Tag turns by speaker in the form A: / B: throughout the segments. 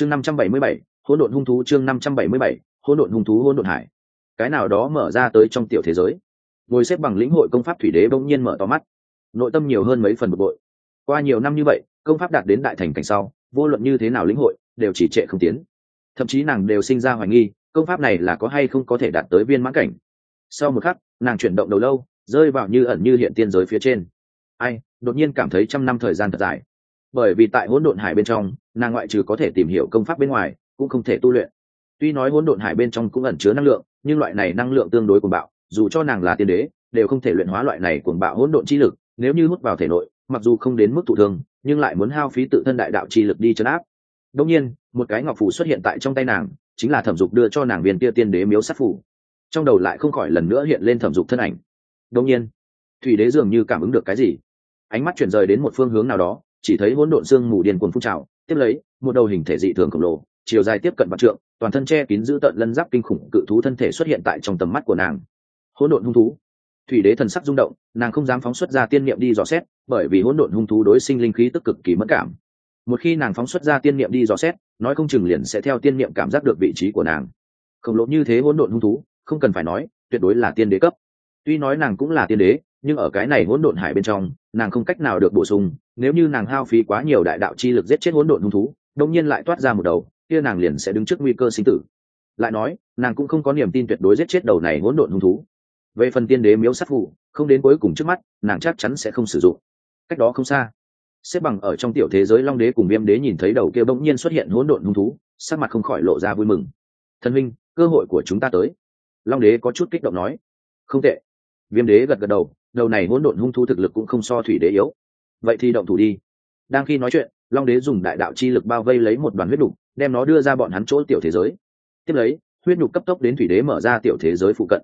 A: chương năm trăm bảy mươi bảy, hỗn độn hung thú chương năm trăm bảy mươi bảy, hỗn độn hung thú hỗn độn hải. Cái nào đó mở ra tới trong tiểu thế giới. Ngồi xếp bằng lĩnh hội công pháp thủy đế bỗng nhiên mở to mắt. Nội tâm nhiều hơn mấy phần bực bội. Qua nhiều năm như vậy, công pháp đạt đến đại thành cảnh sau, vô luận như thế nào lĩnh hội, đều chỉ trệ không tiến. Thậm chí nàng đều sinh ra hoài nghi, công pháp này là có hay không có thể đạt tới viên mãn cảnh. Sau một khắc, nàng chuyển động đầu lâu, rơi vào như ẩn như hiện tiên giới phía trên. Ai, đột nhiên cảm thấy trăm năm thời gian thật dài bởi vì tại hỗn độn hải bên trong, nàng ngoại trừ có thể tìm hiểu công pháp bên ngoài, cũng không thể tu luyện. Tuy nói hỗn độn hải bên trong cũng ẩn chứa năng lượng, nhưng loại này năng lượng tương đối cuồng bạo, dù cho nàng là tiên đế, đều không thể luyện hóa loại này cuồng bạo hỗn độn chi lực, nếu như hút vào thể nội, mặc dù không đến mức thụ thương, nhưng lại muốn hao phí tự thân đại đạo chi lực đi chấn áp. Đông nhiên, một cái ngọc phủ xuất hiện tại trong tay nàng, chính là thẩm dục đưa cho nàng viên kia tiên đế miếu sát phủ trong đầu lại không khỏi lần nữa hiện lên thẩm dục thân ảnh. Đông nhiên, thủy đế dường như cảm ứng được cái gì? Ánh mắt chuyển rời đến một phương hướng nào đó chỉ thấy hỗn độn xương mù điên cuồng phun trào, tiếp lấy, một đầu hình thể dị thường khổng lồ, chiều dài tiếp cận vạn trượng, toàn thân che kín giữ tận lân giáp kinh khủng cự thú thân thể xuất hiện tại trong tầm mắt của nàng. Hỗn độn hung thú. Thủy đế thần sắc rung động, nàng không dám phóng xuất ra tiên niệm đi dò xét, bởi vì hỗn độn hung thú đối sinh linh khí tức cực kỳ mất cảm. Một khi nàng phóng xuất ra tiên niệm đi dò xét, nói không chừng liền sẽ theo tiên niệm cảm giác được vị trí của nàng. Khổng lồ như thế hỗn độn hung thú, không cần phải nói, tuyệt đối là tiên đế cấp. Tuy nói nàng cũng là tiên đế, nhưng ở cái này hỗn độn hải bên trong nàng không cách nào được bổ sung, nếu như nàng hao phí quá nhiều đại đạo chi lực giết chết hỗn độn hung thú đông nhiên lại toát ra một đầu, kia nàng liền sẽ đứng trước nguy cơ sinh tử. Lại nói, nàng cũng không có niềm tin tuyệt đối giết chết đầu này hỗn độn hung thú. Về phần tiên đế miếu sát phụ không đến cuối cùng trước mắt, nàng chắc chắn sẽ không sử dụng. Cách đó không xa, xếp bằng ở trong tiểu thế giới long đế cùng viêm đế nhìn thấy đầu kia bỗng nhiên xuất hiện hỗn độn hung thú, sắc mặt không khỏi lộ ra vui mừng. Thân minh cơ hội của chúng ta tới. Long đế có chút kích động nói. Không tệ. Viêm đế gật gật đầu đầu này hỗn độn hung thú thực lực cũng không so thủy đế yếu. Vậy thì động thủ đi. Đang khi nói chuyện, long đế dùng đại đạo chi lực bao vây lấy một đoàn huyết đục đem nó đưa ra bọn hắn chỗ tiểu thế giới. Tiếp lấy, huyết nhục cấp tốc đến thủy đế mở ra tiểu thế giới phụ cận.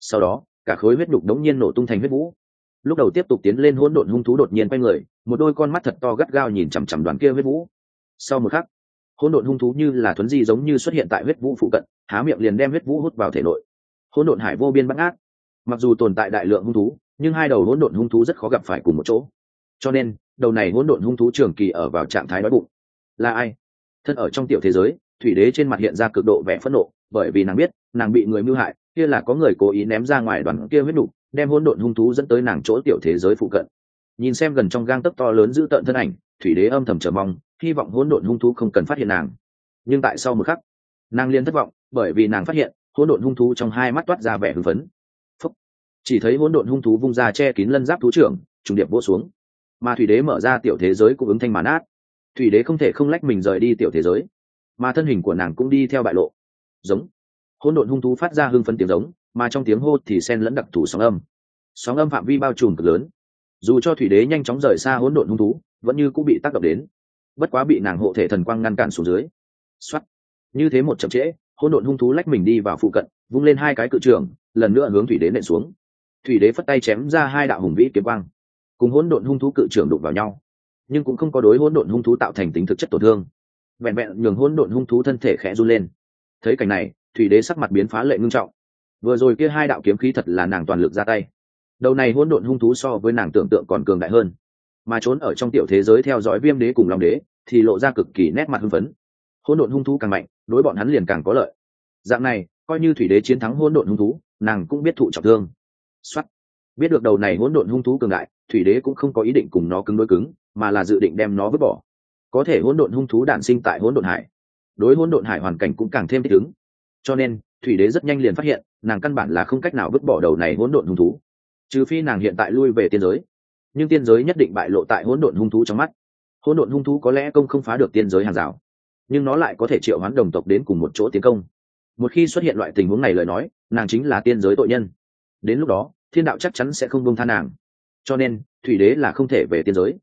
A: Sau đó, cả khối huyết nhục đống nhiên nổ tung thành huyết vũ. Lúc đầu tiếp tục tiến lên hỗn độn hung thú đột nhiên quay người, một đôi con mắt thật to gắt gao nhìn chằm chằm đoàn kia huyết vũ. Sau một khắc, hỗn độn hung thú như là thuấn di giống như xuất hiện tại huyết vũ phụ cận, há miệng liền đem huyết vũ hút vào thể nội. Hỗn độn hải vô biên bắt ngát. Mặc dù tồn tại đại lượng hung thú nhưng hai đầu hỗn độn hung thú rất khó gặp phải cùng một chỗ. Cho nên, đầu này hỗn độn hung thú trường kỳ ở vào trạng thái đói bụng. Là ai? Thân ở trong tiểu thế giới, thủy đế trên mặt hiện ra cực độ vẻ phẫn nộ, bởi vì nàng biết, nàng bị người mưu hại, kia là có người cố ý ném ra ngoài đoàn kia huyết nục, đem hỗn độn hung thú dẫn tới nàng chỗ tiểu thế giới phụ cận. Nhìn xem gần trong gang tấc to lớn giữ tợn thân ảnh, thủy đế âm thầm chờ mong, hy vọng hỗn độn hung thú không cần phát hiện nàng. Nhưng tại sau một khắc, nàng liên thất vọng, bởi vì nàng phát hiện, hỗn độn hung thú trong hai mắt toát ra vẻ hưng phấn chỉ thấy hỗn độn hung thú vung ra che kín lân giáp thú trưởng, trùng điệp vỗ xuống. Mà thủy đế mở ra tiểu thế giới cũng ứng thanh màn át thủy đế không thể không lách mình rời đi tiểu thế giới. Mà thân hình của nàng cũng đi theo bại lộ. Giống. Hỗn độn hung thú phát ra hưng phấn tiếng giống, mà trong tiếng hô thì sen lẫn đặc thù sóng âm. Sóng âm phạm vi bao trùm cực lớn. Dù cho thủy đế nhanh chóng rời xa hỗn độn hung thú, vẫn như cũng bị tác động đến. Bất quá bị nàng hộ thể thần quang ngăn cản xuống dưới. Xuất như thế một chậm trễ, hỗn độn hung thú lách mình đi vào phụ cận, vung lên hai cái cự trường, lần nữa hướng thủy đế nện xuống thủy đế phất tay chém ra hai đạo hùng vĩ kiếm quang, cùng hỗn độn hung thú cự trường đụng vào nhau, nhưng cũng không có đối hỗn độn hung thú tạo thành tính thực chất tổn thương. Vẹn vẹn nhường hỗn độn hung thú thân thể khẽ run lên. Thấy cảnh này, thủy đế sắc mặt biến phá lệ ngưng trọng. Vừa rồi kia hai đạo kiếm khí thật là nàng toàn lực ra tay. Đầu này hỗn độn hung thú so với nàng tưởng tượng còn cường đại hơn. Mà trốn ở trong tiểu thế giới theo dõi viêm đế cùng long đế, thì lộ ra cực kỳ nét mặt hưng phấn. Hỗn độn hung thú càng mạnh, đối bọn hắn liền càng có lợi. Dạng này, coi như thủy đế chiến thắng hỗn độn hung thú, nàng cũng biết thụ trọng thương xuất biết được đầu này hỗn độn hung thú cường đại, thủy đế cũng không có ý định cùng nó cứng đối cứng, mà là dự định đem nó vứt bỏ. Có thể hỗn độn hung thú đản sinh tại hỗn độn hải. Đối hỗn độn hải hoàn cảnh cũng càng thêm thích ứng. Cho nên, thủy đế rất nhanh liền phát hiện, nàng căn bản là không cách nào vứt bỏ đầu này hỗn độn hung thú. Trừ phi nàng hiện tại lui về tiên giới. Nhưng tiên giới nhất định bại lộ tại hỗn độn hung thú trong mắt. Hỗn độn hung thú có lẽ công không phá được tiên giới hàng rào. Nhưng nó lại có thể triệu hoán đồng tộc đến cùng một chỗ tiến công. Một khi xuất hiện loại tình huống này lời nói, nàng chính là tiên giới tội nhân đến lúc đó, thiên đạo chắc chắn sẽ không buông tha nàng. Cho nên, thủy đế là không thể về tiên giới.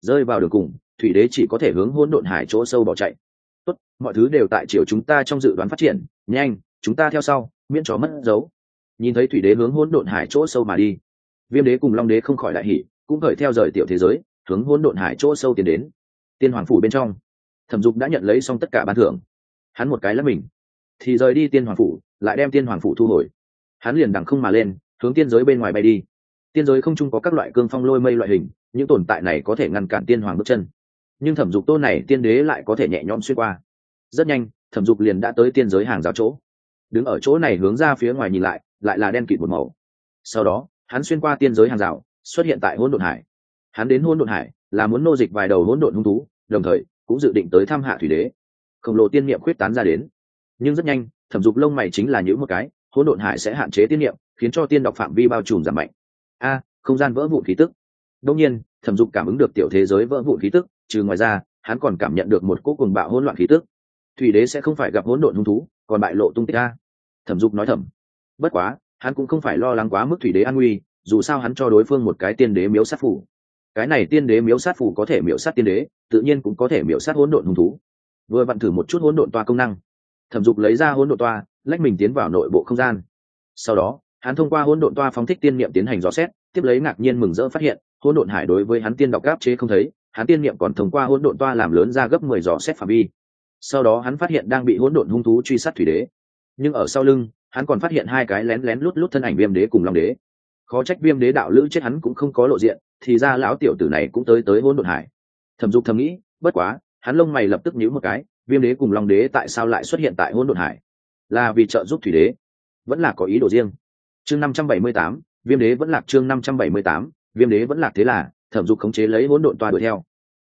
A: Rơi vào đường cùng, thủy đế chỉ có thể hướng hỗn độn hải chỗ sâu bỏ chạy. Tốt, mọi thứ đều tại chiều chúng ta trong dự đoán phát triển. Nhanh, chúng ta theo sau, miễn chó mất dấu. Nhìn thấy thủy đế hướng hỗn độn hải chỗ sâu mà đi, viêm đế cùng long đế không khỏi đại hỷ cũng khởi theo rời tiểu thế giới, hướng hỗn độn hải chỗ sâu tiến đến. Tiên hoàng phủ bên trong, thẩm dục đã nhận lấy xong tất cả ban thưởng. Hắn một cái là mình, thì rời đi tiên hoàng phủ, lại đem tiên hoàng phủ thu hồi. Hắn liền đằng không mà lên hướng tiên giới bên ngoài bay đi. Tiên giới không chung có các loại cương phong lôi mây loại hình, những tồn tại này có thể ngăn cản tiên hoàng bước chân. Nhưng thẩm dục tôn này, tiên đế lại có thể nhẹ nhõm xuyên qua. Rất nhanh, thẩm dục liền đã tới tiên giới hàng rào chỗ. Đứng ở chỗ này hướng ra phía ngoài nhìn lại lại là đen kịt một màu. Sau đó, hắn xuyên qua tiên giới hàng rào, xuất hiện tại hỗn độn hải. Hắn đến hỗn độn hải, là muốn nô dịch vài đầu hỗn độn hung thú, đồng thời, cũng dự định tới thăm hạ thủy đế. Khổng lồ tiên niệm khuyết tán ra đến. Nhưng rất nhanh, thẩm dục lông mày chính là những một cái hỗn độn hải sẽ hạn chế tiên niệm, khiến cho tiên đọc phạm vi bao trùm giảm mạnh. A, không gian vỡ vụn khí tức. Đông nhiên, thẩm dục cảm ứng được tiểu thế giới vỡ vụn khí tức, trừ ngoài ra, hắn còn cảm nhận được một cỗ cùng bạo hỗn loạn khí tức. Thủy đế sẽ không phải gặp hỗn độn hung thú, còn bại lộ tung tích a. Thẩm dục nói thầm. Bất quá, hắn cũng không phải lo lắng quá mức thủy đế an nguy, dù sao hắn cho đối phương một cái tiên đế miếu sát phủ. Cái này tiên đế miếu sát phủ có thể miếu sát tiên đế, tự nhiên cũng có thể miếu sát hỗn độn hung thú. Vừa vặn thử một chút hỗn độn toa công năng thẩm dục lấy ra hỗn độn toa, lách mình tiến vào nội bộ không gian. Sau đó, hắn thông qua hỗn độn toa phóng thích tiên niệm tiến hành dò xét, tiếp lấy ngạc nhiên mừng rỡ phát hiện, hỗn độn hải đối với hắn tiên đọc gáp chế không thấy, hắn tiên niệm còn thông qua hỗn độn toa làm lớn ra gấp mười dò xét phạm vi. Sau đó hắn phát hiện đang bị hỗn độn hung thú truy sát thủy đế. Nhưng ở sau lưng, hắn còn phát hiện hai cái lén lén lút lút thân ảnh viêm đế cùng long đế. Khó trách viêm đế đạo lữ chết hắn cũng không có lộ diện, thì ra lão tiểu tử này cũng tới tới hỗn độn hải. Thẩm dục thầm nghĩ, bất quá, hắn lông mày lập tức nhíu một cái viêm đế cùng long đế tại sao lại xuất hiện tại hỗn độn hải? Là vì trợ giúp thủy đế. Vẫn là có ý đồ riêng. Chương năm trăm bảy mươi tám, viêm đế vẫn lạc chương năm trăm bảy mươi tám, viêm đế vẫn lạc thế là, thẩm dục khống chế lấy hỗn độn toa đuổi theo.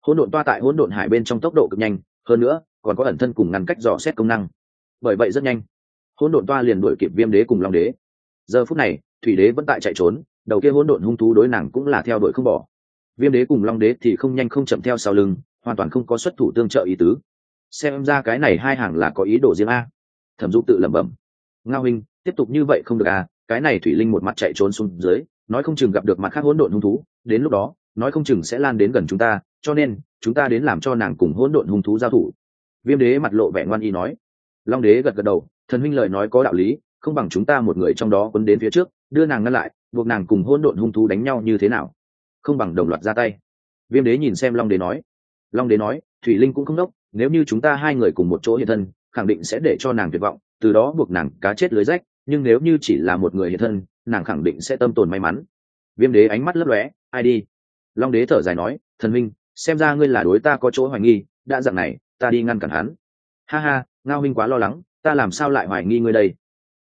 A: Hỗn độn toa tại hỗn độn hải bên trong tốc độ cực nhanh, hơn nữa, còn có ẩn thân cùng ngăn cách dò xét công năng. Bởi vậy rất nhanh, hỗn độn toa liền đuổi kịp viêm đế cùng long đế. Giờ phút này, thủy đế vẫn tại chạy trốn, đầu kia hỗn độn hung thú đối nàng cũng là theo đuổi không bỏ. Viêm đế cùng long đế thì không nhanh không chậm theo sau lưng, hoàn toàn không có xuất thủ tương trợ ý tứ xem ra cái này hai hàng là có ý đồ riêng a. Thẩm dục tự lẩm bẩm. Ngao huynh, tiếp tục như vậy không được à cái này thủy linh một mặt chạy trốn xuống dưới, nói không chừng gặp được mặt khác hỗn độn hung thú, đến lúc đó, nói không chừng sẽ lan đến gần chúng ta, cho nên, chúng ta đến làm cho nàng cùng hỗn độn hung thú giao thủ. Viêm đế mặt lộ vẻ ngoan y nói. Long đế gật gật đầu, thần huynh lời nói có đạo lý, không bằng chúng ta một người trong đó quấn đến phía trước, đưa nàng ngăn lại, buộc nàng cùng hỗn độn hung thú đánh nhau như thế nào. Không bằng đồng loạt ra tay. Viêm đế nhìn xem long đế nói. Long đế nói, thủy linh cũng không đốc nếu như chúng ta hai người cùng một chỗ hiện thân, khẳng định sẽ để cho nàng tuyệt vọng, từ đó buộc nàng cá chết lưới rách, nhưng nếu như chỉ là một người hiện thân, nàng khẳng định sẽ tâm tồn may mắn. Viêm đế ánh mắt lấp lóe, ai đi? Long đế thở dài nói, thần minh xem ra ngươi là đối ta có chỗ hoài nghi, đã dặn này, ta đi ngăn cản hắn. Ha ha, ngao minh quá lo lắng, ta làm sao lại hoài nghi ngươi đây?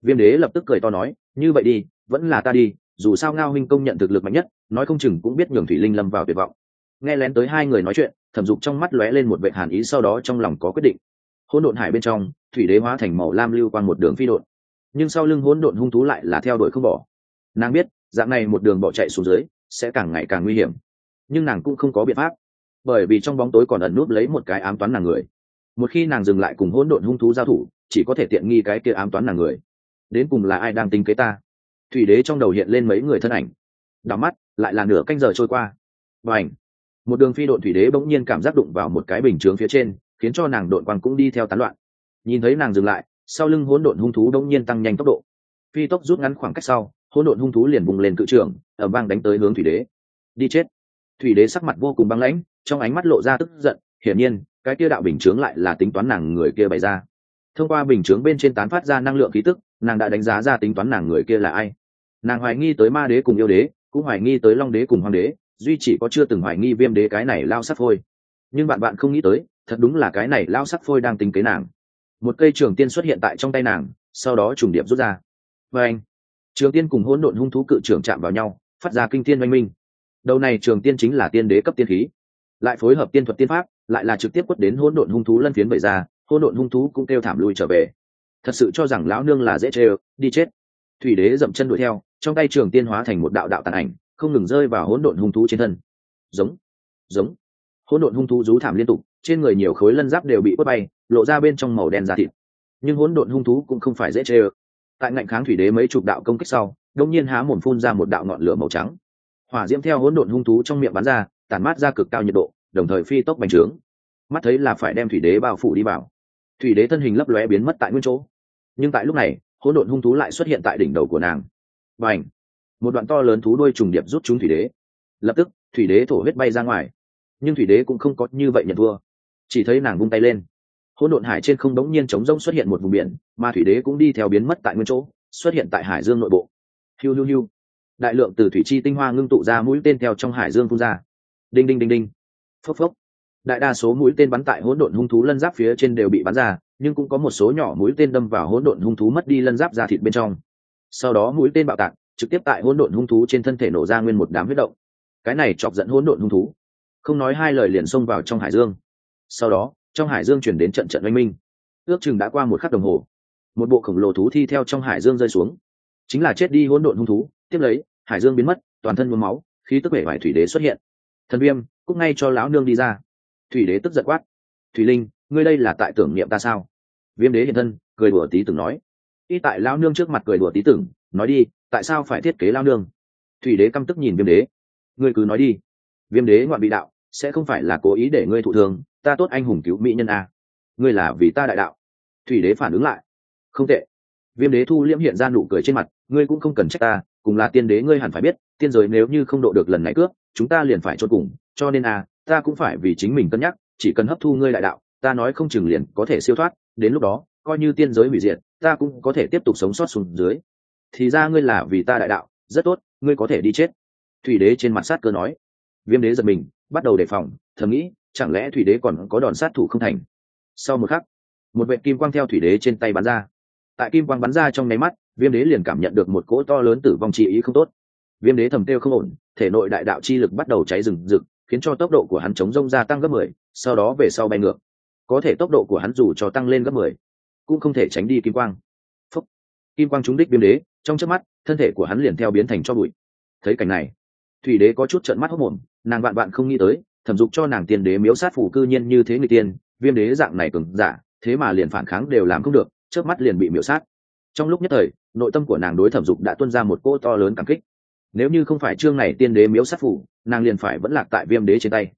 A: Viêm đế lập tức cười to nói, như vậy đi, vẫn là ta đi, dù sao ngao huynh công nhận thực lực mạnh nhất, nói không chừng cũng biết nhường thủy linh lâm vào tuyệt vọng. Nghe lén tới hai người nói chuyện thẩm dục trong mắt lóe lên một vệ hàn ý, sau đó trong lòng có quyết định. Hỗn độn hải bên trong, thủy đế hóa thành màu lam lưu quang một đường phi độn. Nhưng sau lưng hỗn độn hung thú lại là theo đuổi không bỏ. Nàng biết, dạng này một đường bỏ chạy xuống dưới, sẽ càng ngày càng nguy hiểm. Nhưng nàng cũng không có biện pháp, bởi vì trong bóng tối còn ẩn núp lấy một cái ám toán nàng người. Một khi nàng dừng lại cùng hỗn độn hung thú giao thủ, chỉ có thể tiện nghi cái kia ám toán nàng người. Đến cùng là ai đang tính kế ta? Thủy đế trong đầu hiện lên mấy người thân ảnh. Đ mắt, lại là nửa canh giờ trôi qua. Và ảnh một đường phi đội thủy đế bỗng nhiên cảm giác đụng vào một cái bình chướng phía trên, khiến cho nàng đội quang cũng đi theo tán loạn. Nhìn thấy nàng dừng lại, sau lưng hỗn độn hung thú bỗng nhiên tăng nhanh tốc độ. Phi tốc rút ngắn khoảng cách sau, hỗn độn hung thú liền bùng lên cự trường ở vang đánh tới hướng thủy đế. Đi chết. Thủy đế sắc mặt vô cùng băng lãnh, trong ánh mắt lộ ra tức giận, hiển nhiên, cái kia đạo bình chướng lại là tính toán nàng người kia bày ra. Thông qua bình chướng bên trên tán phát ra năng lượng khí tức, nàng đã đánh giá ra tính toán nàng người kia là ai. Nàng hoài nghi tới ma đế cùng yêu đế, cũng hoài nghi tới long đế cùng hoàng đế duy chỉ có chưa từng hoài nghi viêm đế cái này lao sắc phôi. Nhưng bạn bạn không nghĩ tới, thật đúng là cái này lao sắc phôi đang tính kế nàng. Một cây trường tiên xuất hiện tại trong tay nàng, sau đó trùng điệp rút ra. Và anh, trường tiên cùng hỗn độn hung thú cự trường chạm vào nhau, phát ra kinh tiên oanh minh. Đầu này trường tiên chính là tiên đế cấp tiên khí. Lại phối hợp tiên thuật tiên pháp, lại là trực tiếp quất đến hỗn độn hung thú lân phiến bậy ra, hỗn độn hung thú cũng kêu thảm lui trở về. Thật sự cho rằng lão nương là dễ chê đi chết. Thủy đế dậm chân đuổi theo, trong tay trường tiên hóa thành một đạo đạo tàn ảnh không ngừng rơi vào hỗn độn hung thú trên thân. Giống giống. Hỗn độn hung thú rú thảm liên tục, trên người nhiều khối lân giáp đều bị quất bay, lộ ra bên trong màu đen da thịt. Nhưng hỗn độn hung thú cũng không phải dễ chê ơ. Tại ngạnh kháng thủy đế mấy chục đạo công kích sau, đông nhiên há mồm phun ra một đạo ngọn lửa màu trắng. Hỏa diễm theo hỗn độn hung thú trong miệng bắn ra, tản mát ra cực cao nhiệt độ, đồng thời phi tốc bành trướng. Mắt thấy là phải đem thủy đế bao phủ đi vào. Thủy đế thân hình lấp lóe biến mất tại nguyên chỗ. Nhưng tại lúc này, hỗn độn hung thú lại xuất hiện tại đỉnh đầu của nàng. Và ảnh một đoạn to lớn thú đuôi trùng điệp rút chúng thủy đế. Lập tức, thủy đế thổ huyết bay ra ngoài. Nhưng thủy đế cũng không có như vậy nhận thua. Chỉ thấy nàng vung tay lên. Hỗn độn hải trên không đống nhiên trống rông xuất hiện một vùng biển, mà thủy đế cũng đi theo biến mất tại nguyên chỗ, xuất hiện tại hải dương nội bộ. Hiu hiu hiu. Đại lượng từ thủy chi tinh hoa ngưng tụ ra mũi tên theo trong hải dương phun ra. Đinh đinh đinh đinh. Phốc phốc. Đại đa số mũi tên bắn tại hỗn độn hung thú lân giáp phía trên đều bị bắn ra, nhưng cũng có một số nhỏ mũi tên đâm vào hỗn độn hung thú mất đi lân giáp ra thịt bên trong. Sau đó mũi tên bạo tạc trực tiếp tại hỗn độn hung thú trên thân thể nổ ra nguyên một đám huyết động. Cái này chọc giận hỗn độn hung thú. Không nói hai lời liền xông vào trong hải dương. Sau đó trong hải dương chuyển đến trận trận oanh minh. Ước chừng đã qua một khắc đồng hồ. Một bộ khổng lồ thú thi theo trong hải dương rơi xuống. Chính là chết đi hỗn độn hung thú tiếp lấy hải dương biến mất toàn thân mướm máu khi tức vẻ vải thủy đế xuất hiện. Thần viêm cúc ngay cho lão nương đi ra. Thủy đế tức giận quát. Thủy linh ngươi đây là tại tưởng niệm ta sao? Viêm đế hiện thân cười đùa tí từng nói. Y tại lão nương trước mặt cười đùa tí từng, nói đi tại sao phải thiết kế lao nương? Thủy đế căm tức nhìn viêm đế. Ngươi cứ nói đi. Viêm đế ngoạn bị đạo, sẽ không phải là cố ý để ngươi thụ thương, ta tốt anh hùng cứu mỹ nhân a. Ngươi là vì ta đại đạo. Thủy đế phản ứng lại. Không tệ. Viêm đế thu liễm hiện ra nụ cười trên mặt, ngươi cũng không cần trách ta, cùng là tiên đế ngươi hẳn phải biết, tiên giới nếu như không độ được lần này cướp, chúng ta liền phải chôn cùng, cho nên à ta cũng phải vì chính mình cân nhắc, chỉ cần hấp thu ngươi đại đạo, ta nói không chừng liền có thể siêu thoát, đến lúc đó, coi như tiên giới hủy diệt, ta cũng có thể tiếp tục sống sót xuống dưới thì ra ngươi là vì ta đại đạo, rất tốt, ngươi có thể đi chết. Thủy đế trên mặt sát cơ nói. Viêm đế giật mình, bắt đầu đề phòng, thầm nghĩ, chẳng lẽ thủy đế còn có đòn sát thủ không thành? Sau một khắc, một vệ kim quang theo thủy đế trên tay bắn ra. Tại kim quang bắn ra trong nháy mắt, viêm đế liền cảm nhận được một cỗ to lớn tử vong chi ý không tốt. Viêm đế thầm kêu không ổn, thể nội đại đạo chi lực bắt đầu cháy rừng rực, khiến cho tốc độ của hắn chống rông gia tăng gấp mười, sau đó về sau bay ngược. Có thể tốc độ của hắn dù cho tăng lên gấp mười, cũng không thể tránh đi kim quang kim quang trúng đích viêm đế, trong trước mắt, thân thể của hắn liền theo biến thành cho bụi. Thấy cảnh này, thủy đế có chút trợn mắt hốc mồm nàng vạn vạn không nghĩ tới, thẩm dục cho nàng tiên đế miếu sát phủ cư nhiên như thế người tiên, viêm đế dạng này cường giả, thế mà liền phản kháng đều làm không được trước mắt liền bị miễu sát. Trong lúc nhất thời, nội tâm của nàng đối thẩm dục đã tuân ra một cỗ to lớn cảm kích. Nếu như không phải chương này tiên đế miếu sát phủ, nàng liền phải vẫn lạc tại viêm đế trên tay.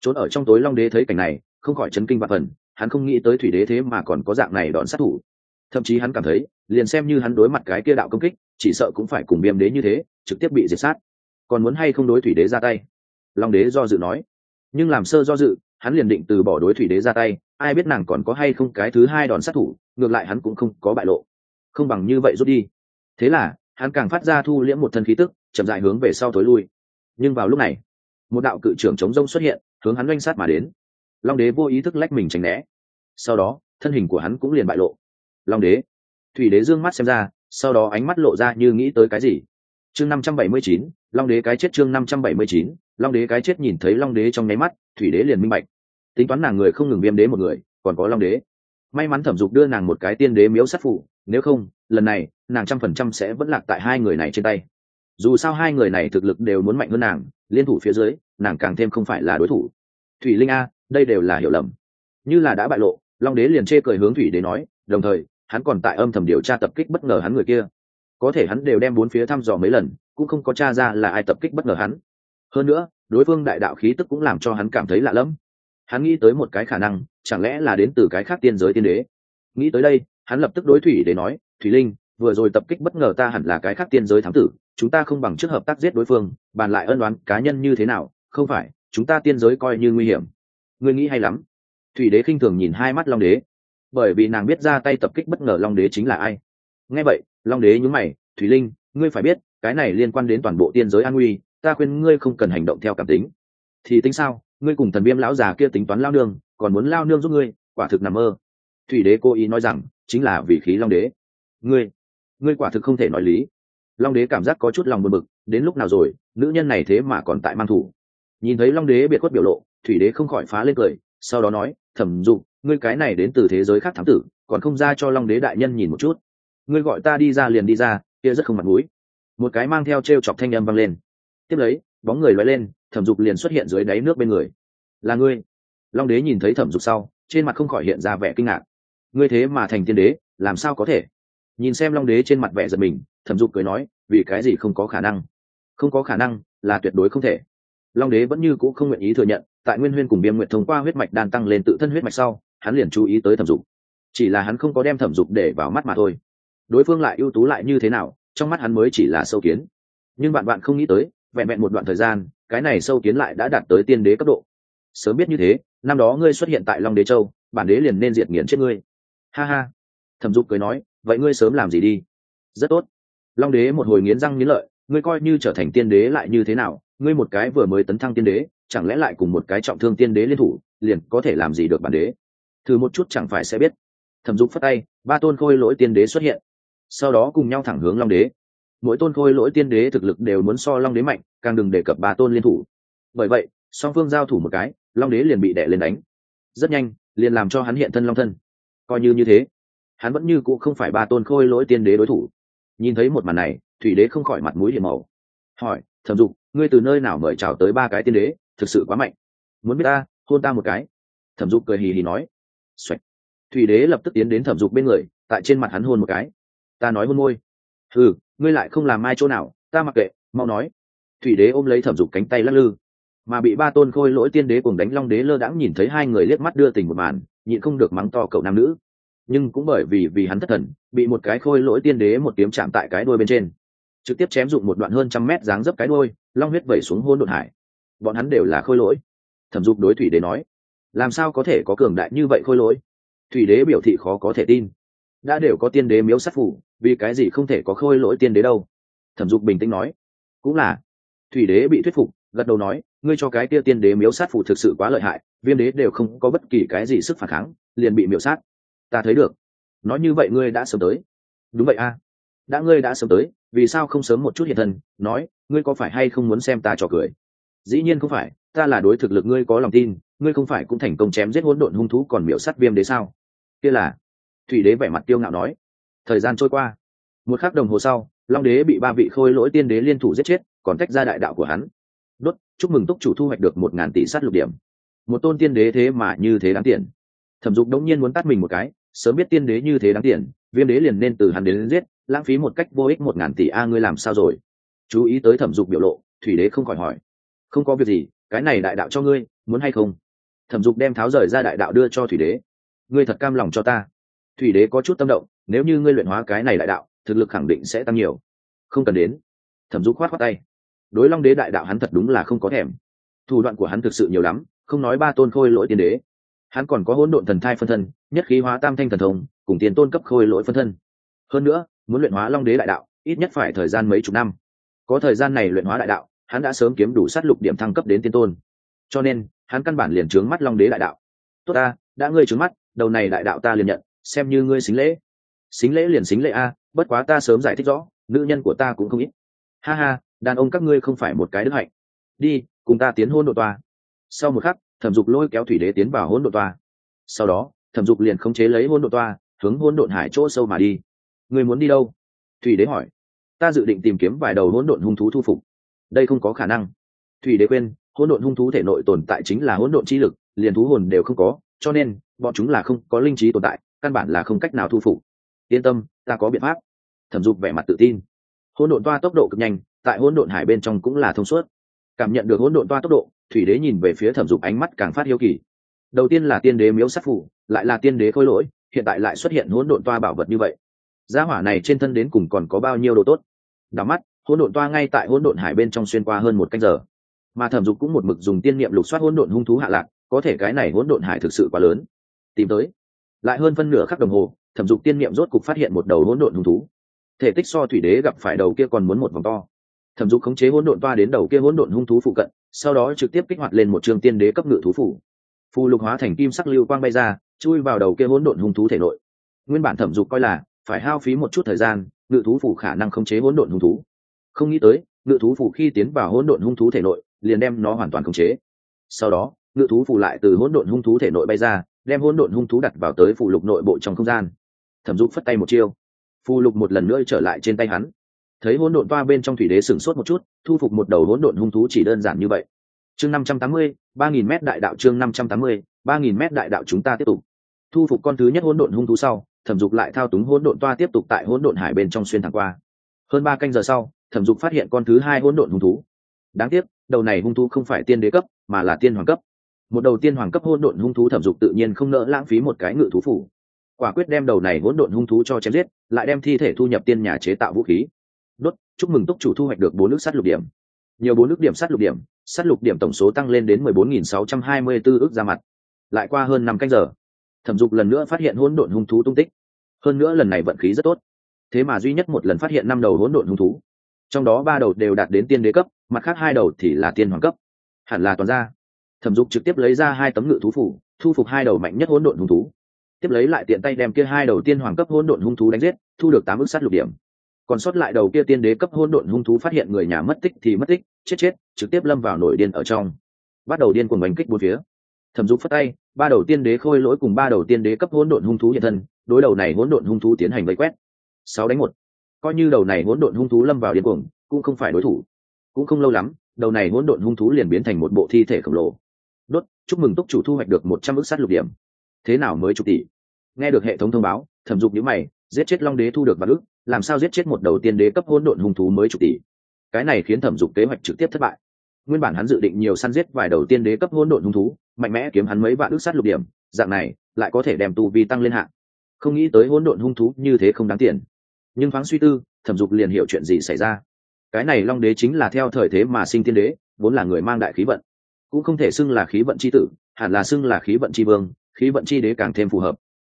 A: Trốn ở trong tối long đế thấy cảnh này, không khỏi chấn kinh và phần, hắn không nghĩ tới thủy đế thế mà còn có dạng này đón sát thủ thậm chí hắn cảm thấy, liền xem như hắn đối mặt cái kia đạo công kích, chỉ sợ cũng phải cùng viêm đế như thế, trực tiếp bị diệt sát. Còn muốn hay không đối thủy đế ra tay? Long đế do dự nói. Nhưng làm sơ do dự, hắn liền định từ bỏ đối thủy đế ra tay, ai biết nàng còn có hay không cái thứ hai đòn sát thủ, ngược lại hắn cũng không có bại lộ. Không bằng như vậy rút đi. Thế là, hắn càng phát ra thu liễm một thân khí tức, chậm dại hướng về sau thối lui. Nhưng vào lúc này, một đạo cự trưởng chống rông xuất hiện, hướng hắn oanh sát mà đến. Long đế vô ý thức lách mình tránh né. Sau đó, thân hình của hắn cũng liền bại lộ long đế. Thủy đế d ư ơ n g mắt xem ra, sau đó ánh mắt lộ ra như nghĩ tới cái gì? Chương năm trăm bảy mươi chín, long đế cái chết chương năm trăm bảy mươi chín, long đế cái chết nhìn thấy long đế trong nháy mắt, thủy đế liền minh bạch. Tính toán nàng người không ngừng viêm đế một người, còn có long đế. May mắn thẩm dục đưa nàng một cái tiên đế miếu sát phụ nếu không, lần này, nàng trăm phần trăm sẽ vẫn lạc tại hai người này trên tay. Dù sao hai người này thực lực đều muốn mạnh hơn nàng, liên thủ phía dưới, nàng càng thêm không phải là đối thủ. Thủy linh a, đây đều là hiểu lầm. Như là đã bại lộ, long đế liền chê cười hướng thủy đế nói, đồng thời hắn còn tại âm thầm điều tra tập kích bất ngờ hắn người kia. Có thể hắn đều đem bốn phía thăm dò mấy lần, cũng không có t r a ra là ai tập kích bất ngờ hắn. Hơn nữa, đối phương đại đạo khí tức cũng làm cho hắn cảm thấy lạ lẫm. Hắn nghĩ tới một cái khả năng, chẳng lẽ là đến từ cái khác tiên giới tiên đế? Nghĩ tới đây, hắn lập tức đối thủy để nói, thủy linh, vừa rồi tập kích bất ngờ ta hẳn là cái khác tiên giới thám tử, chúng ta không bằng trước hợp tác giết đối phương, bàn lại ân đoán cá nhân như thế nào, không phải, chúng ta tiên giới coi như nguy hiểm. Ngươi nghĩ hay lắm. Thủy đế khinh thường nhìn hai mắt long đế bởi vì nàng biết ra tay tập kích bất ngờ long đế chính là ai. Nghe vậy, long đế nhún mày, thủy linh, ngươi phải biết, cái này liên quan đến toàn bộ tiên giới an nguy, ta khuyên ngươi không cần hành động theo cảm tính. Thì tính sao? Ngươi cùng thần viêm lão già kia tính toán lao nương, còn muốn lao nương giúp ngươi, quả thực nằm mơ. Thủy đế cố ý nói rằng, chính là vì khí long đế. Ngươi ngươi quả thực không thể nói lý. Long đế cảm giác có chút lòng buồn bực, đến lúc nào rồi, nữ nhân này thế mà còn tại mang thủ. Nhìn thấy long đế biệt khuất biểu lộ, thủy đế không khỏi phá lên cười, sau đó nói, thẩm dục ngươi cái này đến từ thế giới khác thám tử, còn không ra cho long đế đại nhân nhìn một chút. Ngươi gọi ta đi ra liền đi ra, kia rất không mặt mũi. Một cái mang theo t r e o chọc thanh â m vang lên. Tiếp lấy, bóng người loay lên, thẩm dục liền xuất hiện dưới đáy nước bên người. Là ngươi. Long đế nhìn thấy thẩm dục sau, trên mặt không khỏi hiện ra vẻ kinh ngạc. Ngươi thế mà thành tiên đế, làm sao có thể? Nhìn xem long đế trên mặt vẻ giật mình, thẩm dục cười nói, vì cái gì không có khả năng? Không có khả năng là tuyệt đối không thể. Long đế vẫn như c ũ không nguyện ý thừa nhận, tại nguyên huyên cùng biêm nguyện thông qua huyết mạch đan tăng lên tự thân huyết mạch sau hắn liền chú ý tới thẩm dục. Chỉ là hắn không có đem thẩm dục để vào mắt mà thôi. Đối phương lại ưu tú lại như thế nào, trong mắt hắn mới chỉ là sâu kiến. Nhưng bạn bạn không nghĩ tới, vẹn vẹn một đoạn thời gian, cái này sâu kiến lại đã đạt tới tiên đế cấp độ. Sớm biết như thế, năm đó ngươi xuất hiện tại long đế châu, bản đế liền nên diệt nghiền chết ngươi. Ha ha. Thẩm dục cười nói, vậy ngươi sớm làm gì đi? Rất tốt. Long đế một hồi nghiến răng nghiến lợi, ngươi coi như trở thành tiên đế lại như thế nào? Ngươi một cái vừa mới tấn thăng tiên đế, chẳng lẽ lại cùng một cái trọng thương tiên đế liên thủ, liền có thể làm gì được bản đế? Thử một chút chẳng phải sẽ biết. Thẩm dục phất tay, ba tôn khôi lỗi tiên đế xuất hiện. Sau đó cùng nhau thẳng hướng long đế. Mỗi tôn khôi lỗi tiên đế thực lực đều muốn so long đế mạnh, càng đừng đề cập ba tôn liên thủ. Bởi vậy, song phương giao thủ một cái, long đế liền bị đẻ lên đánh. Rất nhanh, liền làm cho hắn hiện thân long thân. Coi như như thế, hắn vẫn như cũ không phải ba tôn khôi lỗi tiên đế đối thủ. Nhìn thấy một màn này, thủy đế không khỏi mặt mũi hiểm màu. Hỏi, thẩm dục, ngươi từ nơi nào mời chào tới ba cái tiên đế? Thực sự quá mạnh. Muốn biết ta, hôn ta một cái. Thẩm dục cười hì hì nói Xoạch. thủy đế lập tức tiến đến thẩm dục bên người, tại trên mặt hắn hôn một cái. Ta nói hôn môi. Ừ ngươi lại không làm mai chỗ nào, ta mặc kệ, mau nói. Thủy đế ôm lấy thẩm dục cánh tay lắc lư. Mà bị ba tôn khôi lỗi tiên đế cùng đánh long đế lơ đãng nhìn thấy hai người liếc mắt đưa tình một màn, nhịn không được mắng to cậu nam nữ. Nhưng cũng bởi vì vì hắn thất thần, bị một cái khôi lỗi tiên đế một kiếm chạm tại cái đuôi bên trên. Trực tiếp chém dụng một đoạn hơn trăm mét dáng dấp cái đuôi, long huyết vẩy xuống hôn đột hải. Bọn hắn đều là khôi lỗi. Thẩm dục đối thủy đế nói làm sao có thể có cường đại như vậy khôi lỗi? Thủy đế biểu thị khó có thể tin. Đã đều có tiên đế miếu sát phủ, vì cái gì không thể có khôi lỗi tiên đế đâu? Thẩm dục bình tĩnh nói. Cũng là. Thủy đế bị thuyết phục, gật đầu nói, ngươi cho cái kia tiên đế miếu sát phủ thực sự quá lợi hại viêm đế đều không có bất kỳ cái gì sức phản kháng, liền bị miễu sát. Ta thấy được. Nói như vậy ngươi đã sớm tới. Đúng vậy a. Đã ngươi đã sớm tới, vì sao không sớm một chút hiện thân, nói, ngươi có phải hay không muốn xem ta trò cười? Dĩ nhiên không phải, ta là đối thực lực ngươi có lòng tin ngươi không phải cũng thành công chém giết hỗn độn hung thú còn miểu sát viêm đế sao? Kia là, thủy đế vẻ mặt tiêu ngạo nói. Thời gian trôi qua, một khắc đồng hồ sau, long đế bị ba vị khôi lỗi tiên đế liên thủ giết chết, còn tách ra đại đạo của hắn. Đốt, chúc mừng túc chủ thu hoạch được một ngàn tỷ sát lục điểm. Một tôn tiên đế thế mà như thế đáng tiền. Thẩm dục đống nhiên muốn tắt mình một cái, sớm biết tiên đế như thế đáng tiền, viêm đế liền nên từ hắn đến giết, lãng phí một cách vô ích một ngàn tỷ a, ngươi làm sao rồi? Chú ý tới thẩm dục biểu lộ, thủy đế không khỏi hỏi. Không có việc gì, cái này đại đạo cho ngươi, muốn hay không? Thẩm dục đem tháo rời ra đại đạo đưa cho thủy đế. Ngươi thật cam lòng cho ta. Thủy đế có chút tâm động, nếu như ngươi luyện hóa cái này đại đạo, thực lực khẳng định sẽ tăng nhiều. Không cần đến. Thẩm dục khoát khoát tay. Đối long đế đại đạo hắn thật đúng là không có thèm. Thủ đoạn của hắn thực sự nhiều lắm, không nói ba tôn khôi lỗi tiên đế. Hắn còn có hỗn độn thần thai phân thân, nhất khí hóa tam thanh thần thông, cùng tiền tôn cấp khôi lỗi phân thân. Hơn nữa, muốn luyện hóa long đế đại đạo, ít nhất phải thời gian mấy chục năm. Có thời gian này luyện hóa đại đạo, hắn đã sớm kiếm đủ sát lục điểm thăng cấp đến tiên tôn. Cho nên hắn căn bản liền trướng mắt long đế đại đạo. Tốt ta, đã ngươi trướng mắt, đầu này đại đạo ta liền nhận, xem như ngươi xính lễ. Xính lễ liền xính lễ a, bất quá ta sớm giải thích rõ, nữ nhân của ta cũng không ít. Ha ha, đàn ông các ngươi không phải một cái đức hạnh. Đi, cùng ta tiến hôn độ toa sau một khắc, thẩm dục lôi kéo thủy đế tiến vào hôn độ toa sau đó, thẩm dục liền khống chế lấy hôn độ toa hướng hôn độn hải chỗ sâu mà đi. Người muốn đi đâu? Thủy đế hỏi. Ta dự định tìm kiếm vài đầu hỗn độn hung thú thu phục. Đây không có khả năng. Thủy đế quên hỗn độn hung thú thể nội tồn tại chính là hỗn độn chi lực, liền thú hồn đều không có, cho nên, bọn chúng là không có linh trí tồn tại, căn bản là không cách nào thu phục. Yên tâm, ta có biện pháp. Thẩm dục vẻ mặt tự tin. Hỗn độn toa tốc độ cực nhanh, tại hỗn độn hải bên trong cũng là thông suốt. Cảm nhận được hỗn độn toa tốc độ, thủy đế nhìn về phía thẩm dục ánh mắt càng phát hiếu kỳ. Đầu tiên là tiên đế miếu sát phủ, lại là tiên đế khôi lỗi, hiện tại lại xuất hiện hỗn độn toa bảo vật như vậy. Gia hỏa này trên thân đến cùng còn có bao nhiêu đồ tốt? Đảo mắt, hỗn độn toa ngay tại hỗn độn hải bên trong xuyên qua hơn một canh giờ mà thẩm dục cũng một mực dùng tiên niệm lục soát hỗn độn hung thú hạ lạc, có thể cái này hỗn độn hải thực sự quá lớn. Tìm tới. Lại hơn phân nửa khắc đồng hồ, thẩm dục tiên niệm rốt cục phát hiện một đầu hỗn độn hung thú. Thể tích so thủy đế gặp phải đầu kia còn muốn một vòng to. Thẩm dục khống chế hỗn độn toa đến đầu kia hỗn độn hung thú phụ cận, sau đó trực tiếp kích hoạt lên một trường tiên đế cấp ngự thú phủ. Phù lục hóa thành kim sắc lưu quang bay ra, chui vào đầu kia hỗn độn hung thú thể nội. Nguyên bản thẩm dục coi là, phải hao phí một chút thời gian, ngự thú phủ khả năng khống chế hỗn độn hung thú. Không nghĩ tới, ngự thú phủ khi tiến vào hỗn độn hung thú thể nội liền đem nó hoàn toàn khống chế. Sau đó, ngự thú phủ lại từ hỗn độn hung thú thể nội bay ra, đem hỗn độn hung thú đặt vào tới phù lục nội bộ trong không gian. Thẩm dục phất tay một chiêu. Phù lục một lần nữa trở lại trên tay hắn. Thấy hỗn độn toa bên trong thủy đế sửng sốt một chút, thu phục một đầu hỗn độn hung thú chỉ đơn giản như vậy. Chương năm trăm tám mươi, ba nghìn m đại đạo chương năm trăm tám mươi, ba nghìn m đại đạo chúng ta tiếp tục. Thu phục con thứ nhất hỗn độn hung thú sau, thẩm dục lại thao túng hỗn độn toa tiếp tục tại hỗn độn hải bên trong xuyên thẳng qua. Hơn ba canh giờ sau, thẩm dục phát hiện con thứ hai hỗn độn hung thú đáng tiếc, đầu này hung thú không phải tiên đế cấp, mà là tiên hoàng cấp. Một đầu tiên hoàng cấp hôn độn hung thú thẩm dục tự nhiên không nỡ lãng phí một cái ngự thú phủ. Quả quyết đem đầu này hỗn độn hung thú cho chém giết, lại đem thi thể thu nhập tiên nhà chế tạo vũ khí. Đốt, chúc mừng túc chủ thu hoạch được bốn nước sắt lục điểm. Nhiều bốn nước điểm sắt lục điểm sắt lục điểm tổng số tăng lên đến mười bốn nghìn sáu trăm hai mươi bốn ước ra mặt. Lại qua hơn năm canh giờ, thẩm dục lần nữa phát hiện hỗn độn hung thú tung tích. Hơn nữa lần này vận khí rất tốt. Thế mà duy nhất một lần phát hiện năm đầu hỗn độn hung thú trong đó ba đầu đều đạt đến tiên đế cấp, mặt khác hai đầu thì là tiên hoàng cấp. Hẳn là toàn ra thẩm dục trực tiếp lấy ra hai tấm ngự thú phủ, thu phục hai đầu mạnh nhất hỗn độn hung thú. Tiếp lấy lại tiện tay đem kia hai đầu tiên hoàng cấp hỗn độn hung thú đánh giết, thu được tám ước sát lục điểm. Còn sót lại đầu kia tiên đế cấp hỗn độn hung thú phát hiện người nhà mất tích thì mất tích, chết chết, trực tiếp lâm vào nổi điên ở trong. Bắt đầu điên cuồng bánh kích bốn phía. Thẩm dục phất tay, ba đầu tiên đế khôi lỗi cùng ba đầu tiên đế cấp hỗn độn hung thú hiện thân, đối đầu này hỗn độn hung thú tiến hành vây quét. Sáu đánh một coi như đầu này hỗn độn hung thú lâm vào điên cuồng, cũng không phải đối thủ. Cũng không lâu lắm, đầu này hỗn độn hung thú liền biến thành một bộ thi thể khổng lồ. Đốt, chúc mừng túc chủ thu hoạch được một trăm ước sát lục điểm. Thế nào mới chục tỷ? Nghe được hệ thống thông báo, thẩm dục nhíu mày, giết chết long đế thu được vạn ước, làm sao giết chết một đầu tiên đế cấp hỗn độn hung thú mới chục tỷ? Cái này khiến thẩm dục kế hoạch trực tiếp thất bại. Nguyên bản hắn dự định nhiều săn giết vài đầu tiên đế cấp hỗn độn hung thú, mạnh mẽ kiếm hắn mấy vạn ước sát lục điểm, dạng này, lại có thể đem tu vi tăng lên hạng không nghĩ tới hỗn độn hung thú như thế không đáng tiền nhưng thoáng suy tư, thẩm dục liền hiểu chuyện gì xảy ra. Cái này long đế chính là theo thời thế mà sinh tiên đế, vốn là người mang đại khí vận, cũng không thể xưng là khí vận c h i tử, hẳn là xưng là khí vận c h i vương, khí vận c h i đế càng thêm phù hợp.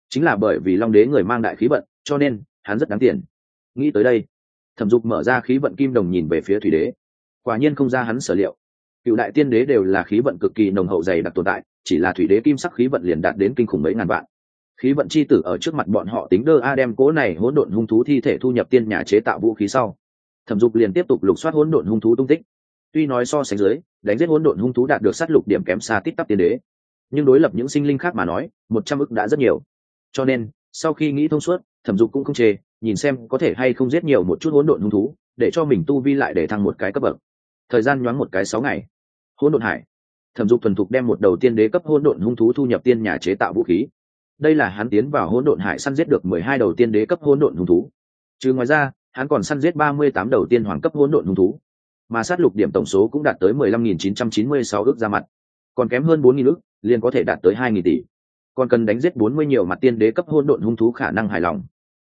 A: Chính là bởi vì long đế người mang đại khí vận, cho nên hắn rất đáng tiền. Nghĩ tới đây, thẩm dục mở ra khí vận kim đồng nhìn về phía thủy đế. Quả nhiên không ra hắn sở liệu. Cựu đại tiên đế đều là khí vận cực kỳ nồng hậu dày đặc tồn tại, chỉ là thủy đế kim sắc khí vận liền đạt đến kinh khủng mấy ngàn vạn khí vận chi tử ở trước mặt bọn họ tính đơ a đem cố này hỗn độn hung thú thi thể thu nhập tiên nhà chế tạo vũ khí sau. Thẩm dục liền tiếp tục lục soát hỗn độn hung thú tung tích. Tuy nói so sánh dưới, đánh giết hỗn độn hung thú đạt được sát lục điểm kém xa tít tắp tiên đế. Nhưng đối lập những sinh linh khác mà nói, một trăm ức đã rất nhiều. Cho nên, sau khi nghĩ thông suốt, thẩm dục cũng không chê, nhìn xem có thể hay không giết nhiều một chút hỗn độn hung thú, để cho mình tu vi lại để thăng một cái cấp bậc. Thời gian nhoáng một cái sáu ngày. Hỗn độn hải. Thẩm dục thuần thục đem một đầu tiên đế cấp hỗn độn hung thú thu nhập tiên nhà chế tạo vũ khí đây là hắn tiến vào hỗn độn hải săn giết được mười hai đầu tiên đế cấp hỗn độn hung thú. Trừ ngoài ra, hắn còn săn giết ba mươi tám đầu tiên hoàng cấp hỗn độn hung thú. Mà sát lục điểm tổng số cũng đạt tới mười lăm nghìn chín trăm chín mươi sáu ước ra mặt. Còn kém hơn bốn nghìn ước, liền có thể đạt tới hai nghìn tỷ. Còn cần đánh giết bốn mươi nhiều mặt tiên đế cấp hỗn độn hung thú khả năng hài lòng.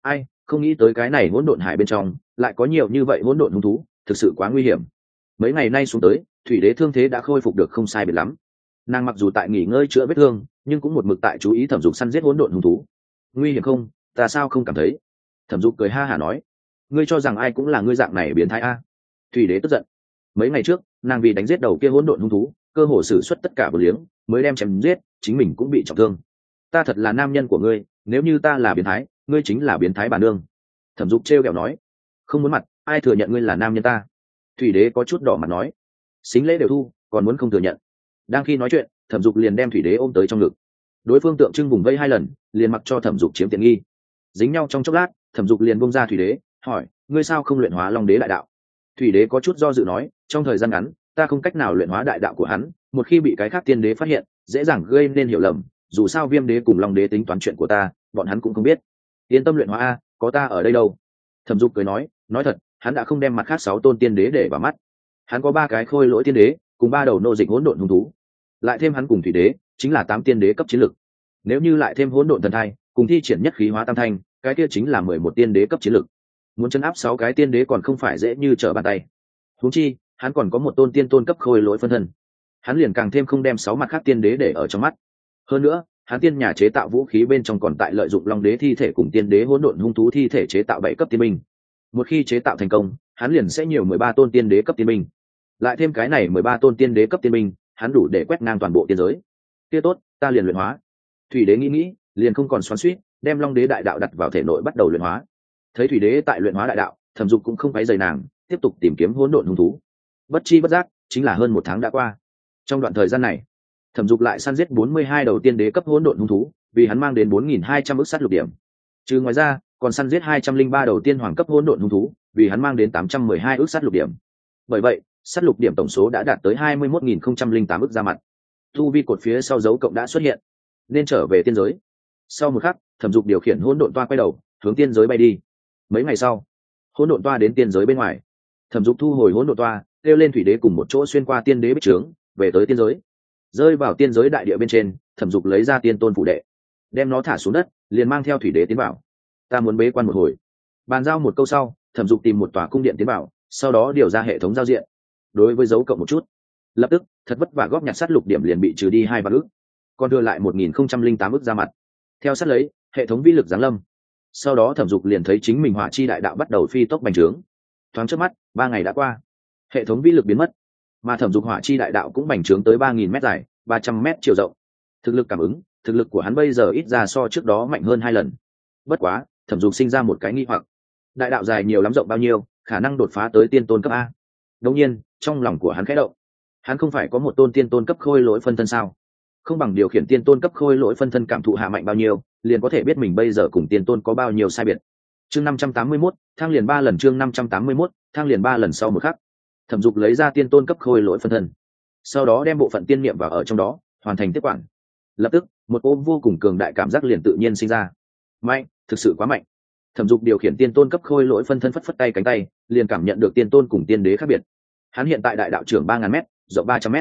A: Ai, không nghĩ tới cái này hỗn độn hải bên trong, lại có nhiều như vậy hỗn độn hung thú, thực sự quá nguy hiểm. Mấy ngày nay xuống tới, thủy đế thương thế đã khôi phục được không sai biệt lắm. Nàng mặc dù tại nghỉ ngơi chữa vết thương nhưng cũng một mực tại chú ý thẩm dục săn giết hỗn độn hung thú. Nguy hiểm không? Ta sao không cảm thấy? Thẩm dục cười ha hả nói. Ngươi cho rằng ai cũng là ngươi dạng này biến thái a? Thủy đế tức giận. Mấy ngày trước, nàng vì đánh giết đầu kia hỗn độn hung thú, cơ hồ xử suất tất cả bờ liếng, mới đem chém giết, chính mình cũng bị trọng thương. Ta thật là nam nhân của ngươi, nếu như ta là biến thái, ngươi chính là biến thái bản nương. Thẩm dục trêu kẹo nói. Không muốn mặt, ai thừa nhận ngươi là nam nhân ta? Thủy đế có chút đỏ mặt nói. Xính lễ đều thu, còn muốn không thừa nhận đang khi nói chuyện, thẩm dục liền đem thủy đế ôm tới trong ngực. Đối phương tượng trưng vùng vây hai lần, liền mặc cho thẩm dục chiếm tiện nghi. Dính nhau trong chốc lát, thẩm dục liền bông ra thủy đế, hỏi, ngươi sao không luyện hóa long đế đại đạo? Thủy đế có chút do dự nói, trong thời gian ngắn, ta không cách nào luyện hóa đại đạo của hắn, một khi bị cái khác tiên đế phát hiện, dễ dàng gây nên hiểu lầm, dù sao viêm đế cùng long đế tính toán chuyện của ta, bọn hắn cũng không biết. Yên tâm luyện hóa a, có ta ở đây đâu. Thẩm dục cười nói nói thật, hắn đã không đem mặt khác sáu tôn tiên đế để vào mắt. Hắn có ba cái khôi lỗi tiên đế, cùng ba đầu nô dịch hỗn độn hung thú lại thêm hắn cùng thủy đế, chính là tám tiên đế cấp chiến lực nếu như lại thêm hỗn độn thần thai, cùng thi triển nhất khí hóa tam thanh, cái kia chính là mười một tiên đế cấp chiến lực muốn chấn áp sáu cái tiên đế còn không phải dễ như trở bàn tay. Huống chi, hắn còn có một tôn tiên tôn cấp khôi lỗi phân thân. Hắn liền càng thêm không đem sáu mặt khác tiên đế để ở trong mắt. Hơn nữa, hắn tiên nhà chế tạo vũ khí bên trong còn tại lợi dụng long đế thi thể cùng tiên đế hỗn độn hung thú thi thể chế tạo bảy cấp tiên minh một khi chế tạo thành công, hắn liền sẽ nhiều mười ba tôn tiên đế cấp tiên minh lại thêm cái này mười ba tôn tiên đế cấp tiên minh hắn đủ để quét ngang toàn bộ tiên giới. Kia tốt, ta liền luyện hóa. Thủy đế nghĩ nghĩ, liền không còn xoắn suýt đem long đế đại đạo đặt vào thể nội bắt đầu luyện hóa. Thấy thủy đế tại luyện hóa đại đạo, thẩm dục cũng không phải dày nàng, tiếp tục tìm kiếm hỗn độn hung thú. Bất chi bất giác, chính là hơn một tháng đã qua. Trong đoạn thời gian này, thẩm dục lại săn giết bốn mươi hai đầu tiên đế cấp hỗn độn hung thú, vì hắn mang đến bốn nghìn hai trăm ước sắt lục điểm. Trừ ngoài ra, còn săn giết hai trăm linh ba đầu tiên hoàng cấp hỗn độn hung thú, vì hắn mang đến tám trăm mười hai ước sắt lục điểm. Bởi vậy sắt lục điểm tổng số đã đạt tới hai mươi mốt nghìn không trăm linh tám ước ra mặt. Thu vi cột phía sau dấu cộng đã xuất hiện, nên trở về tiên giới. Sau một khắc, thẩm dục điều khiển hỗn độn toa quay đầu, hướng tiên giới bay đi. Mấy ngày sau, hỗn độn toa đến tiên giới bên ngoài. Thẩm dục thu hồi hỗn độn toa, kêu lên thủy đế cùng một chỗ xuyên qua tiên đế bích trướng, về tới tiên giới. Rơi vào tiên giới đại địa bên trên, thẩm dục lấy ra tiên tôn phụ đệ, đem nó thả xuống đất, liền mang theo thủy đế tiến bảo ta muốn bế quan một hồi. Bàn giao một câu sau, thẩm dục tìm một tòa cung điện tiến bảo sau đó điều ra hệ thống giao diện đối với dấu cộng một chút. Lập tức, thật vất vả góp nhặt sát lục điểm liền bị trừ đi hai vạn ước còn đưa lại một nghìn không trăm linh tám ước ra mặt. Theo sát lấy, hệ thống vi lực giáng lâm. Sau đó thẩm dục liền thấy chính mình hỏa chi đại đạo bắt đầu phi tốc bành trướng. Thoáng trước mắt, ba ngày đã qua. Hệ thống vi lực biến mất. Mà thẩm dục hỏa chi đại đạo cũng bành trướng tới ba nghìn m dài, ba trăm m chiều rộng. Thực lực cảm ứng, thực lực của hắn bây giờ ít ra so trước đó mạnh hơn hai lần. Bất quá, thẩm dục sinh ra một cái nghi hoặc. Đại đạo dài nhiều lắm rộng bao nhiêu, khả năng đột phá tới tiên tôn cấp a. Đông nhiên trong lòng của hắn khẽ động. Hắn không phải có một tôn tiên tôn cấp khôi lỗi phân thân sao? Không bằng điều khiển tiên tôn cấp khôi lỗi phân thân cảm thụ hạ mạnh bao nhiêu, liền có thể biết mình bây giờ cùng tiên tôn có bao nhiêu sai biệt. Chương năm trăm tám mươi mốt, thang liền ba lần chương năm trăm tám mươi mốt, thang liền ba lần sau một khắc. Thẩm dục lấy ra tiên tôn cấp khôi lỗi phân thân. Sau đó đem bộ phận tiên niệm vào ở trong đó, hoàn thành tiếp quản. Lập tức, một ôm vô cùng cường đại cảm giác liền tự nhiên sinh ra. Mạnh, thực sự quá mạnh. Thẩm dục điều khiển tiên tôn cấp khôi lỗi phân thân phất phất tay cánh tay, liền cảm nhận được tiên tôn cùng tiên đế khác biệt hắn hiện tại đại đạo trưởng ba ngàn m rộng ba trăm m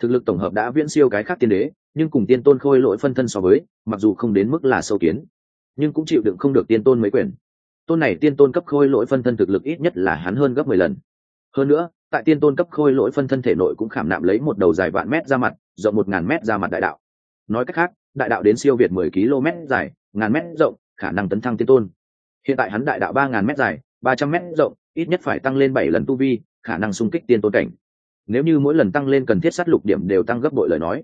A: thực lực tổng hợp đã viễn siêu cái khác tiên đế, nhưng cùng tiên tôn khôi lỗi phân thân so với, mặc dù không đến mức là sâu kiến, nhưng cũng chịu đựng không được tiên tôn mấy quyền. Tôn này tiên tôn cấp khôi lỗi phân thân thực lực ít nhất là hắn hơn gấp mười lần. Hơn nữa, tại tiên tôn cấp khôi lỗi phân thân thể nội cũng khảm nạm lấy một đầu dài vạn mét ra mặt, rộng một ngàn mét ra mặt đại đạo. Nói cách khác, đại đạo đến siêu việt mười km dài, ngàn mét rộng, khả năng tấn thăng tiên tôn. Hiện tại hắn đại đạo ba ngàn mét dài, ba trăm mét rộng, ít nhất phải tăng lên bảy lần tu vi khả năng xung kích tiên tôn cảnh. Nếu như mỗi lần tăng lên cần thiết sát lục điểm đều tăng gấp bội lời nói,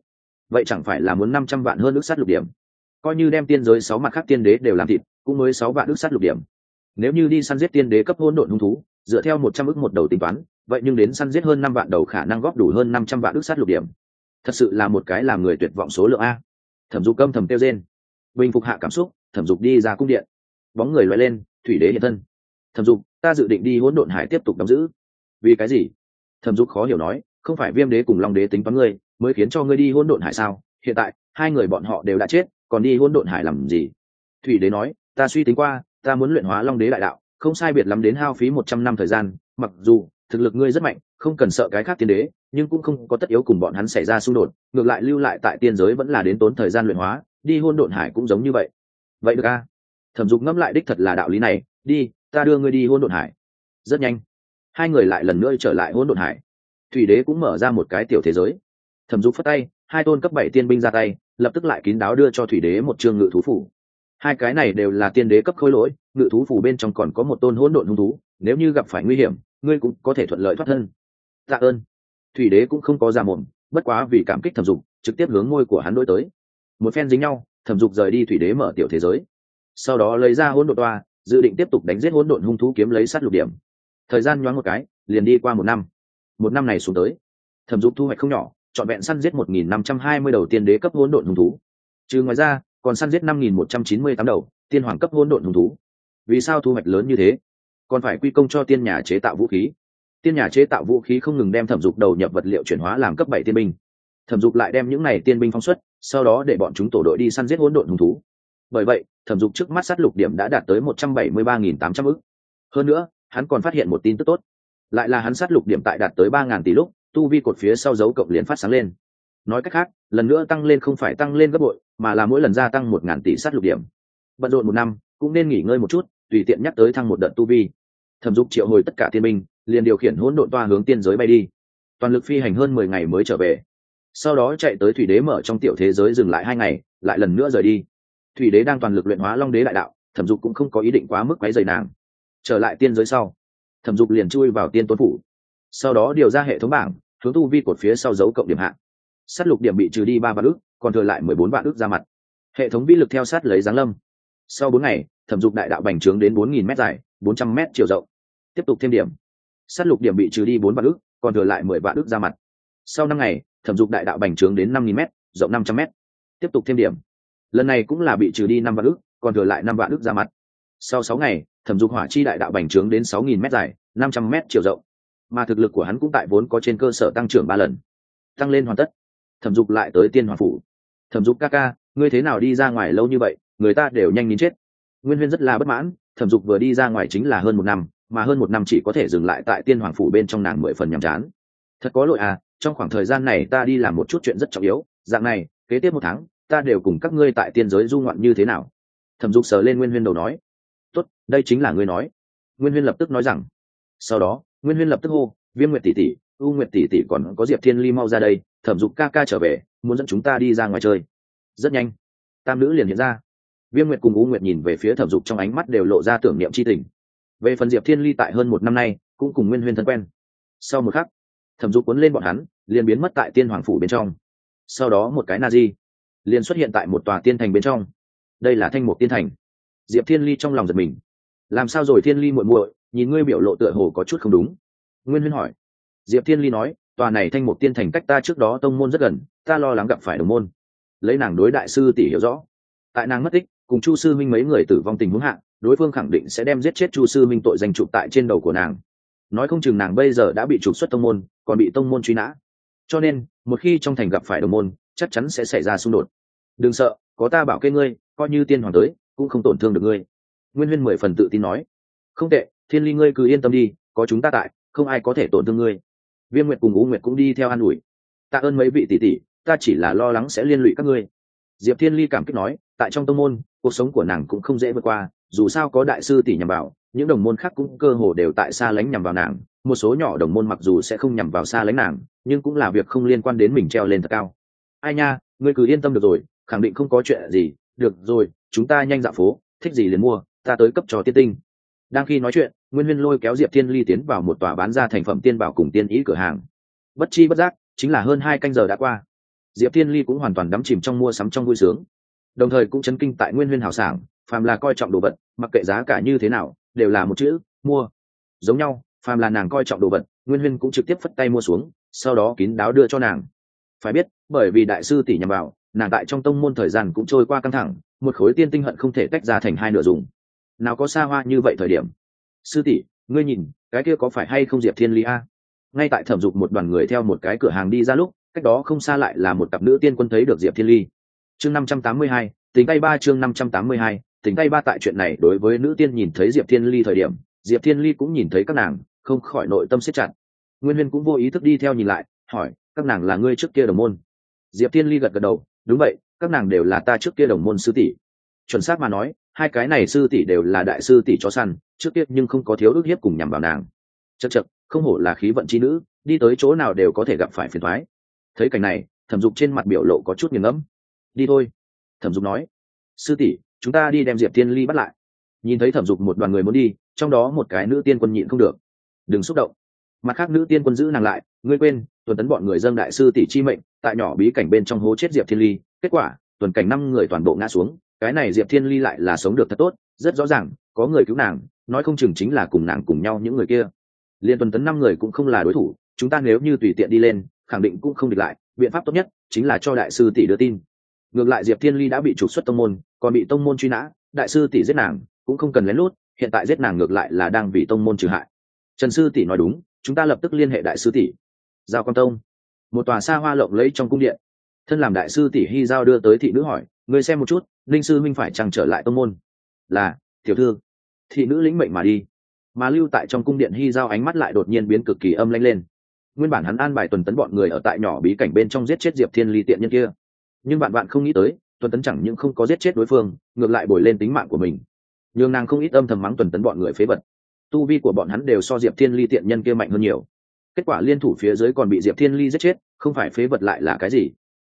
A: vậy chẳng phải là muốn năm trăm vạn hơn ước sát lục điểm? Coi như đem tiên giới sáu mặt khác tiên đế đều làm thịt, cũng mới sáu vạn ước sát lục điểm. Nếu như đi săn giết tiên đế cấp hỗn độn hung thú, dựa theo một trăm ước một đầu tính toán, vậy nhưng đến săn giết hơn năm vạn đầu khả năng góp đủ hơn năm trăm vạn ước sát lục điểm. Thật sự là một cái làm người tuyệt vọng số lượng a. Thẩm dục câm thầm tiêu rên. Bình phục hạ cảm xúc, thẩm dục đi ra cung điện. Bóng người loại lên, thủy đế hiện thân. Thẩm dục, ta dự định đi hỗn độn hải tiếp tục đóng giữ vì cái gì? Thẩm dục khó hiểu nói, không phải viêm đế cùng long đế tính toán ngươi, mới khiến cho ngươi đi hôn độn hải sao? Hiện tại, hai người bọn họ đều đã chết, còn đi hôn độn hải làm gì? Thủy đế nói, ta suy tính qua, ta muốn luyện hóa long đế đại đạo, không sai biệt lắm đến hao phí một trăm năm thời gian, mặc dù, thực lực ngươi rất mạnh, không cần sợ cái khác tiên đế, nhưng cũng không có tất yếu cùng bọn hắn xảy ra xung đột, ngược lại lưu lại tại tiên giới vẫn là đến tốn thời gian luyện hóa, đi hôn độn hải cũng giống như vậy. Vậy được a thẩm dục ngẫm lại đích thật là đạo lý này, đi, ta đưa ngươi đi hôn độn hải. Rất nhanh hai người lại lần nữa trở lại hỗn độn hải. Thủy đế cũng mở ra một cái tiểu thế giới. Thẩm dục phất tay, hai tôn cấp bảy tiên binh ra tay, lập tức lại kín đáo đưa cho thủy đế một chương ngự thú phủ. Hai cái này đều là tiên đế cấp khôi lỗi, ngự thú phủ bên trong còn có một tôn hỗn độn hung thú, nếu như gặp phải nguy hiểm, ngươi cũng có thể thuận lợi thoát thân. Tạ ơn. Thủy đế cũng không có ra mồm, bất quá vì cảm kích thẩm dục, trực tiếp hướng ngôi của hắn đôi tới. Một phen dính nhau, thẩm dục rời đi thủy đế mở tiểu thế giới. Sau đó lấy ra hỗn độn toa, dự định tiếp tục đánh giết hỗn độn hung thú kiếm lấy sát lục điểm thời gian nhoáng một cái, liền đi qua một năm. Một năm này xuống tới, thẩm dục thu hoạch không nhỏ, trọn vẹn săn giết một nghìn năm trăm hai mươi đầu tiên đế cấp hỗn độn hung thú. Trừ ngoài ra, còn săn giết năm nghìn một trăm chín mươi tám đầu tiên hoàng cấp hỗn độn hung thú. Vì sao thu hoạch lớn như thế? Còn phải quy công cho tiên nhà chế tạo vũ khí. Tiên nhà chế tạo vũ khí không ngừng đem thẩm dục đầu nhập vật liệu chuyển hóa làm cấp bảy tiên binh. Thẩm dục lại đem những này tiên binh phóng xuất, sau đó để bọn chúng tổ đội đi săn giết hỗn độn hung thú. Bởi vậy, thẩm dục trước mắt sát lục điểm đã đạt tới một trăm bảy mươi ba nghìn tám trăm ư hơn nữa hắn còn phát hiện một tin tức tốt. Lại là hắn sát lục điểm tại đạt tới ba ngàn tỷ lúc, tu vi cột phía sau dấu cộng liền phát sáng lên. Nói cách khác, lần nữa tăng lên không phải tăng lên gấp bội, mà là mỗi lần gia tăng một ngàn tỷ sát lục điểm. Bận rộn một năm, cũng nên nghỉ ngơi một chút, tùy tiện nhắc tới thăng một đợt tu vi. Thẩm dục triệu hồi tất cả tiên binh, liền điều khiển hỗn độn toa hướng tiên giới bay đi. Toàn lực phi hành hơn mười ngày mới trở về. Sau đó chạy tới thủy đế mở trong tiểu thế giới dừng lại hai ngày, lại lần nữa rời đi. Thủy đế đang toàn lực luyện hóa long đế đại đạo, thẩm dục cũng không có ý định quá mức quáy dày nàng trở lại tiên giới sau. Thẩm dục liền chui vào tiên tôn phủ. Sau đó điều ra hệ thống bảng, hướng tu vi cột phía sau dấu cộng điểm hạn s á t lục điểm bị trừ đi ba vạn ước còn thừa lại mười bốn vạn ước ra mặt. Hệ thống vi lực theo sát lấy giáng lâm. Sau bốn ngày, thẩm dục đại đạo bành trướng đến bốn nghìn m dài, bốn trăm m chiều rộng. Tiếp tục thêm điểm. S á t lục điểm bị trừ đi bốn vạn ước còn thừa lại mười vạn ước ra mặt. Sau năm ngày, thẩm dục đại đạo bành trướng đến năm nghìn m rộng năm trăm m tiếp tục thêm điểm. Lần này cũng là bị trừ đi năm vạn ước còn thừa lại năm vạn ước ra mặt sau sáu ngày, thẩm dục hỏa chi đại đạo bành trướng đến sáu nghìn m dài, năm trăm m chiều rộng. Mà thực lực của hắn cũng tại vốn có trên cơ sở tăng trưởng ba lần. Tăng lên hoàn tất. Thẩm dục lại tới tiên hoàng phủ. Thẩm dục, ca ca, ngươi thế nào đi ra ngoài lâu như vậy? Người ta đều nhanh nín chết. Nguyên huyên rất là bất mãn, thẩm dục vừa đi ra ngoài chính là hơn một năm, mà hơn một năm chỉ có thể dừng lại tại tiên hoàng phủ bên trong nàng mười phần nhàm chán. Thật có lỗi à trong khoảng thời gian này ta đi làm một chút chuyện rất trọng yếu, dạng này, kế tiếp một tháng, ta đều cùng các ngươi tại tiên giới du ngoạn như thế nào? Thẩm dục sờ lên nguyên huyên đầu nói tốt, đây chính là ngươi nói. Nguyên huyên lập tức nói rằng, sau đó, nguyên huyên lập tức hô, viêm nguyệt tỷ tỷ, u nguyệt tỷ tỷ còn có diệp thiên ly mau ra đây, thẩm dục ca ca trở về, muốn dẫn chúng ta đi ra ngoài chơi. Rất nhanh, tam nữ liền hiện ra. Viêm nguyệt cùng u nguyệt nhìn về phía thẩm dục trong ánh mắt đều lộ ra tưởng niệm c h i tình. Về phần diệp thiên ly tại hơn một năm nay, cũng cùng nguyên huyên thân quen. Sau một khắc, thẩm dục cuốn lên bọn hắn, liền biến mất tại tiên hoàng phủ bên trong. Sau đó một cái na di, liền xuất hiện tại một tòa tiên thành bên trong. Đây là thanh mục tiên thành diệp thiên ly trong lòng giật mình. Làm sao rồi thiên ly muội muội, nhìn ngươi biểu lộ tựa hồ có chút không đúng. Nguyên huyên hỏi. Diệp thiên ly nói, tòa này thanh mục tiên thành cách ta trước đó tông môn rất gần, ta lo lắng gặp phải đồng môn. Lấy nàng đối đại sư tỷ hiểu rõ. Tại nàng mất tích, cùng chu sư minh mấy người tử vong tình huống hạ, đối phương khẳng định sẽ đem giết chết chu sư minh tội danh trục tại trên đầu của nàng. Nói không chừng nàng bây giờ đã bị trục xuất tông môn, còn bị tông môn truy nã. Cho nên, một khi trong thành gặp phải đồng môn, chắc chắn sẽ xảy ra xung đột. Đừng sợ, có ta bảo kê ngươi, coi như tiên hoàng tới cũng không tổn thương được ngươi. Nguyên huyên mười phần tự tin nói. Không tệ, thiên ly ngươi cứ yên tâm đi, có chúng ta tại, không ai có thể tổn thương ngươi. Viêm nguyệt cùng u nguyệt cũng đi theo an ủi. Tạ ơn mấy vị tỷ tỷ, ta chỉ là lo lắng sẽ liên lụy các ngươi. Diệp thiên ly cảm kích nói, tại trong tông môn, cuộc sống của nàng cũng không dễ vượt qua, dù sao có đại sư tỷ nhằm vào, những đồng môn khác cũng cơ hồ đều tại xa lánh nhằm vào nàng. Một số nhỏ đồng môn mặc dù sẽ không nhằm vào xa lánh nàng, nhưng cũng là việc không liên quan đến mình treo lên thật cao. Ai nha, ngươi cứ yên tâm được rồi, khẳng định không có chuyện gì. Được rồi chúng ta nhanh dạo phố, thích gì liền mua, ta tới cấp cho tiên tinh. Đang khi nói chuyện, nguyên huyên lôi kéo diệp thiên ly tiến vào một tòa bán ra thành phẩm tiên bảo cùng tiên ý cửa hàng. Bất chi bất giác, chính là hơn hai canh giờ đã qua. Diệp thiên ly cũng hoàn toàn đắm chìm trong mua sắm trong vui sướng. Đồng thời cũng chấn kinh tại nguyên huyên hào sảng, phàm là coi trọng đồ vật, mặc kệ giá cả như thế nào, đều là một chữ, mua. Giống nhau, phàm là nàng coi trọng đồ vật, nguyên huyên cũng trực tiếp phất tay mua xuống, sau đó kín đáo đưa cho nàng. Phải biết, bởi vì đại sư tỷ nhằm vào nàng tại trong tông môn thời gian cũng trôi qua căng thẳng, một khối tiên tinh hận không thể tách ra thành hai nửa dùng. Nào có xa hoa như vậy thời điểm. Sư tỷ, ngươi nhìn, cái kia có phải hay không diệp thiên ly a? Ngay tại thẩm dục một đoàn người theo một cái cửa hàng đi ra lúc, cách đó không xa lại là một cặp nữ tiên quân thấy được diệp thiên ly. Chương năm trăm tám mươi hai tính tay ba chương năm trăm tám mươi hai tính tay ba tại chuyện này đối với nữ tiên nhìn thấy diệp thiên ly thời điểm, diệp thiên ly cũng nhìn thấy các nàng, không khỏi nội tâm siết chặt. Nguyên huyên cũng vô ý thức đi theo nhìn lại, hỏi, các nàng là ngươi trước kia đồng môn? Diệp thiên ly gật gật đầu đúng vậy, các nàng đều là ta trước kia đồng môn sư tỷ. Chuẩn xác mà nói, hai cái này sư tỷ đều là đại sư tỷ chó săn, trước kia nhưng không có thiếu ước hiếp cùng nhằm vào nàng. Chật chật không hổ là khí vận chi nữ, đi tới chỗ nào đều có thể gặp phải phiền thoái thấy cảnh này, thẩm dục trên mặt biểu lộ có chút nghiền ngẫm. Đi thôi. Thẩm dục nói, sư tỷ, chúng ta đi đem diệp tiên ly bắt lại. Nhìn thấy thẩm dục một đoàn người muốn đi, trong đó một cái nữ tiên quân nhịn không được. Đừng xúc động. Mặt khác nữ tiên quân giữ nàng lại ngươi quên, tuần tấn bọn người dân đại sư tỷ chi mệnh, tại nhỏ bí cảnh bên trong hố chết diệp thiên ly, kết quả, tuần cảnh năm người toàn bộ ngã xuống, cái này diệp thiên ly lại là sống được thật tốt, rất rõ ràng, có người cứu nàng, nói không chừng chính là cùng nàng cùng nhau những người kia. Liên tuần tấn năm người cũng không là đối thủ, chúng ta nếu như tùy tiện đi lên, khẳng định cũng không địch lại, biện pháp tốt nhất chính là cho đại sư tỷ đưa tin. Ngược lại diệp thiên ly đã bị trục xuất tông môn, còn bị tông môn truy nã, đại sư tỷ giết nàng, cũng không cần lén lút, hiện tại giết nàng ngược lại là đang vì tông môn trừ hại. Trần sư tỷ nói đúng, chúng ta lập tức liên hệ đại sư tỷ giao quan tông. Một tòa xa hoa lộng lẫy trong cung điện. Thân làm đại sư tỷ hy giao đưa tới thị nữ hỏi người xem một chút, linh sư minh phải chẳng trở lại tông môn? Là, tiểu thư. Thị nữ lĩnh mệnh mà đi. Mà lưu tại trong cung điện hy giao ánh mắt lại đột nhiên biến cực kỳ âm lanh lên. Nguyên bản hắn an bài tuần tấn bọn người ở tại nhỏ bí cảnh bên trong giết chết diệp thiên ly tiện nhân kia. Nhưng bạn bạn không nghĩ tới, tuần tấn chẳng những không có giết chết đối phương, ngược lại bồi lên tính mạng của mình. Nhường nàng không ít âm thầm mắng tuần tấn bọn người phế vật. Tu vi của bọn hắn đều so diệp thiên ly tiện nhân kia mạnh hơn nhiều kết quả liên thủ phía dưới còn bị diệp thiên ly giết chết, không phải phế vật lại là cái gì?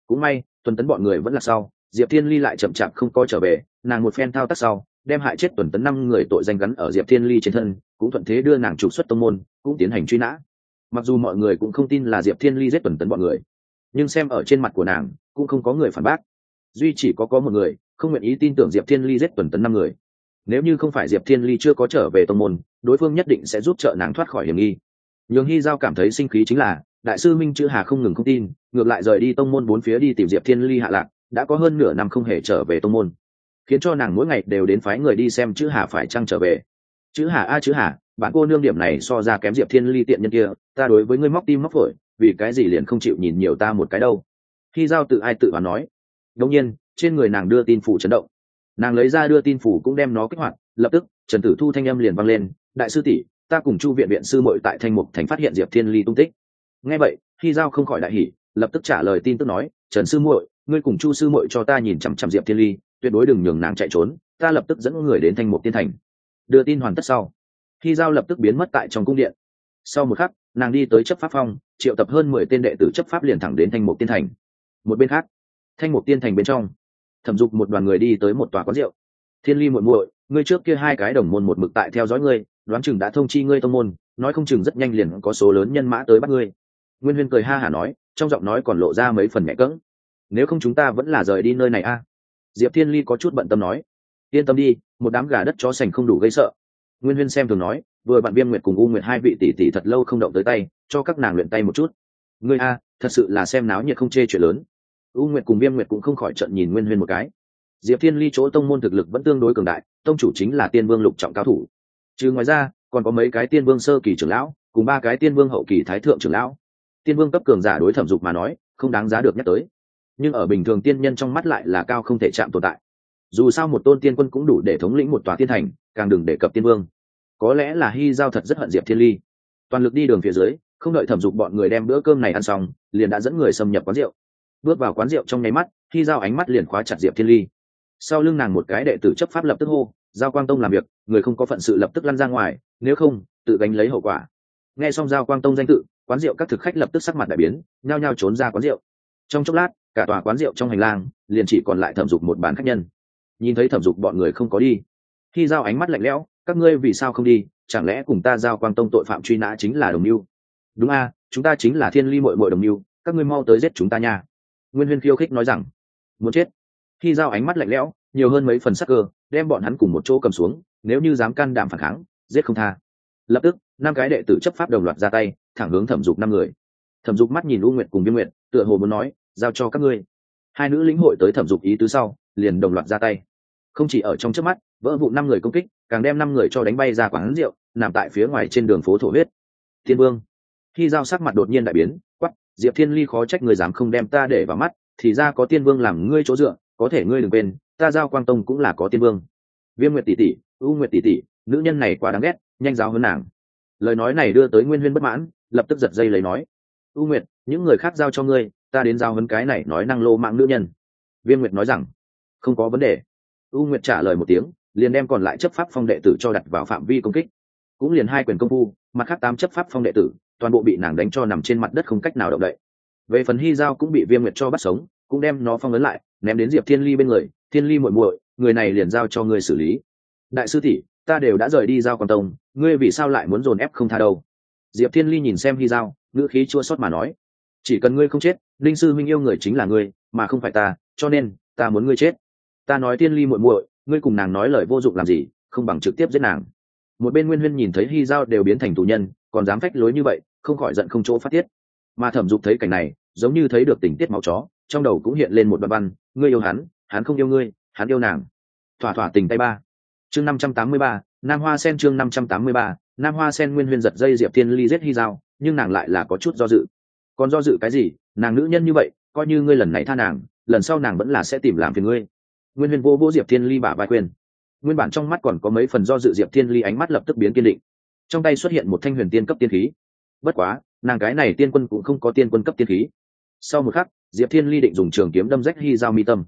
A: Cũng may, tuần tấn bọn người vẫn là sau, diệp thiên ly lại chậm chạp không có trở về, nàng một phen thao tác sau, đem hại chết tuần tấn năm người tội danh gắn ở diệp thiên ly trên thân, cũng thuận thế đưa nàng trục xuất tông môn, cũng tiến hành truy nã. Mặc dù mọi người cũng không tin là diệp thiên ly giết tuần tấn bọn người, nhưng xem ở trên mặt của nàng, cũng không có người phản bác. Duy chỉ có có một người, không nguyện ý tin tưởng diệp thiên ly giết tuần tấn năm người. Nếu như không phải diệp thiên ly chưa có trở về tông môn, đối phương nhất định sẽ giúp trợ nàng thoát khỏi hiểm nghi nhường hy giao cảm thấy sinh khí chính là, đại sư minh chữ hà không ngừng không tin, ngược lại rời đi tông môn bốn phía đi tìm diệp thiên ly hạ lạc, đã có hơn nửa năm không hề trở về tông môn. Khiến cho nàng mỗi ngày đều đến phái người đi xem chữ hà phải chăng trở về. Chữ hà a chữ hà, bạn cô nương điểm này so ra kém diệp thiên ly tiện nhân kia, ta đối với ngươi móc tim móc phổi, vì cái gì liền không chịu nhìn nhiều ta một cái đâu. Khi giao tự ai tự và nói. Đông nhiên, trên người nàng đưa tin phủ chấn động. Nàng lấy ra đưa tin phủ cũng đem nó kích hoạt, lập tức, trần tử thu thanh âm liền vang lên, đại sư tỷ ta cùng chu viện viện sư mội tại thanh mục thành phát hiện diệp thiên ly tung tích. Nghe vậy khi giao không khỏi đại hỉ, lập tức trả lời tin tức nói, trần sư muội, ngươi cùng chu sư muội cho ta nhìn chằm chằm diệp thiên ly, tuyệt đối đừng nhường nàng chạy trốn, ta lập tức dẫn người đến thanh mục tiên thành. Đưa tin hoàn tất sau khi giao lập tức biến mất tại trong cung điện. Sau một khắc, nàng đi tới chấp pháp phong triệu tập hơn mười tên đệ tử chấp pháp liền thẳng đến thanh mục tiên thành. Một bên khác, thanh mục tiên thành bên trong, thẩm dục một đoàn người đi tới một tòa quán rượu. Thiên ly muội muội, ngươi trước kia hai cái đồng môn một mực tại theo dõi ngươi đoán chừng đã thông chi ngươi tông môn, nói không chừng rất nhanh liền có số lớn nhân mã tới bắt ngươi. Nguyên huyên cười ha hả nói, trong giọng nói còn lộ ra mấy phần nhẹ cỡng nếu không chúng ta vẫn là rời đi nơi này a. Diệp thiên ly có chút bận tâm nói, yên tâm đi, một đám gà đất chó sành không đủ gây sợ. Nguyên huyên xem thường nói, vừa bạn viêm nguyệt cùng u nguyệt hai vị tỷ tỷ thật lâu không động tới tay, cho các nàng luyện tay một chút. Ngươi a, thật sự là xem náo nhiệt không chê chuyện lớn. U nguyệt cùng viêm nguyệt cũng không khỏi trận nhìn nguyên huyên một cái. Diệp thiên ly chỗ tông môn thực lực vẫn tương đối cường đại, tông chủ chính là tiên vương lục trọng cao thủ trừ ngoài ra, còn có mấy cái tiên vương sơ kỳ trưởng lão, cùng ba cái tiên vương hậu kỳ thái thượng trưởng lão. Tiên vương cấp cường giả đối thẩm dục mà nói, không đáng giá được nhắc tới. Nhưng ở bình thường tiên nhân trong mắt lại là cao không thể chạm tồn tại. Dù sao một tôn tiên quân cũng đủ để thống lĩnh một tòa tiên thành, càng đừng đề cập tiên vương. Có lẽ là hy giao thật rất hận diệp thiên ly. Toàn lực đi đường phía dưới, không đợi thẩm dục bọn người đem bữa cơm này ăn xong, liền đã dẫn người xâm nhập quán rượu. Bước vào quán rượu trong nháy mắt, hy giao ánh mắt liền khóa chặt diệp thiên ly. Sau lưng nàng một cái đệ tử chấp pháp lập tức hô giao quang tông làm việc, người không có phận sự lập tức lăn ra ngoài, nếu không, tự gánh lấy hậu quả. Nghe xong giao quang tông danh tự, quán rượu các thực khách lập tức sắc mặt đại biến, nhao nhao trốn ra quán rượu. Trong chốc lát, cả tòa quán rượu trong hành lang liền chỉ còn lại thẩm dục một bàn khách nhân. Nhìn thấy thẩm dục bọn người không có đi, khi giao ánh mắt lạnh lẽo, các ngươi vì sao không đi, chẳng lẽ cùng ta giao quang tông tội phạm truy nã chính là đồng mưu? Đúng a, chúng ta chính là thiên ly mội mội đồng mưu, các ngươi mau tới giết chúng ta nha. Nguyên huyên khiêu khích nói rằng, muốn chết. Khi giao ánh mắt lạnh lẽo nhiều hơn mấy phần sắc cơ, đem bọn hắn cùng một chỗ cầm xuống, nếu như dám can đảm phản kháng, giết không tha. Lập tức, năm cái đệ tử chấp pháp đồng loạt ra tay, thẳng hướng thẩm dục năm người. Thẩm dục mắt nhìn u nguyệt cùng viêm nguyệt, tựa hồ muốn nói, giao cho các ngươi. Hai nữ lĩnh hội tới thẩm dục ý tứ sau, liền đồng loạt ra tay. Không chỉ ở trong trước mắt, vỡ vụ năm người công kích, càng đem năm người cho đánh bay ra quán rượu, nằm tại phía ngoài trên đường phố thổ huyết. Thiên vương. Khi giao sắc mặt đột nhiên đại biến quắp diệp thiên ly khó trách người dám không đem ta để vào mắt, thì ra có tiên vương làm ngươi chỗ dựa có thể ngươi đừng quên, ta giao quang tông cũng là có tiên vương. Viêm nguyệt tỷ tỷ, u nguyệt tỷ tỷ, nữ nhân này quá đáng ghét, nhanh giáo hơn nàng. Lời nói này đưa tới nguyên huyên bất mãn, lập tức giật dây lấy nói, u nguyệt, những người khác giao cho ngươi, ta đến giao hấn cái này nói năng lô mạng nữ nhân. Viêm nguyệt nói rằng, không có vấn đề. U nguyệt trả lời một tiếng, liền đem còn lại chấp pháp phong đệ tử cho đặt vào phạm vi công kích. Cũng liền hai quyền công phu, mặt khác tám chấp pháp phong đệ tử, toàn bộ bị nàng đánh cho nằm trên mặt đất không cách nào động đậy. Về phần hy giao cũng bị viêm nguyệt cho bắt sống, cũng đem nó phong ấn lại ném đến diệp thiên ly bên người, thiên ly muội muội, người này liền giao cho ngươi xử lý. Đại sư tỷ, ta đều đã rời đi giao quan tông, ngươi vì sao lại muốn dồn ép không tha đâu? Diệp thiên ly nhìn xem hy giao, ngữ khí chua sót mà nói, chỉ cần ngươi không chết, linh sư minh yêu người chính là ngươi, mà không phải ta, cho nên ta muốn ngươi chết. Ta nói thiên ly muội muội, ngươi cùng nàng nói lời vô dụng làm gì, không bằng trực tiếp giết nàng. Một bên nguyên huyên nhìn thấy hy giao đều biến thành tù nhân, còn dám phách lối như vậy, không khỏi giận không chỗ phát tiết. Mà thẩm dục thấy cảnh này, giống như thấy được tình tiết máu chó trong đầu cũng hiện lên một đoạn văn, ngươi yêu hắn hắn không yêu ngươi, hắn yêu nàng. Thỏa thỏa tình tay ba. Chương năm trăm tám mươi ba, nam hoa sen chương năm trăm tám mươi ba, nam hoa sen nguyên huyên giật dây diệp thiên ly giết hy giao, nhưng nàng lại là có chút do dự. Còn do dự cái gì? Nàng nữ nhân như vậy, coi như ngươi lần này tha nàng, lần sau nàng vẫn là sẽ tìm làm phiền ngươi. Nguyên huyên vô vô diệp thiên ly bả vai quyền nguyên bản trong mắt còn có mấy phần do dự diệp thiên ly ánh mắt lập tức biến kiên định. Trong tay xuất hiện một thanh huyền tiên cấp tiên khí. Bất quá, nàng cái này tiên quân cũng không có tiên quân cấp tiên khí. Sau một khắc diệp thiên ly định dùng trường kiếm đâm rách hy giao mi tâm.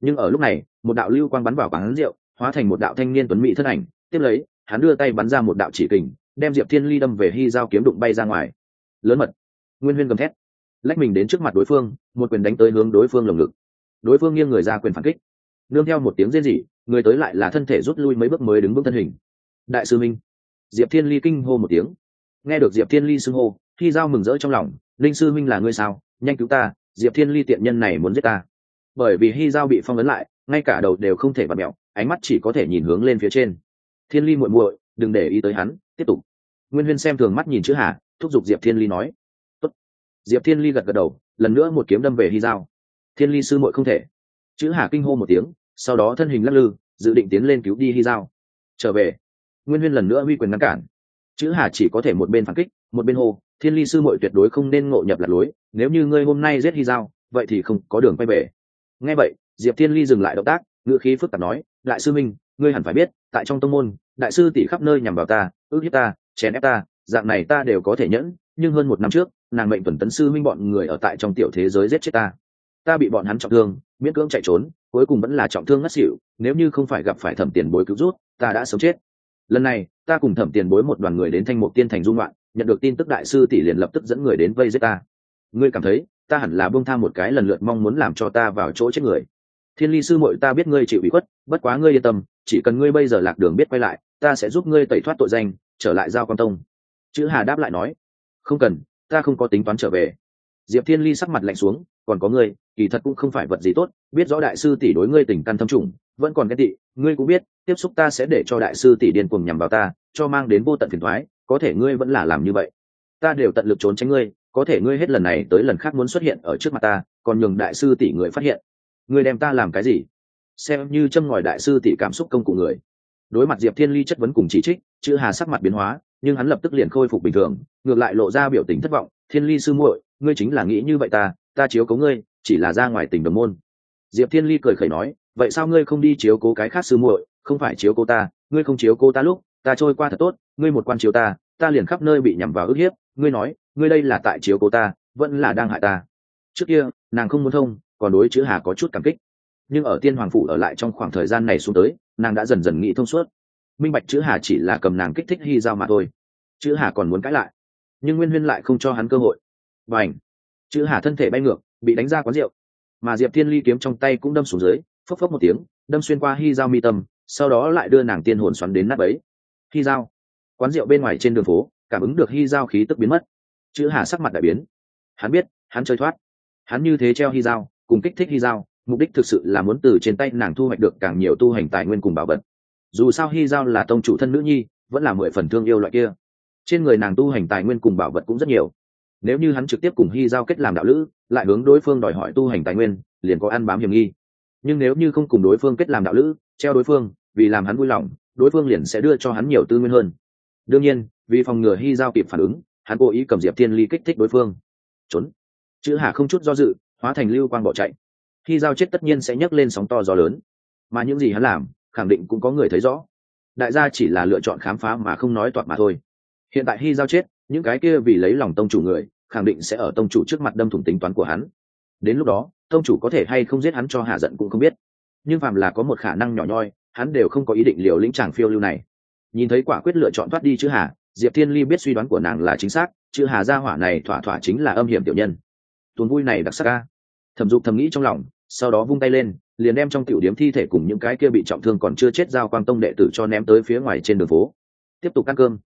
A: Nhưng ở lúc này, một đạo lưu quang bắn vào quán rượu, hóa thành một đạo thanh niên tuấn mỹ thân ảnh. Tiếp lấy, hắn đưa tay bắn ra một đạo chỉ kình, đem diệp thiên ly đâm về hy giao kiếm đụng bay ra ngoài. Lớn mật. Nguyên huyên gầm thét. Lách mình đến trước mặt đối phương, một quyền đánh tới hướng đối phương lồng ngực. Đối phương nghiêng người ra quyền phản kích. Nương theo một tiếng rên rỉ, người tới lại là thân thể rút lui mấy bước mới đứng vững thân hình. Đại sư minh. Diệp thiên ly kinh hô một tiếng. Nghe được diệp thiên ly xưng hô khi giao mừng rỡ trong lòng. Linh sư minh là ngươi sao? Nhanh cứu ta diệp thiên ly tiện nhân này muốn giết ta. Bởi vì hy giao bị phong ấn lại, ngay cả đầu đều không thể bật mẹo, ánh mắt chỉ có thể nhìn hướng lên phía trên. Thiên ly muội muội, đừng để ý tới hắn, tiếp tục. Nguyên huyên xem thường mắt nhìn chữ hà, thúc giục diệp thiên ly nói. Tốt. diệp thiên ly gật gật đầu, lần nữa một kiếm đâm về hy giao. Thiên ly sư muội không thể. Chữ hà kinh hô một tiếng, sau đó thân hình lắc lư, dự định tiến lên cứu đi hy giao. Trở về. Nguyên huyên lần nữa huy quyền ngăn cản. Chữ hà chỉ có thể một bên phản kích, một bên hô, thiên ly sư muội tuyệt đối không nên ngộ nhập lạc lối nếu như ngươi hôm nay giết hy giao vậy thì không có đường quay về. Nghe vậy, diệp thiên ly dừng lại động tác, ngữ khí phức tạp nói, đại sư minh, ngươi hẳn phải biết, tại trong tông môn, đại sư tỷ khắp nơi nhằm vào ta, ước hiếp ta, chèn ép ta, dạng này ta đều có thể nhẫn, nhưng hơn một năm trước, nàng mệnh tuần tấn sư minh bọn người ở tại trong tiểu thế giới giết chết ta. Ta bị bọn hắn trọng thương, miễn cưỡng chạy trốn, cuối cùng vẫn là trọng thương ngất xỉu, nếu như không phải gặp phải thẩm tiền bối cứu rút, ta đã sống chết. Lần này, ta cùng thẩm tiền bối một đoàn người đến thanh mục tiên thành dung loạn, nhận được tin tức đại sư tỷ liền lập tức dẫn người đến vây giết ta ngươi cảm thấy ta hẳn là buông tha một cái lần lượt mong muốn làm cho ta vào chỗ chết người. Thiên ly sư muội ta biết ngươi chịu ủy khuất, bất quá ngươi yên tâm, chỉ cần ngươi bây giờ lạc đường biết quay lại, ta sẽ giúp ngươi tẩy thoát tội danh, trở lại giao quan tông. Chữ hà đáp lại nói, không cần, ta không có tính toán trở về. Diệp thiên ly sắc mặt lạnh xuống, còn có ngươi, kỳ thật cũng không phải vật gì tốt, biết rõ đại sư tỷ đối ngươi tình căn thâm trùng, vẫn còn ghen tị, ngươi cũng biết, tiếp xúc ta sẽ để cho đại sư tỷ điên cuồng nhằm vào ta, cho mang đến vô tận phiền thoái có thể ngươi vẫn là làm như vậy. Ta đều tận lực trốn tránh ngươi có thể ngươi hết lần này tới lần khác muốn xuất hiện ở trước mặt ta, còn nhường đại sư tỷ người phát hiện. Ngươi đem ta làm cái gì? Xem như châm ngòi đại sư tỷ cảm xúc công cụ người. Đối mặt diệp thiên ly chất vấn cùng chỉ trích, chữ hà sắc mặt biến hóa, nhưng hắn lập tức liền khôi phục bình thường, ngược lại lộ ra biểu tình thất vọng. Thiên ly sư muội, ngươi chính là nghĩ như vậy ta ta chiếu cố ngươi, chỉ là ra ngoài tình đồng môn. Diệp thiên ly cười khẩy nói, vậy sao ngươi không đi chiếu cố cái khác sư muội, không phải chiếu cố ta, ngươi không chiếu cố ta lúc, ta trôi qua thật tốt, ngươi một quan chiếu ta ta liền khắp nơi bị nhằm vào ức hiếp. Ngươi nói ngươi đây là tại chiếu cố ta, vẫn là đang hại ta. Trước kia, nàng không muốn thông, còn đối chữ hà có chút cảm kích. Nhưng ở tiên hoàng phủ ở lại trong khoảng thời gian này xuống tới, nàng đã dần dần nghĩ thông suốt. Minh bạch chữ hà chỉ là cầm nàng kích thích hy giao mà thôi. Chữ hà còn muốn cãi lại, nhưng nguyên huyên lại không cho hắn cơ hội. Và ảnh chữ hà thân thể bay ngược, bị đánh ra quán rượu. Mà diệp thiên ly kiếm trong tay cũng đâm xuống dưới, phốc phốc một tiếng, đâm xuyên qua hy giao mi tâm, sau đó lại đưa nàng tiên hồn xoắn đến nắp ấy hy giao! Quán rượu bên ngoài trên đường phố, cảm ứng được hy giao khí tức biến mất chữ hà sắc mặt đại biến. Hắn biết, hắn chơi thoát. Hắn như thế treo hy giao, cùng kích thích hy giao, mục đích thực sự là muốn từ trên tay nàng thu hoạch được càng nhiều tu hành tài nguyên cùng bảo vật. Dù sao hy giao là tông chủ thân nữ nhi, vẫn là mười phần thương yêu loại kia. Trên người nàng tu hành tài nguyên cùng bảo vật cũng rất nhiều. Nếu như hắn trực tiếp cùng hy giao kết làm đạo lữ, lại hướng đối phương đòi hỏi tu hành tài nguyên, liền có ăn bám hiểm nghi. Nhưng nếu như không cùng đối phương kết làm đạo lữ, treo đối phương, vì làm hắn vui lòng, đối phương liền sẽ đưa cho hắn nhiều tư nguyên hơn. Đương nhiên, vì phòng ngừa hy giao kịp phản ứng hắn cố ý cầm diệp thiên ly kích thích đối phương. Trốn. Chữ hà không chút do dự, hóa thành lưu quang bỏ chạy. Khi giao chết tất nhiên sẽ nhấc lên sóng to gió lớn. Mà những gì hắn làm, khẳng định cũng có người thấy rõ. Đại gia chỉ là lựa chọn khám phá mà không nói toạc mà thôi. Hiện tại hy giao chết, những cái kia vì lấy lòng tông chủ người, khẳng định sẽ ở tông chủ trước mặt đâm thủng tính toán của hắn. Đến lúc đó, tông chủ có thể hay không giết hắn cho hạ giận cũng không biết. Nhưng phàm là có một khả năng nhỏ nhoi, hắn đều không có ý định liều lĩnh chàng phiêu lưu này. Nhìn thấy quả quyết lựa chọn thoát đi chứ hà diệp thiên ly biết suy đoán của nàng là chính xác, chữ hà gia hỏa này thỏa thỏa chính là âm hiểm tiểu nhân. Tuần vui này đặc sắc ca. Thẩm dục thầm nghĩ trong lòng, sau đó vung tay lên, liền đem trong tiểu điếm thi thể cùng những cái kia bị trọng thương còn chưa chết giao quang tông đệ tử cho ném tới phía ngoài trên đường phố. Tiếp tục ăn cơm.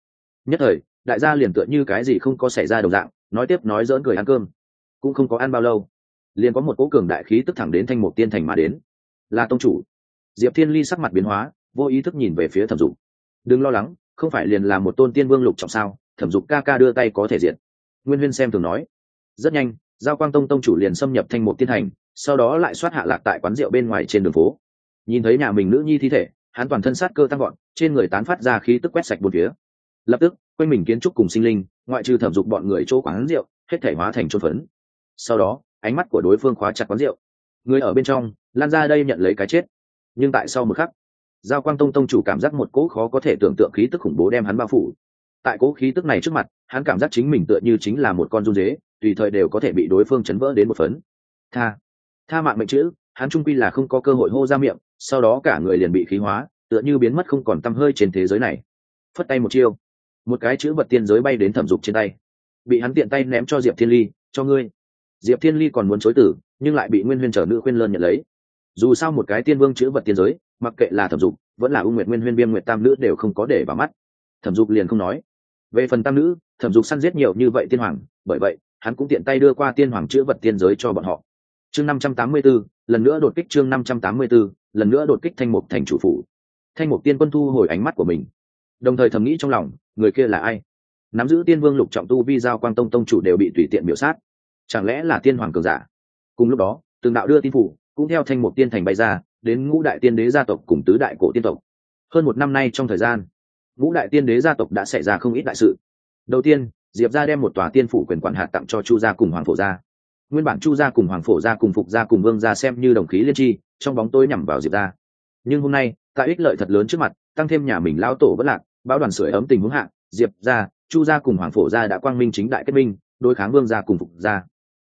A: Nhất thời, đại gia liền tựa như cái gì không có xảy ra đồng dạng, nói tiếp nói dỡn cười ăn cơm. Cũng không có ăn bao lâu, liền có một cố cường đại khí tức thẳng đến thanh mục tiên thành mà đến. Là tông chủ. Diệp thiên ly sắc mặt biến hóa, vô ý thức nhìn về phía thẩm dục. Đừng lo lắng không phải liền là một tôn tiên vương lục trọng sao? Thẩm dục ca ca đưa tay có thể diện nguyên huyên xem thường nói. Rất nhanh, giao quang tông tông chủ liền xâm nhập thanh mục tiên thành, sau đó lại soát hạ lạc tại quán rượu bên ngoài trên đường phố. Nhìn thấy nhà mình nữ nhi thi thể, hắn toàn thân sát cơ tăng gọn trên người tán phát ra khí tức quét sạch bột phía. Lập tức, quanh mình kiến trúc cùng sinh linh, ngoại trừ thẩm dục bọn người chỗ quán rượu, hết thể hóa thành trôn phấn. Sau đó, ánh mắt của đối phương khóa chặt quán rượu. Người ở bên trong, lan ra đây nhận lấy cái chết. Nhưng tại sau một khắc giao quang tông tông chủ cảm giác một cỗ khó có thể tưởng tượng khí tức khủng bố đem hắn bao phủ. Tại cỗ khí tức này trước mặt, hắn cảm giác chính mình tựa như chính là một con run dế, tùy thời đều có thể bị đối phương chấn vỡ đến một phấn. Tha tha mạng mệnh chữ, hắn trung quy là không có cơ hội hô ra miệng, sau đó cả người liền bị khí hóa, tựa như biến mất không còn t hơi trên thế giới này. Phất tay một chiêu, một cái chữ vật tiên giới bay đến thẩm dục trên tay. Bị hắn tiện tay ném cho diệp thiên ly, cho ngươi. Diệp thiên ly còn muốn chối tử, nhưng lại bị nguyên huyên trở nữ khuyên lơn nhận lấy. Dù sao một cái tiên vương chữ vật tiên giới mặc kệ là thẩm dục, vẫn là u nguyệt nguyên huyên viêm nguyệt tam nữ đều không có để vào mắt. Thẩm dục liền không nói. Về phần tam nữ, thẩm dục săn giết nhiều như vậy tiên hoàng, bởi vậy, hắn cũng tiện tay đưa qua tiên hoàng chữ vật tiên giới cho bọn họ. Chương năm trăm tám mươi b ố lần nữa đột kích chương năm trăm tám mươi b ố lần nữa đột kích thanh mục thành chủ phủ. Thanh mục tiên quân thu hồi ánh mắt của mình. Đồng thời thầm nghĩ trong lòng, người kia là ai? Nắm giữ tiên vương lục trọng tu vi giao quang tông tông chủ đều bị tùy tiện biểu sát. Chẳng lẽ là tiên hoàng cường giả? Cùng lúc đó từng đạo đưa tin phủ, cũng theo thanh mục tiên thành bay ra đến ngũ đại tiên đế gia tộc cùng tứ đại cổ tiên tộc. Hơn một năm nay trong thời gian, ngũ đại tiên đế gia tộc đã xảy ra không ít đại sự. Đầu tiên, diệp gia đem một tòa tiên phủ quyền quản hạt tặng cho chu gia cùng hoàng phổ gia. Nguyên bản chu gia cùng hoàng phổ gia cùng phục gia cùng vương gia xem như đồng khí liên tri, trong bóng tối nhằm vào diệp gia. Nhưng hôm nay, tại ích lợi thật lớn trước mặt, tăng thêm nhà mình lao tổ vẫn lạc báo đoàn sưởi ấm tình huống hạ, diệp gia, chu gia cùng hoàng phổ gia đã quang minh chính đại kết minh, đối kháng vương gia cùng phục gia.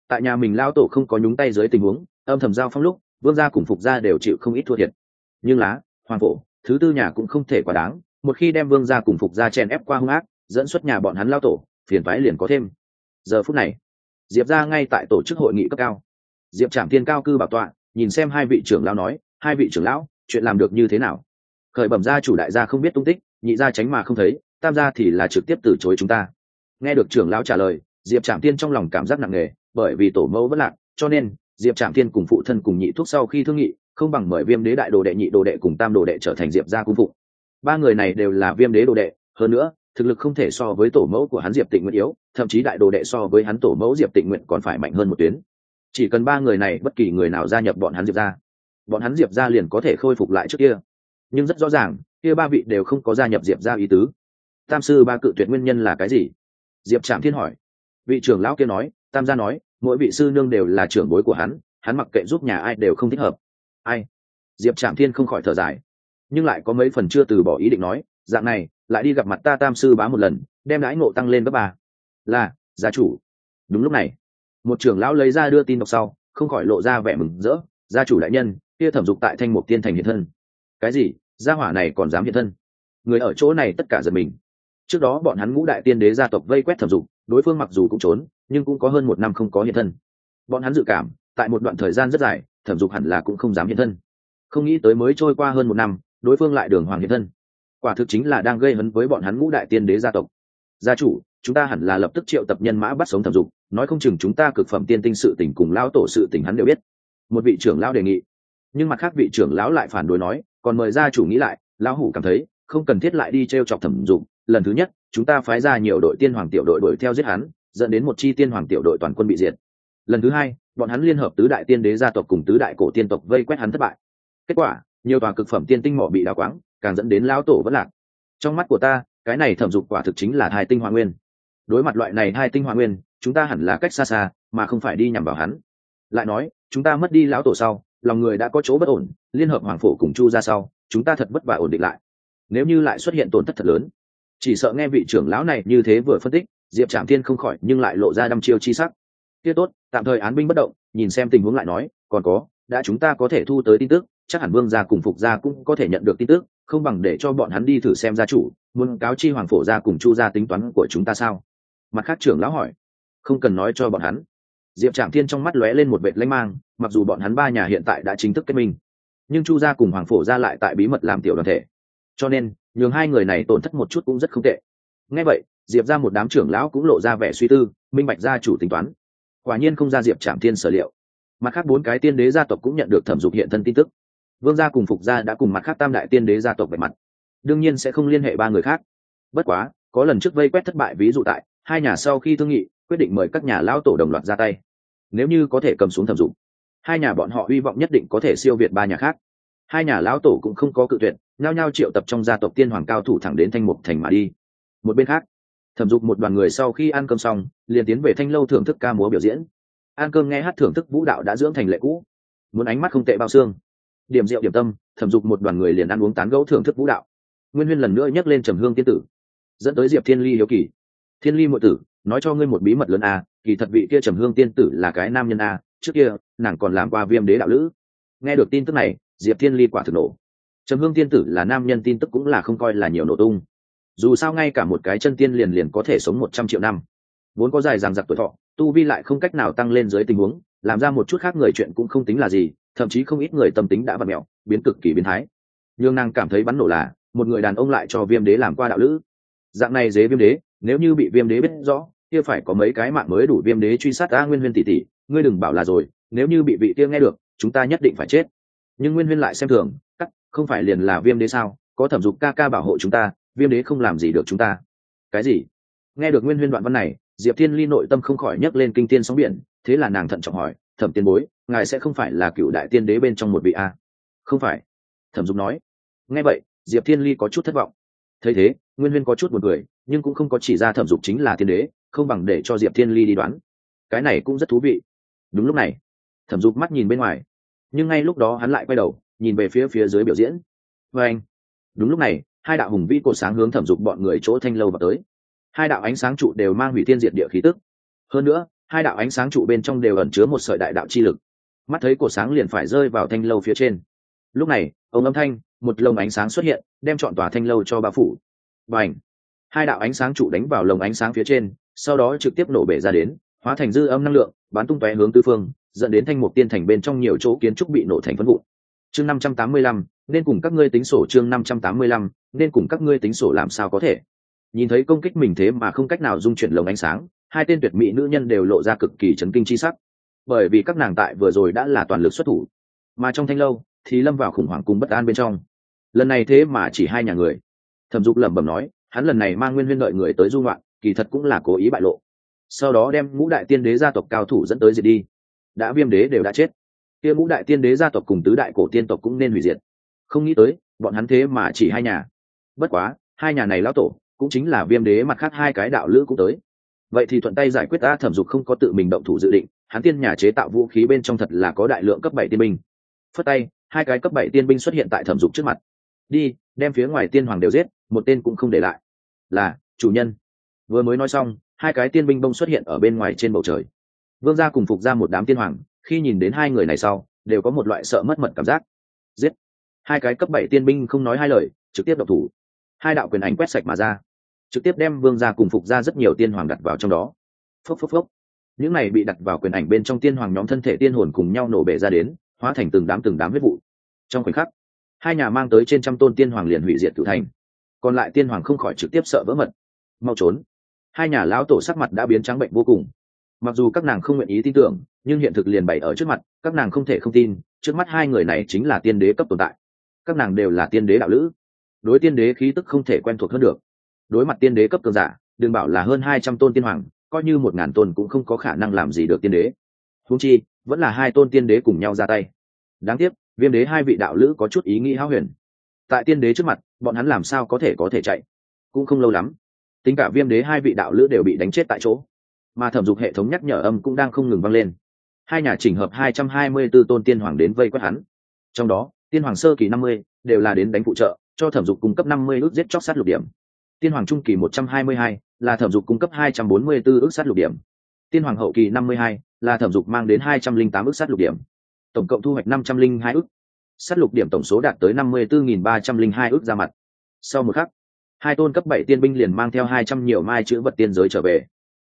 A: Tại nhà mình lao tổ không có nhúng tay dưới tình huống, âm thầm giao phong lúc vương gia cùng phục gia đều chịu không ít thua thiệt. Nhưng lá hoàng phổ, thứ tư nhà cũng không thể quá đáng, một khi đem vương gia cùng phục gia chen ép qua hung ác, dẫn xuất nhà bọn hắn lao tổ, phiền toái liền có thêm. Giờ phút này, diệp ra ngay tại tổ chức hội nghị cấp cao. Diệp trạm tiên cao cư bảo tọa, nhìn xem hai vị trưởng lão nói, hai vị trưởng lão, chuyện làm được như thế nào? Khởi bẩm gia chủ đại gia không biết tung tích, nhị gia tránh mà không thấy, tam gia thì là trực tiếp từ chối chúng ta. Nghe được trưởng lão trả lời, diệp trạm tiên trong lòng cảm giác nặng nề, bởi vì tổ mẫu vẫn lạc, cho nên diệp trạm thiên cùng phụ thân cùng nhị thuốc sau khi thương nghị, không bằng mời viêm đế đại đồ đệ nhị đồ đệ cùng tam đồ đệ trở thành diệp gia cung phụ ba người này đều là viêm đế đồ đệ, hơn nữa, thực lực không thể so với tổ mẫu của hắn diệp tịnh nguyện yếu, thậm chí đại đồ đệ so với hắn tổ mẫu diệp tịnh nguyện còn phải mạnh hơn một tuyến. Chỉ cần ba người này bất kỳ người nào gia nhập bọn hắn diệp ra bọn hắn diệp ra liền có thể khôi phục lại trước kia. Nhưng rất rõ ràng, kia ba vị đều không có gia nhập diệp ra ý tứ. Tam sư ba cự tuyệt nguyên nhân là cái gì? Diệp trạm thiên hỏi. Vị trưởng lão kia nói, tam gia nói mỗi vị sư nương đều là trưởng bối của hắn hắn mặc kệ giúp nhà ai đều không thích hợp. Ai? Diệp trạm thiên không khỏi thở dài. Nhưng lại có mấy phần chưa từ bỏ ý định nói, dạng này, lại đi gặp mặt ta tam sư bá một lần, đem đãi ngộ tăng lên gấp ba. Là, gia chủ. Đúng lúc này, một trưởng lão lấy ra đưa tin đọc sau, không khỏi lộ ra vẻ mừng rỡ. Gia chủ đại nhân, kia thẩm dục tại thanh mục tiên thành hiện thân. Cái gì? Gia hỏa này còn dám hiện thân? Người ở chỗ này tất cả giật mình. Trước đó bọn hắn ngũ đại tiên đế gia tộc vây quét thẩm dục, đối phương mặc dù cũng trốn nhưng cũng có hơn một năm không có hiện thân. Bọn hắn dự cảm, tại một đoạn thời gian rất dài, thẩm dục hẳn là cũng không dám hiện thân. Không nghĩ tới mới trôi qua hơn một năm, đối phương lại đường hoàng hiện thân. Quả thực chính là đang gây hấn với bọn hắn ngũ đại tiên đế gia tộc. Gia chủ, chúng ta hẳn là lập tức triệu tập nhân mã bắt sống thẩm dục, nói không chừng chúng ta cực phẩm tiên tinh sự tình cùng lao tổ sự tình hắn đều biết. Một vị trưởng lão đề nghị. Nhưng mặt khác vị trưởng lão lại phản đối nói, còn mời gia chủ nghĩ lại, lão hủ cảm thấy, không cần thiết lại đi t r e o chọc thẩm dục. Lần thứ nhất, chúng ta phái ra nhiều đội tiên hoàng tiểu đội đuổi theo giết hắn dẫn đến một chi tiên hoàng tiểu đội toàn quân bị diệt. Lần thứ hai, bọn hắn liên hợp tứ đại tiên đế gia tộc cùng tứ đại cổ tiên tộc vây quét hắn thất bại. Kết quả, nhiều tòa cực phẩm tiên tinh mỏ bị đào quáng, càng dẫn đến lão tổ vẫn lạc. Trong mắt của ta, cái này thẩm dục quả thực chính là hai tinh hoa nguyên. Đối mặt loại này hai tinh hoa nguyên, chúng ta hẳn là cách xa xa, mà không phải đi nhằm vào hắn. Lại nói, chúng ta mất đi lão tổ sau, lòng người đã có chỗ bất ổn, liên hợp hoàng phổ cùng chu ra sau, chúng ta thật vất vả ổn định lại. Nếu như lại xuất hiện tổn thất thật lớn, chỉ sợ nghe vị trưởng lão này như thế vừa phân tích diệp trạm thiên không khỏi nhưng lại lộ ra đăm chiêu chi sắc. Tiết tốt, tạm thời án binh bất động, nhìn xem tình huống lại nói, còn có, đã chúng ta có thể thu tới tin tức, chắc hẳn vương gia cùng phục gia cũng có thể nhận được tin tức, không bằng để cho bọn hắn đi thử xem gia chủ, muốn cáo chi hoàng phổ gia cùng chu gia tính toán của chúng ta sao? Mặt khác trưởng lão hỏi. Không cần nói cho bọn hắn. Diệp trạm thiên trong mắt lóe lên một vệt lanh mang, mặc dù bọn hắn ba nhà hiện tại đã chính thức kết minh, nhưng chu gia cùng hoàng phổ gia lại tại bí mật làm tiểu đoàn thể. Cho nên, nhường hai người này tổn thất một chút cũng rất không tệ. Ngay vậy diệp ra một đám trưởng lão cũng lộ ra vẻ suy tư, minh bạch gia chủ tính toán. Quả nhiên không ra diệp trạm thiên sở liệu. Mặt khác bốn cái tiên đế gia tộc cũng nhận được thẩm dục hiện thân tin tức. Vương gia cùng phục gia đã cùng mặt khác tam đại tiên đế gia tộc về mặt. Đương nhiên sẽ không liên hệ ba người khác. Bất quá, có lần trước vây quét thất bại ví dụ tại, hai nhà sau khi thương nghị, quyết định mời các nhà lão tổ đồng loạt ra tay. Nếu như có thể cầm xuống thẩm dục, hai nhà bọn họ hy vọng nhất định có thể siêu việt ba nhà khác. Hai nhà lão tổ cũng không có cự tuyệt, nhao nhao triệu tập trong gia tộc tiên hoàng cao thủ thẳng đến thanh mục thành mà đi. Một bên khác thẩm dục một đoàn người sau khi ăn cơm xong, liền tiến về thanh lâu thưởng thức ca múa biểu diễn. Ăn cơm nghe hát thưởng thức vũ đạo đã dưỡng thành lệ cũ. Muốn ánh mắt không tệ bao xương. Điểm rượu, điểm tâm, thẩm dục một đoàn người liền ăn uống tán gẫu thưởng thức vũ đạo. Nguyên huyên lần nữa nhắc lên trầm hương tiên tử. Dẫn tới diệp thiên ly hiếu kỳ. Thiên ly muội tử, nói cho ngươi một bí mật lớn a, kỳ thật vị kia trầm hương tiên tử là cái nam nhân a, trước kia, nàng còn làm qua viêm đế đạo lữ. Nghe được tin tức này, diệp thiên ly quả thực nổ. Trầm hương tiên tử là nam nhân tin tức cũng là không coi là nhiều nổ tung dù sao ngay cả một cái chân tiên liền liền có thể sống một trăm triệu năm. Vốn có dài ràng giặc tuổi thọ, tu vi lại không cách nào tăng lên dưới tình huống, làm ra một chút khác người chuyện cũng không tính là gì, thậm chí không ít người tâm tính đã bật mẹo, biến cực kỳ biến thái. Nhưng nàng cảm thấy bắn nổ là, một người đàn ông lại cho viêm đế làm qua đạo lữ. Dạng này dế viêm đế, nếu như bị viêm đế biết rõ, kia phải có mấy cái mạng mới đủ viêm đế truy sát ta nguyên huyên tỷ tỷ, ngươi đừng bảo là rồi, nếu như bị vị kia nghe được, chúng ta nhất định phải chết. Nhưng nguyên huyên lại xem thường, cắt, không phải liền là viêm đế sao? Có thẩm dục ca ca bảo hộ chúng ta viêm đế không làm gì được chúng ta. Cái gì? Nghe được nguyên huyên đoạn văn này, diệp thiên ly nội tâm không khỏi nhấc lên kinh tiên sóng biển, thế là nàng thận trọng hỏi, thẩm tiên bối, ngài sẽ không phải là cựu đại tiên đế bên trong một vị a? Không phải, thẩm dục nói. Nghe vậy, diệp thiên ly có chút thất vọng. Thấy thế, nguyên huyên có chút một người nhưng cũng không có chỉ ra thẩm dục chính là tiên đế, không bằng để cho diệp thiên ly đi đoán. Cái này cũng rất thú vị. Đúng lúc này, thẩm dục mắt nhìn bên ngoài, nhưng ngay lúc đó hắn lại quay đầu, nhìn về phía phía dưới biểu diễn. Vê anh đúng lúc này hai đạo hùng vĩ cột sáng hướng thẩm dục bọn người chỗ thanh lâu vào tới. Hai đạo ánh sáng trụ đều mang hủy tiên diệt địa khí tức. Hơn nữa, hai đạo ánh sáng trụ bên trong đều ẩn chứa một sợi đại đạo chi lực. Mắt thấy cột sáng liền phải rơi vào thanh lâu phía trên. Lúc này, ông âm thanh, một lồng ánh sáng xuất hiện, đem chọn tòa thanh lâu cho bao phủ. Và ảnh hai đạo ánh sáng trụ đánh vào lồng ánh sáng phía trên, sau đó trực tiếp nổ bể ra đến, hóa thành dư âm năng lượng, bắn tung tóe hướng tư phương, dẫn đến thanh mục tiên thành bên trong nhiều chỗ kiến trúc bị nổ thành phân vụn. Chương năm trăm tám mươi lăm nên cùng các ngươi tính sổ chương năm trăm tám mươi lăm, nên cùng các ngươi tính sổ làm sao có thể. Nhìn thấy công kích mình thế mà không cách nào dung chuyển lồng ánh sáng, hai tên tuyệt mỹ nữ nhân đều lộ ra cực kỳ chấn kinh chi sắc. Bởi vì các nàng tại vừa rồi đã là toàn lực xuất thủ, mà trong thanh lâu thì lâm vào khủng hoảng cùng bất an bên trong. Lần này thế mà chỉ hai nhà người. Thẩm dục lẩm bẩm nói, hắn lần này mang nguyên viên đợi người tới du ngoạn, kỳ thật cũng là cố ý bại lộ. Sau đó đem ngũ đại tiên đế gia tộc cao thủ dẫn tới diệt đi. Đã viêm đế đều đã chết. Kia ngũ đại tiên đế gia tộc cùng tứ đại cổ tiên tộc cũng nên hủy diệt không nghĩ tới, bọn hắn thế mà chỉ hai nhà. Bất quá, hai nhà này lão tổ, cũng chính là viêm đế mặt khác hai cái đạo lữ cũng tới. Vậy thì thuận tay giải quyết ta thẩm dục không có tự mình động thủ dự định, hắn tiên nhà chế tạo vũ khí bên trong thật là có đại lượng cấp bảy tiên binh. Phất tay, hai cái cấp bảy tiên binh xuất hiện tại thẩm dục trước mặt. Đi, đem phía ngoài tiên hoàng đều giết, một tên cũng không để lại. Là, chủ nhân. Vừa mới nói xong, hai cái tiên binh bông xuất hiện ở bên ngoài trên bầu trời. Vương gia cùng phục ra một đám tiên hoàng, khi nhìn đến hai người này sau, đều có một loại sợ mất mật cảm giác. Giết hai cái cấp bảy tiên binh không nói hai lời, trực tiếp độc thủ. Hai đạo quyền ảnh quét sạch mà ra. Trực tiếp đem vương gia cùng phục ra rất nhiều tiên hoàng đặt vào trong đó. Phốc phốc phốc. Những này bị đặt vào quyền ảnh bên trong tiên hoàng nhóm thân thể tiên hồn cùng nhau nổ bể ra đến, hóa thành từng đám từng đám huyết vụ. Trong khoảnh khắc, hai nhà mang tới trên trăm tôn tiên hoàng liền hủy diệt cựu thành. Còn lại tiên hoàng không khỏi trực tiếp sợ vỡ mật. Mau trốn. Hai nhà lão tổ sắc mặt đã biến trắng bệnh vô cùng. Mặc dù các nàng không nguyện ý tin tưởng, nhưng hiện thực liền bày ở trước mặt, các nàng không thể không tin, trước mắt hai người này chính là tiên đế cấp tồn tại các nàng đều là tiên đế đạo lữ. Đối tiên đế khí tức không thể quen thuộc hơn được. Đối mặt tiên đế cấp cường giả, đừng bảo là hơn hai trăm tôn tiên hoàng, coi như một ngàn tôn cũng không có khả năng làm gì được tiên đế. Húng chi, vẫn là hai tôn tiên đế cùng nhau ra tay. Đáng tiếc, viêm đế hai vị đạo lữ có chút ý nghĩ háo huyền. Tại tiên đế trước mặt, bọn hắn làm sao có thể có thể chạy? Cũng không lâu lắm, tính cả viêm đế hai vị đạo lữ đều bị đánh chết tại chỗ. Mà thẩm dục hệ thống nhắc nhở âm cũng đang không ngừng vang lên. Hai nhà chỉnh hợp hai trăm hai mươi b ố tôn tiên hoàng đến vây quét hắn. Trong đó tiên hoàng sơ kỳ năm mươi đều là đến đánh phụ trợ, cho thẩm dục cung cấp năm mươi ước giết chóc sát lục điểm. Tiên hoàng trung kỳ một trăm hai mươi hai là thẩm dục cung cấp hai trăm bốn mươi b ố ước sát lục điểm. Tiên hoàng hậu kỳ năm mươi hai là thẩm dục mang đến hai trăm linh tám ước sát lục điểm. Tổng cộng thu hoạch năm trăm linh hai ước. Sát lục điểm tổng số đạt tới năm mươi bốn ba trăm linh hai ước ra mặt. Sau một khắc, hai tôn cấp bảy tiên binh liền mang theo hai trăm nhiều mai chữ vật tiên giới trở về.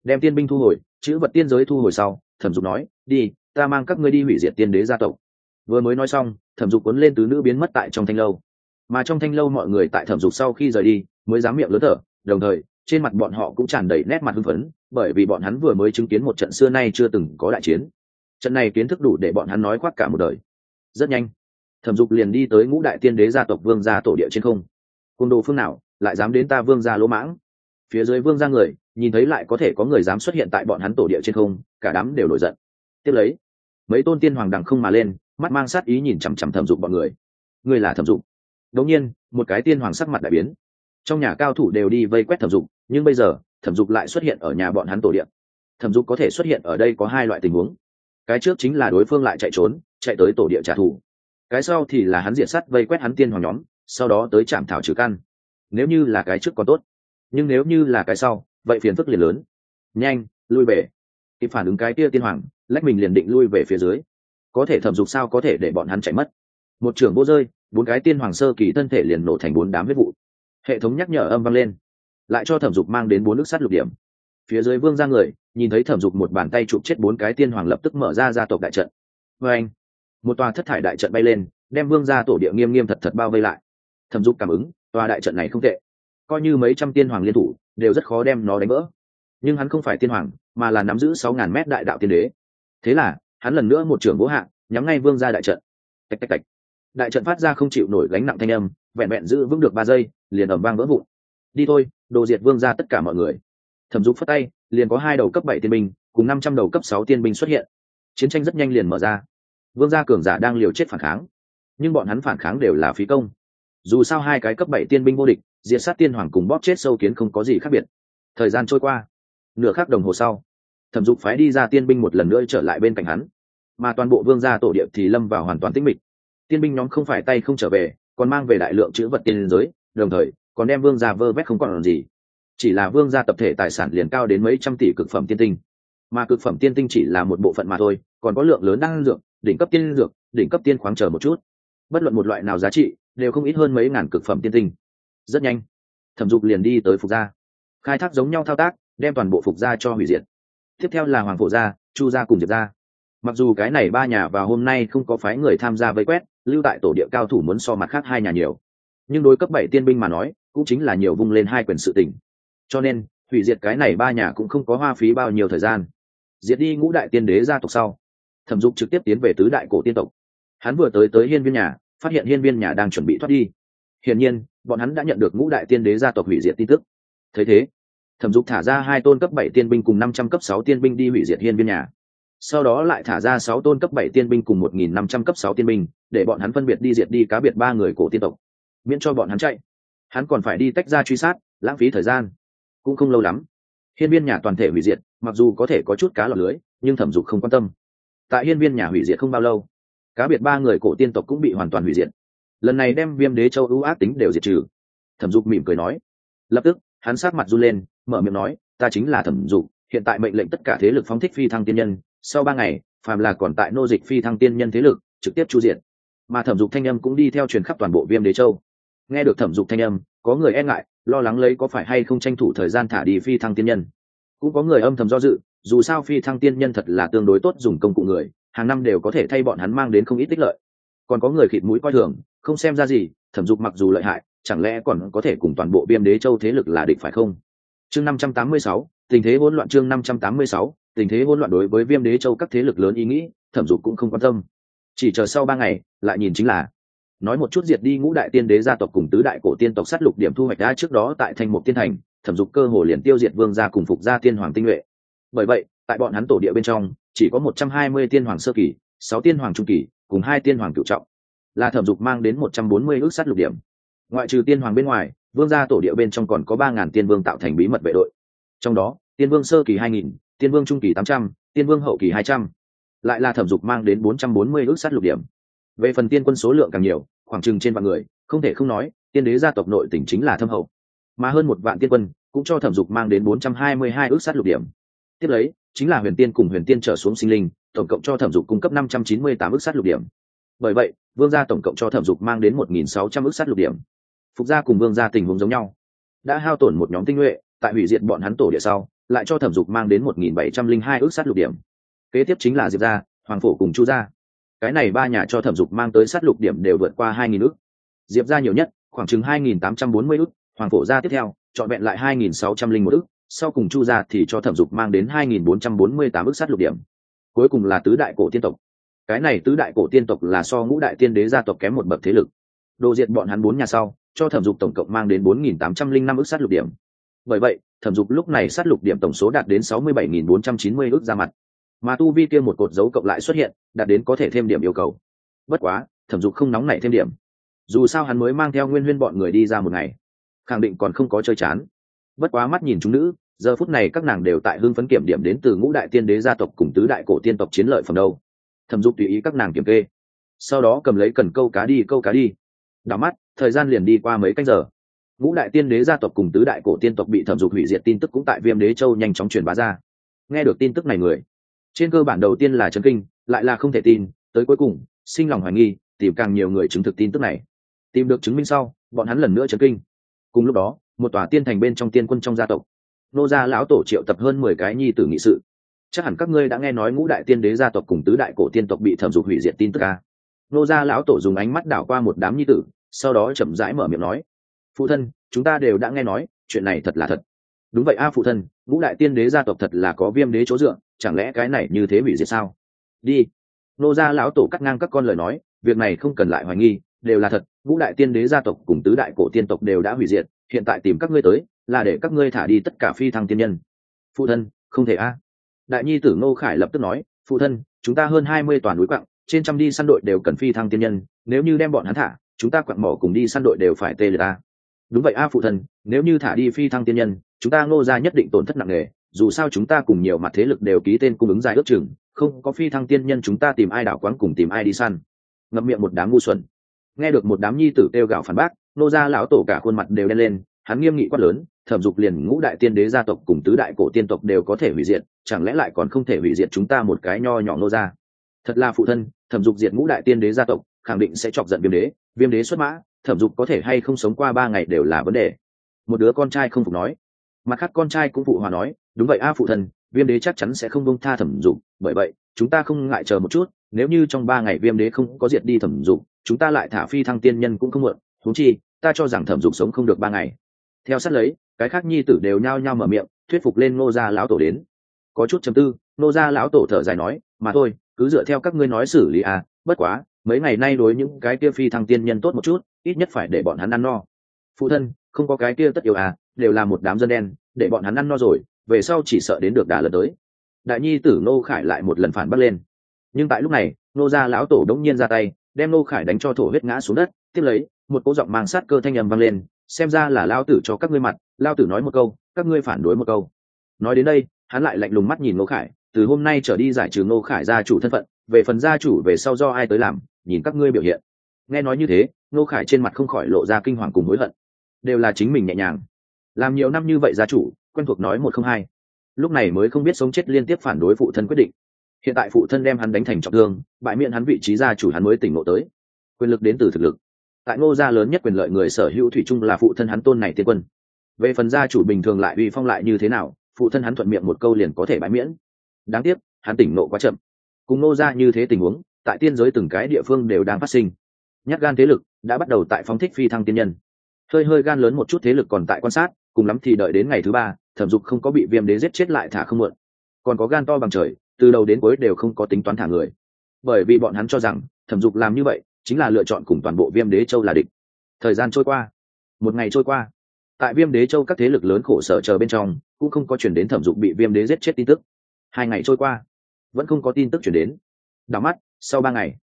A: Đem tiên binh thu hồi, chữ vật tiên giới thu hồi sau, thẩm dục nói, đi, ta mang các ngươi đi hủy diệt tiên đế gia tộc. Vừa mới nói xong thẩm dục cuốn lên tứ nữ biến mất tại trong thanh lâu. Mà trong thanh lâu mọi người tại thẩm dục sau khi rời đi, mới dám miệng lớn thở, đồng thời, trên mặt bọn họ cũng tràn đầy nét mặt hưng phấn, bởi vì bọn hắn vừa mới chứng kiến một trận xưa nay chưa từng có đại chiến. Trận này kiến thức đủ để bọn hắn nói khoác cả một đời. Rất nhanh, thẩm dục liền đi tới ngũ đại tiên đế gia tộc vương gia tổ địa trên không. Côn đồ phương nào, lại dám đến ta vương gia lỗ mãng? Phía dưới vương gia người, nhìn thấy lại có thể có người dám xuất hiện tại bọn hắn tổ địa trên không, cả đám đều nổi giận. Tiếp lấy, mấy tôn tiên hoàng đằng không mà lên mắt mang sát ý nhìn chằm chằm thẩm dục bọn người. Người là thẩm dục. Đống nhiên, một cái tiên hoàng sắc mặt đại biến. Trong nhà cao thủ đều đi vây quét thẩm dục, nhưng bây giờ, thẩm dục lại xuất hiện ở nhà bọn hắn tổ điện. Thẩm dục có thể xuất hiện ở đây có hai loại tình huống. Cái trước chính là đối phương lại chạy trốn, chạy tới tổ địa trả thù. Cái sau thì là hắn diệt sắt vây quét hắn tiên hoàng nhóm, sau đó tới chạm thảo trừ căn. Nếu như là cái trước còn tốt. Nhưng nếu như là cái sau, vậy phiền phức liền lớn. Nhanh, lui về. Kịp phản ứng cái kia tiên hoàng, lách mình liền định lui về phía dưới có thể thẩm dục sao có thể để bọn hắn chạy mất. Một trưởng vô rơi, bốn cái tiên hoàng sơ kỳ thân thể liền nổ thành bốn đám huyết vụ. Hệ thống nhắc nhở âm vang lên, lại cho thẩm dục mang đến bốn nước sắt lục điểm. Phía dưới vương ra người, nhìn thấy thẩm dục một bàn tay chụp chết bốn cái tiên hoàng lập tức mở ra gia tộc đại trận. Vê anh, một tòa thất thải đại trận bay lên, đem vương ra tổ địa nghiêm nghiêm thật thật bao vây lại. Thẩm dục cảm ứng, tòa đại trận này không tệ. Coi như mấy trăm tiên hoàng liên thủ, đều rất khó đem nó đánh vỡ. Nhưng hắn không phải tiên hoàng, mà là nắm giữ sáu ngàn mét đại đạo tiên đế. Thế là hắn lần nữa một trưởng vỗ hạ, nhắm ngay vương ra đại trận. Tạch tạch tạch. Đại trận phát ra không chịu nổi gánh nặng thanh âm, vẹn vẹn giữ vững được ba giây, liền ẩm vang vỡ vụn. Đi thôi, đồ diệt vương ra tất cả mọi người. Thẩm dục phất tay, liền có hai đầu cấp bảy tiên binh, cùng năm trăm đầu cấp sáu tiên binh xuất hiện. Chiến tranh rất nhanh liền mở ra. Vương gia cường giả đang liều chết phản kháng. Nhưng bọn hắn phản kháng đều là phí công. Dù sao hai cái cấp bảy tiên binh vô địch, diệt sát tiên hoàng cùng bóp chết sâu kiến không có gì khác biệt. Thời gian trôi qua. Nửa khắc đồng hồ sau, thẩm dục phái đi ra tiên binh một lần nữa trở lại bên cạnh hắn mà toàn bộ vương gia tổ địa thì lâm vào hoàn toàn tĩnh mịch. Tiên binh nhóm không phải tay không trở về, còn mang về đại lượng chữ vật tiên giới, đồng thời, còn đem vương gia vơ vét không còn làm gì. Chỉ là vương gia tập thể tài sản liền cao đến mấy trăm tỷ cực phẩm tiên tinh. Mà cực phẩm tiên tinh chỉ là một bộ phận mà thôi, còn có lượng lớn năng lượng đỉnh cấp tiên dược, đỉnh cấp tiên khoáng chờ một chút. Bất luận một loại nào giá trị, đều không ít hơn mấy ngàn cực phẩm tiên tinh. Rất nhanh, thẩm dục liền đi tới phục gia. Khai thác giống nhau thao tác, đem toàn bộ phục gia cho hủy diệt. Tiếp theo là hoàng phổ gia, chu gia cùng diệp gia mặc dù cái này ba nhà và hôm nay không có phái người tham gia vây quét, lưu tại tổ địa cao thủ muốn so mặt khác hai nhà nhiều. Nhưng đối cấp bảy tiên binh mà nói, cũng chính là nhiều vung lên hai quyền sự tỉnh cho nên, hủy diệt cái này ba nhà cũng không có hoa phí bao nhiêu thời gian. Diệt đi ngũ đại tiên đế gia tộc sau, thẩm dục trực tiếp tiến về tứ đại cổ tiên tộc. Hắn vừa tới tới hiên viên nhà, phát hiện hiên viên nhà đang chuẩn bị thoát đi. Hiển nhiên, bọn hắn đã nhận được ngũ đại tiên đế gia tộc hủy diệt tin tức. Thấy thế, thẩm dục thả ra hai tôn cấp bảy tiên binh cùng năm trăm cấp sáu tiên binh đi hủy diệt hiên viên nhà sau đó lại thả ra sáu tôn cấp bảy tiên binh cùng một nghìn năm trăm cấp sáu tiên binh, để bọn hắn phân biệt đi diệt đi cá biệt ba người cổ tiên tộc, miễn cho bọn hắn chạy. Hắn còn phải đi tách ra truy sát, lãng phí thời gian. Cũng không lâu lắm, hiên viên nhà toàn thể hủy diệt, mặc dù có thể có chút cá lọt lưới, nhưng thẩm dục không quan tâm. Tại hiên viên nhà hủy diệt không bao lâu, cá biệt ba người cổ tiên tộc cũng bị hoàn toàn hủy diệt. Lần này đem viêm đế châu ưu ác tính đều diệt trừ. Thẩm dục mỉm cười nói. Lập tức, hắn sát mặt run lên, mở miệng nói, ta chính là thẩm dục, hiện tại mệnh lệnh tất cả thế lực phóng thích phi thăng tiên nhân sau ba ngày, phàm là còn tại nô dịch phi thăng tiên nhân thế lực, trực tiếp chu diện mà thẩm dục thanh âm cũng đi theo truyền khắp toàn bộ viêm đế châu. Nghe được thẩm dục thanh âm, có người e ngại, lo lắng lấy có phải hay không tranh thủ thời gian thả đi phi thăng tiên nhân. Cũng có người âm thầm do dự, dù sao phi thăng tiên nhân thật là tương đối tốt dùng công cụ người, hàng năm đều có thể thay bọn hắn mang đến không ít tích lợi. Còn có người khịt mũi coi thường, không xem ra gì, thẩm dục mặc dù lợi hại, chẳng lẽ còn có thể cùng toàn bộ viêm đế châu thế lực là địch phải không? Chương năm trăm tám mươi sáu, tình thế hỗn loạn chương năm trăm tám mươi sáu tình thế hỗn loạn đối với viêm đế châu các thế lực lớn ý nghĩ, thẩm dục cũng không quan tâm. Chỉ chờ sau ba ngày, lại nhìn chính là, nói một chút diệt đi ngũ đại tiên đế gia tộc cùng tứ đại cổ tiên tộc sát lục điểm thu hoạch đã trước đó tại thành một tiên thành, thẩm dục cơ hồ liền tiêu diệt vương gia cùng phục gia tiên hoàng tinh nhuệ. Bởi vậy, tại bọn hắn tổ địa bên trong, chỉ có một trăm hai mươi tiên hoàng sơ kỳ, sáu tiên hoàng trung kỳ, cùng hai tiên hoàng cựu trọng. Là thẩm dục mang đến một trăm bốn mươi ước sát lục điểm. Ngoại trừ tiên hoàng bên ngoài, vương gia tổ địa bên trong còn có ba ngàn tiên vương tạo thành bí mật vệ đội. Trong đó, tiên vương sơ kỳ hai nghìn tiên vương trung kỳ tám trăm, tiên vương hậu kỳ hai trăm, lại là thẩm dục mang đến bốn trăm bốn mươi ước sát lục điểm. Về phần tiên quân số lượng càng nhiều, khoảng chừng trên vạn người, không thể không nói, tiên đế gia tộc nội tỉnh chính là thâm hậu. Mà hơn một vạn tiên quân cũng cho thẩm dục mang đến bốn trăm hai mươi hai ước sát lục điểm. Tiếp lấy, chính là huyền tiên cùng huyền tiên trở xuống sinh linh, tổng cộng cho thẩm dục cung cấp năm trăm chín mươi tám ước sát lục điểm. Bởi vậy, vương gia tổng cộng cho thẩm dục mang đến một nghìn sáu trăm ước sát lục điểm. Phục gia cùng vương gia tình huống giống nhau. Đã hao tổn một nhóm tinh nhuệ, tại hủy diệt bọn hắn tổ địa sau lại cho thẩm dục mang đến một nghìn bảy trăm linh hai ước sát lục điểm. Kế tiếp chính là diệp gia, hoàng phổ cùng chu gia. Cái này ba nhà cho thẩm dục mang tới sát lục điểm đều vượt qua hai nghìn ước. Diệp gia nhiều nhất, khoảng chừng hai nghìn tám trăm bốn mươi ước, hoàng phổ gia tiếp theo, trọn vẹn lại hai nghìn sáu trăm linh một ước, sau cùng chu gia thì cho thẩm dục mang đến hai nghìn bốn trăm bốn mươi tám ước sát lục điểm. Cuối cùng là tứ đại cổ tiên tộc. Cái này tứ đại cổ tiên tộc là so ngũ đại tiên đế gia tộc kém một bậc thế lực. Đồ diệt bọn hắn bốn nhà sau, cho thẩm dục tổng cộng mang đến bốn nghìn tám trăm linh năm ước sát lục điểm. Bởi vậy thẩm dục lúc này sát lục điểm tổng số đạt đến sáu mươi bảy nghìn bốn trăm chín mươi ước ra mặt. Mà tu vi kia một cột dấu cộng lại xuất hiện, đạt đến có thể thêm điểm yêu cầu. Bất quá, thẩm dục không nóng nảy thêm điểm. Dù sao hắn mới mang theo nguyên huyên bọn người đi ra một ngày, khẳng định còn không có chơi chán. Bất quá mắt nhìn chúng nữ, giờ phút này các nàng đều tại hưng phấn kiểm điểm đến từ ngũ đại tiên đế gia tộc cùng tứ đại cổ tiên tộc chiến lợi phần đâu. Thẩm dục tùy ý các nàng kiểm kê. Sau đó cầm lấy cần câu cá đi, câu cá đi. Đảo mắt, thời gian liền đi qua mấy canh giờ ngũ đại tiên đế gia tộc cùng tứ đại cổ tiên tộc bị thẩm dục hủy diệt tin tức cũng tại viêm đế châu nhanh chóng truyền bá ra. Nghe được tin tức này người, trên cơ bản đầu tiên là chấn kinh, lại là không thể tin, tới cuối cùng, sinh lòng hoài nghi, tìm càng nhiều người chứng thực tin tức này. Tìm được chứng minh sau, bọn hắn lần nữa chấn kinh. Cùng lúc đó, một tòa tiên thành bên trong tiên quân trong gia tộc, nô gia lão tổ triệu tập hơn mười cái nhi tử nghị sự. Chắc hẳn các ngươi đã nghe nói ngũ đại tiên đế gia tộc cùng tứ đại cổ tiên tộc bị thẩm dục hủy diệt tin tức ca nô gia lão tổ dùng ánh mắt đảo qua một đám nhi tử, sau đó chậm rãi mở miệng nói phụ thân, chúng ta đều đã nghe nói, chuyện này thật là thật. Đúng vậy a phụ thân, ngũ đại tiên đế gia tộc thật là có viêm đế chỗ dựa, chẳng lẽ cái này như thế hủy diệt sao? Đi. Nô gia lão tổ cắt ngang các con lời nói, việc này không cần lại hoài nghi, đều là thật, ngũ đại tiên đế gia tộc cùng tứ đại cổ tiên tộc đều đã hủy diệt, hiện tại tìm các ngươi tới, là để các ngươi thả đi tất cả phi thăng tiên nhân. Phụ thân, không thể a. Đại nhi tử ngô khải lập tức nói, phụ thân, chúng ta hơn hai mươi toàn núi quặng, trên trăm đi săn đội đều cần phi thăng tiên nhân, nếu như đem bọn hắn thả, chúng ta quặng mỏ cùng đi săn đội đều phải tê liệt ta đúng vậy, a phụ thân nếu như thả đi phi thăng tiên nhân, chúng ta ngô ra nhất định tổn thất nặng nề, dù sao chúng ta cùng nhiều mặt thế lực đều ký tên cung ứng dài ước chừng, không có phi thăng tiên nhân chúng ta tìm ai đảo quán cùng tìm ai đi săn. Ngậm miệng một đám ngu xuẩn. Nghe được một đám nhi tử kêu gào phản bác nô gia lão tổ cả khuôn mặt đều đen lên, hắn nghiêm nghị quát lớn, thẩm dục liền ngũ đại tiên đế gia tộc cùng tứ đại cổ tiên tộc đều có thể hủy diệt, chẳng lẽ lại còn không thể hủy diệt chúng ta một cái nho nhỏ nô gia? Thật là phụ thân, thẩm dục diệt ngũ đại tiên đế gia tộc khẳng định sẽ chọc giận viêm đế. Viêm đế xuất mã thẩm dục có thể hay không sống qua ba ngày đều là vấn đề. Một đứa con trai không phục nói. Mặt khác con trai cũng phụ hòa nói đúng vậy a phụ thần, viêm đế chắc chắn sẽ không bông tha thẩm dục. Bởi vậy chúng ta không ngại chờ một chút nếu như trong ba ngày viêm đế không có diệt đi thẩm dục chúng ta lại thả phi thăng tiên nhân cũng không muộn. Thú chi ta cho rằng thẩm dục sống không được ba ngày. Theo sát lấy cái khác nhi tử đều nhao nhao mở miệng thuyết phục lên ngô gia lão tổ đến. Có chút chầm tư ngô gia lão tổ thở dài nói mà thôi cứ dựa theo các ngươi nói xử lý à bất quá mấy ngày nay đối những cái kia phi thăng tiên nhân tốt một chút, ít nhất phải để bọn hắn ăn no. Phụ thân, không có cái kia tất yếu à đều là một đám dân đen, để bọn hắn ăn no rồi, về sau chỉ sợ đến được đà lần tới. Đại nhi tử nô khải lại một lần phản bắt lên. Nhưng tại lúc này nô gia lão tổ đống nhiên ra tay, đem nô khải đánh cho thổ huyết ngã xuống đất, tiếp lấy, một cỗ giọng mang sát cơ thanh âm vang lên, xem ra là lao tử cho các ngươi mặt, lao tử nói một câu, các ngươi phản đối một câu. Nói đến đây, hắn lại lạnh lùng mắt nhìn nô khải, từ hôm nay trở đi giải trừ nô khải gia chủ thân phận, về phần gia chủ về sau do ai tới làm nhìn các ngươi biểu hiện. Nghe nói như thế nô khải trên mặt không khỏi lộ ra kinh hoàng cùng hối hận. Đều là chính mình nhẹ nhàng. Làm nhiều năm như vậy gia chủ, quen thuộc nói một không hai. Lúc này mới không biết sống chết liên tiếp phản đối phụ thân quyết định. Hiện tại phụ thân đem hắn đánh thành trọng thương, bại miệng hắn vị trí gia chủ hắn mới tỉnh ngộ tới. Quyền lực đến từ thực lực. Tại ngô gia lớn nhất quyền lợi người sở hữu thủy chung là phụ thân hắn tôn này tiên quân. Về phần gia chủ bình thường lại uy phong lại như thế nào, phụ thân hắn thuận miệng một câu liền có thể bãi miễn. Đáng tiếc, hắn tỉnh nộ quá chậm. Cùng ngô gia như thế tình huống tại tiên giới từng cái địa phương đều đang phát sinh. Nhát gan thế lực đã bắt đầu tại phóng thích phi thăng tiên nhân. Hơi hơi gan lớn một chút thế lực còn tại quan sát, cùng lắm thì đợi đến ngày thứ ba, thẩm dục không có bị viêm đế giết chết lại thả không mượn. Còn có gan to bằng trời, từ đầu đến cuối đều không có tính toán thả người. Bởi vì bọn hắn cho rằng, thẩm dục làm như vậy chính là lựa chọn cùng toàn bộ viêm đế châu là địch. Thời gian trôi qua, một ngày trôi qua, tại viêm đế châu các thế lực lớn khổ sở chờ bên trong, cũng không có chuyển đến thẩm dục bị viêm đế giết chết tin tức. Hai ngày trôi qua, vẫn không có tin tức chuyển đến. Đảo mắt sau ba ngày,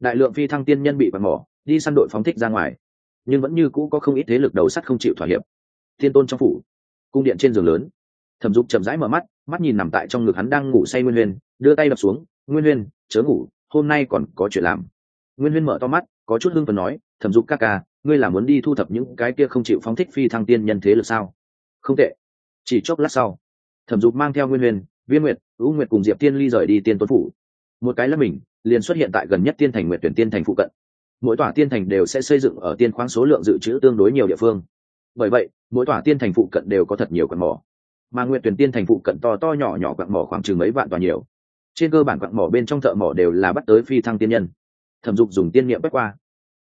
A: đại lượng phi thăng tiên nhân bị bắn bỏ đi săn đội phóng thích ra ngoài. Nhưng vẫn như cũ có không ít thế lực đầu sắt không chịu thỏa hiệp. Thiên tôn trong phủ, cung điện trên giường lớn. Thẩm dục chậm rãi mở mắt mắt nhìn nằm tại trong ngực hắn đang ngủ say nguyên huyên, đưa tay đập xuống, nguyên huyên, chớ ngủ, hôm nay còn có chuyện làm. Nguyên huyên mở to mắt, có chút hưng phần nói, thẩm dục ca ca, ngươi là muốn đi thu thập những cái kia không chịu phóng thích phi thăng tiên nhân thế lực sao? Không tệ. Chỉ chốc lát sau, thẩm dục mang theo nguyên huyền viên nguyệt ưu nguyệt cùng diệp tiên ly rời đi tiên tuấn phủ. Một cái là mình liền xuất hiện tại gần nhất tiên thành nguyệt tuyển tiên thành phụ cận. Mỗi tòa tiên thành đều sẽ xây dựng ở tiên khoáng số lượng dự trữ tương đối nhiều địa phương. Bởi vậy, mỗi tòa tiên thành phụ cận đều có thật nhiều quặng mỏ. Mà nguyệt tuyển tiên thành phụ cận to to nhỏ nhỏ quặng mỏ khoảng chừng mấy vạn tòa nhiều. Trên cơ bản quặng mỏ bên trong thợ mỏ đều là bắt tới phi thăng tiên nhân. Thẩm dục dùng tiên niệm quét qua,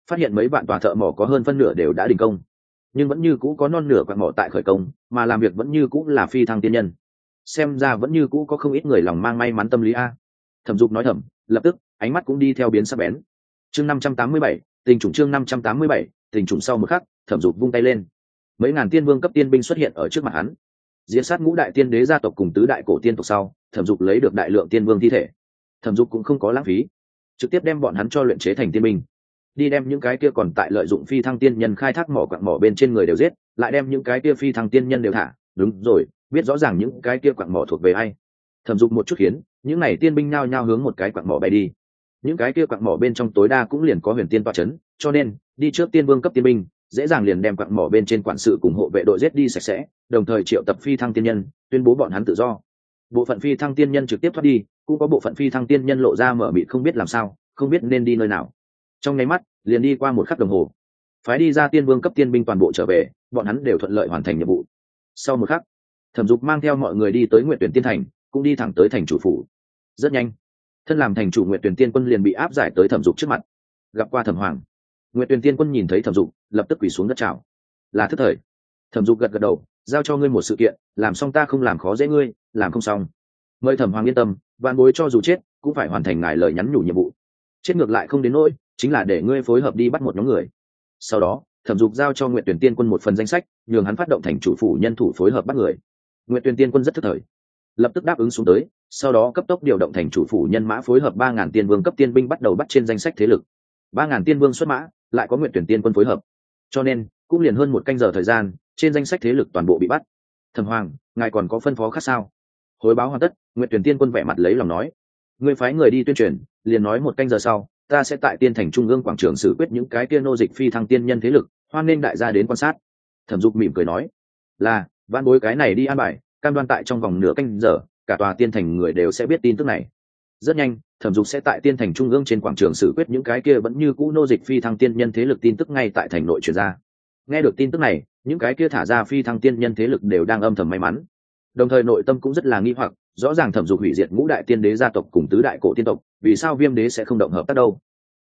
A: phát hiện mấy vạn tòa thợ mỏ có hơn phân nửa đều đã đình công. Nhưng vẫn như cũ có non nửa quặng mỏ tại khởi công, mà làm việc vẫn như cũ là phi thăng tiên nhân. Xem ra vẫn như cũ có không ít người lòng mang may mắn tâm lý a. Thẩm dục nói thầm, lập tức ánh mắt cũng đi theo biến sắc bén. Chương năm trăm tám mươi bảy, tình chủng chương năm trăm tám mươi bảy, tình chủng sau một khắc, thẩm dục vung tay lên. Mấy ngàn tiên vương cấp tiên binh xuất hiện ở trước mặt hắn. Diễn sát ngũ đại tiên đế gia tộc cùng tứ đại cổ tiên tộc sau, thẩm dục lấy được đại lượng tiên vương thi thể. Thẩm dục cũng không có lãng phí, trực tiếp đem bọn hắn cho luyện chế thành tiên binh. Đi đem những cái kia còn tại lợi dụng phi thăng tiên nhân khai thác mỏ quặng mỏ bên trên người đều giết, lại đem những cái kia phi thăng tiên nhân đều thả. Đúng rồi, biết rõ ràng những cái kia quặng mỏ thuộc về ai. Thẩm dục một chút khiến, những này tiên binh nhao nhao hướng một cái quặng mỏ bay đi những cái kia quặng mỏ bên trong tối đa cũng liền có huyền tiên toa chấn, cho nên đi trước tiên vương cấp tiên binh dễ dàng liền đem quặng mỏ bên trên quản sự cùng hộ vệ đội giết đi sạch sẽ đồng thời triệu tập phi thăng tiên nhân tuyên bố bọn hắn tự do. Bộ phận phi thăng tiên nhân trực tiếp thoát đi cũng có bộ phận phi thăng tiên nhân lộ ra mở mịt không biết làm sao không biết nên đi nơi nào. Trong nháy mắt liền đi qua một khắc đồng hồ. Phái đi ra tiên vương cấp tiên binh toàn bộ trở về bọn hắn đều thuận lợi hoàn thành nhiệm vụ. Sau một khắc thẩm dục mang theo mọi người đi tới nguyện tuyển tiên thành cũng đi thẳng tới thành chủ phủ. Rất nhanh thân làm thành chủ nguyện tuyển tiên quân liền bị áp giải tới thẩm dục trước mặt. Gặp qua thẩm hoàng, nguyện tuyển tiên quân nhìn thấy thẩm dục, lập tức quỳ xuống đất chào. Là thức thời. Thẩm dục gật gật đầu, giao cho ngươi một sự kiện, làm xong ta không làm khó dễ ngươi, làm không xong. Mời thẩm hoàng yên tâm, vạn bối cho dù chết, cũng phải hoàn thành ngài lời nhắn nhủ nhiệm vụ. Chết ngược lại không đến nỗi, chính là để ngươi phối hợp đi bắt một nhóm người. Sau đó, thẩm dục giao cho nguyện tuyển tiên quân một phần danh sách, nhường hắn phát động thành chủ phủ nhân thủ phối hợp bắt người. Nguyện tuyển tiên quân rất thức thời lập tức đáp ứng xuống tới, sau đó cấp tốc điều động thành chủ phủ nhân mã phối hợp ba ngàn tiên vương cấp tiên binh bắt đầu bắt trên danh sách thế lực. Ba ngàn tiên vương xuất mã, lại có nguyện tuyển tiên quân phối hợp. Cho nên, cũng liền hơn một canh giờ thời gian, trên danh sách thế lực toàn bộ bị bắt. Thần hoàng, ngài còn có phân phó khác sao? Hồi báo hoàn tất, nguyện tuyển tiên quân vẻ mặt lấy lòng nói. Người phái người đi tuyên truyền, liền nói một canh giờ sau, ta sẽ tại tiên thành trung ương quảng trường xử quyết những cái tiên nô dịch phi thăng tiên nhân thế lực, hoan nên đại gia đến quan sát. Thẩm dục mỉm cười nói. Là văn bối cái này đi an bài cam đoan tại trong vòng nửa canh giờ, cả tòa tiên thành người đều sẽ biết tin tức này. Rất nhanh, thẩm dục sẽ tại tiên thành trung ương trên quảng trường xử quyết những cái kia vẫn như cũ nô dịch phi thăng tiên nhân thế lực tin tức ngay tại thành nội truyền ra. Nghe được tin tức này, những cái kia thả ra phi thăng tiên nhân thế lực đều đang âm thầm may mắn. Đồng thời nội tâm cũng rất là nghi hoặc, rõ ràng thẩm dục hủy diệt ngũ đại tiên đế gia tộc cùng tứ đại cổ tiên tộc, vì sao viêm đế sẽ không động hợp tác đâu?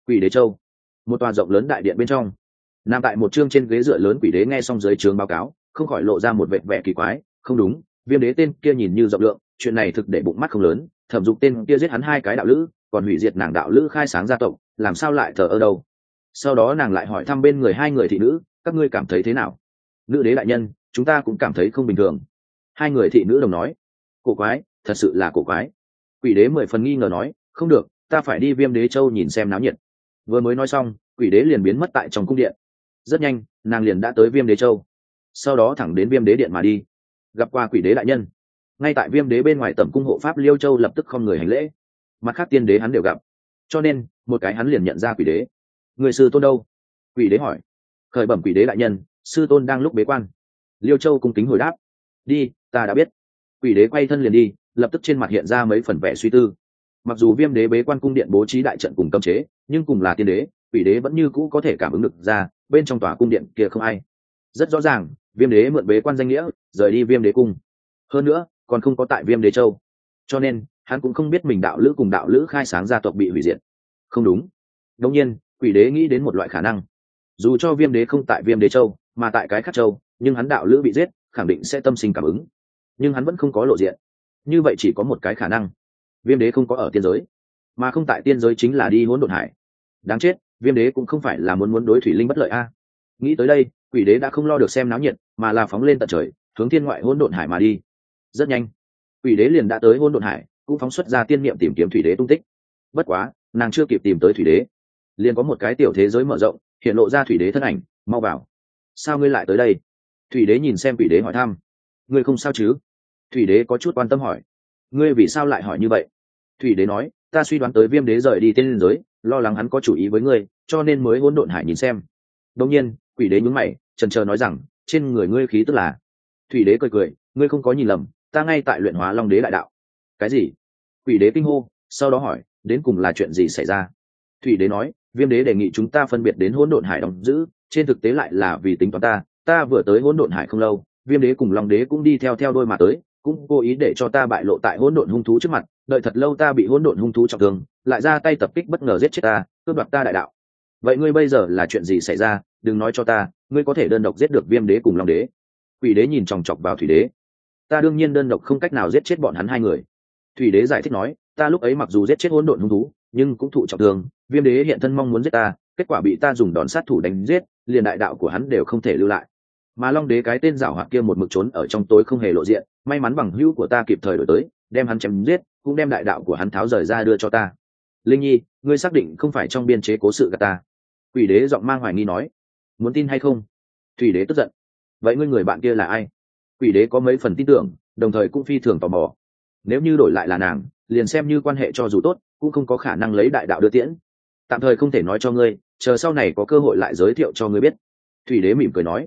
A: Quỷ đế châu, một tòa rộng lớn đại điện bên trong. Nằm tại một chương trên ghế dựa lớn quỷ đế nghe xong dưới trường báo cáo, không khỏi lộ ra một vẻ vẻ kỳ quái, không đúng viêm đế tên kia nhìn như rộng lượng, chuyện này thực để bụng mắt không lớn, thẩm dục tên kia giết hắn hai cái đạo lữ, còn hủy diệt nàng đạo lữ khai sáng gia tộc, làm sao lại thờ ở đâu? Sau đó nàng lại hỏi thăm bên người hai người thị nữ, các ngươi cảm thấy thế nào? Nữ đế đại nhân, chúng ta cũng cảm thấy không bình thường. Hai người thị nữ đồng nói, cổ quái, thật sự là cổ quái. Quỷ đế mười phần nghi ngờ nói, không được, ta phải đi viêm đế châu nhìn xem náo nhiệt. Vừa mới nói xong, quỷ đế liền biến mất tại trong cung điện. Rất nhanh, nàng liền đã tới viêm đế châu. Sau đó thẳng đến viêm đế điện mà đi gặp qua quỷ đế đại nhân. Ngay tại viêm đế bên ngoài tầm cung hộ pháp liêu châu lập tức không người hành lễ. Mặt khác tiên đế hắn đều gặp. Cho nên, một cái hắn liền nhận ra quỷ đế. Người sư tôn đâu? Quỷ đế hỏi. Khởi bẩm quỷ đế đại nhân, sư tôn đang lúc bế quan. Liêu châu cung kính hồi đáp. Đi, ta đã biết. Quỷ đế quay thân liền đi, lập tức trên mặt hiện ra mấy phần vẻ suy tư. Mặc dù viêm đế bế quan cung điện bố trí đại trận cùng cấm chế, nhưng cùng là tiên đế, quỷ đế vẫn như cũ có thể cảm ứng được ra, bên trong tòa cung điện kia không ai. Rất rõ ràng viêm đế mượn bế quan danh nghĩa, rời đi viêm đế cung. Hơn nữa, còn không có tại viêm đế châu. Cho nên, hắn cũng không biết mình đạo lữ cùng đạo lữ khai sáng gia tộc bị hủy diệt. Không đúng. Đông nhiên, quỷ đế nghĩ đến một loại khả năng. Dù cho viêm đế không tại viêm đế châu, mà tại cái khác châu, nhưng hắn đạo lữ bị giết, khẳng định sẽ tâm sinh cảm ứng. Nhưng hắn vẫn không có lộ diện. Như vậy chỉ có một cái khả năng. Viêm đế không có ở tiên giới. Mà không tại tiên giới chính là đi hỗn độn hải. Đáng chết, viêm đế cũng không phải là muốn muốn đối thủy linh bất lợi a. Nghĩ tới đây quỷ đế đã không lo được xem náo nhiệt, mà là phóng lên tận trời, hướng thiên ngoại hôn độn hải mà đi. Rất nhanh, quỷ đế liền đã tới hôn độn hải, cũng phóng xuất ra tiên niệm tìm kiếm thủy đế tung tích. Bất quá, nàng chưa kịp tìm tới thủy đế. Liền có một cái tiểu thế giới mở rộng, hiện lộ ra thủy đế thân ảnh, mau vào. Sao ngươi lại tới đây? Thủy đế nhìn xem quỷ đế hỏi thăm. Ngươi không sao chứ? Thủy đế có chút quan tâm hỏi. Ngươi vì sao lại hỏi như vậy? Thủy đế nói, ta suy đoán tới viêm đế rời đi tên liên giới, lo lắng hắn có chủ ý với ngươi, cho nên mới hỗn độn hải nhìn xem. Đông nhiên, quỷ đế nhúng mày trần trờ nói rằng, trên người ngươi khí tức là. Thủy đế cười cười, ngươi không có nhìn lầm, ta ngay tại luyện hóa long đế đại đạo. Cái gì? Quỷ đế kinh hô, sau đó hỏi, đến cùng là chuyện gì xảy ra? Thủy đế nói, viêm đế đề nghị chúng ta phân biệt đến hỗn độn hải đóng giữ, trên thực tế lại là vì tính toán ta ta vừa tới hỗn độn hải không lâu, viêm đế cùng long đế cũng đi theo theo đôi mà tới, cũng cố ý để cho ta bại lộ tại hỗn độn hung thú trước mặt, đợi thật lâu ta bị hỗn độn hung thú trọng thương, lại ra tay tập kích bất ngờ giết chết ta, cướp đoạt ta đại đạo vậy ngươi bây giờ là chuyện gì xảy ra? Đừng nói cho ta, ngươi có thể đơn độc giết được viêm đế cùng long đế. Quỷ đế nhìn chòng chọc vào thủy đế. Ta đương nhiên đơn độc không cách nào giết chết bọn hắn hai người. Thủy đế giải thích nói, ta lúc ấy mặc dù giết chết hỗn độn hung thú, nhưng cũng thụ trọng thương. Viêm đế hiện thân mong muốn giết ta, kết quả bị ta dùng đòn sát thủ đánh giết, liền đại đạo của hắn đều không thể lưu lại. Mà long đế cái tên giảo hoạt kia một mực trốn ở trong tối không hề lộ diện, may mắn bằng hữu của ta kịp thời đổi tới, đem hắn chém giết, cũng đem đại đạo của hắn tháo rời ra đưa cho ta. Linh nhi, ngươi xác định không phải trong biên chế cố sự gà ta quỷ đế giọng mang hoài nghi nói, muốn tin hay không? Thủy đế tức giận, vậy ngươi người bạn kia là ai? Quỷ đế có mấy phần tin tưởng, đồng thời cũng phi thường tò mò. Nếu như đổi lại là nàng, liền xem như quan hệ cho dù tốt, cũng không có khả năng lấy đại đạo đưa tiễn. Tạm thời không thể nói cho ngươi, chờ sau này có cơ hội lại giới thiệu cho ngươi biết. Thủy đế mỉm cười nói.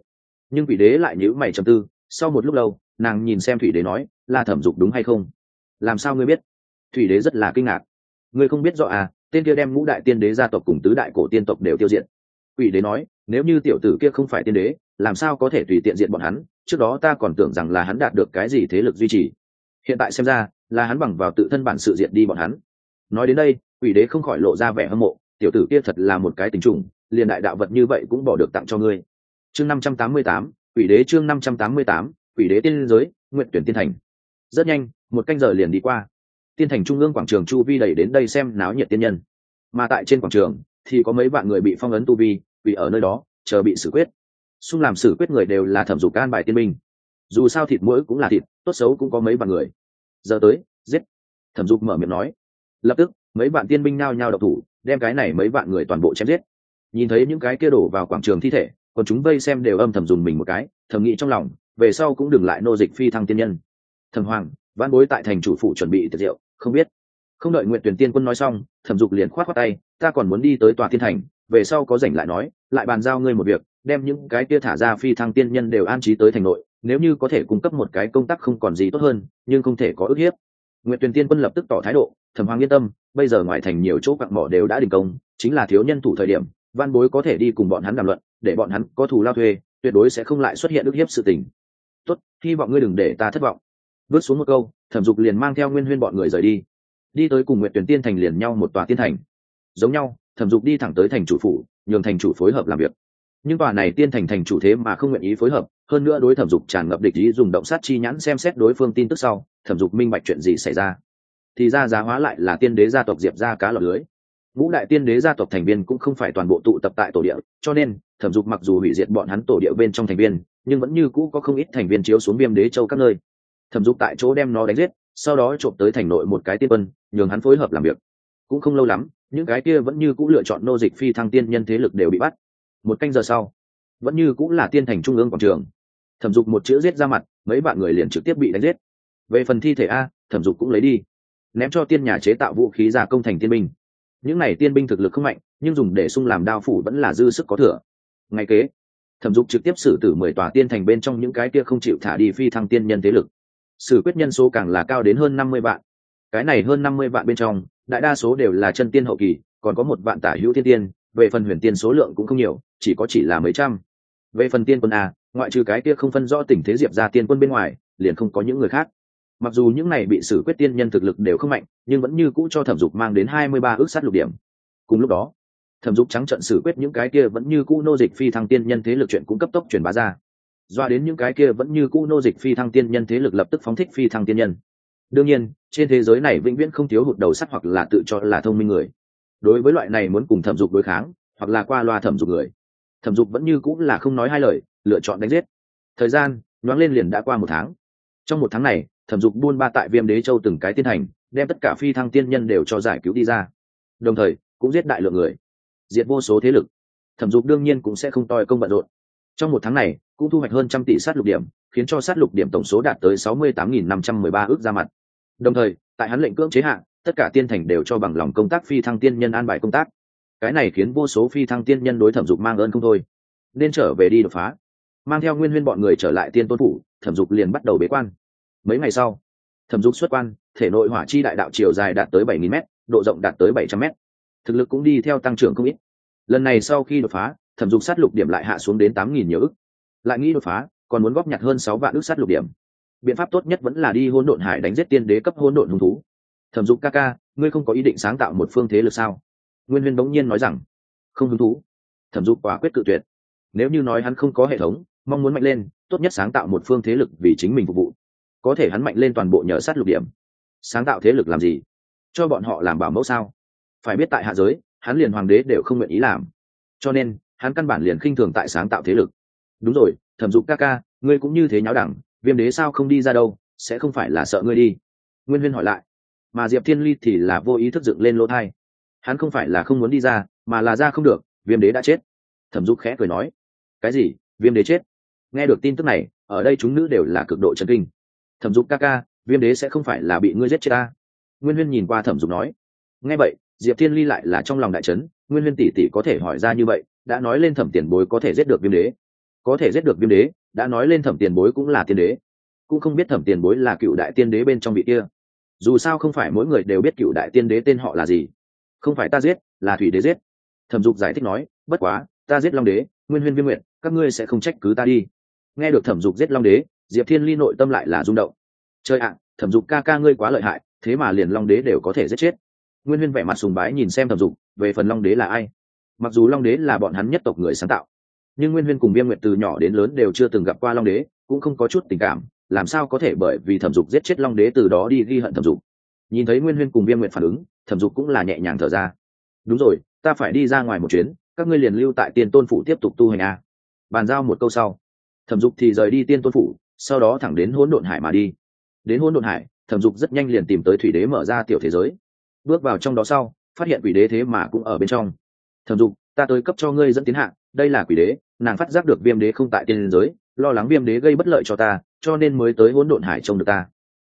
A: Nhưng quỷ đế lại nhíu mày trầm tư, sau một lúc lâu, nàng nhìn xem thủy đế nói, là thẩm dục đúng hay không? Làm sao ngươi biết? Thủy đế rất là kinh ngạc. Ngươi không biết rõ à? Tên kia đem ngũ đại tiên đế gia tộc cùng tứ đại cổ tiên tộc đều tiêu diệt. Quỷ đế nói, nếu như tiểu tử kia không phải tiên đế, làm sao có thể tùy tiện diện bọn hắn? Trước đó ta còn tưởng rằng là hắn đạt được cái gì thế lực duy trì. Hiện tại xem ra, là hắn bằng vào tự thân bản sự diện đi bọn hắn. Nói đến đây, quỷ đế không khỏi lộ ra vẻ hâm mộ, tiểu tử kia thật là một cái tình trùng, liền đại đạo vật như vậy cũng bỏ được tặng cho ngươi. Chương năm trăm tám mươi tám, quỷ đế chương năm trăm tám mươi tám, quỷ đế tiên giới, nguyện tuyển tiên thành. Rất nhanh, một canh giờ liền đi qua tiên thành trung ương quảng trường chu vi đẩy đến đây xem náo nhiệt tiên nhân. Mà tại trên quảng trường, thì có mấy bạn người bị phong ấn tu vi, vì ở nơi đó, chờ bị xử quyết. Xung làm xử quyết người đều là thẩm dục can bài tiên minh dù sao thịt mũi cũng là thịt, tốt xấu cũng có mấy bạn người. Giờ tới, giết. Thẩm dục mở miệng nói. Lập tức, mấy bạn tiên binh nao nhao độc thủ, đem cái này mấy bạn người toàn bộ chém giết. Nhìn thấy những cái kia đổ vào quảng trường thi thể, còn chúng vây xem đều âm thầm dùng mình một cái, thầm nghĩ trong lòng, về sau cũng đừng lại nô dịch phi thăng tiên nhân. Thần hoàng văn bối tại thành chủ phụ chuẩn bị tiệc rượu không biết. Không đợi nguyện tuyển tiên quân nói xong, thẩm dục liền khoát khoát tay, ta còn muốn đi tới tòa thiên thành, về sau có rảnh lại nói, lại bàn giao ngươi một việc, đem những cái kia thả ra phi thăng tiên nhân đều an trí tới thành nội, nếu như có thể cung cấp một cái công tác không còn gì tốt hơn, nhưng không thể có ức hiếp. Nguyện tuyển tiên quân lập tức tỏ thái độ, thẩm hoàng yên tâm, bây giờ ngoài thành nhiều chỗ quặng mỏ đều đã đình công, chính là thiếu nhân thủ thời điểm, văn bối có thể đi cùng bọn hắn đàm luận, để bọn hắn có thù lao thuê, tuyệt đối sẽ không lại xuất hiện ức hiếp sự tình. Tốt, hy vọng ngươi đừng để ta thất vọng vớt xuống một câu, thẩm dục liền mang theo nguyên huyên bọn người rời đi. Đi tới cùng nguyện tuyển tiên thành liền nhau một tòa tiên thành. Giống nhau, thẩm dục đi thẳng tới thành chủ phủ, nhường thành chủ phối hợp làm việc. Nhưng tòa này tiên thành thành chủ thế mà không nguyện ý phối hợp, hơn nữa đối thẩm dục tràn ngập địch ý dùng động sát chi nhãn xem xét đối phương tin tức sau, thẩm dục minh bạch chuyện gì xảy ra. Thì ra giá hóa lại là tiên đế gia tộc diệp ra cá lọt lưới. Ngũ đại tiên đế gia tộc thành viên cũng không phải toàn bộ tụ tập tại tổ địa, cho nên, thẩm dục mặc dù hủy diệt bọn hắn tổ địa bên trong thành viên, nhưng vẫn như cũ có không ít thành viên chiếu xuống viêm đế châu các nơi thẩm dục tại chỗ đem nó đánh giết, sau đó trộm tới thành nội một cái tiên quân, nhường hắn phối hợp làm việc. Cũng không lâu lắm, những cái kia vẫn như cũ lựa chọn nô dịch phi thăng tiên nhân thế lực đều bị bắt. Một canh giờ sau, vẫn như cũng là tiên thành trung ương quảng trường. Thẩm dục một chữ giết ra mặt, mấy bạn người liền trực tiếp bị đánh giết. Về phần thi thể a, thẩm dục cũng lấy đi, ném cho tiên nhà chế tạo vũ khí ra công thành tiên binh. Những này tiên binh thực lực không mạnh, nhưng dùng để sung làm đao phủ vẫn là dư sức có thừa. Ngay kế, thẩm dục trực tiếp xử tử mười tòa tiên thành bên trong những cái kia không chịu thả đi phi thăng tiên nhân thế lực xử quyết nhân số càng là cao đến hơn năm mươi vạn. Cái này hơn năm mươi vạn bên trong, đại đa số đều là chân tiên hậu kỳ, còn có một vạn tả hữu thiên tiên, về phần huyền tiên số lượng cũng không nhiều, chỉ có chỉ là mấy trăm. Về phần tiên quân a, ngoại trừ cái kia không phân rõ tình thế diệp ra tiên quân bên ngoài, liền không có những người khác. Mặc dù những này bị xử quyết tiên nhân thực lực đều không mạnh, nhưng vẫn như cũ cho thẩm dục mang đến hai mươi ba ước sát lục điểm. Cùng lúc đó, thẩm dục trắng trận xử quyết những cái kia vẫn như cũ nô dịch phi thăng tiên nhân thế lực chuyện cũng cấp tốc truyền bá ra doa đến những cái kia vẫn như cũ nô dịch phi thăng tiên nhân thế lực lập tức phóng thích phi thăng tiên nhân. Đương nhiên, trên thế giới này vĩnh viễn không thiếu hụt đầu sắt hoặc là tự cho là thông minh người. Đối với loại này muốn cùng thẩm dục đối kháng, hoặc là qua loa thẩm dục người, thẩm dục vẫn như cũng là không nói hai lời, lựa chọn đánh giết. Thời gian, nhoáng lên liền đã qua một tháng. Trong một tháng này, thẩm dục buôn ba tại viêm đế châu từng cái tiên hành, đem tất cả phi thăng tiên nhân đều cho giải cứu đi ra. Đồng thời, cũng giết đại lượng người. Diệt vô số thế lực. Thẩm dục đương nhiên cũng sẽ không toi công bận rộn. Trong một tháng này cũng thu hoạch hơn trăm tỷ sát lục điểm, khiến cho sát lục điểm tổng số đạt tới sáu mươi tám nghìn năm trăm mười ba ước ra mặt. Đồng thời, tại hắn lệnh cưỡng chế hạn tất cả tiên thành đều cho bằng lòng công tác phi thăng tiên nhân an bài công tác. Cái này khiến vô số phi thăng tiên nhân đối thẩm dục mang ơn không thôi. Nên trở về đi đột phá. Mang theo nguyên huyên bọn người trở lại tiên tôn phủ, thẩm dục liền bắt đầu bế quan. Mấy ngày sau, thẩm dục xuất quan, thể nội hỏa chi đại đạo chiều dài đạt tới bảy nghìn m độ rộng đạt tới bảy trăm m thực lực cũng đi theo tăng trưởng không ít. Lần này sau khi đột phá, thẩm dục sát lục điểm lại hạ xuống đến tám nghìn nhiều ức lại nghĩ đột phá, còn muốn góp nhặt hơn sáu vạn ước sát lục điểm. Biện pháp tốt nhất vẫn là đi hôn độn hải đánh giết tiên đế cấp hôn độn hung thú. Thẩm dục ca ca, ngươi không có ý định sáng tạo một phương thế lực sao? Nguyên huyên bỗng nhiên nói rằng, không hứng thú. Thẩm dục quả quyết cự tuyệt. Nếu như nói hắn không có hệ thống, mong muốn mạnh lên, tốt nhất sáng tạo một phương thế lực vì chính mình phục vụ. Có thể hắn mạnh lên toàn bộ nhờ sát lục điểm. Sáng tạo thế lực làm gì? Cho bọn họ làm bảo mẫu sao? Phải biết tại hạ giới, hắn liền hoàng đế đều không nguyện ý làm. Cho nên, hắn căn bản liền khinh thường tại sáng tạo thế lực đúng rồi, thẩm dục ca ca, ngươi cũng như thế nháo đẳng, viêm đế sao không đi ra đâu, sẽ không phải là sợ ngươi đi. Nguyên huyên hỏi lại. Mà diệp thiên ly thì là vô ý thức dựng lên lỗ thai. Hắn không phải là không muốn đi ra, mà là ra không được, viêm đế đã chết. Thẩm dục khẽ cười nói. Cái gì? Viêm đế chết? Nghe được tin tức này, ở đây chúng nữ đều là cực độ trần kinh. Thẩm dục ca ca, viêm đế sẽ không phải là bị ngươi giết chết ta. Nguyên huyên nhìn qua thẩm dục nói. Nghe vậy, diệp thiên ly lại là trong lòng đại trấn nguyên huyên tỷ tỷ có thể hỏi ra như vậy, đã nói lên thẩm tiền bối có thể giết được viêm đế có thể giết được viêm đế, đã nói lên thẩm tiền bối cũng là tiên đế. Cũng không biết thẩm tiền bối là cựu đại tiên đế bên trong vị kia. Dù sao không phải mỗi người đều biết cựu đại tiên đế tên họ là gì. Không phải ta giết, là thủy đế giết. Thẩm dục giải thích nói, bất quá, ta giết long đế, nguyên huyên viêm nguyện các ngươi sẽ không trách cứ ta đi. Nghe được thẩm dục giết long đế, diệp thiên ly nội tâm lại là rung động. Chơi ạ, thẩm dục ca ca ngươi quá lợi hại, thế mà liền long đế đều có thể giết chết. Nguyên huyên vẻ mặt sùng bái nhìn xem thẩm dục, về phần long đế là ai? Mặc dù long đế là bọn hắn nhất tộc người sáng tạo nhưng nguyên huyên cùng viêm nguyệt từ nhỏ đến lớn đều chưa từng gặp qua long đế, cũng không có chút tình cảm, làm sao có thể bởi vì thẩm dục giết chết long đế từ đó đi ghi hận thẩm dục? Nhìn thấy nguyên huyên cùng viêm nguyệt phản ứng, thẩm dục cũng là nhẹ nhàng thở ra. Đúng rồi, ta phải đi ra ngoài một chuyến, các ngươi liền lưu tại tiên tôn phủ tiếp tục tu hành a. Bàn giao một câu sau, thẩm dục thì rời đi tiên tôn phủ, sau đó thẳng đến hỗn độn hải mà đi. Đến hỗn độn hải, thẩm dục rất nhanh liền tìm tới thủy đế mở ra tiểu thế giới. Bước vào trong đó sau, phát hiện quỷ đế thế mà cũng ở bên trong. Thẩm dục, ta tới cấp cho ngươi dẫn tiến hạng đây là quỷ đế, nàng phát giác được viêm đế không tại tiên giới, lo lắng viêm đế gây bất lợi cho ta, cho nên mới tới hỗn độn hải trông được ta.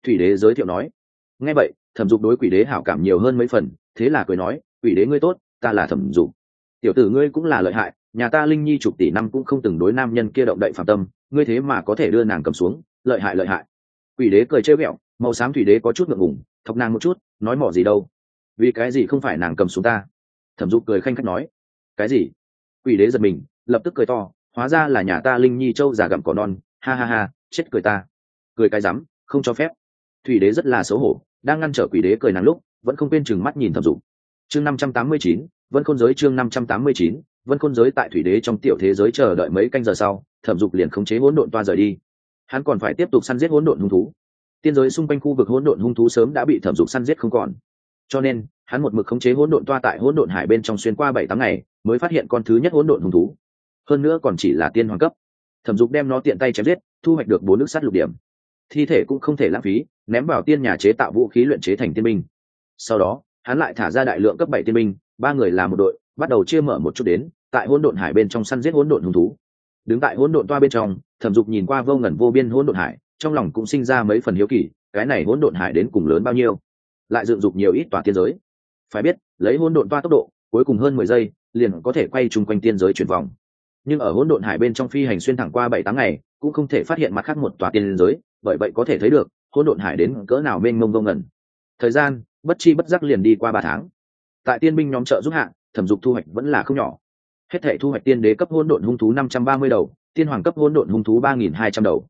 A: Thủy đế giới thiệu nói. Nghe vậy, thẩm dục đối quỷ đế hảo cảm nhiều hơn mấy phần, thế là cười nói, quỷ đế ngươi tốt, ta là thẩm dục. Tiểu tử ngươi cũng là lợi hại, nhà ta linh nhi chục tỷ năm cũng không từng đối nam nhân kia động đậy phạm tâm, ngươi thế mà có thể đưa nàng cầm xuống, lợi hại lợi hại. Quỷ đế cười chơi ghẹo, màu xám thủy đế có chút ngượng ngùng, thọc nàng một chút, nói mỏ gì đâu? Vì cái gì không phải nàng cầm xuống ta? Thẩm dục cười khanh khách nói. Cái gì? Quỷ đế giật mình, lập tức cười to, hóa ra là nhà ta linh nhi châu già gặm cỏ non, ha ha ha, chết cười ta. Cười cái rắm, không cho phép. Thủy đế rất là xấu hổ, đang ngăn trở quỷ đế cười nàng lúc, vẫn không quên chừng mắt nhìn thẩm dục. Chương năm trăm tám mươi chín, vân khôn giới chương năm trăm tám mươi chín, vân khôn giới tại thủy đế trong tiểu thế giới chờ đợi mấy canh giờ sau, thẩm dục liền khống chế hỗn độn toa rời đi. Hắn còn phải tiếp tục săn giết hỗn độn hung thú. Tiên giới xung quanh khu vực hỗn độn hung thú sớm đã bị thẩm dục săn giết không còn. Cho nên, hắn một mực khống chế hỗn độn toa tại hỗn độn hải bên trong xuyên qua bảy tháng ngày mới phát hiện con thứ nhất hỗn độn hung thú. Hơn nữa còn chỉ là tiên hoàng cấp. Thẩm dục đem nó tiện tay chém giết, thu hoạch được bốn nước sắt lục điểm. Thi thể cũng không thể lãng phí, ném vào tiên nhà chế tạo vũ khí luyện chế thành tiên binh. Sau đó, hắn lại thả ra đại lượng cấp bảy tiên binh, ba người làm một đội, bắt đầu chia mở một chút đến, tại hỗn độn hải bên trong săn giết hỗn độn hung thú. Đứng tại hỗn độn toa bên trong, thẩm dục nhìn qua vô ngần vô biên hỗn độn hải, trong lòng cũng sinh ra mấy phần hiếu kỳ, cái này hỗn độn hải đến cùng lớn bao nhiêu? Lại dựng dục nhiều ít tòa tiên giới. Phải biết, lấy hỗn độn toa tốc độ, cuối cùng hơn mười giây liền có thể quay chung quanh tiên giới chuyển vòng. Nhưng ở hỗn độn hải bên trong phi hành xuyên thẳng qua bảy tháng ngày, cũng không thể phát hiện mặt khác một tòa tiên giới, bởi vậy có thể thấy được, hỗn độn hải đến cỡ nào mênh mông vô ngẩn. Thời gian, bất chi bất giác liền đi qua ba tháng. Tại tiên binh nhóm trợ giúp hạ, thẩm dục thu hoạch vẫn là không nhỏ. Hết thể thu hoạch tiên đế cấp hỗn độn hung thú năm trăm ba mươi đầu, tiên hoàng cấp hỗn độn hung thú ba nghìn hai trăm đầu.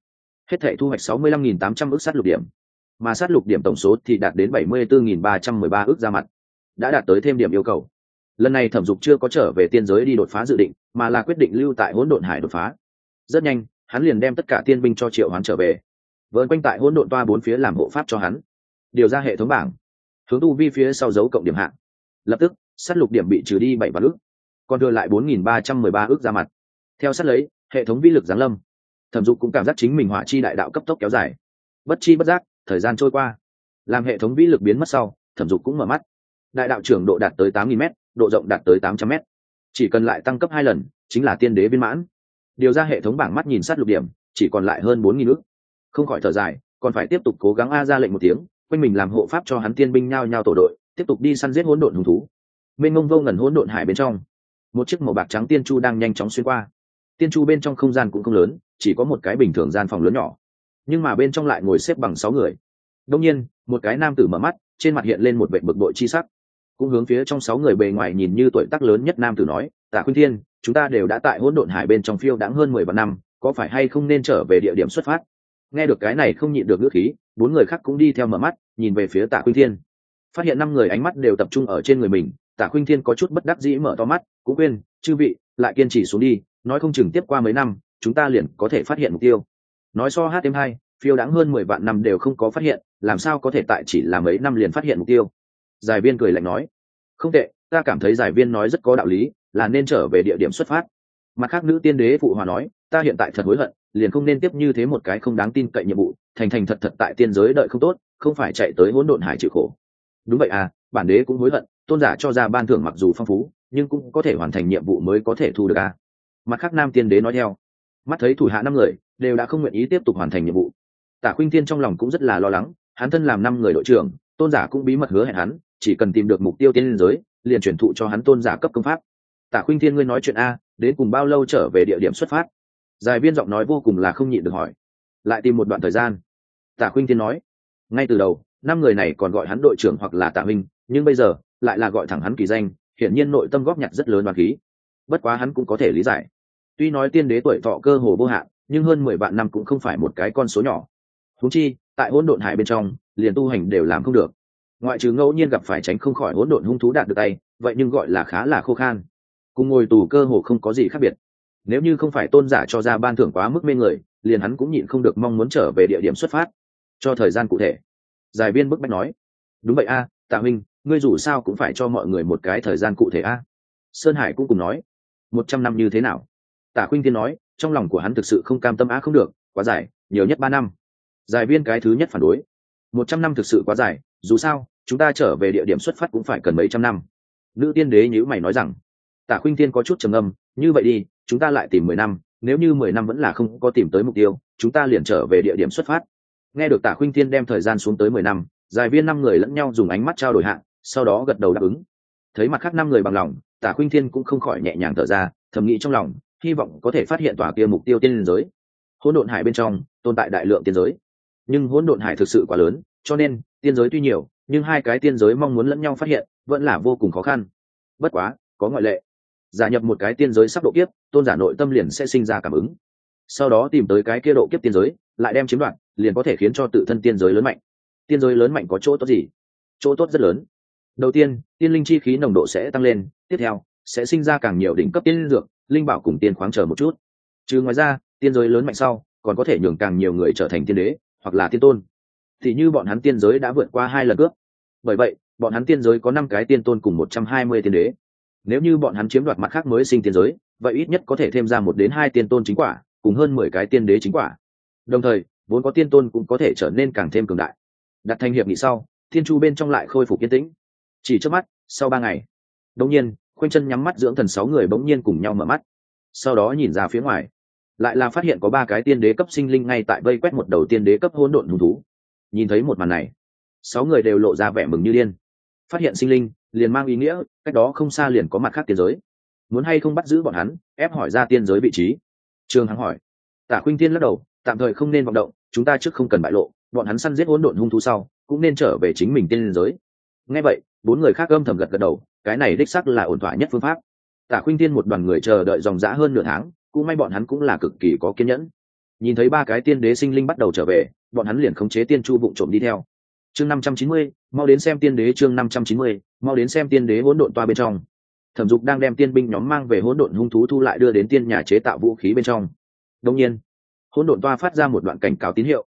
A: Hết thể thu hoạch sáu mươi lăm nghìn tám trăm ước sát lục điểm. Mà sát lục điểm tổng số thì đạt đến bảy mươi bốn nghìn ba trăm mười ba ước ra mặt. Đã đạt tới thêm điểm yêu cầu lần này thẩm dục chưa có trở về tiên giới đi đột phá dự định, mà là quyết định lưu tại hỗn độn hải đột phá. Rất nhanh, hắn liền đem tất cả tiên binh cho triệu hoán trở về. Vợn quanh tại hỗn độn toa bốn phía làm hộ pháp cho hắn. Điều ra hệ thống bảng. Hướng tu vi phía sau dấu cộng điểm hạng. Lập tức, sát lục điểm bị trừ đi bảy vạn ước còn đưa lại bốn nghìn ba trăm mười ba ước ra mặt. Theo sát lấy, hệ thống vi lực giáng lâm. Thẩm dục cũng cảm giác chính mình hỏa chi đại đạo cấp tốc kéo dài. Bất chi bất giác, thời gian trôi qua. Làm hệ thống vi lực biến mất sau, thẩm dục cũng mở mắt. Đại đạo trưởng độ đạt tới tám nghìn m độ rộng đạt tới tám trăm m chỉ cần lại tăng cấp hai lần, chính là tiên đế viên mãn. Điều ra hệ thống bảng mắt nhìn sát lục điểm, chỉ còn lại hơn bốn nghìn ước. Không khỏi thở dài, còn phải tiếp tục cố gắng a ra lệnh một tiếng, quanh mình làm hộ pháp cho hắn tiên binh nhao nhao tổ đội, tiếp tục đi săn giết hỗn độn hung thú. Mênh mông vô ngẩn hỗn độn hải bên trong, một chiếc màu bạc trắng tiên chu đang nhanh chóng xuyên qua. Tiên chu bên trong không gian cũng không lớn, chỉ có một cái bình thường gian phòng lớn nhỏ. Nhưng mà bên trong lại ngồi xếp bằng sáu người. Đông nhiên, một cái nam tử mở mắt, trên mặt hiện lên một vệ bực bội chi sắc cũng hướng phía trong sáu người bề ngoài nhìn như tuổi tác lớn nhất nam tử nói, tạ khuyên thiên, chúng ta đều đã tại hỗn độn hải bên trong phiêu đáng hơn mười vạn năm, có phải hay không nên trở về địa điểm xuất phát? Nghe được cái này không nhịn được ngữ khí, bốn người khác cũng đi theo mở mắt, nhìn về phía tạ khuyên thiên. Phát hiện năm người ánh mắt đều tập trung ở trên người mình, tạ khuynh thiên có chút bất đắc dĩ mở to mắt, cũng quên, chư vị, lại kiên trì xuống đi, nói không chừng tiếp qua mấy năm, chúng ta liền có thể phát hiện mục tiêu. Nói so hát thêm hai, phiêu đáng hơn mười vạn năm đều không có phát hiện, làm sao có thể tại chỉ là mấy năm liền phát hiện mục tiêu? Giải viên cười lạnh nói, không tệ, ta cảm thấy giải viên nói rất có đạo lý, là nên trở về địa điểm xuất phát. Mặt khác, nữ tiên đế phụ hòa nói, ta hiện tại thật hối hận, liền không nên tiếp như thế một cái không đáng tin cậy nhiệm vụ, thành thành thật thật tại tiên giới đợi không tốt, không phải chạy tới hỗn độn hải chịu khổ. Đúng vậy à bản đế cũng hối hận, tôn giả cho ra ban thưởng mặc dù phong phú, nhưng cũng có thể hoàn thành nhiệm vụ mới có thể thu được à. Mặt khác, nam tiên đế nói theo, mắt thấy thủ hạ năm người, đều đã không nguyện ý tiếp tục hoàn thành nhiệm vụ. Tả khuynh tiên trong lòng cũng rất là lo lắng, hắn thân làm năm người đội trưởng, tôn giả cũng bí mật hứa hẹn hắn chỉ cần tìm được mục tiêu tiên liên giới, liền chuyển thụ cho hắn tôn giả cấp công pháp. Tả khuynh thiên, ngươi nói chuyện a, đến cùng bao lâu trở về địa điểm xuất phát? Giải viên giọng nói vô cùng là không nhịn được hỏi. Lại tìm một đoạn thời gian. Tả khuynh thiên nói, ngay từ đầu, năm người này còn gọi hắn đội trưởng hoặc là tạ minh, nhưng bây giờ, lại là gọi thẳng hắn kỳ danh, hiển nhiên nội tâm góp nhặt rất lớn và khí. Bất quá hắn cũng có thể lý giải. Tuy nói tiên đế tuổi thọ cơ hồ vô hạn, nhưng hơn mười vạn năm cũng không phải một cái con số nhỏ. Húng chi, tại hỗn độn hải bên trong, liền tu hành đều làm không được ngoại trừ ngẫu nhiên gặp phải tránh không khỏi hỗn độn hung thú đạt được tay, vậy nhưng gọi là khá là khô khan. Cùng ngồi tù cơ hồ không có gì khác biệt. Nếu như không phải tôn giả cho ra ban thưởng quá mức mê người, liền hắn cũng nhịn không được mong muốn trở về địa điểm xuất phát. Cho thời gian cụ thể. Giải viên bức bách nói. Đúng vậy a, tạ huynh ngươi dù sao cũng phải cho mọi người một cái thời gian cụ thể a. Sơn hải cũng cùng nói. Một trăm năm như thế nào? Tạ khuynh tiên nói, trong lòng của hắn thực sự không cam tâm á không được, quá dài, nhiều nhất ba năm. Giải viên cái thứ nhất phản đối một trăm năm thực sự quá dài, dù sao, chúng ta trở về địa điểm xuất phát cũng phải cần mấy trăm năm. Nữ tiên đế nhữ mày nói rằng, tả khuynh tiên có chút trầm âm như vậy đi, chúng ta lại tìm mười năm, nếu như mười năm vẫn là không có tìm tới mục tiêu, chúng ta liền trở về địa điểm xuất phát. Nghe được tả khuynh tiên đem thời gian xuống tới mười năm giải viên năm người lẫn nhau dùng ánh mắt trao đổi hạn sau đó gật đầu đáp ứng. Thấy mặt khác năm người bằng lòng, tả khuynh thiên cũng không khỏi nhẹ nhàng thở ra, thầm nghĩ trong lòng, hy vọng có thể phát hiện tòa kia mục tiêu tiên giới. Hỗn độn hải bên trong, tồn tại đại lượng tiên giới nhưng hỗn độn hải thực sự quá lớn, cho nên, tiên giới tuy nhiều, nhưng hai cái tiên giới mong muốn lẫn nhau phát hiện, vẫn là vô cùng khó khăn. Bất quá, có ngoại lệ. Giả nhập một cái tiên giới sắp độ kiếp, tôn giả nội tâm liền sẽ sinh ra cảm ứng. Sau đó tìm tới cái kia độ kiếp tiên giới, lại đem chiếm đoạt, liền có thể khiến cho tự thân tiên giới lớn mạnh. Tiên giới lớn mạnh có chỗ tốt gì? Chỗ tốt rất lớn. Đầu tiên tiên linh chi khí nồng độ sẽ tăng lên, tiếp theo, sẽ sinh ra càng nhiều đỉnh cấp tiên linh dược, linh bảo cùng tiên khoáng chờ một chút. Trừ ngoài ra, tiên giới lớn mạnh sau, còn có thể nhường càng nhiều người trở thành tiên đế hoặc là tiên tôn. Thì như bọn hắn tiên giới đã vượt qua hai lần cướp. Bởi vậy, bọn hắn tiên giới có năm cái tiên tôn cùng một trăm hai mươi tiên đế. Nếu như bọn hắn chiếm đoạt mặt khác mới sinh tiên giới, vậy ít nhất có thể thêm ra một đến hai tiên tôn chính quả, cùng hơn mười cái tiên đế chính quả. Đồng thời, vốn có tiên tôn cũng có thể trở nên càng thêm cường đại. Đặt thành hiệp nghị sau, thiên chu bên trong lại khôi phục yên tĩnh. Chỉ trước mắt, sau ba ngày đông nhiên, khoanh chân nhắm mắt dưỡng thần sáu người bỗng nhiên cùng nhau mở mắt. Sau đó nhìn ra phía ngoài lại là phát hiện có ba cái tiên đế cấp sinh linh ngay tại vây quét một đầu tiên đế cấp hỗn độn hung thú. Nhìn thấy một màn này, sáu người đều lộ ra vẻ mừng như điên. Phát hiện sinh linh, liền mang ý nghĩa, cách đó không xa liền có mặt khác tiên giới. Muốn hay không bắt giữ bọn hắn, ép hỏi ra tiên giới vị trí. Trương hằng hỏi. Tả khuynh tiên lắc đầu, tạm thời không nên vọng động, chúng ta trước không cần bại lộ, bọn hắn săn giết hỗn độn hung thú sau, cũng nên trở về chính mình tiên giới. Nghe vậy, bốn người khác âm thầm gật gật đầu, cái này đích sắc là ổn thỏa nhất phương pháp. Tả khuynh tiên một đoàn người chờ đợi dòng dã hơn nửa tháng cũng may bọn hắn cũng là cực kỳ có kiên nhẫn. Nhìn thấy ba cái tiên đế sinh linh bắt đầu trở về, bọn hắn liền khống chế tiên chu vụ trộm đi theo. Chương năm trăm chín mươi, mau đến xem tiên đế chương năm trăm chín mươi, mau đến xem tiên đế hỗn độn toa bên trong. Thẩm dục đang đem tiên binh nhóm mang về hỗn độn hung thú thu lại đưa đến tiên nhà chế tạo vũ khí bên trong. Đông nhiên, hỗn độn toa phát ra một đoạn cảnh cáo tín hiệu.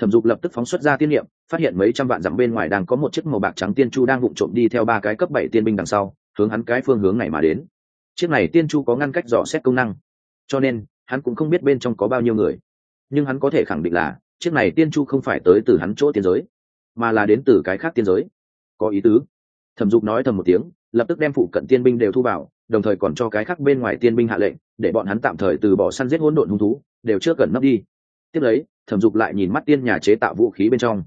A: Thẩm dục lập tức phóng xuất ra tiên niệm, phát hiện mấy trăm vạn dặm bên ngoài đang có một chiếc màu bạc trắng tiên chu đang vụng trộm đi theo ba cái cấp bảy tiên binh đằng sau, hướng hắn cái phương hướng này mà đến. Chiếc này tiên chu có ngăn cách dò xét công năng cho nên, hắn cũng không biết bên trong có bao nhiêu người. Nhưng hắn có thể khẳng định là, chiếc này tiên chu không phải tới từ hắn chỗ tiên giới, mà là đến từ cái khác tiên giới. Có ý tứ. Thẩm dục nói thầm một tiếng, lập tức đem phụ cận tiên binh đều thu vào, đồng thời còn cho cái khác bên ngoài tiên binh hạ lệnh, để bọn hắn tạm thời từ bỏ săn giết hỗn độn hung thú, đều chưa cần nấp đi. Tiếp lấy, thẩm dục lại nhìn mắt tiên nhà chế tạo vũ khí bên trong.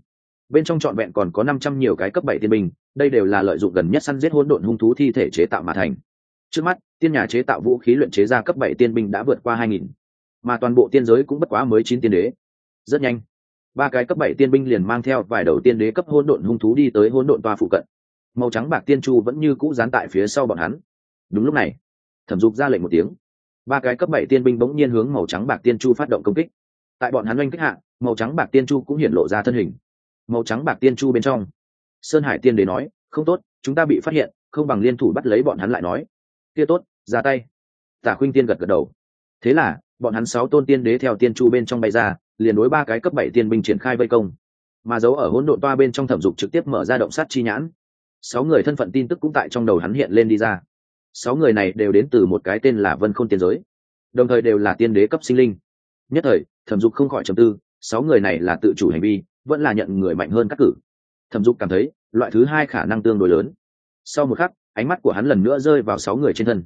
A: Bên trong trọn vẹn còn có năm trăm nhiều cái cấp bảy tiên binh, đây đều là lợi dụng gần nhất săn giết hỗn độn hung thú thi thể chế tạo mà thành trước mắt, tiên nhà chế tạo vũ khí luyện chế ra cấp bảy tiên binh đã vượt qua hai nghìn, mà toàn bộ tiên giới cũng bất quá mới chín tiên đế. Rất nhanh, ba cái cấp bảy tiên binh liền mang theo vài đầu tiên đế cấp hỗn độn hung thú đi tới hỗn độn toa phụ cận. Màu trắng bạc tiên chu vẫn như cũ dán tại phía sau bọn hắn. Đúng lúc này, thẩm dục ra lệnh một tiếng. Ba cái cấp bảy tiên binh bỗng nhiên hướng màu trắng bạc tiên chu phát động công kích. Tại bọn hắn oanh kích hạ, màu trắng bạc tiên chu cũng hiện lộ ra thân hình. Màu trắng bạc tiên chu bên trong, sơn hải tiên đế nói, không tốt, chúng ta bị phát hiện, không bằng liên thủ bắt lấy bọn hắn lại nói kia tốt, ra tay. Tả khuynh tiên gật gật đầu. Thế là, bọn hắn sáu tôn tiên đế theo tiên chu bên trong bay ra, liền đối ba cái cấp bảy tiên binh triển khai vây công. Mà giấu ở hỗn độn toa bên trong thẩm dục trực tiếp mở ra động sát chi nhãn. Sáu người thân phận tin tức cũng tại trong đầu hắn hiện lên đi ra. Sáu người này đều đến từ một cái tên là vân khôn tiên giới. Đồng thời đều là tiên đế cấp sinh linh. Nhất thời, thẩm dục không khỏi trầm tư, sáu người này là tự chủ hành vi, vẫn là nhận người mạnh hơn các cử. Thẩm dục cảm thấy, loại thứ hai khả năng tương đối lớn. Sau một khắc ánh mắt của hắn lần nữa rơi vào sáu người trên thân.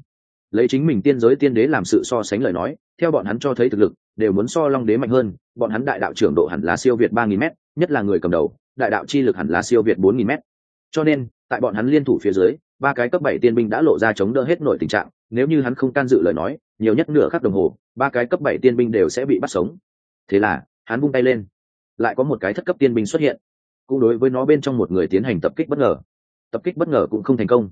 A: Lấy chính mình tiên giới tiên đế làm sự so sánh lời nói, theo bọn hắn cho thấy thực lực, đều muốn so long đế mạnh hơn, bọn hắn đại đạo trưởng độ hẳn là siêu việt ba nghìn m nhất là người cầm đầu, đại đạo chi lực hẳn là siêu việt bốn nghìn m cho nên, tại bọn hắn liên thủ phía dưới, ba cái cấp bảy tiên binh đã lộ ra chống đỡ hết nội tình trạng, nếu như hắn không can dự lời nói, nhiều nhất nửa khắc đồng hồ, ba cái cấp bảy tiên binh đều sẽ bị bắt sống. Thế là, hắn bung tay lên. Lại có một cái thất cấp tiên binh xuất hiện. Cũng đối với nó bên trong một người tiến hành tập kích bất ngờ. Tập kích bất ngờ cũng không thành công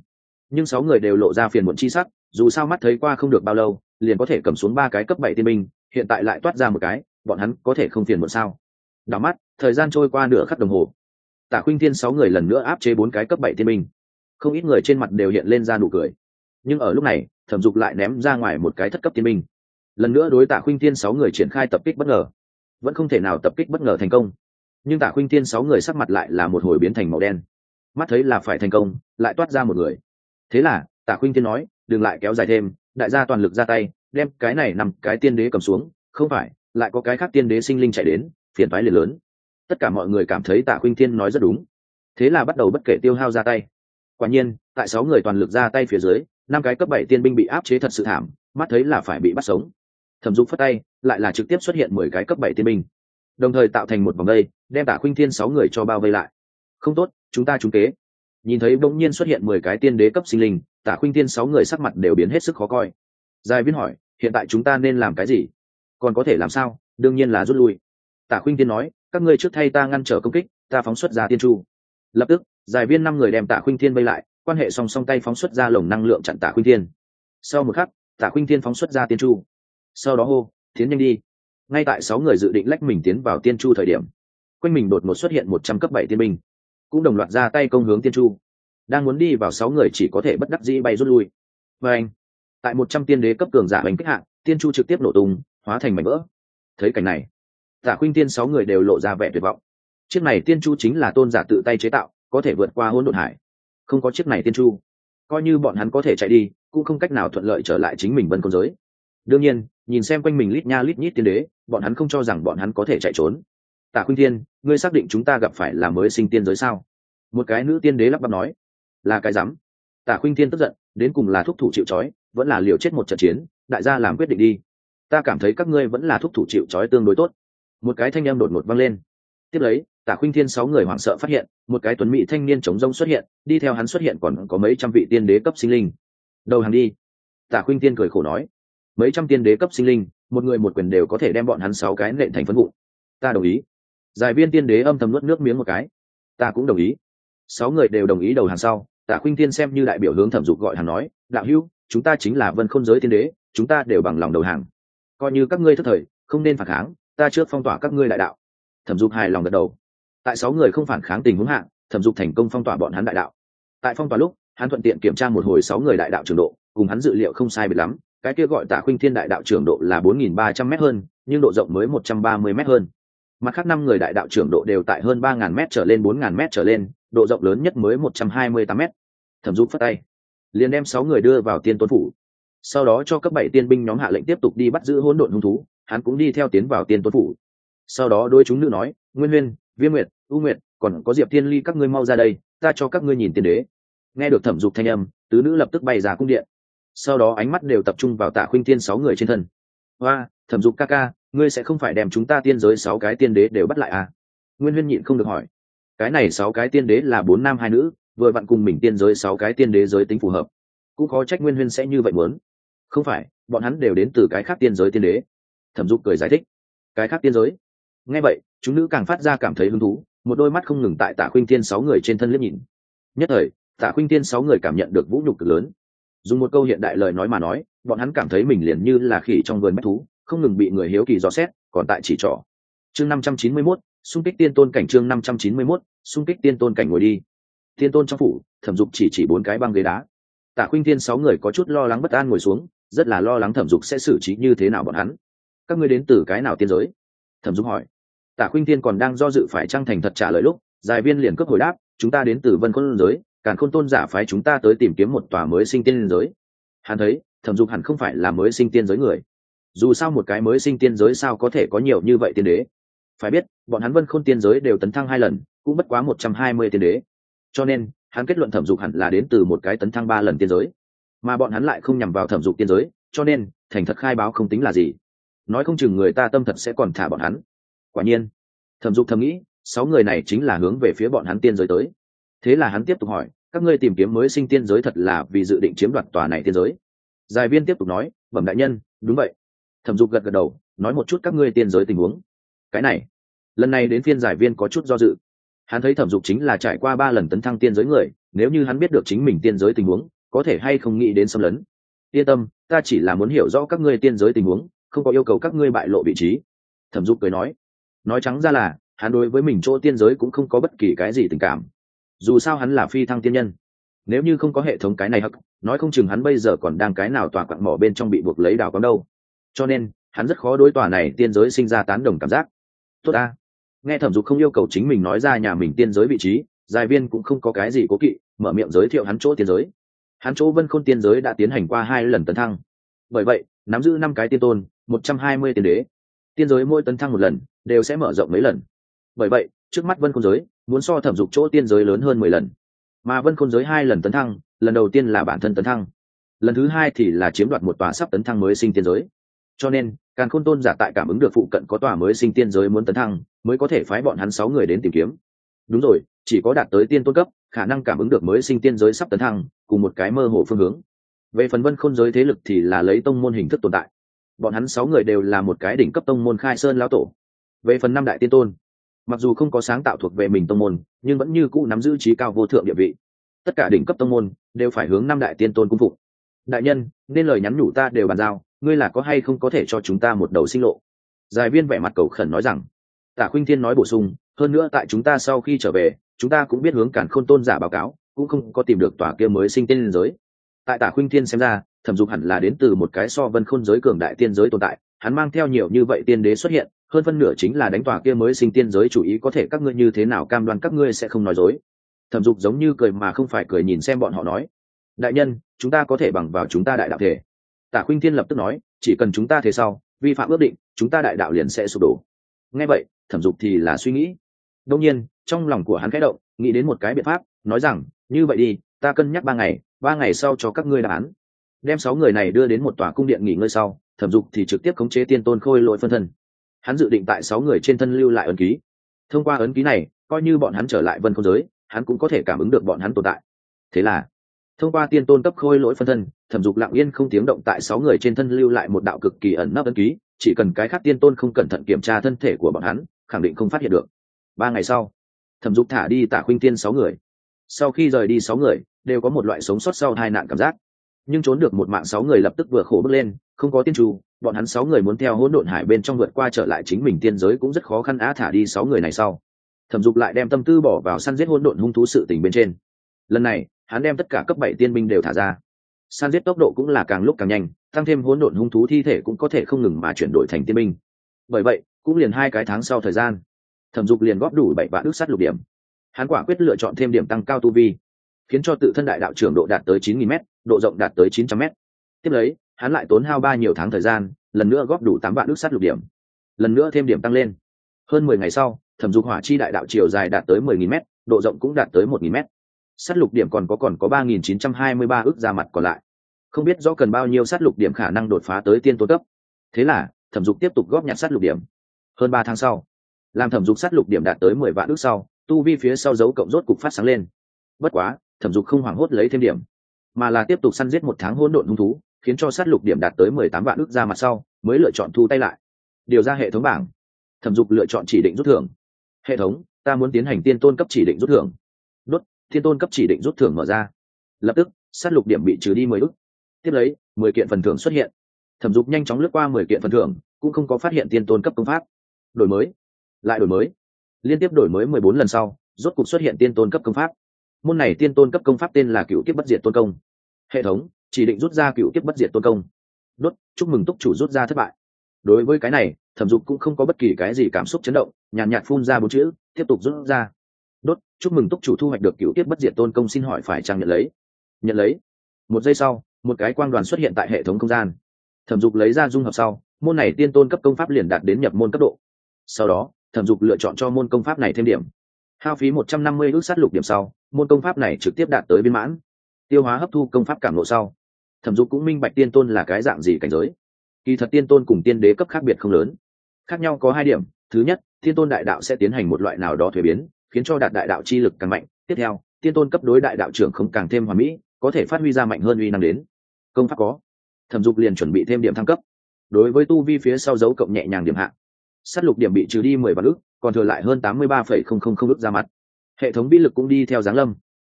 A: nhưng sáu người đều lộ ra phiền muộn chi sắc, dù sao mắt thấy qua không được bao lâu, liền có thể cầm xuống ba cái cấp bảy tiên binh, hiện tại lại toát ra một cái, bọn hắn có thể không phiền muộn sao? Đảo mắt, thời gian trôi qua nửa khắc đồng hồ. Tả khuynh thiên sáu người lần nữa áp chế bốn cái cấp bảy tiên binh. Không ít người trên mặt đều hiện lên ra nụ cười. Nhưng ở lúc này, thẩm dục lại ném ra ngoài một cái thất cấp tiên binh. Lần nữa đối tả khuynh thiên sáu người triển khai tập kích bất ngờ. Vẫn không thể nào tập kích bất ngờ thành công. Nhưng tả khuynh thiên sáu người sắc mặt lại là một hồi biến thành màu đen. Mắt thấy là phải thành công, lại toát ra một người thế là, tạ khuynh thiên nói, đừng lại kéo dài thêm, đại gia toàn lực ra tay, đem cái này nằm cái tiên đế cầm xuống, không phải, lại có cái khác tiên đế sinh linh chạy đến, phiền toái liền lớn. Tất cả mọi người cảm thấy tạ khuynh thiên nói rất đúng. Thế là bắt đầu bất kể tiêu hao ra tay. Quả nhiên, tại sáu người toàn lực ra tay phía dưới, năm cái cấp bảy tiên binh bị áp chế thật sự thảm, mắt thấy là phải bị bắt sống. Thẩm dục phất tay, lại là trực tiếp xuất hiện mười cái cấp bảy tiên binh. Đồng thời tạo thành một vòng đây, đem tạ khuynh thiên sáu người cho bao vây lại. Không tốt, chúng ta trúng kế nhìn thấy bỗng nhiên xuất hiện mười cái tiên đế cấp sinh linh tạ khuynh tiên sáu người sắc mặt đều biến hết sức khó coi. Giai viễn hỏi, hiện tại chúng ta nên làm cái gì? Còn có thể làm sao? Đương nhiên là rút lui. Tạ khuynh tiên nói, các ngươi trước thay ta ngăn trở công kích, ta phóng xuất ra tiên chu. Lập tức giải viên năm người đem tạ khuynh thiên vây lại, quan hệ song song tay phóng xuất ra lồng năng lượng chặn tạ khuynh thiên. Sau một khắc tạ khuynh thiên phóng xuất ra tiên chu. Sau đó hô, tiến nhanh đi. Ngay tại sáu người dự định lách mình tiến vào tiên chu thời điểm, quanh mình đột ngột xuất hiện một trăm cấp bảy tiên binh cũng đồng loạt ra tay công hướng tiên chu. Đang muốn đi vào sáu người chỉ có thể bất đắc dĩ bay rút lui. Và anh, tại một trăm tiên đế cấp cường giả bánh kích hạng tiên chu trực tiếp nổ tung, hóa thành mảnh vỡ. Thấy cảnh này tả khuynh tiên sáu người đều lộ ra vẻ tuyệt vọng. Chiếc này tiên chu chính là tôn giả tự tay chế tạo, có thể vượt qua hỗn độn hải. Không có chiếc này tiên chu, coi như bọn hắn có thể chạy đi, cũng không cách nào thuận lợi trở lại chính mình vân công giới. Đương nhiên, nhìn xem quanh mình lít nha lít nhít tiên đế, bọn hắn không cho rằng bọn hắn có thể chạy trốn tạ khuynh thiên, ngươi xác định chúng ta gặp phải là mới sinh tiên giới sao? Một cái nữ tiên đế lắp bắp nói. Là cái rắm. Tạ khuynh thiên tức giận, đến cùng là thúc thủ chịu trói, vẫn là liều chết một trận chiến, đại gia làm quyết định đi. Ta cảm thấy các ngươi vẫn là thúc thủ chịu trói tương đối tốt. Một cái thanh em đột ngột văng lên. Tiếp lấy tả khuynh thiên sáu người hoảng sợ phát hiện, một cái tuấn mỹ thanh niên chống rông xuất hiện, đi theo hắn xuất hiện còn có mấy trăm vị tiên đế cấp sinh linh. Đầu hàng đi. Tả khuynh thiên cười khổ nói. Mấy trăm tiên đế cấp sinh linh, một người một quyền đều có thể đem bọn hắn sáu cái nện thành phân vụ ta đồng ý giải viên tiên đế âm thầm nuốt nước miếng một cái. Ta cũng đồng ý. Sáu người đều đồng ý đầu hàng sau tả khuynh thiên xem như đại biểu hướng thẩm dục gọi hàng nói, đạo hữu, chúng ta chính là vân không giới tiên đế, chúng ta đều bằng lòng đầu hàng. Coi như các ngươi thất thời, không nên phản kháng, ta trước phong tỏa các ngươi đại đạo. Thẩm dục hài lòng gật đầu. Tại sáu người không phản kháng tình huống hạng thẩm dục thành công phong tỏa bọn hắn đại đạo. Tại phong tỏa lúc, hắn thuận tiện kiểm tra một hồi sáu người đại đạo trường độ, cùng hắn dự liệu không sai biệt lắm, cái kia gọi tạ khuynh thiên đại đạo trường độ là bốn nghìn ba trăm m hơn, nhưng độ rộng mới một trăm ba mươi m hơn mặt khác năm người đại đạo trưởng độ đều tại hơn ba ngàn m trở lên, bốn ngàn m trở lên, độ rộng lớn nhất mới một trăm hai mươi tám m thẩm dục phất tay, liền đem sáu người đưa vào tiên tuấn phủ. Sau đó cho cấp bảy tiên binh nhóm hạ lệnh tiếp tục đi bắt giữ hỗn độn hung thú, hắn cũng đi theo tiến vào tiên tuấn phủ. Sau đó đôi chúng nữ nói, nguyên huyên, viêm nguyệt, u nguyệt, còn có diệp tiên ly các ngươi mau ra đây, ta cho các ngươi nhìn tiên đế. Nghe được thẩm dục thanh âm, tứ nữ lập tức bay ra cung điện. Sau đó ánh mắt đều tập trung vào tạ khuynh thiên sáu người trên thân. Hoa thẩm dục ca ca ngươi sẽ không phải đem chúng ta tiên giới sáu cái tiên đế đều bắt lại à? Nguyên huyên nhịn không được hỏi. Cái này sáu cái tiên đế là bốn nam hai nữ, vừa vặn cùng mình tiên giới sáu cái tiên đế giới tính phù hợp. Cũng khó trách nguyên huyên sẽ như vậy muốn. Không phải, bọn hắn đều đến từ cái khác tiên giới tiên đế. Thẩm dục cười giải thích. Cái khác tiên giới? Nghe vậy, chúng nữ càng phát ra cảm thấy hứng thú, một đôi mắt không ngừng tại tạ khuynh tiên sáu người trên thân liếc nhìn. Nhất thời, tạ khuynh tiên sáu người cảm nhận được vũ nhục cực lớn. Dùng một câu hiện đại lời nói mà nói, bọn hắn cảm thấy mình liền như là khỉ trong vườn bách thú không ngừng bị người hiếu kỳ dò xét, còn tại chỉ trỏ. Chương năm trăm chín mươi mốt, xung kích tiên tôn cảnh chương năm trăm chín mươi mốt, xung kích tiên tôn cảnh ngồi đi. Tiên tôn trong phủ, thẩm dục chỉ chỉ bốn cái băng ghế đá. Tạ khuynh thiên sáu người có chút lo lắng bất an ngồi xuống, rất là lo lắng thẩm dục sẽ xử trí như thế nào bọn hắn. Các ngươi đến từ cái nào tiên giới? Thẩm dục hỏi. Tạ khuynh thiên còn đang do dự phải trăng thành thật trả lời lúc, giải viên liền cướp hồi đáp, chúng ta đến từ vân khôn giới, càn khôn tôn giả phái chúng ta tới tìm kiếm một tòa mới sinh tiên giới. Hắn thấy, thẩm dục hẳn không phải là mới sinh tiên giới người dù sao một cái mới sinh tiên giới sao có thể có nhiều như vậy tiên đế? Phải biết, bọn hắn vân khôn tiên giới đều tấn thăng hai lần, cũng bất quá một trăm hai mươi tiên đế. Cho nên, hắn kết luận thẩm dục hẳn là đến từ một cái tấn thăng ba lần tiên giới. Mà bọn hắn lại không nhằm vào thẩm dục tiên giới, cho nên, thành thật khai báo không tính là gì. Nói không chừng người ta tâm thật sẽ còn thả bọn hắn. Quả nhiên, thẩm dục thầm nghĩ, sáu người này chính là hướng về phía bọn hắn tiên giới tới. Thế là hắn tiếp tục hỏi, các ngươi tìm kiếm mới sinh tiên giới thật là vì dự định chiếm đoạt tòa này tiên giới? Giải viên tiếp tục nói, bẩm đại nhân, đúng vậy thẩm dục gật gật đầu, nói một chút các ngươi tiên giới tình huống. Cái này, lần này đến phiên giải viên có chút do dự. Hắn thấy thẩm dục chính là trải qua ba lần tấn thăng tiên giới người, nếu như hắn biết được chính mình tiên giới tình huống, có thể hay không nghĩ đến xâm lấn. Yên tâm, ta chỉ là muốn hiểu rõ các ngươi tiên giới tình huống, không có yêu cầu các ngươi bại lộ vị trí. Thẩm dục cười nói. Nói trắng ra là, hắn đối với mình chỗ tiên giới cũng không có bất kỳ cái gì tình cảm. Dù sao hắn là phi thăng tiên nhân. Nếu như không có hệ thống cái này hắc, nói không chừng hắn bây giờ còn đang cái nào tòa quặng mỏ bên trong bị buộc lấy đào có đâu cho nên, hắn rất khó đối tòa này tiên giới sinh ra tán đồng cảm giác. Tốt ta. Nghe thẩm dục không yêu cầu chính mình nói ra nhà mình tiên giới vị trí giải viên cũng không có cái gì cố kỵ, mở miệng giới thiệu hắn chỗ tiên giới. Hắn chỗ vân khôn tiên giới đã tiến hành qua hai lần tấn thăng. Bởi vậy, nắm giữ năm cái tiên tôn, một trăm hai mươi tiên đế. Tiên giới mỗi tấn thăng một lần, đều sẽ mở rộng mấy lần. Bởi vậy, trước mắt vân khôn giới, muốn so thẩm dục chỗ tiên giới lớn hơn mười lần. Mà vân khôn giới hai lần tấn thăng, lần đầu tiên là bản thân tấn thăng. Lần thứ hai thì là chiếm đoạt một tòa sắp tấn thăng mới sinh tiên giới cho nên càng khôn tôn giả tại cảm ứng được phụ cận có tòa mới sinh tiên giới muốn tấn thăng, mới có thể phái bọn hắn sáu người đến tìm kiếm. Đúng rồi, chỉ có đạt tới tiên tôn cấp, khả năng cảm ứng được mới sinh tiên giới sắp tấn thăng, cùng một cái mơ hồ phương hướng. Về phần vân khôn giới thế lực thì là lấy tông môn hình thức tồn tại. Bọn hắn sáu người đều là một cái đỉnh cấp tông môn khai sơn lão tổ. Về phần năm đại tiên tôn, mặc dù không có sáng tạo thuộc về mình tông môn, nhưng vẫn như cũ nắm giữ trí cao vô thượng địa vị. Tất cả đỉnh cấp tông môn đều phải hướng năm đại tiên tôn cung phục đại nhân, nên lời nhắn nhủ ta đều bàn giao ngươi là có hay không có thể cho chúng ta một đầu sinh lộ? Giải viên vẻ mặt cầu khẩn nói rằng tả khuynh thiên nói bổ sung, hơn nữa tại chúng ta sau khi trở về, chúng ta cũng biết hướng cản khôn tôn giả báo cáo, cũng không có tìm được tòa kia mới sinh tên liên giới. Tại tả khuynh thiên xem ra, thẩm dục hẳn là đến từ một cái so vân khôn giới cường đại tiên giới tồn tại, hắn mang theo nhiều như vậy tiên đế xuất hiện, hơn phân nửa chính là đánh tòa kia mới sinh tiên giới chủ ý có thể các ngươi như thế nào cam đoan các ngươi sẽ không nói dối. Thẩm dục giống như cười mà không phải cười nhìn xem bọn họ nói, đại nhân, chúng ta có thể bằng vào chúng ta đại đạo thể tả khuynh thiên lập tức nói, chỉ cần chúng ta thế sau, vi phạm ước định, chúng ta đại đạo liền sẽ sụp đổ. Nghe vậy, thẩm dục thì là suy nghĩ. Đông nhiên, trong lòng của hắn khẽ động, nghĩ đến một cái biện pháp, nói rằng, như vậy đi, ta cân nhắc ba ngày ba ngày sau cho các ngươi đáp án. Đem sáu người này đưa đến một tòa cung điện nghỉ ngơi sau, thẩm dục thì trực tiếp khống chế tiên tôn khôi lỗi phân thân. Hắn dự định tại sáu người trên thân lưu lại ấn ký. Thông qua ấn ký này, coi như bọn hắn trở lại vân không giới, hắn cũng có thể cảm ứng được bọn hắn tồn tại. Thế là thông qua tiên tôn cấp khôi lỗi phân thân, thẩm dục lặng yên không tiếng động tại sáu người trên thân lưu lại một đạo cực kỳ ẩn nấp ấn ký, chỉ cần cái khác tiên tôn không cẩn thận kiểm tra thân thể của bọn hắn, khẳng định không phát hiện được. Ba ngày sau, thẩm dục thả đi tả khuynh tiên sáu người. Sau khi rời đi sáu người, đều có một loại sống sót sau hai nạn cảm giác. Nhưng trốn được một mạng sáu người lập tức vừa khổ bước lên, không có tiên tru bọn hắn sáu người muốn theo hỗn độn hải bên trong vượt qua trở lại chính mình tiên giới cũng rất khó khăn á thả đi sáu người này sau. Thẩm dục lại đem tâm tư bỏ vào săn giết hỗn độn hung thú sự tình bên trên. Lần này hắn đem tất cả cấp bảy tiên binh đều thả ra. San giết tốc độ cũng là càng lúc càng nhanh, tăng thêm hỗn độn hung thú thi thể cũng có thể không ngừng mà chuyển đổi thành tiên binh. Bởi vậy, cũng liền hai cái tháng sau thời gian, thẩm dục liền góp đủ bảy vạn ước sắt lục điểm. Hắn quả quyết lựa chọn thêm điểm tăng cao tu vi, khiến cho tự thân đại đạo trưởng độ đạt tới chín nghìn m độ rộng đạt tới chín trăm m tiếp lấy, hắn lại tốn hao ba nhiều tháng thời gian, lần nữa góp đủ tám vạn ước sắt lục điểm. Lần nữa thêm điểm tăng lên. Hơn mười ngày sau, thẩm dục hỏa chi đại đạo chiều dài đạt tới mười nghìn m độ rộng cũng đạt tới một nghìn m Sát lục điểm còn có còn có ba nghìn chín trăm hai mươi ba ước ra mặt còn lại. Không biết rõ cần bao nhiêu sát lục điểm khả năng đột phá tới tiên tôn cấp. Thế là, thẩm dục tiếp tục góp nhặt sát lục điểm. Hơn ba tháng sau, làm thẩm dục sát lục điểm đạt tới mười vạn ước sau, tu vi phía sau dấu cộng rốt cục phát sáng lên. Bất quá, thẩm dục không hoảng hốt lấy thêm điểm, mà là tiếp tục săn giết một tháng hỗn độn hung thú, khiến cho sát lục điểm đạt tới mười tám vạn ước ra mặt sau, mới lựa chọn thu tay lại. Điều ra hệ thống bảng. Thẩm dục lựa chọn chỉ định rút thưởng. Hệ thống, ta muốn tiến hành tiên tôn cấp chỉ định rút thưởng thiên tôn cấp chỉ định rút thưởng mở ra. Lập tức sát lục điểm bị trừ đi mười ước tiếp lấy mười kiện phần thưởng xuất hiện. Thẩm dục nhanh chóng lướt qua mười kiện phần thưởng cũng không có phát hiện tiên tôn cấp công pháp. Đổi mới. Lại đổi mới. Liên tiếp đổi mới mười bốn lần sau rốt cục xuất hiện tiên tôn cấp công pháp. Môn này tiên tôn cấp công pháp tên là cựu kiếp bất diệt tôn công. Hệ thống chỉ định rút ra cựu kiếp bất diệt tôn công. Đốt chúc mừng túc chủ rút ra thất bại. Đối với cái này thẩm dục cũng không có bất kỳ cái gì cảm xúc chấn động nhàn nhạt, nhạt phun ra bốn chữ tiếp tục rút ra chúc mừng túc chủ thu hoạch được cựu tiết bất diệt tôn công xin hỏi phải trang nhận lấy? Nhận lấy. Một giây sau, một cái quang đoàn xuất hiện tại hệ thống không gian. Thẩm dục lấy ra dung hợp sau, môn này tiên tôn cấp công pháp liền đạt đến nhập môn cấp độ. Sau đó, thẩm dục lựa chọn cho môn công pháp này thêm điểm. Hao phí một trăm năm mươi ước sát lục điểm sau, môn công pháp này trực tiếp đạt tới biên mãn. Tiêu hóa hấp thu công pháp cảm lộ sau, thẩm dục cũng minh bạch tiên tôn là cái dạng gì cảnh giới. Kỳ thật tiên tôn cùng tiên đế cấp khác biệt không lớn. Khác nhau có hai điểm. Thứ nhất thiên tôn đại đạo sẽ tiến hành một loại nào đó thuế biến khiến cho đạt đại đạo chi lực càng mạnh. Tiếp theo, tiên tôn cấp đối đại đạo trưởng không càng thêm hoàn mỹ, có thể phát huy ra mạnh hơn uy năng đến. Công pháp có. Thẩm dục liền chuẩn bị thêm điểm thăng cấp. Đối với tu vi phía sau dấu cộng nhẹ nhàng điểm hạng s á t lục điểm bị trừ đi mười vạn ước còn thừa lại hơn tám mươi ba phẩy không không không ước ra mặt. Hệ thống vĩ lực cũng đi theo giáng lâm.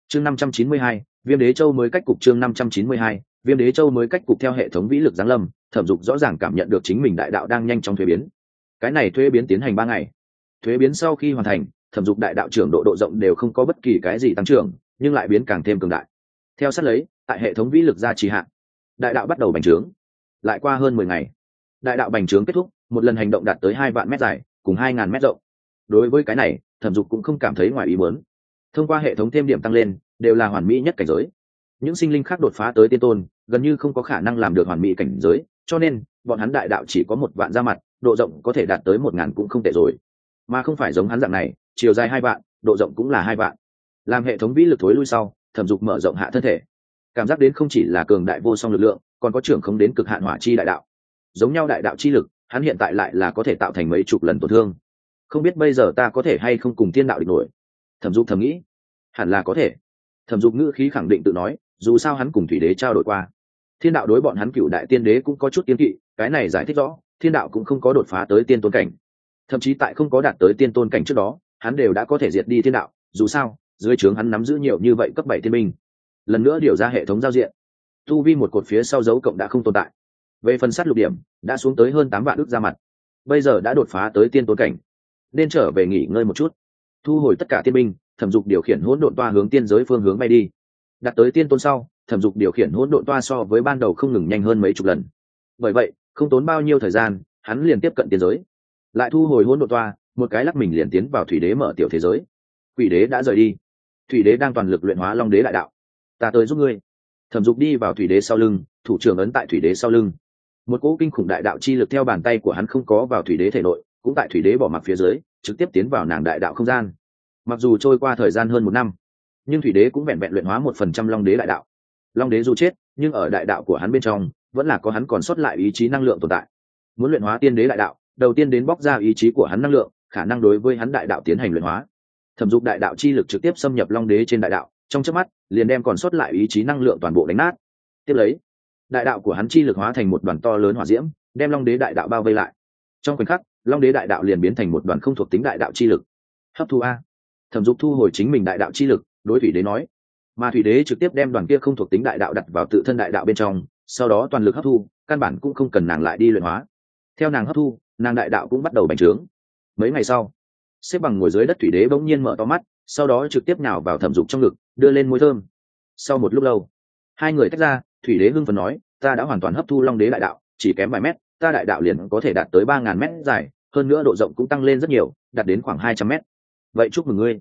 A: Chương năm trăm chín mươi hai, viêm đế châu mới cách cục chương năm trăm chín mươi hai, viêm đế châu mới cách cục theo hệ thống vĩ lực giáng lâm, thẩm dục rõ ràng cảm nhận được chính mình đại đạo đang nhanh chóng thuế biến. Cái này thuế biến tiến hành ba ngày. Thuế biến sau khi hoàn thành thẩm dục đại đạo trưởng độ độ rộng đều không có bất kỳ cái gì tăng trưởng, nhưng lại biến càng thêm cường đại. Theo sát lấy, tại hệ thống vĩ lực gia trì hạn đại đạo bắt đầu bành trướng. Lại qua hơn mười ngày, đại đạo bành trướng kết thúc, một lần hành động đạt tới hai vạn mét dài, cùng hai ngàn mét rộng. Đối với cái này, thẩm dục cũng không cảm thấy ngoài ý muốn. Thông qua hệ thống thêm điểm tăng lên, đều là hoàn mỹ nhất cảnh giới. Những sinh linh khác đột phá tới tiên tôn, gần như không có khả năng làm được hoàn mỹ cảnh giới, cho nên, bọn hắn đại đạo chỉ có một vạn ra mặt, độ rộng có thể đạt tới một ngàn cũng không tệ rồi mà không phải giống hắn dạng này, chiều dài hai vạn, độ rộng cũng là hai vạn. Làm hệ thống vĩ lực thối lui sau, thẩm dục mở rộng hạ thân thể. Cảm giác đến không chỉ là cường đại vô song lực lượng, còn có trưởng không đến cực hạn hỏa chi đại đạo. Giống nhau đại đạo chi lực, hắn hiện tại lại là có thể tạo thành mấy chục lần tổn thương. Không biết bây giờ ta có thể hay không cùng thiên đạo địch nổi? Thẩm dục thầm nghĩ. Hẳn là có thể. Thẩm dục ngữ khí khẳng định tự nói, dù sao hắn cùng thủy đế trao đổi qua. Thiên đạo đối bọn hắn cựu đại tiên đế cũng có chút tiên kỵ, cái này giải thích rõ, thiên đạo cũng không có đột phá tới tiên tôn cảnh thậm chí tại không có đạt tới tiên tôn cảnh trước đó hắn đều đã có thể diệt đi thiên đạo dù sao dưới trướng hắn nắm giữ nhiều như vậy cấp bảy thiên minh lần nữa điều ra hệ thống giao diện. Tu vi một cột phía sau dấu cộng đã không tồn tại. Về phần sát lục điểm đã xuống tới hơn tám vạn ước ra mặt. Bây giờ đã đột phá tới tiên tôn cảnh. Nên trở về nghỉ ngơi một chút. Thu hồi tất cả tiên minh, thẩm dục điều khiển hỗn độn toa hướng tiên giới phương hướng bay đi. Đặt tới tiên tôn sau thẩm dục điều khiển hỗn độn toa so với ban đầu không ngừng nhanh hơn mấy chục lần. Bởi vậy không tốn bao nhiêu thời gian hắn liền tiếp cận tiên giới lại thu hồi hỗn độ toa, một cái lắc mình liền tiến vào thủy đế mở tiểu thế giới. Quỷ đế đã rời đi. Thủy đế đang toàn lực luyện hóa long đế đại đạo. Ta tới giúp ngươi. Thẩm dục đi vào thủy đế sau lưng, thủ trưởng ấn tại thủy đế sau lưng. Một cỗ kinh khủng đại đạo chi lực theo bàn tay của hắn không có vào thủy đế thể nội, cũng tại thủy đế bỏ mặc phía dưới, trực tiếp tiến vào nàng đại đạo không gian. Mặc dù trôi qua thời gian hơn một năm, nhưng thủy đế cũng vẹn vẹn luyện hóa một phần trăm long đế đại đạo. Long đế dù chết, nhưng ở đại đạo của hắn bên trong, vẫn là có hắn còn sót lại ý chí năng lượng tồn tại. Muốn luyện hóa tiên đế đại đạo đầu tiên đến bóc ra ý chí của hắn năng lượng, khả năng đối với hắn đại đạo tiến hành luyện hóa. Thẩm dục đại đạo chi lực trực tiếp xâm nhập long đế trên đại đạo, trong chớp mắt, liền đem còn sót lại ý chí năng lượng toàn bộ đánh nát. Tiếp lấy, đại đạo của hắn chi lực hóa thành một đoàn to lớn hỏa diễm, đem long đế đại đạo bao vây lại. Trong khoảnh khắc, long đế đại đạo liền biến thành một đoàn không thuộc tính đại đạo chi lực. Hấp thu a. Thẩm dục thu hồi chính mình đại đạo chi lực, đối thủy đế nói. Mà thủy đế trực tiếp đem đoàn kia không thuộc tính đại đạo đặt vào tự thân đại đạo bên trong, sau đó toàn lực hấp thu, căn bản cũng không cần nàng lại đi luyện hóa theo nàng hấp thu, nàng đại đạo cũng bắt đầu bành trướng. Mấy ngày sau, xếp bằng ngồi dưới đất thủy đế bỗng nhiên mở to mắt, sau đó trực tiếp nào vào thẩm dục trong ngực, đưa lên môi thơm. Sau một lúc lâu, hai người tách ra, thủy đế hưng phần nói, ta đã hoàn toàn hấp thu long đế đại đạo, chỉ kém vài mét, ta đại đạo liền có thể đạt tới ba ngàn mét dài, hơn nữa độ rộng cũng tăng lên rất nhiều, đạt đến khoảng hai trăm mét. Vậy chúc mừng ngươi.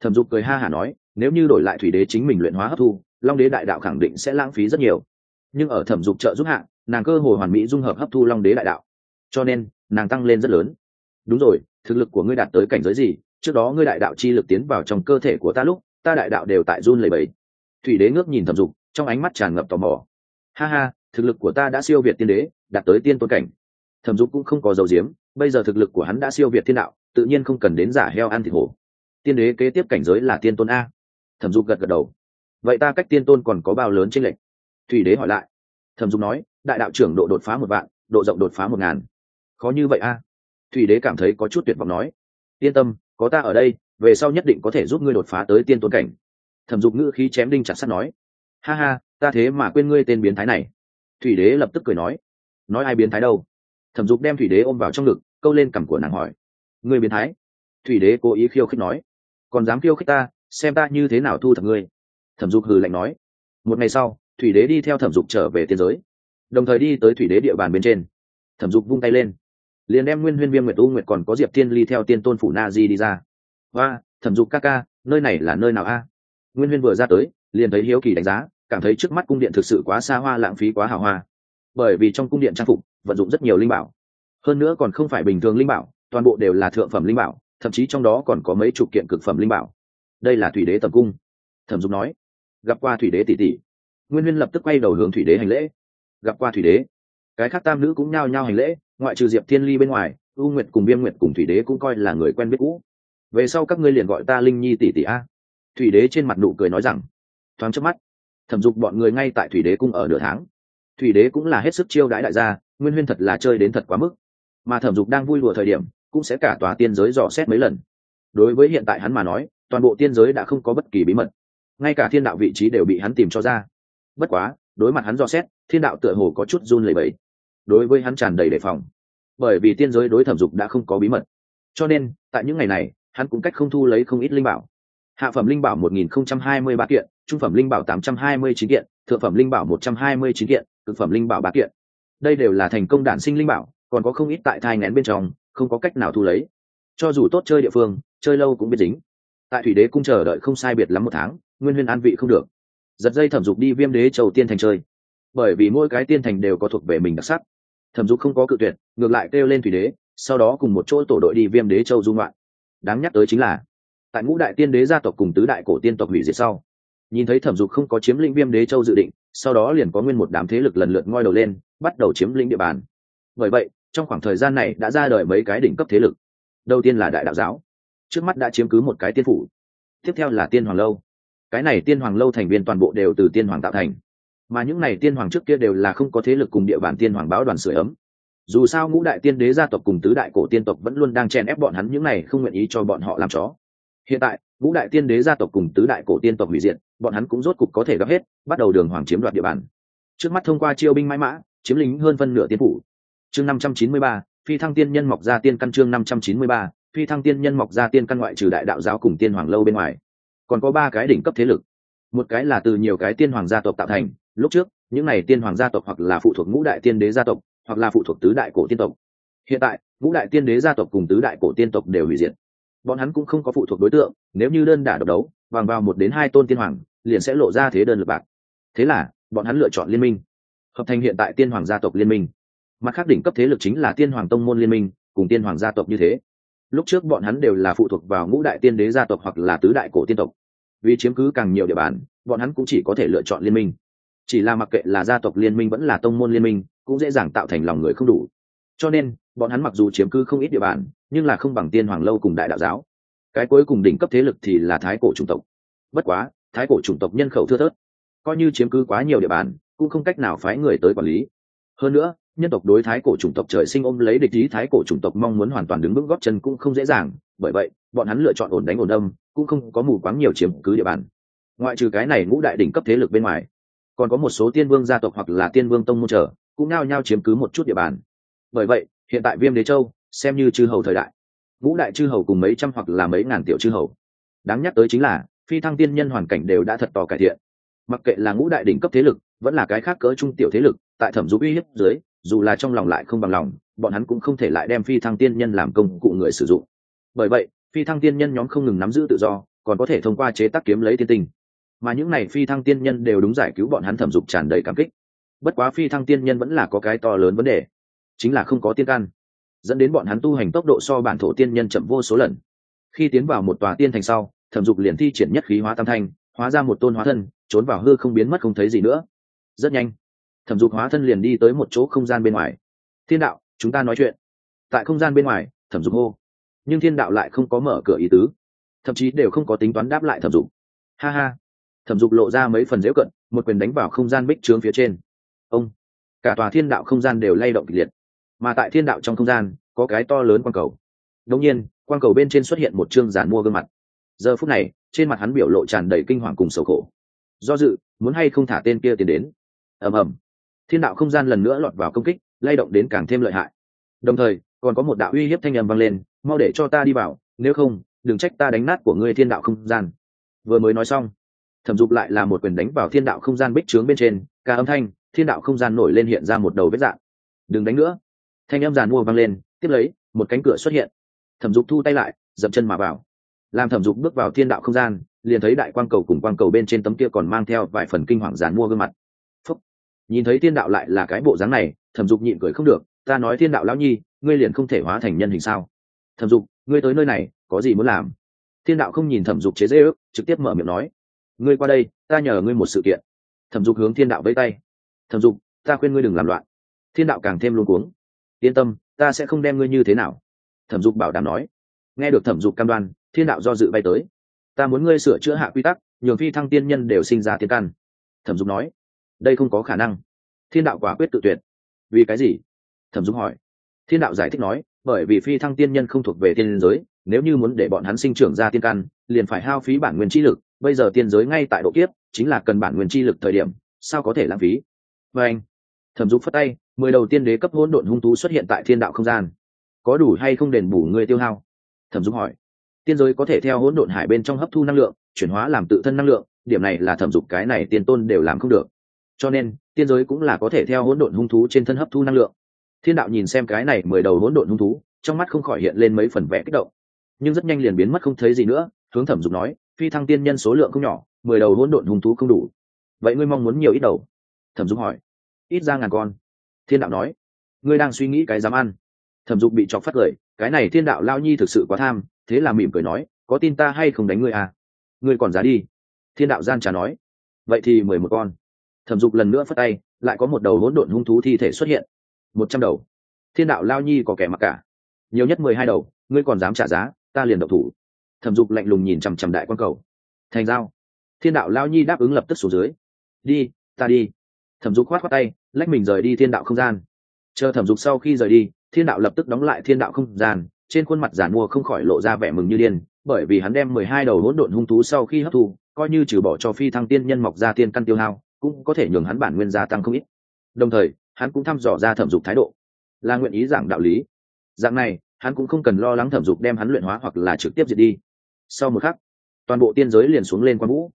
A: Thẩm dục cười ha hả nói, nếu như đổi lại thủy đế chính mình luyện hóa hấp thu, long đế đại đạo khẳng định sẽ lãng phí rất nhiều. Nhưng ở thẩm dục trợ giúp hạ, nàng cơ hồ hoàn mỹ dung hợp hấp thu long đế đại đạo cho nên, nàng tăng lên rất lớn. Đúng rồi, thực lực của ngươi đạt tới cảnh giới gì? Trước đó ngươi đại đạo chi lực tiến vào trong cơ thể của ta lúc, ta đại đạo đều tại run lầy bẫy thủy đế ngước nhìn thẩm dục, trong ánh mắt tràn ngập tò mò. Ha ha, thực lực của ta đã siêu việt tiên đế, đạt tới tiên tôn cảnh. Thẩm dục cũng không có dầu diếm bây giờ thực lực của hắn đã siêu việt thiên đạo, tự nhiên không cần đến giả heo ăn thịt hổ. Tiên đế kế tiếp cảnh giới là tiên tôn a. Thẩm dục gật gật đầu. Vậy ta cách tiên tôn còn có bao lớn chênh lệch? thủy đế hỏi lại. Thẩm dục nói, đại đạo trưởng độ đột phá một vạn, độ rộng đột phá một ngàn khó như vậy a? Thủy đế cảm thấy có chút tuyệt vọng nói. Yên tâm, có ta ở đây, về sau nhất định có thể giúp ngươi đột phá tới tiên tôn cảnh. Thẩm dục ngữ khí chém đinh chặt sắt nói. Ha ha, ta thế mà quên ngươi tên biến thái này. Thủy đế lập tức cười nói. Nói ai biến thái đâu? Thẩm dục đem thủy đế ôm vào trong ngực, câu lên cằm của nàng hỏi. Ngươi biến thái? Thủy đế cố ý khiêu khích nói. Còn dám khiêu khích ta, xem ta như thế nào thu thập ngươi. Thẩm dục hừ lạnh nói. Một ngày sau, thủy đế đi theo thẩm dục trở về tiên giới. Đồng thời đi tới thủy đế địa bàn bên trên. Thẩm dục vung tay lên liền đem nguyên huyên viêm nguyệt u nguyệt còn có diệp thiên ly theo tiên tôn phủ na di đi ra. Và thẩm dục ca ca, nơi này là nơi nào a? Nguyên huyên vừa ra tới, liền thấy hiếu kỳ đánh giá, cảm thấy trước mắt cung điện thực sự quá xa hoa, lãng phí quá hào hoa. Bởi vì trong cung điện trang phục, vận dụng rất nhiều linh bảo. Hơn nữa còn không phải bình thường linh bảo, toàn bộ đều là thượng phẩm linh bảo, thậm chí trong đó còn có mấy chục kiện cực phẩm linh bảo. Đây là thủy đế tầm cung. Thẩm dục nói. Gặp qua thủy đế tỷ tỷ. Nguyên huyên lập tức quay đầu hướng thủy đế hành lễ. Gặp qua thủy đế cái khác tam nữ cũng nhao nhao hành lễ, ngoại trừ diệp thiên ly bên ngoài, u nguyệt cùng viêm nguyệt cùng thủy đế cũng coi là người quen biết cũ. Về sau các ngươi liền gọi ta linh nhi tỷ tỷ a. Thủy đế trên mặt nụ cười nói rằng, thoáng trước mắt, thẩm dục bọn người ngay tại thủy đế cung ở nửa tháng. Thủy đế cũng là hết sức chiêu đãi đại gia, nguyên huyên thật là chơi đến thật quá mức. Mà thẩm dục đang vui lùa thời điểm, cũng sẽ cả tòa tiên giới dò xét mấy lần. Đối với hiện tại hắn mà nói, toàn bộ tiên giới đã không có bất kỳ bí mật. Ngay cả thiên đạo vị trí đều bị hắn tìm cho ra. Bất quá, đối mặt hắn dò xét, thiên đạo tựa hồ có chút run lẩy bẩy đối với hắn tràn đầy đề phòng. Bởi vì tiên giới đối thẩm dục đã không có bí mật. Cho nên, tại những ngày này, hắn cũng cách không thu lấy không ít linh bảo. Hạ phẩm linh bảo một nghìn không trăm hai mươi ba kiện, trung phẩm linh bảo tám trăm hai mươi chín kiện, thượng phẩm linh bảo một trăm hai mươi chín kiện thực phẩm linh bảo ba kiện. Đây đều là thành công đản sinh linh bảo, còn có không ít tại thai ngén bên trong, không có cách nào thu lấy. Cho dù tốt chơi địa phương, chơi lâu cũng biết dính. Tại thủy đế cung chờ đợi không sai biệt lắm một tháng, nguyên huyên an vị không được. Giật dây thẩm dục đi viêm đế châu tiên thành chơi. Bởi vì mỗi cái tiên thành đều có thuộc về mình đặc sắc thẩm dục không có cự tuyệt, ngược lại kêu lên thủy đế, sau đó cùng một chỗ tổ đội đi viêm đế châu dung loạn đáng nhắc tới chính là, tại ngũ đại tiên đế gia tộc cùng tứ đại cổ tiên tộc hủy diệt sau, nhìn thấy thẩm dục không có chiếm lĩnh viêm đế châu dự định, sau đó liền có nguyên một đám thế lực lần lượt ngoi đầu lên, bắt đầu chiếm lĩnh địa bàn. Bởi vậy, trong khoảng thời gian này đã ra đời mấy cái đỉnh cấp thế lực. Đầu tiên là đại đạo giáo, trước mắt đã chiếm cứ một cái tiên phủ, tiếp theo là tiên hoàng lâu. Cái này tiên hoàng lâu thành viên toàn bộ đều từ tiên hoàng tạo thành mà những này tiên hoàng trước kia đều là không có thế lực cùng địa bàn tiên hoàng báo đoàn sửa ấm. Dù sao ngũ đại tiên đế gia tộc cùng tứ đại cổ tiên tộc vẫn luôn đang chèn ép bọn hắn những này không nguyện ý cho bọn họ làm chó. Hiện tại, ngũ đại tiên đế gia tộc cùng tứ đại cổ tiên tộc hủy diệt, bọn hắn cũng rốt cục có thể gặp hết, bắt đầu đường hoàng chiếm đoạt địa bàn. Trước mắt thông qua chiêu binh mãi mã, chiếm lính hơn phân nửa tiên phủ. Chương năm trăm chín mươi ba, phi thăng tiên nhân mọc ra tiên căn chương năm trăm chín mươi ba, phi thăng tiên nhân mọc ra tiên căn ngoại trừ đại đạo giáo cùng tiên hoàng lâu bên ngoài. Còn có ba cái đỉnh cấp thế lực. Một cái là từ nhiều cái tiên hoàng gia tộc tạo thành lúc trước, những n à y tiên hoàng gia tộc hoặc là phụ thuộc ngũ đại tiên đế gia tộc, hoặc là phụ thuộc tứ đại cổ tiên tộc. Hiện tại, ngũ đại tiên đế gia tộc cùng tứ đại cổ tiên tộc đều hủy diệt. Bọn hắn cũng không có phụ thuộc đối tượng, nếu như đơn đả độc đấu, bằng vào một đến hai tôn tiên hoàng, liền sẽ lộ ra thế đơn lực bạc. Thế là, bọn hắn lựa chọn liên minh, hợp thành hiện tại tiên hoàng gia tộc liên minh. Mặt khác đỉnh cấp thế lực chính là tiên hoàng tông môn liên minh, cùng tiên hoàng gia tộc như thế. Lúc trước bọn hắn đều là phụ thuộc vào ngũ đại tiên đế gia tộc hoặc là tứ đại cổ tiên tộc. Vì chiếm cứ càng nhiều địa bàn, bọn hắn cũng chỉ có thể lựa chọn liên minh chỉ là mặc kệ là gia tộc liên minh vẫn là tông môn liên minh, cũng dễ dàng tạo thành lòng người không đủ. Cho nên, bọn hắn mặc dù chiếm cứ không ít địa bàn, nhưng là không bằng tiên hoàng lâu cùng đại đạo giáo. Cái cuối cùng đỉnh cấp thế lực thì là thái cổ chủng tộc. Bất quá, thái cổ chủng tộc nhân khẩu thưa thớt, coi như chiếm cứ quá nhiều địa bàn, cũng không cách nào phái người tới quản lý. Hơn nữa, nhân tộc đối thái cổ chủng tộc trời sinh ôm lấy địch ý thái cổ chủng tộc mong muốn hoàn toàn đứng vững góp chân cũng không dễ dàng, bởi vậy, bọn hắn lựa chọn ổn đánh ổn âm, cũng không có mù quáng nhiều chiếm cứ địa bàn. Ngoại trừ cái này ngũ đại đỉnh cấp thế lực bên ngoài còn có một số tiên vương gia tộc hoặc là tiên vương tông môn trở cũng nao nhau chiếm cứ một chút địa bàn. Bởi vậy, hiện tại viêm đế châu, xem như chư hầu thời đại. Ngũ đại chư hầu cùng mấy trăm hoặc là mấy ngàn tiểu chư hầu. Đáng nhắc tới chính là, phi thăng tiên nhân hoàn cảnh đều đã thật tò cải thiện. Mặc kệ là ngũ đại đỉnh cấp thế lực, vẫn là cái khác cỡ trung tiểu thế lực, tại thẩm dục uy hiếp dưới, dù là trong lòng lại không bằng lòng, bọn hắn cũng không thể lại đem phi thăng tiên nhân làm công cụ người sử dụng. Bởi vậy, phi thăng tiên nhân nhóm không ngừng nắm giữ tự do, còn có thể thông qua chế tác kiếm lấy tiên tinh mà những này phi thăng tiên nhân đều đúng giải cứu bọn hắn thẩm dục tràn đầy cảm kích. Bất quá phi thăng tiên nhân vẫn là có cái to lớn vấn đề, chính là không có tiên căn dẫn đến bọn hắn tu hành tốc độ so bản thổ tiên nhân chậm vô số lần. Khi tiến vào một tòa tiên thành sau, thẩm dục liền thi triển nhất khí hóa tam thanh, hóa ra một tôn hóa thân, trốn vào hư không biến mất không thấy gì nữa. Rất nhanh, thẩm dục hóa thân liền đi tới một chỗ không gian bên ngoài. Thiên đạo, chúng ta nói chuyện. Tại không gian bên ngoài, thẩm dục hô. Nhưng thiên đạo lại không có mở cửa ý tứ. Thậm chí đều không có tính toán đáp lại thẩm dục. Ha ha thẩm dục lộ ra mấy phần dễu cận, một quyền đánh vào không gian bích trướng phía trên. Ông, cả tòa thiên đạo không gian đều lay động kịch liệt. Mà tại thiên đạo trong không gian, có cái to lớn quang cầu. Đông nhiên, quang cầu bên trên xuất hiện một chương giản mua gương mặt. Giờ phút này, trên mặt hắn biểu lộ tràn đầy kinh hoàng cùng sầu khổ. Do dự, muốn hay không thả tên kia tiến đến. Ầm ầm. Thiên đạo không gian lần nữa lọt vào công kích, lay động đến càng thêm lợi hại. Đồng thời, còn có một đạo uy hiếp thanh âm vang lên, mau để cho ta đi vào, nếu không, đừng trách ta đánh nát của ngươi thiên đạo không gian. Vừa mới nói xong thẩm dục lại là một quyền đánh vào thiên đạo không gian bích trướng bên trên, ca âm thanh, thiên đạo không gian nổi lên hiện ra một đầu vết dạng. Đừng đánh nữa. Thanh âm giàn mua vang lên, tiếp lấy, một cánh cửa xuất hiện. Thẩm dục thu tay lại, dậm chân mà vào. Làm thẩm dục bước vào thiên đạo không gian, liền thấy đại quang cầu cùng quang cầu bên trên tấm kia còn mang theo vài phần kinh hoàng giàn mua gương mặt. Phúc. nhìn thấy thiên đạo lại là cái bộ dáng này, thẩm dục nhịn cười không được, ta nói thiên đạo lão nhi, ngươi liền không thể hóa thành nhân hình sao? Thẩm dục, ngươi tới nơi này, có gì muốn làm? Thiên đạo không nhìn thẩm dục chế dễ ước trực tiếp mở miệng nói ngươi qua đây, ta nhờ ngươi một sự kiện. Thẩm dục hướng thiên đạo vẫy tay. Thẩm dục, ta khuyên ngươi đừng làm loạn. Thiên đạo càng thêm luôn cuống. Yên tâm, ta sẽ không đem ngươi như thế nào. Thẩm dục bảo đảm nói. Nghe được thẩm dục cam đoan, thiên đạo do dự bay tới. Ta muốn ngươi sửa chữa hạ quy tắc, nhường phi thăng tiên nhân đều sinh ra tiên căn. Thẩm dục nói. Đây không có khả năng. Thiên đạo quả quyết tự tuyệt. Vì cái gì? Thẩm dục hỏi. Thiên đạo giải thích nói, bởi vì phi thăng tiên nhân không thuộc về tiên giới, nếu như muốn để bọn hắn sinh trưởng ra tiên căn, liền phải hao phí bản nguyên chi lực bây giờ tiên giới ngay tại độ kiếp, chính là cần bản nguyên chi lực thời điểm, sao có thể lãng phí? Và anh, thẩm dục phất tay, mười đầu tiên đế cấp hỗn độn hung thú xuất hiện tại thiên đạo không gian. Có đủ hay không đền bù người tiêu hao? Thẩm dục hỏi. Tiên giới có thể theo hỗn độn hải bên trong hấp thu năng lượng, chuyển hóa làm tự thân năng lượng, điểm này là thẩm dục cái này tiên tôn đều làm không được. Cho nên, tiên giới cũng là có thể theo hỗn độn hung thú trên thân hấp thu năng lượng. Thiên đạo nhìn xem cái này mười đầu hỗn độn hung thú, trong mắt không khỏi hiện lên mấy phần vẽ kích động. Nhưng rất nhanh liền biến mất không thấy gì nữa, hướng thẩm dục nói phi thăng tiên nhân số lượng không nhỏ, mười đầu hỗn độn hung thú không đủ. Vậy ngươi mong muốn nhiều ít đầu? Thẩm dục hỏi. Ít ra ngàn con. Thiên đạo nói. Ngươi đang suy nghĩ cái dám ăn. Thẩm dục bị chọc phát cười. Cái này thiên đạo lao nhi thực sự quá tham, thế là mỉm cười nói, có tin ta hay không đánh ngươi à? Ngươi còn giá đi. Thiên đạo gian trà nói. Vậy thì mười một con. Thẩm dục lần nữa phất tay, lại có một đầu hỗn độn hung thú thi thể xuất hiện. Một trăm đầu. Thiên đạo lao nhi có kẻ mặc cả. Nhiều nhất mười hai đầu, ngươi còn dám trả giá, ta liền độc thủ thẩm dục lạnh lùng nhìn chằm chằm đại quan cầu. Thành giao. Thiên đạo lao nhi đáp ứng lập tức xuống dưới. Đi, ta đi. Thẩm dục khoát khoát tay, lách mình rời đi thiên đạo không gian. Chờ thẩm dục sau khi rời đi, thiên đạo lập tức đóng lại thiên đạo không gian, trên khuôn mặt giản mua không khỏi lộ ra vẻ mừng như điên, bởi vì hắn đem mười hai đầu hỗn độn hung thú sau khi hấp thu, coi như trừ bỏ cho phi thăng tiên nhân mọc ra tiên căn tiêu hao, cũng có thể nhường hắn bản nguyên gia tăng không ít. Đồng thời, hắn cũng thăm dò ra thẩm dục thái độ. Là nguyện ý giảng đạo lý. Dạng này, hắn cũng không cần lo lắng thẩm dục đem hắn luyện hóa hoặc là trực tiếp diệt đi sau một khắc, toàn bộ tiên giới liền xuống lên quang vũ.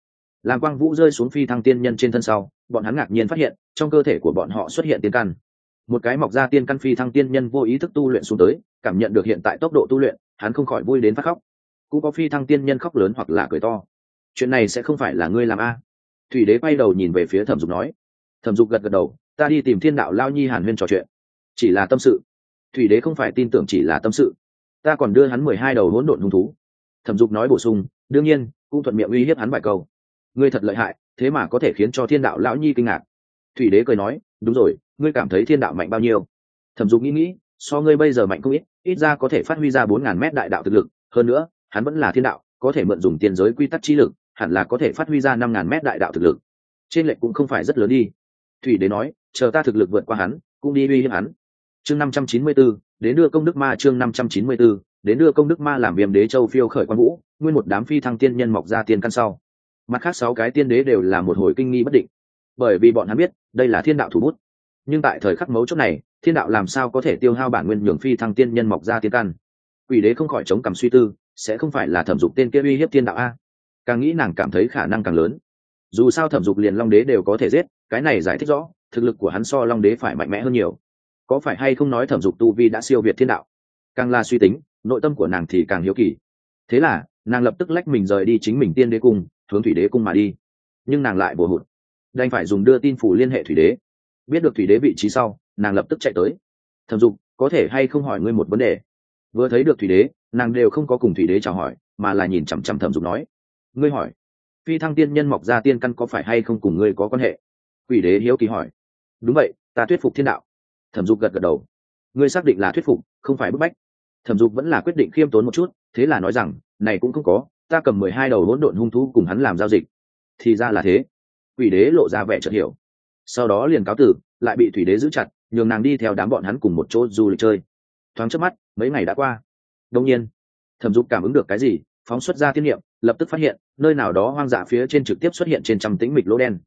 A: Làm quang vũ rơi xuống phi thăng tiên nhân trên thân sau, bọn hắn ngạc nhiên phát hiện, trong cơ thể của bọn họ xuất hiện tiên căn. Một cái mọc ra tiên căn phi thăng tiên nhân vô ý thức tu luyện xuống tới, cảm nhận được hiện tại tốc độ tu luyện, hắn không khỏi vui đến phát khóc. Cũng có phi thăng tiên nhân khóc lớn hoặc là cười to. Chuyện này sẽ không phải là ngươi làm a? Thủy đế quay đầu nhìn về phía thẩm dục nói. Thẩm dục gật gật đầu, ta đi tìm thiên đạo lao nhi hàn huyên trò chuyện. Chỉ là tâm sự. Thủy đế không phải tin tưởng chỉ là tâm sự. Ta còn đưa hắn mười hai đầu hỗn độn hung thú thẩm dục nói bổ sung, đương nhiên, cũng thuận miệng uy hiếp hắn vài câu. Ngươi thật lợi hại, thế mà có thể khiến cho thiên đạo lão nhi kinh ngạc. Thủy đế cười nói, đúng rồi, ngươi cảm thấy thiên đạo mạnh bao nhiêu? Thẩm dục nghĩ nghĩ, so ngươi bây giờ mạnh không ít ít ra có thể phát huy ra bốn ngàn mét đại đạo thực lực, hơn nữa, hắn vẫn là thiên đạo, có thể mượn dùng tiền giới quy tắc trí lực, hẳn là có thể phát huy ra năm ngàn mét đại đạo thực lực. Trên lệnh cũng không phải rất lớn đi. Thủy đế nói, chờ ta thực lực vượt qua hắn, cũng đi uy hiếp hắn. Chương năm trăm chín mươi b ố đến đưa công đức ma chương năm trăm chín mươi b ố đến đưa công đức ma làm viêm đế châu phiêu khởi quan vũ, nguyên một đám phi thăng tiên nhân mọc ra tiên căn sau. Mặt khác sáu cái tiên đế đều là một hồi kinh nghi bất định. Bởi vì bọn hắn biết, đây là thiên đạo thủ bút. Nhưng tại thời khắc mấu chốt này, thiên đạo làm sao có thể tiêu hao bản nguyên nhường phi thăng tiên nhân mọc ra tiên căn? Ủy đế không khỏi chống cằm suy tư, sẽ không phải là thẩm dục tên kia uy hiếp thiên đạo a? Càng nghĩ nàng cảm thấy khả năng càng lớn. Dù sao thẩm dục liền long đế đều có thể giết, cái này giải thích rõ, thực lực của hắn so long đế phải mạnh mẽ hơn nhiều. Có phải hay không nói thẩm dục tu vi đã siêu việt thiên đạo? Càng là suy tính nội tâm của nàng thì càng hiếu kỳ. Thế là, nàng lập tức lách mình rời đi chính mình tiên đế cung, hướng thủy đế cung mà đi. Nhưng nàng lại bồ hụt. Đành phải dùng đưa tin phủ liên hệ thủy đế. Biết được thủy đế vị trí sau, nàng lập tức chạy tới. Thẩm dục, có thể hay không hỏi ngươi một vấn đề? Vừa thấy được thủy đế, nàng đều không có cùng thủy đế chào hỏi, mà là nhìn chằm chằm thẩm dục nói. Ngươi hỏi, phi thăng tiên nhân mọc ra tiên căn có phải hay không cùng ngươi có quan hệ? Quỷ đế hiếu kỳ hỏi. Đúng vậy, ta thuyết phục thiên đạo. Thẩm dục gật gật đầu. Ngươi xác định là thuyết phục, không phải bức bách thẩm dục vẫn là quyết định khiêm tốn một chút, thế là nói rằng, này cũng không có, ta cầm mười hai đầu hỗn độn hung thú cùng hắn làm giao dịch. Thì ra là thế. Quỷ đế lộ ra vẻ chợt hiểu. Sau đó liền cáo tử, lại bị thủy đế giữ chặt, nhường nàng đi theo đám bọn hắn cùng một chỗ du lịch chơi. Thoáng trước mắt, mấy ngày đã qua. Đông nhiên, thẩm dục cảm ứng được cái gì, phóng xuất ra tiết niệm, lập tức phát hiện, nơi nào đó hoang dã phía trên trực tiếp xuất hiện trên trăm tĩnh mịch lỗ đen.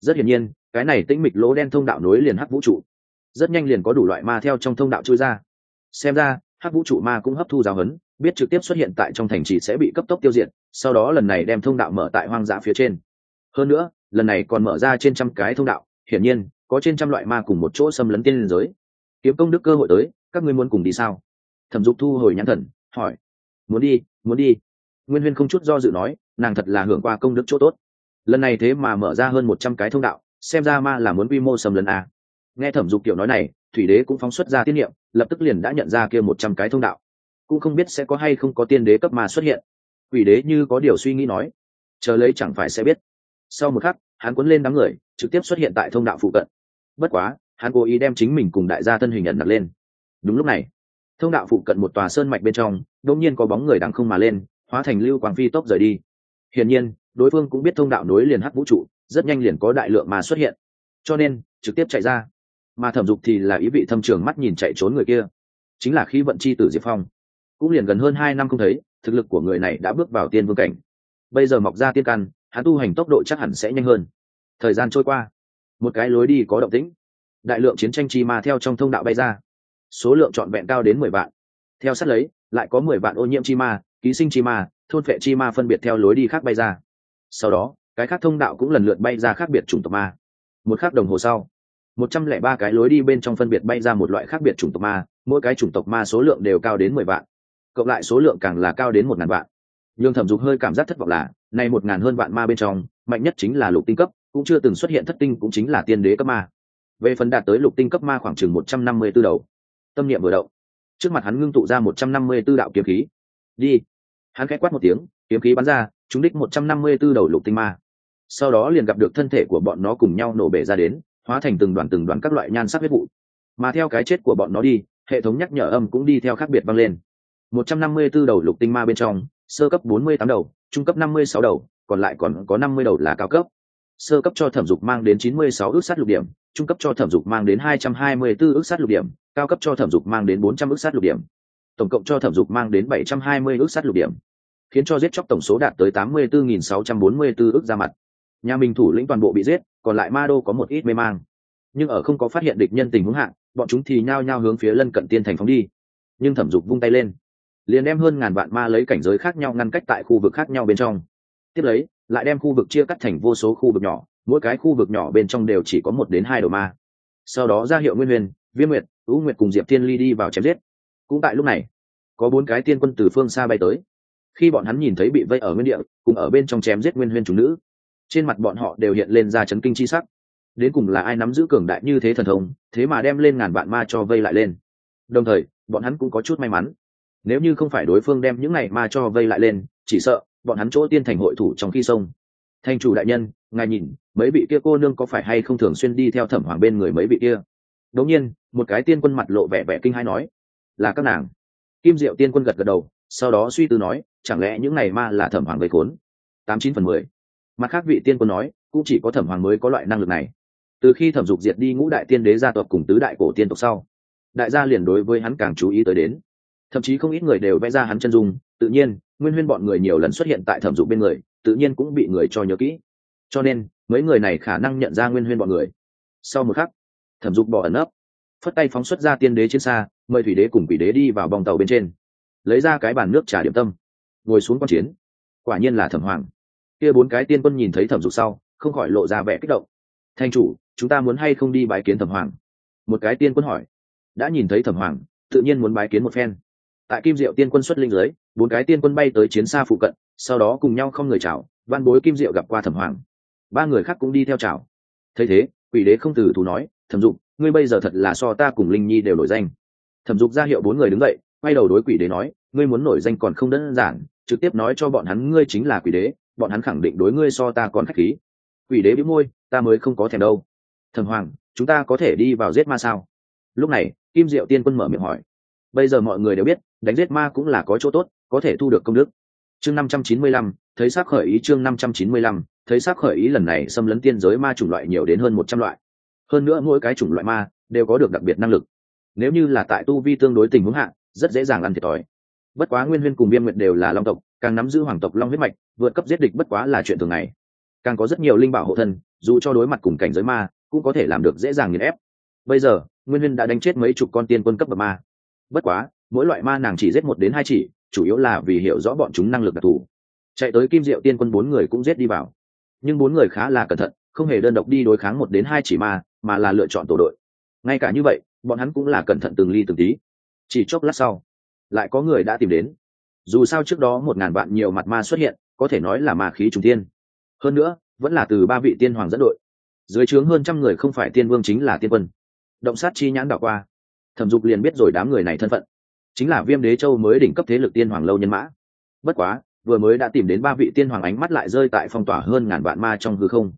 A: Rất hiển nhiên, cái này tĩnh mịch lỗ đen thông đạo nối liền hắc vũ trụ. Rất nhanh liền có đủ loại ma theo trong thông đạo trôi ra. Xem ra hắc vũ trụ ma cũng hấp thu giáo huấn, biết trực tiếp xuất hiện tại trong thành trì sẽ bị cấp tốc tiêu diệt, sau đó lần này đem thông đạo mở tại hoang dã phía trên. Hơn nữa, lần này còn mở ra trên trăm cái thông đạo, hiển nhiên, có trên trăm loại ma cùng một chỗ xâm lấn tiên liên giới. Kiếm công đức cơ hội tới, các ngươi muốn cùng đi sao? Thẩm dục thu hồi nhãn thần, hỏi. Muốn đi muốn đi. Nguyên huyên không chút do dự nói, nàng thật là hưởng qua công đức chỗ tốt. Lần này thế mà mở ra hơn một trăm cái thông đạo, xem ra ma là muốn quy mô xâm lấn à. nghe thẩm dục kiểu nói này thủy đế cũng phóng xuất ra tiết niệm, lập tức liền đã nhận ra kia một trăm cái thông đạo. Cũng không biết sẽ có hay không có tiên đế cấp mà xuất hiện. Quỷ đế như có điều suy nghĩ nói, chờ lấy chẳng phải sẽ biết. Sau một khắc, hắn cuốn lên đám người, trực tiếp xuất hiện tại thông đạo phụ cận. Bất quá, hắn cố ý đem chính mình cùng đại gia thân hình nhận đặt lên. Đúng lúc này, thông đạo phụ cận một tòa sơn mạch bên trong, đột nhiên có bóng người đằng không mà lên, hóa thành lưu quang phi tốc rời đi. Hiển nhiên, đối phương cũng biết thông đạo nối liền hắc vũ trụ, rất nhanh liền có đại lượng mà xuất hiện. Cho nên, trực tiếp chạy ra mà thẩm dục thì là ý vị thâm trường mắt nhìn chạy trốn người kia. Chính là khi vận chi tử diệp phong. Cũng liền gần hơn hai năm không thấy, thực lực của người này đã bước vào tiên vương cảnh. Bây giờ mọc ra tiên căn, hắn tu hành tốc độ chắc hẳn sẽ nhanh hơn. Thời gian trôi qua, một cái lối đi có động tĩnh. Đại lượng chiến tranh chi ma theo trong thông đạo bay ra. Số lượng trọn vẹn cao đến mười vạn. Theo sát lấy, lại có mười vạn ô nhiễm chi ma, ký sinh chi ma, thôn vệ chi ma phân biệt theo lối đi khác bay ra. Sau đó, cái khác thông đạo cũng lần lượt bay ra khác biệt chủng tộc ma. Một khắc đồng hồ sau một trăm lẻ ba cái lối đi bên trong phân biệt bay ra một loại khác biệt chủng tộc ma, mỗi cái chủng tộc ma số lượng đều cao đến mười vạn, cộng lại số lượng càng là cao đến một ngàn vạn. Nhưng thẩm dục hơi cảm giác thất vọng là, nay một ngàn hơn vạn ma bên trong, mạnh nhất chính là lục tinh cấp, cũng chưa từng xuất hiện thất tinh, cũng chính là tiên đế cấp ma. Về phần đạt tới lục tinh cấp ma khoảng chừng một trăm năm mươi b ố đầu. Tâm niệm vừa động. Trước mặt hắn ngưng tụ ra một trăm năm mươi b ố đạo kiếm khí. Đi. Hắn k h á quát một tiếng, kiếm khí bắn ra, trúng đích một trăm năm mươi b ố đầu lục tinh ma. Sau đó liền gặp được thân thể của bọn nó cùng nhau nổ bể ra đến hóa thành từng đoàn từng đoàn các loại nhan sắc huyết vụ. Mà theo cái chết của bọn nó đi, hệ thống nhắc nhở âm cũng đi theo khác biệt vang lên. Một trăm năm mươi b ố đầu lục tinh ma bên trong, sơ cấp bốn mươi tám đầu, trung cấp năm mươi sáu đầu, còn lại còn có năm mươi đầu là cao cấp. Sơ cấp cho thẩm dục mang đến chín mươi sáu ước sát lục điểm, trung cấp cho thẩm dục mang đến hai trăm mươi 224 ước sát lục điểm, cao cấp cho thẩm dục mang đến bốn trăm ước sát lục điểm. Tổng cộng cho thẩm dục mang đến bảy trăm hai mươi ước sát lục điểm, khiến cho giết chóc tổng số đạt tới tám mươi bốn nghìn sáu trăm bốn mươi 644 ước ra mặt nhà mình thủ lĩnh toàn bộ bị giết, còn lại ma đô có một ít mê mang. Nhưng ở không có phát hiện địch nhân tình huống hạng bọn chúng thì nhao nhao hướng phía lân cận tiên thành phóng đi. Nhưng thẩm dục vung tay lên, liền đem hơn ngàn vạn ma lấy cảnh giới khác nhau ngăn cách tại khu vực khác nhau bên trong. Tiếp lấy, lại đem khu vực chia cắt thành vô số khu vực nhỏ, mỗi cái khu vực nhỏ bên trong đều chỉ có một đến hai đầu ma. Sau đó ra hiệu nguyên huyền, viêm nguyệt u nguyệt cùng diệp thiên ly đi vào chém giết. Cũng tại lúc này, có bốn cái tiên quân từ phương xa bay tới. Khi bọn hắn nhìn thấy bị vây ở nguyên địa, cùng ở bên trong chém giết nguyên huyên chủ nữ trên mặt bọn họ đều hiện lên ra chấn kinh chi sắc. Đến cùng là ai nắm giữ cường đại như thế thần thông, thế mà đem lên ngàn vạn ma cho vây lại lên. Đồng thời, bọn hắn cũng có chút may mắn. Nếu như không phải đối phương đem những này ma cho vây lại lên, chỉ sợ bọn hắn chỗ tiên thành hội thủ trong khi sông. Thành chủ đại nhân, ngài nhìn, mấy vị kia cô nương có phải hay không thường xuyên đi theo thẩm hoàng bên người mấy vị kia? Đống nhiên, một cái tiên quân mặt lộ vẻ vẻ kinh hai nói, là các nàng. Kim diệu tiên quân gật gật đầu, sau đó suy tư nói, chẳng lẽ những này ma là thẩm hoàng gây khốn? Tám chín phần mười mặt khác vị tiên quân nói, cũng chỉ có thẩm hoàng mới có loại năng lực này. Từ khi thẩm dục diệt đi ngũ đại tiên đế gia tộc cùng tứ đại cổ tiên tộc sau, đại gia liền đối với hắn càng chú ý tới đến. Thậm chí không ít người đều vẽ ra hắn chân dung, tự nhiên, nguyên huyên bọn người nhiều lần xuất hiện tại thẩm dục bên người, tự nhiên cũng bị người cho nhớ kỹ. Cho nên, mấy người này khả năng nhận ra nguyên huyên bọn người. Sau một khắc, thẩm dục bỏ ẩn ấp phất tay phóng xuất ra tiên đế trên xa, mời thủy đế cùng quỷ đế đi vào bong tàu bên trên. Lấy ra cái bàn nước trà điểm tâm, ngồi xuống q chiến. Quả nhiên là thẩm hoàng kia bốn cái tiên quân nhìn thấy thẩm dục sau, không khỏi lộ ra vẻ kích động. Thanh chủ, chúng ta muốn hay không đi bái kiến thẩm hoàng? Một cái tiên quân hỏi. Đã nhìn thấy thẩm hoàng, tự nhiên muốn bái kiến một phen. Tại kim diệu tiên quân xuất linh giới bốn cái tiên quân bay tới chiến xa phụ cận, sau đó cùng nhau không người chào, văn bối kim diệu gặp qua thẩm hoàng. Ba người khác cũng đi theo chào. Thấy thế, quỷ đế không từ thù nói, thẩm dục, ngươi bây giờ thật là so ta cùng linh nhi đều nổi danh. Thẩm dục ra hiệu bốn người đứng dậy, quay đầu đối quỷ đế nói, ngươi muốn nổi danh còn không đơn giản, trực tiếp nói cho bọn hắn ngươi chính là quỷ đế bọn hắn khẳng định đối ngươi so ta còn khách khí. Quỷ đế bĩu môi, ta mới không có thèm đâu. Thần hoàng, chúng ta có thể đi vào giết ma sao? Lúc này, kim diệu tiên quân mở miệng hỏi. Bây giờ mọi người đều biết, đánh giết ma cũng là có chỗ tốt, có thể thu được công đức. Chương năm trăm chín mươi lăm, thấy xác khởi ý chương năm trăm chín mươi lăm, thấy xác khởi ý lần này xâm lấn tiên giới ma chủng loại nhiều đến hơn một trăm loại. Hơn nữa mỗi cái chủng loại ma đều có được đặc biệt năng lực. Nếu như là tại tu vi tương đối tình huống hạ, rất dễ dàng ăn thiệt thòi. Bất quá nguyên huyên cùng viêm nguyệt đều là long tộc càng nắm giữ hoàng tộc long huyết mạch, vượt cấp giết địch bất quá là chuyện thường ngày. Càng có rất nhiều linh bảo hộ thân, dù cho đối mặt cùng cảnh giới ma, cũng có thể làm được dễ dàng nghiền ép. Bây giờ, nguyên huyên đã đánh chết mấy chục con tiên quân cấp bậc ma. Bất quá, mỗi loại ma nàng chỉ giết một đến hai chỉ, chủ yếu là vì hiểu rõ bọn chúng năng lực đặc thù. Chạy tới kim diệu tiên quân bốn người cũng giết đi vào. Nhưng bốn người khá là cẩn thận, không hề đơn độc đi đối kháng một đến hai chỉ ma, mà là lựa chọn tổ đội. Ngay cả như vậy, bọn hắn cũng là cẩn thận từng ly từng tí. Chỉ chốc lát sau, lại có người đã tìm đến dù sao trước đó một ngàn vạn nhiều mặt ma xuất hiện, có thể nói là ma khí trùng tiên hơn nữa, vẫn là từ ba vị tiên hoàng dẫn đội. Dưới trướng hơn trăm người không phải tiên vương chính là tiên quân. Động sát chi nhãn đảo qua, thẩm dục liền biết rồi đám người này thân phận. Chính là viêm đế châu mới đỉnh cấp thế lực tiên hoàng lâu nhân mã. Bất quá, vừa mới đã tìm đến ba vị tiên hoàng ánh mắt lại rơi tại phong tỏa hơn ngàn vạn ma trong hư không.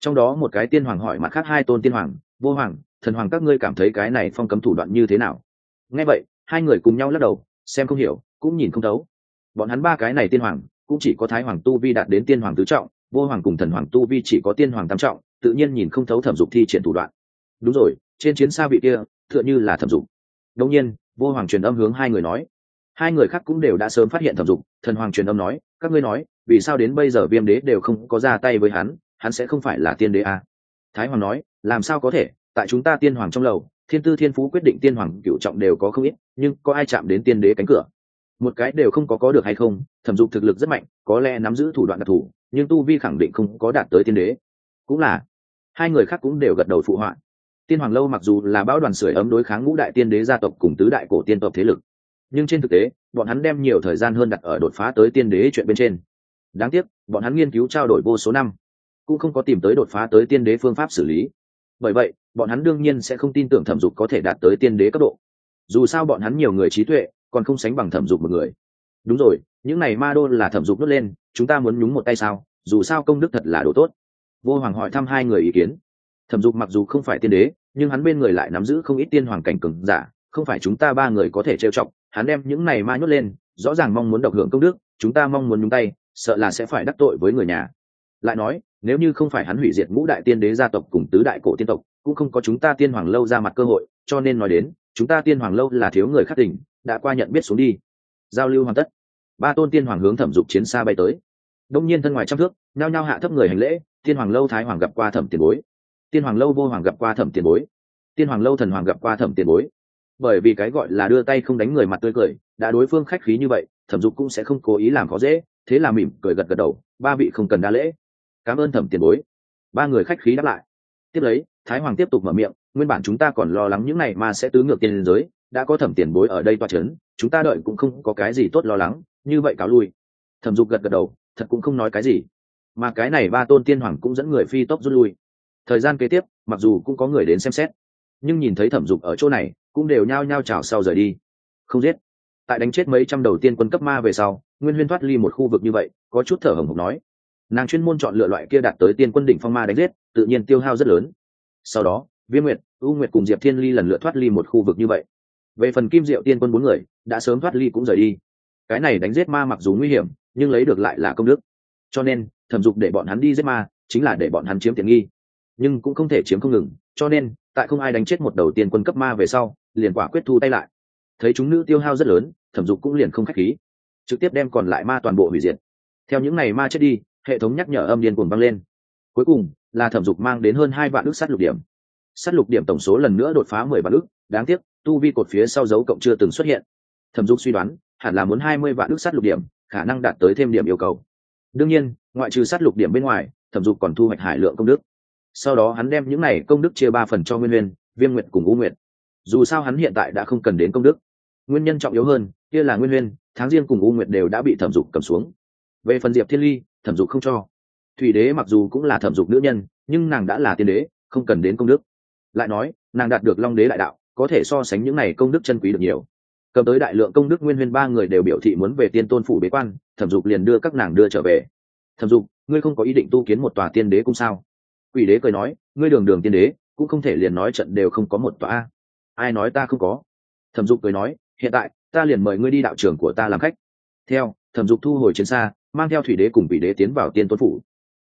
A: Trong đó một cái tiên hoàng hỏi mặt khác hai tôn tiên hoàng, vô hoàng, thần hoàng các ngươi cảm thấy cái này phong cấm thủ đoạn như thế nào? Nghe vậy, hai người cùng nhau lắc đầu, xem không hiểu, cũng nhìn không thấu bọn hắn ba cái này tiên hoàng, cũng chỉ có thái hoàng tu vi đạt đến tiên hoàng tứ trọng, vô hoàng cùng thần hoàng tu vi chỉ có tiên hoàng tam trọng, tự nhiên nhìn không thấu thẩm dục thi triển thủ đoạn. Đúng rồi, trên chiến xa vị kia, tựa như là thẩm dục. Đông nhiên, vô hoàng truyền âm hướng hai người nói. Hai người khác cũng đều đã sớm phát hiện thẩm dục, thần hoàng truyền âm nói, các ngươi nói, vì sao đến bây giờ viêm đế đều không có ra tay với hắn hắn sẽ không phải là tiên đế à? thái hoàng nói, làm sao có thể, tại chúng ta tiên hoàng trong lầu, thiên tư thiên phú quyết định tiên hoàng cựu trọng đều có không ít, nhưng có ai chạm đến tiên đế cánh cửa? Một cái đều không có có được hay không, thẩm dục thực lực rất mạnh, có lẽ nắm giữ thủ đoạn đặc thù, nhưng tu vi khẳng định không có đạt tới tiên đế. Cũng là, hai người khác cũng đều gật đầu phụ họa. Tiên hoàng lâu mặc dù là bão đoàn sưởi ấm đối kháng ngũ đại tiên đế gia tộc cùng tứ đại cổ tiên tộc thế lực, nhưng trên thực tế, bọn hắn đem nhiều thời gian hơn đặt ở đột phá tới tiên đế chuyện bên trên. Đáng tiếc, bọn hắn nghiên cứu trao đổi vô số năm, cũng không có tìm tới đột phá tới tiên đế phương pháp xử lý. Bởi vậy, bọn hắn đương nhiên sẽ không tin tưởng thẩm dục có thể đạt tới tiên đế cấp độ. Dù sao bọn hắn nhiều người trí tuệ còn không sánh bằng thẩm dục một người. Đúng rồi, những này ma đô là thẩm dục nuốt lên, chúng ta muốn nhúng một tay sao? Dù sao công đức thật là đồ tốt. Vô hoàng hỏi thăm hai người ý kiến. Thẩm dục mặc dù không phải tiên đế, nhưng hắn bên người lại nắm giữ không ít tiên hoàng cảnh cừng giả, không phải chúng ta ba người có thể trêu chọc. Hắn đem những này ma nhốt lên, rõ ràng mong muốn độc hưởng công đức, chúng ta mong muốn nhúng tay, sợ là sẽ phải đắc tội với người nhà. Lại nói, nếu như không phải hắn hủy diệt ngũ đại tiên đế gia tộc cùng tứ đại cổ tiên tộc, cũng không có chúng ta tiên hoàng lâu ra mặt cơ hội, cho nên nói đến, chúng ta tiên hoàng lâu là thiếu người khắc tỉnh đã qua nhận biết xuống đi. Giao lưu hoàn tất. Ba tôn tiên hoàng hướng thẩm dục chiến xa bay tới. Đông nhiên thân ngoài trăm thước, nhao nhao hạ thấp người hành lễ, tiên hoàng lâu thái hoàng gặp qua thẩm tiền bối. Tiên hoàng lâu vô hoàng gặp qua thẩm tiền bối. Tiên hoàng lâu thần hoàng gặp qua thẩm tiền bối. Bởi vì cái gọi là đưa tay không đánh người mặt tươi cười, đã đối phương khách khí như vậy, thẩm dục cũng sẽ không cố ý làm khó dễ, thế là mỉm cười gật gật đầu, ba vị không cần đa lễ. Cảm ơn thẩm tiền bối. Ba người khách khí đáp lại. Tiếp lấy, thái hoàng tiếp tục mở miệng, nguyên bản chúng ta còn lo lắng những này mà sẽ tứ ngược tiền giới đã có thẩm tiền bối ở đây toa c h ấ n chúng ta đợi cũng không có cái gì tốt lo lắng, như vậy cáo lui. Thẩm dục gật gật đầu, thật cũng không nói cái gì. Mà cái này ba tôn tiên hoàng cũng dẫn người phi tốc rút lui. Thời gian kế tiếp, mặc dù cũng có người đến xem xét, nhưng nhìn thấy thẩm dục ở chỗ này, cũng đều nhao nhao chào sau rời đi. Không giết. Tại đánh chết mấy trăm đầu tiên quân cấp ma về sau, nguyên huyên thoát ly một khu vực như vậy, có chút thở hồng hộc nói. Nàng chuyên môn chọn lựa loại kia đạt tới tiên quân đỉnh phong ma đánh giết, tự nhiên tiêu hao rất lớn. Sau đó, viêm nguyệt, u nguyệt cùng diệp thiên ly lần lượt thoát ly một khu vực như vậy về phần kim diệu tiên quân bốn người, đã sớm thoát ly cũng rời đi. Cái này đánh giết ma mặc dù nguy hiểm, nhưng lấy được lại là công đức. Cho nên, thẩm dục để bọn hắn đi giết ma, chính là để bọn hắn chiếm tiện nghi. Nhưng cũng không thể chiếm không ngừng, cho nên, tại không ai đánh chết một đầu tiên quân cấp ma về sau, liền quả quyết thu tay lại. Thấy chúng nữ tiêu hao rất lớn, thẩm dục cũng liền không k h á c h khí. Trực tiếp đem còn lại ma toàn bộ hủy diệt. Theo những ngày ma chết đi, hệ thống nhắc nhở âm điên cuồng băng lên. Cuối cùng, là thẩm dục mang đến hơn hai vạn ước sắt lục điểm. Sắt lục điểm tổng số lần nữa đột phá mười vạn ước đáng tiếc tu vi cột phía sau dấu cộng chưa từng xuất hiện. Thẩm dục suy đoán, hẳn là muốn hai mươi vạn ước sắt lục điểm, khả năng đạt tới thêm điểm yêu cầu. Đương nhiên, ngoại trừ sắt lục điểm bên ngoài, thẩm dục còn thu hoạch hải lượng công đức. Sau đó hắn đem những này công đức chia ba phần cho nguyên nguyên, viêm nguyện cùng u nguyện dù sao hắn hiện tại đã không cần đến công đức. Nguyên nhân trọng yếu hơn, kia là nguyên nguyên, tháng riêng cùng u nguyệt đều đã bị thẩm dục cầm xuống. Về phần diệp thiên ly, thẩm dục không cho. Thủy đế mặc dù cũng là thẩm dục nữ nhân, nhưng nàng đã là tiên đế, không cần đến công đức. Lại nói, nàng đạt được long đế đại đạo có thể so sánh những này công đức chân quý được nhiều. Cầm tới đại lượng công đức, nguyên huyên ba người đều biểu thị muốn về tiên tôn phủ bế quan, thẩm dục liền đưa các nàng đưa trở về. Thẩm dục, ngươi không có ý định tu kiến một tòa tiên đế cũng sao? Quỷ đế cười nói, ngươi đường đường tiên đế, cũng không thể liền nói trận đều không có một tòa ai nói ta không có? Thẩm dục cười nói, hiện tại, ta liền mời ngươi đi đạo trường của ta làm khách. Theo, thẩm dục thu hồi chiến xa, mang theo thủy đế cùng quỷ đế tiến vào tiên tôn phủ.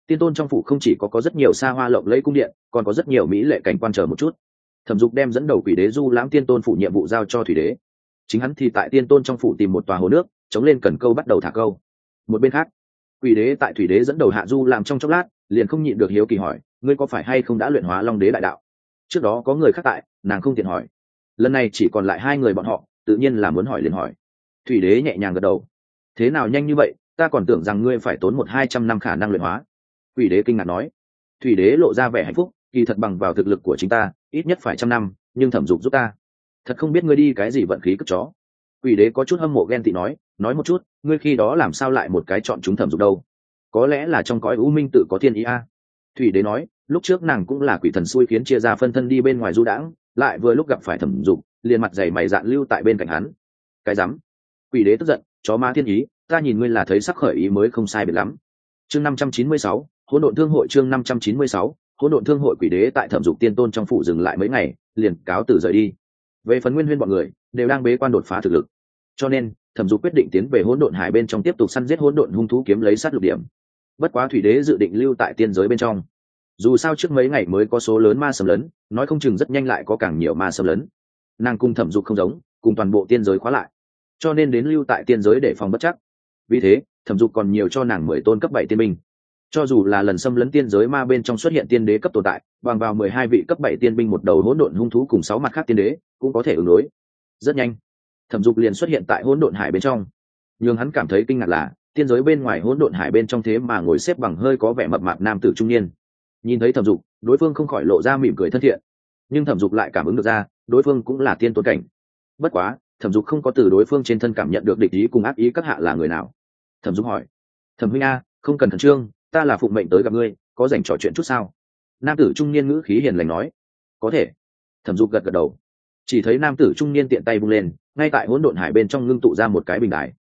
A: Tiên tôn trong phủ không chỉ có có rất nhiều xa hoa lộng lẫy cung điện, còn có rất nhiều mỹ lệ cảnh quan chờ một chút thẩm dục đem dẫn đầu quỷ đế du lãm tiên tôn phụ nhiệm vụ giao cho thủy đế. Chính hắn thì tại tiên tôn trong phủ tìm một tòa hồ nước, chống lên cần câu bắt đầu thả câu. Một bên khác, quỷ đế tại thủy đế dẫn đầu hạ du làm trong chốc lát, liền không nhịn được hiếu kỳ hỏi, ngươi có phải hay không đã luyện hóa long đế đại đạo? Trước đó có người khác tại, nàng không tiện hỏi. Lần này chỉ còn lại hai người bọn họ, tự nhiên là muốn hỏi liền hỏi. Thủy đế nhẹ nhàng gật đầu. Thế nào nhanh như vậy? Ta còn tưởng rằng ngươi phải tốn một hai trăm năm khả năng luyện hóa. Quỷ đế kinh ngạc nói. Thủy đế lộ ra vẻ hạnh phúc kỳ thật bằng vào thực lực của chính ta, ít nhất phải trăm năm, nhưng thẩm dục giúp ta. Thật không biết ngươi đi cái gì vận khí cất chó. Quỷ đế có chút hâm mộ ghen tị nói nói một chút, ngươi khi đó làm sao lại một cái chọn chúng thẩm dục đâu? Có lẽ là trong cõi u minh tự có thiên ý a. Thủy đế nói, lúc trước nàng cũng là quỷ thần xui khiến chia ra phân thân đi bên ngoài du đãng, lại vừa lúc gặp phải thẩm dục, liền mặt dày mày dạn lưu tại bên cạnh hắn. Cái rắm. Quỷ đế tức giận, chó ma thiên ý, ta nhìn ngươi là thấy sắc khởi ý mới không sai biệt lắm. Chương năm trăm chín mươi sáu, hỗn độn thương hội chương năm trăm chín mươi sáu hỗn độn thương hội quỷ đế tại thẩm dục tiên tôn trong phủ dừng lại mấy ngày, liền cáo từ rời đi. Về phần nguyên huyên bọn người, đều đang bế quan đột phá thực lực. Cho nên, thẩm dục quyết định tiến về hỗn độn hải bên trong tiếp tục săn giết hỗn độn hung thú kiếm lấy sát lục điểm. Bất quá thủy đế dự định lưu tại tiên giới bên trong. Dù sao trước mấy ngày mới có số lớn ma sầm lấn, nói không chừng rất nhanh lại có càng nhiều ma sầm lấn. Nàng cung thẩm dục không giống, cùng toàn bộ tiên giới khóa lại. Cho nên đến lưu tại tiên giới để phòng bất chắc. Vì thế, thẩm dục còn nhiều cho nàng mười tôn cấp bảy tiên minh cho dù là lần xâm lấn tiên giới ma bên trong xuất hiện tiên đế cấp tồn tại, bằng vào mười hai vị cấp bảy tiên binh một đầu hỗn độn hung thú cùng sáu mặt khác tiên đế, cũng có thể ứng đối. Rất nhanh, thẩm dục liền xuất hiện tại hỗn độn hải bên trong. Nhưng hắn cảm thấy kinh ngạc là, tiên giới bên ngoài hỗn độn hải bên trong thế mà ngồi xếp bằng hơi có vẻ mập mạp nam tử trung niên. Nhìn thấy thẩm dục, đối phương không khỏi lộ ra mỉm cười thân thiện. Nhưng thẩm dục lại cảm ứng được ra, đối phương cũng là tiên tuấn cảnh. Bất quá, thẩm dục không có từ đối phương trên thân cảm nhận được địch ý cùng ác ý các hạ là người nào. Thẩm dục hỏi, thẩm huynh a, không cần khẩn trương ta là phụng mệnh tới gặp ngươi, có dành trò chuyện chút sao? Nam tử trung niên ngữ khí hiền lành nói. Có thể. Thẩm dục gật gật đầu. Chỉ thấy nam tử trung niên tiện tay bung lên, ngay tại hỗn độn hải bên trong ngưng tụ ra một cái bình đài.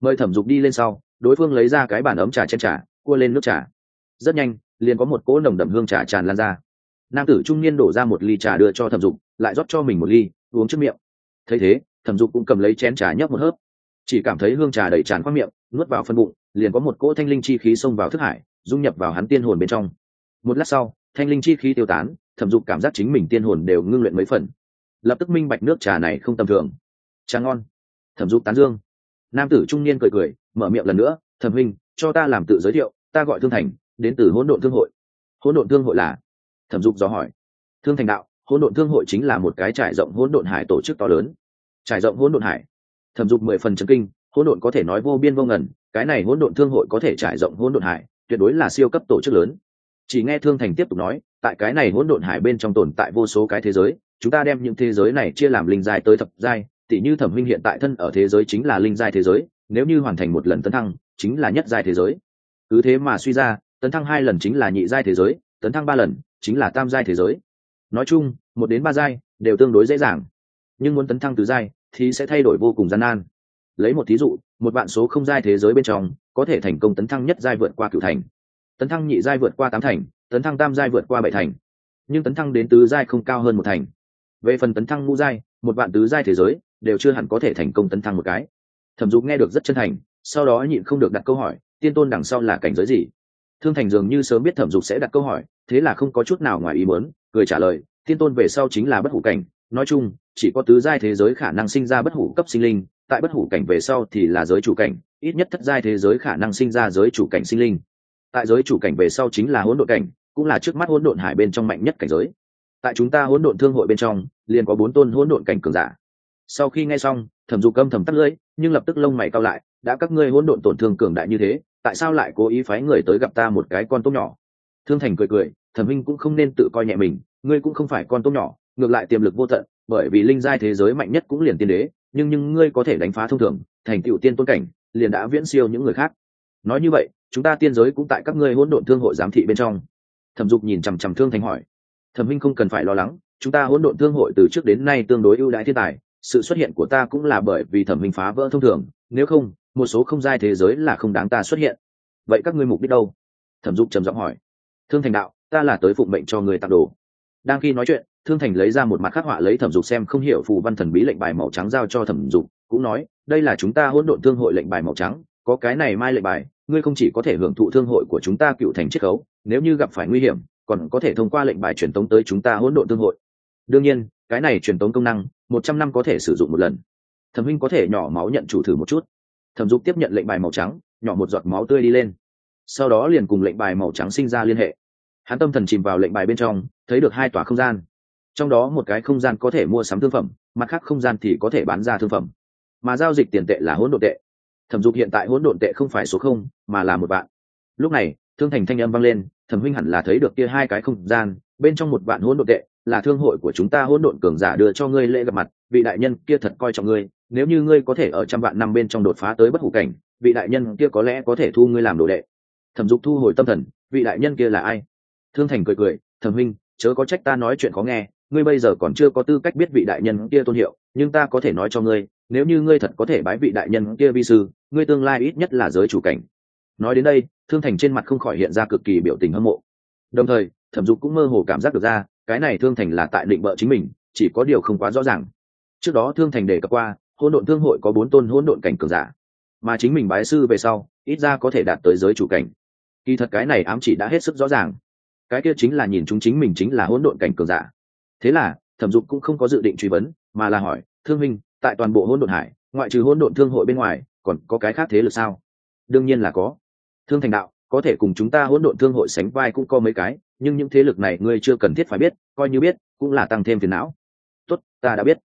A: Mời thẩm dục đi lên sau, đối phương lấy ra cái bàn ấm trà chen trà, cua lên nước trà. Rất nhanh, liền có một cỗ nồng đậm hương trà tràn lan ra. Nam tử trung niên đổ ra một ly trà đưa cho thẩm dục, lại rót cho mình một ly, uống trước miệng. Thấy thế, thẩm dục cũng cầm lấy chén trà nhấp một hớp. Chỉ cảm thấy hương trà đầy tràn qua miệng, nuốt vào phân bụng, liền có một cỗ thanh linh chi khí xông vào thức hải dung nhập vào hắn tiên hồn bên trong. Một lát sau, thanh linh chi khí tiêu tán, thẩm dục cảm giác chính mình tiên hồn đều ngưng luyện mấy phần. Lập tức minh bạch nước trà này không tầm thường. Trà ngon. Thẩm dục tán dương. Nam tử trung niên cười cười, mở miệng lần nữa, thẩm huynh, cho ta làm tự giới thiệu, ta gọi thương thành, đến từ hỗn độn thương hội. Hỗn độn thương hội là? Thẩm dục dò hỏi. Thương thành đạo, hỗn độn thương hội chính là một cái trải rộng hỗn độn hải tổ chức to lớn. Trải rộng hỗn độn hải? Thẩm dục mười phần chấn kinh, hỗn độn có thể nói vô biên vô ngần, cái này hỗn độn thương hội có thể trải rộng hỗn độn hải tuyệt đối là siêu cấp tổ chức lớn. Chỉ nghe thương thành tiếp tục nói, tại cái này hỗn độn hải bên trong tồn tại vô số cái thế giới, chúng ta đem những thế giới này chia làm linh giai tới thập giai tỷ như thẩm huynh hiện tại thân ở thế giới chính là linh giai thế giới, nếu như hoàn thành một lần tấn thăng, chính là nhất giai thế giới. Cứ thế mà suy ra, tấn thăng hai lần chính là nhị giai thế giới, tấn thăng ba lần chính là tam giai thế giới. Nói chung, một đến ba giai đều tương đối dễ dàng. Nhưng muốn tấn thăng tứ giai thì sẽ thay đổi vô cùng gian nan lấy một thí dụ, một bạn số không giai thế giới bên trong, có thể thành công tấn thăng nhất giai vượt qua cửu thành. Tấn thăng nhị giai vượt qua tám thành, tấn thăng tam giai vượt qua bảy thành. Nhưng tấn thăng đến tứ giai không cao hơn một thành. Về phần tấn thăng ngũ giai, một bạn tứ giai thế giới, đều chưa hẳn có thể thành công tấn thăng một cái. Thẩm dục nghe được rất chân thành, sau đó nhịn không được đặt câu hỏi, tiên tôn đằng sau là cảnh giới gì? Thương thành dường như sớm biết thẩm dục sẽ đặt câu hỏi, thế là không có chút nào ngoài ý muốn, cười trả lời, tiên tôn về sau chính là bất hủ cảnh. Nói chung, chỉ có tứ giai thế giới khả năng sinh ra bất hủ cấp sinh linh tại bất hủ cảnh về sau thì là giới chủ cảnh, ít nhất thất giai thế giới khả năng sinh ra giới chủ cảnh sinh linh. Tại giới chủ cảnh về sau chính là hỗn độn cảnh, cũng là trước mắt hỗn độn hải bên trong mạnh nhất cảnh giới. Tại chúng ta hỗn độn thương hội bên trong, liền có bốn tôn hỗn độn cảnh cường giả. Sau khi nghe xong, thẩm dục âm thầm tắt lưỡi, nhưng lập tức lông mày cao lại, đã các ngươi hỗn độn tổn thương cường đại như thế, tại sao lại cố ý phái người tới gặp ta một cái con tốt nhỏ? Thương thành cười cười, thẩm minh cũng không nên tự coi nhẹ mình, ngươi cũng không phải con tốt nhỏ, ngược lại tiềm lực vô tận, bởi vì linh giai thế giới mạnh nhất cũng liền tiên đế nhưng nhưng ngươi có thể đánh phá thông thường, thành tựu tiên tôn cảnh, liền đã viễn siêu những người khác. Nói như vậy, chúng ta tiên giới cũng tại các ngươi hỗn độn thương hội giám thị bên trong. Thẩm dục nhìn chằm chằm thương thành hỏi. Thẩm minh không cần phải lo lắng, chúng ta hỗn độn thương hội từ trước đến nay tương đối ưu đãi thiên tài, sự xuất hiện của ta cũng là bởi vì thẩm minh phá vỡ thông thường, nếu không, một số không giai thế giới là không đáng ta xuất hiện. Vậy các ngươi mục đích đâu? Thẩm dục trầm giọng hỏi. Thương thành đạo, ta là tới phụng mệnh cho người tặng đồ. Đang khi nói chuyện thương thành lấy ra một mặt khắc họa lấy thẩm dục xem không hiểu phù văn thần bí lệnh bài màu trắng giao cho thẩm dục, cũng nói, đây là chúng ta hỗn độn thương hội lệnh bài màu trắng, có cái này mai lệnh bài, ngươi không chỉ có thể hưởng thụ thương hội của chúng ta cựu thành chiết khấu, nếu như gặp phải nguy hiểm, còn có thể thông qua lệnh bài truyền tống tới chúng ta hỗn độn thương hội. Đương nhiên, cái này truyền tống công năng, một trăm năm có thể sử dụng một lần. Thẩm huynh có thể nhỏ máu nhận chủ thử một chút. Thẩm dục tiếp nhận lệnh bài màu trắng, nhỏ một giọt máu tươi đi lên. Sau đó liền cùng lệnh bài màu trắng sinh ra liên hệ. Hắn tâm thần chìm vào lệnh bài bên trong, thấy được hai tòa không gian trong đó một cái không gian có thể mua sắm thương phẩm, mặt khác không gian thì có thể bán ra thương phẩm. Mà giao dịch tiền tệ là hỗn độn tệ. Thẩm dục hiện tại hỗn độn tệ không phải số không, mà là một vạn. Lúc này, thương thành thanh âm vang lên, thẩm huynh hẳn là thấy được kia hai cái không gian, bên trong một vạn hỗn độn tệ, là thương hội của chúng ta hỗn độn cường giả đưa cho ngươi lễ gặp mặt, vị đại nhân kia thật coi trọng ngươi, nếu như ngươi có thể ở trăm vạn năm bên trong đột phá tới bất hủ cảnh, vị đại nhân kia có lẽ có thể thu ngươi làm đồ đệ. Thẩm dục thu hồi tâm thần, vị đại nhân kia là ai? Thương thành cười cười, thẩm huynh, chớ có trách ta nói chuyện khó nghe ngươi bây giờ còn chưa có tư cách biết vị đại nhân kia tôn hiệu, nhưng ta có thể nói cho ngươi, nếu như ngươi thật có thể bái vị đại nhân kia vi sư, ngươi tương lai ít nhất là giới chủ cảnh. Nói đến đây, thương thành trên mặt không khỏi hiện ra cực kỳ biểu tình hâm mộ. Đồng thời, thẩm dục cũng mơ hồ cảm giác được ra, cái này thương thành là tại định bợ chính mình, chỉ có điều không quá rõ ràng. Trước đó thương thành đề cập qua, hỗn độn thương hội có bốn tôn hỗn độn cảnh cường giả, mà chính mình bái sư về sau, ít ra có thể đạt tới giới chủ cảnh. Kỳ thật cái này ám chỉ đã hết sức rõ ràng. Cái kia chính là nhìn chúng chính mình chính là hỗn độn cảnh cường giả thế là, thẩm dục cũng không có dự định truy vấn, mà là hỏi, thương minh, tại toàn bộ hôn đồn hải, ngoại trừ hôn đồn thương hội bên ngoài, còn có cái khác thế lực sao? Đương nhiên là có. Thương thành đạo, có thể cùng chúng ta hỗn độn thương hội sánh vai cũng có mấy cái, nhưng những thế lực này ngươi chưa cần thiết phải biết, coi như biết, cũng là tăng thêm phiền não. Tốt, ta đã biết.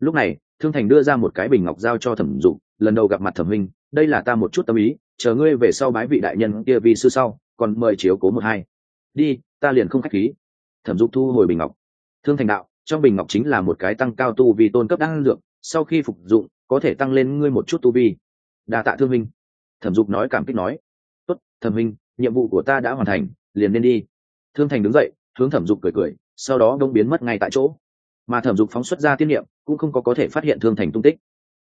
A: Lúc này, thương thành đưa ra một cái bình ngọc giao cho thẩm dục, lần đầu gặp mặt thẩm minh, đây là ta một chút tâm ý, chờ ngươi về sau bái vị đại nhân kia vì sư sau, còn mời chiếu cố một hai. Đi, ta liền không khách khí. Thẩm dục thu hồi bình ngọc thương thành đạo, trong bình ngọc chính là một cái tăng cao tu vi tôn cấp đan dược, sau khi phục dụng, có thể tăng lên ngươi một chút tu vi. Đa tạ thương minh. Thẩm dục nói cảm kích nói. Tốt, thẩm minh, nhiệm vụ của ta đã hoàn thành, liền nên đi. Thương thành đứng dậy, hướng thẩm dục cười cười, sau đó đông biến mất ngay tại chỗ. Mà thẩm dục phóng xuất ra tiên niệm, cũng không có có thể phát hiện thương thành tung tích.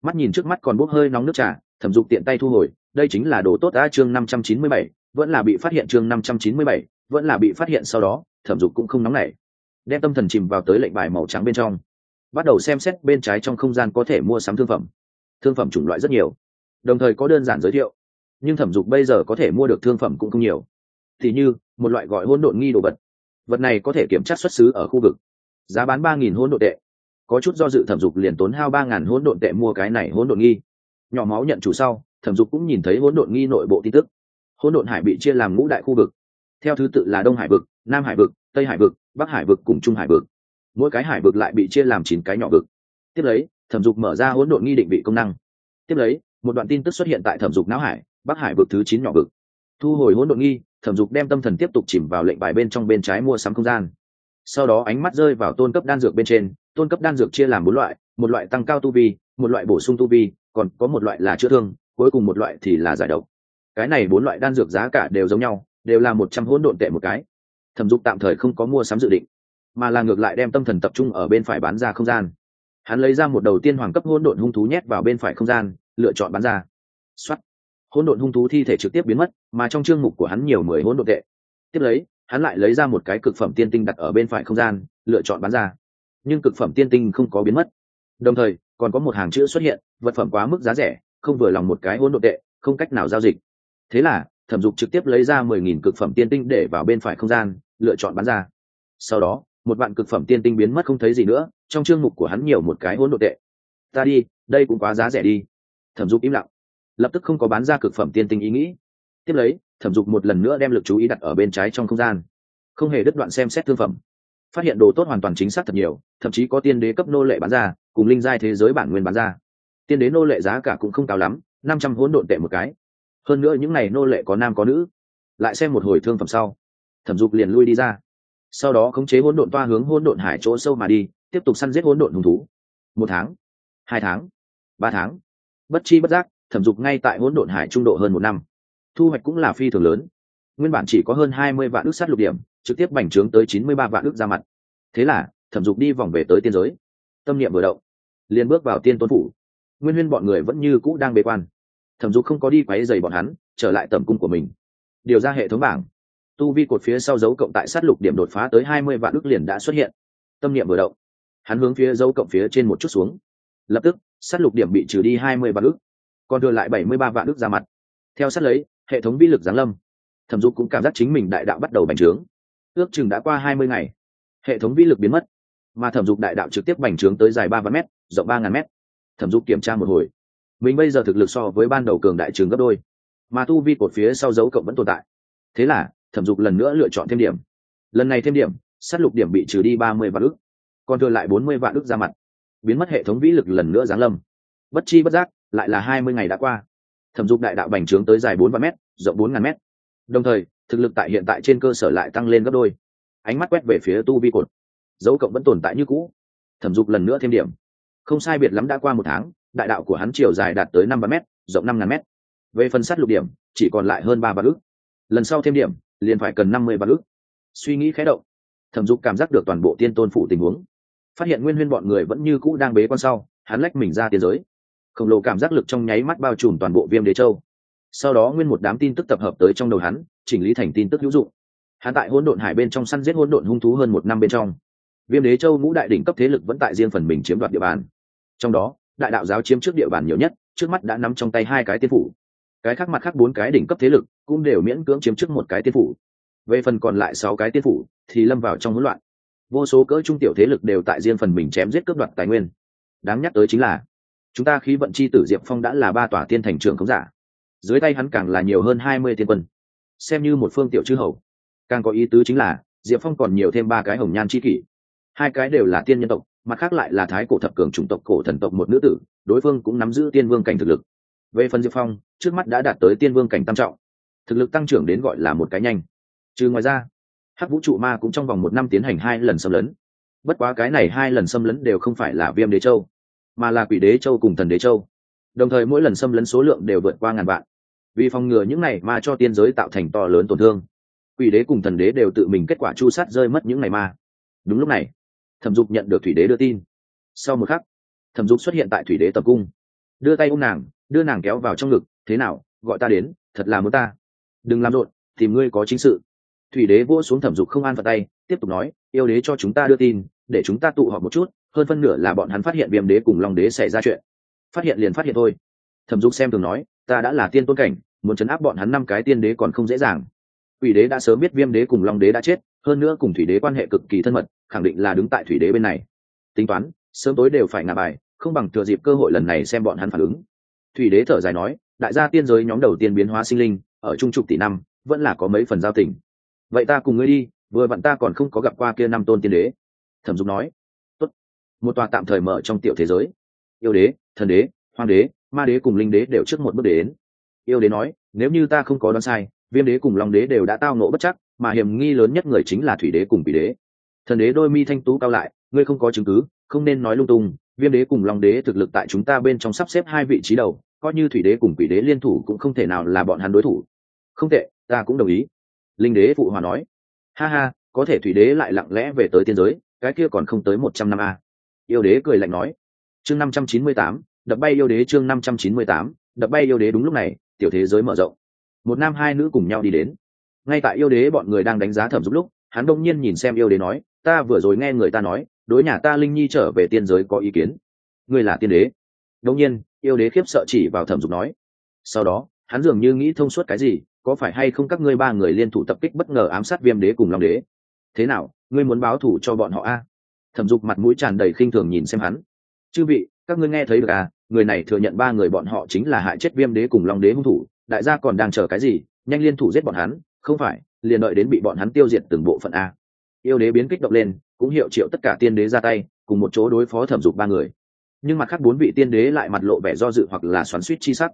A: Mắt nhìn trước mắt còn bốc hơi nóng nước trà, thẩm dục tiện tay thu hồi, đây chính là đồ tốt đã chương năm trăm chín mươi bảy, vẫn là bị phát hiện chương năm trăm chín mươi bảy, vẫn là bị phát hiện sau đó, thẩm dục cũng không nóng nảy đem tâm thần chìm vào tới lệnh bài màu trắng bên trong. Bắt đầu xem xét bên trái trong không gian có thể mua sắm thương phẩm. Thương phẩm chủng loại rất nhiều. Đồng thời có đơn giản giới thiệu. Nhưng thẩm dục bây giờ có thể mua được thương phẩm cũng không nhiều. Thì như, một loại gọi hỗn độn nghi đồ vật. Vật này có thể kiểm tra xuất xứ ở khu vực. Giá bán ba nghìn hỗn độn tệ. Có chút do dự thẩm dục liền tốn hao ba ngàn hỗn độn tệ mua cái này hỗn độn nghi. Nhỏ máu nhận chủ sau, thẩm dục cũng nhìn thấy hỗn độn nghi nội bộ tin tức. Hỗn độn hải bị chia làm ngũ đại khu vực. Theo thứ tự là đông hải vực nam hải vực, tây hải vực, bắc hải vực cùng trung hải vực. Mỗi cái hải vực lại bị chia làm chín cái nhỏ vực. Tiếp lấy, thẩm dục mở ra hỗn độn nghi định vị công năng. Tiếp lấy, một đoạn tin tức xuất hiện tại thẩm dục não hải, bắc hải vực thứ chín nhỏ vực. Thu hồi hỗn độn nghi, thẩm dục đem tâm thần tiếp tục chìm vào lệnh bài bên trong bên trái mua sắm không gian. Sau đó ánh mắt rơi vào tôn cấp đan dược bên trên, tôn cấp đan dược chia làm bốn loại, một loại tăng cao tu vi, một loại bổ sung tu vi, còn có một loại là chữa thương, cuối cùng một loại thì là giải độc. Cái này bốn loại đan dược giá cả đều giống nhau, đều là một trăm hỗn độn tệ một cái thẩm dục tạm thời không có mua sắm dự định, mà là ngược lại đem tâm thần tập trung ở bên phải bán ra không gian. Hắn lấy ra một đầu tiên hoàng cấp hỗn độn hung thú nhét vào bên phải không gian, lựa chọn bán ra. Xuất hỗn độn hung thú thi thể trực tiếp biến mất, mà trong chương mục của hắn nhiều mười hỗn độn tệ. Tiếp lấy, hắn lại lấy ra một cái cực phẩm tiên tinh đặt ở bên phải không gian, lựa chọn bán ra. Nhưng cực phẩm tiên tinh không có biến mất. Đồng thời, còn có một hàng chữ xuất hiện, vật phẩm quá mức giá rẻ, không vừa lòng một cái hỗn độn tệ, không cách nào giao dịch. Thế là, thẩm dục trực tiếp lấy ra mười nghìn cực phẩm tiên tinh để vào bên phải không gian lựa chọn bán ra. Sau đó, một vạn cực phẩm tiên tinh biến mất không thấy gì nữa, trong chương mục của hắn nhiều một cái hỗn độ tệ. Ta đi, đây cũng quá giá rẻ đi. Thẩm dục im lặng. Lập tức không có bán ra cực phẩm tiên tinh ý nghĩ. Tiếp lấy, thẩm dục một lần nữa đem lực chú ý đặt ở bên trái trong không gian. Không hề đứt đoạn xem xét thương phẩm. Phát hiện đồ tốt hoàn toàn chính xác thật nhiều, thậm chí có tiên đế cấp nô lệ bán ra, cùng linh giai thế giới bản nguyên bán ra. Tiên đế nô lệ giá cả cũng không cao lắm, năm trăm hỗn độn tệ một cái. Hơn nữa những n à y nô lệ có nam có nữ. Lại xem một hồi thương phẩm sau thẩm dục liền lui đi ra. Sau đó khống chế hỗn độn toa hướng hỗn độn hải chỗ sâu mà đi, tiếp tục săn giết hỗn độn hùng thú. Một tháng, hai tháng, ba tháng. Bất chi bất giác, thẩm dục ngay tại hỗn độn hải trung độ hơn một năm. Thu hoạch cũng là phi thường lớn. Nguyên bản chỉ có hơn hai mươi vạn ước sát lục điểm, trực tiếp bành trướng tới chín mươi ba vạn ước ra mặt. Thế là, thẩm dục đi vòng về tới tiên giới. Tâm niệm vừa động, liền bước vào tiên tôn phủ. Nguyên huyên bọn người vẫn như cũ đang bế quan. Thẩm dục không có đi quáy dày bọn hắn, trở lại tầm cung của mình. Điều ra hệ thống bảng tu vi cột phía sau dấu cộng tại sát lục điểm đột phá tới hai mươi vạn ước liền đã xuất hiện. Tâm niệm vừa động, hắn hướng phía dấu cộng phía trên một chút xuống. Lập tức, sát lục điểm bị trừ đi hai mươi vạn ước còn đưa lại bảy mươi ba vạn ước ra mặt. Theo sát lấy, hệ thống vi lực giáng lâm. Thẩm dục cũng cảm giác chính mình đại đạo bắt đầu bành trướng. Ước chừng đã qua hai mươi ngày, hệ thống vi lực biến mất, mà thẩm dục đại đạo trực tiếp bành trướng tới dài ba vạn m rộng ba ngàn m thẩm dục kiểm tra một hồi, mình bây giờ thực lực so với ban đầu cường đại trường gấp đôi, mà tu vi cột phía sau dấu cộng vẫn tồn tại. Thế là thẩm dục lần nữa lựa chọn thêm điểm. Lần này thêm điểm s á t lục điểm bị trừ đi ba mươi vạn ức, còn thừa lại bốn mươi vạn ức ra mặt. Biến mất hệ thống vĩ lực lần nữa giáng lâm. Bất chi bất giác lại là hai mươi ngày đã qua. Thẩm dục đại đạo bành trướng tới dài bốn vạn m rộng bốn ngàn m đồng thời thực lực tại hiện tại trên cơ sở lại tăng lên gấp đôi. Ánh mắt quét về phía tu vi cột. Dấu cộng vẫn tồn tại như cũ. Thẩm dục lần nữa thêm điểm. Không sai biệt lắm đã qua một tháng đại đạo của hắn chiều dài đạt tới năm ba m rộng năm ngàn m về phần sắt lục điểm chỉ còn lại hơn ba vạn ức. lần sau thêm điểm liền phải cần năm mươi vạn ức. Suy nghĩ khẽ động, thẩm dục cảm giác được toàn bộ tiên tôn phụ tình huống. Phát hiện nguyên huyên bọn người vẫn như cũ đang bế quan sau, hắn lách mình ra tiên giới. Khổng lồ cảm giác lực trong nháy mắt bao trùm toàn bộ viêm đế châu. Sau đó nguyên một đám tin tức tập hợp tới trong đầu hắn, chỉnh lý thành tin tức hữu dụng. Hắn tại hỗn độn hải bên trong săn giết hỗn độn hung thú hơn một năm bên trong. Viêm đế châu ngũ đại đỉnh cấp thế lực vẫn tại riêng phần mình chiếm đoạt địa bàn. Trong đó, đại đạo giáo chiếm trước địa bàn nhiều nhất, trước mắt đã nắm trong tay hai cái tiên phủ cái khác mặt khác bốn cái đỉnh cấp thế lực cũng đều miễn cưỡng chiếm trước một cái tiên phủ. Về phần còn lại sáu cái tiên phủ thì lâm vào trong hỗn loạn. Vô số cỡ trung tiểu thế lực đều tại riêng phần mình chém giết cướp đoạt tài nguyên. Đáng nhắc tới chính là, chúng ta khí vận chi tử diệp phong đã là ba tòa tiên thành trường khống giả. Dưới tay hắn càng là nhiều hơn hai mươi tiên quân. Xem như một phương tiểu chư hầu. Càng có ý tứ chính là, diệp phong còn nhiều thêm ba cái hồng nhan c h i kỷ. Hai cái đều là tiên nhân tộc, mặt khác lại là thái cổ thập cường chủng tộc cổ thần tộc một nữ tử, đối phương cũng nắm giữ tiên vương cảnh thực lực về phần diệp phong, trước mắt đã đạt tới tiên vương cảnh tam trọng. Thực lực tăng trưởng đến gọi là một cái nhanh. Trừ ngoài ra, hắc vũ trụ ma cũng trong vòng một năm tiến hành hai lần xâm lấn. Bất quá cái này hai lần xâm lấn đều không phải là viêm đế châu, mà là quỷ đế châu cùng thần đế châu. Đồng thời mỗi lần xâm lấn số lượng đều vượt qua ngàn vạn. Vì phòng ngừa những này ma cho tiên giới tạo thành to lớn tổn thương, quỷ đế cùng thần đế đều tự mình kết quả chu sát rơi mất những ngày ma. Đúng lúc này, thẩm dục nhận được thủy đế đưa tin. Sau một khắc, thẩm dục xuất hiện tại thủy đế tập cung, đưa tay ôm nàng đưa nàng kéo vào trong ngực thế nào gọi ta đến thật là muốn ta. Đừng làm rộn tìm ngươi có chính sự. Thủy đế vỗ xuống thẩm dục không an phận tay tiếp tục nói yêu đế cho chúng ta đưa tin để chúng ta tụ họp một chút hơn phân nửa là bọn hắn phát hiện viêm đế cùng long đế xảy ra chuyện. Phát hiện liền phát hiện thôi. Thẩm dục xem thường nói ta đã là tiên tôn cảnh muốn chấn áp bọn hắn năm cái tiên đế còn không dễ dàng. Quỷ đế đã sớm biết Viêm đế cùng Long đế đã chết, hơn nữa cùng Thủy đế quan hệ cực kỳ thân mật, khẳng định là đứng tại Thủy đế bên này. Tính toán, sớm tối đều phải ngả bài, không bằng thừa dịp cơ hội lần này xem bọn hắn phản ứng. Thủy đế thở dài nói, đại gia tiên giới nhóm đầu tiên biến hóa sinh linh, ở trung trục tỷ năm, vẫn là có mấy phần giao tình. Vậy ta cùng ngươi đi, vừa bạn ta còn không có gặp qua kia năm tôn tiên đế. Thẩm Dục nói, tốt. Một tòa tạm thời mở trong tiểu thế giới. Yêu đế, thần đế, hoàng đế, ma đế cùng linh đế đều trước một bước đến. Yêu đế nói, nếu như ta không có đoán sai, viêm đế cùng long đế đều đã tao nộ bất chắc mà hiểm nghi lớn nhất người chính là thủy đế cùng quỷ đế thần đế đôi mi thanh tú cao lại ngươi không có chứng cứ không nên nói lung tung viêm đế cùng long đế thực lực tại chúng ta bên trong sắp xếp hai vị trí đầu coi như thủy đế cùng quỷ đế liên thủ cũng không thể nào là bọn hắn đối thủ. Không tệ, ta cũng đồng ý. Linh đế phụ hòa nói. Ha ha, có thể thủy đế lại lặng lẽ về tới tiên giới, cái kia còn không tới một trăm năm a. Yêu đế cười lạnh nói. Chương năm trăm chín mươi tám, đập bay yêu đế chương năm trăm chín mươi tám, đập bay yêu đế đúng lúc này, tiểu thế giới mở rộng. Một nam hai nữ cùng nhau đi đến. Ngay tại yêu đế bọn người đang đánh giá thẩm giúp lúc, hắn đông nhiên nhìn xem yêu đế nói, ta vừa rồi nghe người ta nói, đối nhà ta linh nhi trở về tiên giới có ý kiến. Ngươi là tiên đế. Đông nhiên yêu đế khiếp sợ chỉ vào thẩm dục nói. Sau đó, hắn dường như nghĩ thông suốt cái gì, có phải hay không các ngươi ba người liên thủ tập kích bất ngờ ám sát viêm đế cùng long đế? Thế nào, ngươi muốn báo thủ cho bọn họ a? Thẩm dục mặt mũi tràn đầy khinh thường nhìn xem hắn. Chư vị, các ngươi nghe thấy được à người này thừa nhận ba người bọn họ chính là hại chết viêm đế cùng long đế hung thủ, đại gia còn đang chờ cái gì, nhanh liên thủ giết bọn hắn, không phải, liền đợi đến bị bọn hắn tiêu diệt từng bộ phận a. Yêu đế biến kích động lên, cũng hiệu triệu tất cả tiên đế ra tay, cùng một chỗ đối phó thẩm dục ba người nhưng mặt khác bốn vị tiên đế lại mặt lộ vẻ do dự hoặc là xoắn suýt chi sắc.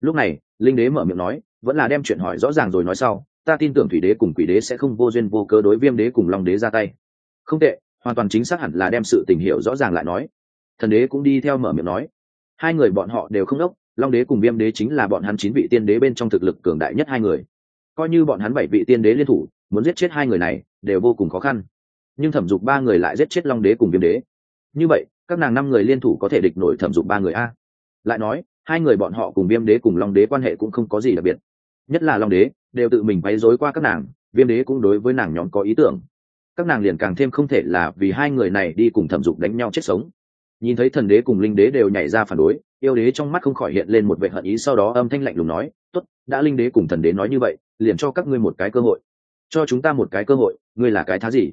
A: Lúc này, linh đế mở miệng nói, vẫn là đem chuyện hỏi rõ ràng rồi nói sau, ta tin tưởng thủy đế cùng quỷ đế sẽ không vô duyên vô cớ đối viêm đế cùng long đế ra tay. Không tệ, hoàn toàn chính xác hẳn là đem sự tình hiểu rõ ràng lại nói. Thần đế cũng đi theo mở miệng nói. Hai người bọn họ đều không ốc long đế cùng viêm đế chính là bọn hắn chín vị tiên đế bên trong thực lực cường đại nhất hai người. Coi như bọn hắn bảy vị tiên đế liên thủ, muốn giết chết hai người này, đều vô cùng khó khăn. Nhưng thẩm dục ba người lại giết chết long đế cùng viêm đế. Như vậy các nàng năm người liên thủ có thể địch nổi thẩm dục ba người a. Lại nói, hai người bọn họ cùng viêm đế cùng long đế quan hệ cũng không có gì đặc biệt. Nhất là long đế, đều tự mình quấy rối qua các nàng, viêm đế cũng đối với nàng nhóm có ý tưởng. Các nàng liền càng thêm không thể là vì hai người này đi cùng thẩm dục đánh nhau chết sống. Nhìn thấy thần đế cùng linh đế đều nhảy ra phản đối, yêu đế trong mắt không khỏi hiện lên một vệ hận ý, sau đó âm thanh lạnh lùng nói t ố t đã linh đế cùng thần đế nói như vậy, liền cho các ngươi một cái cơ hội. Cho chúng ta một cái cơ hội, ngươi là cái thá gì?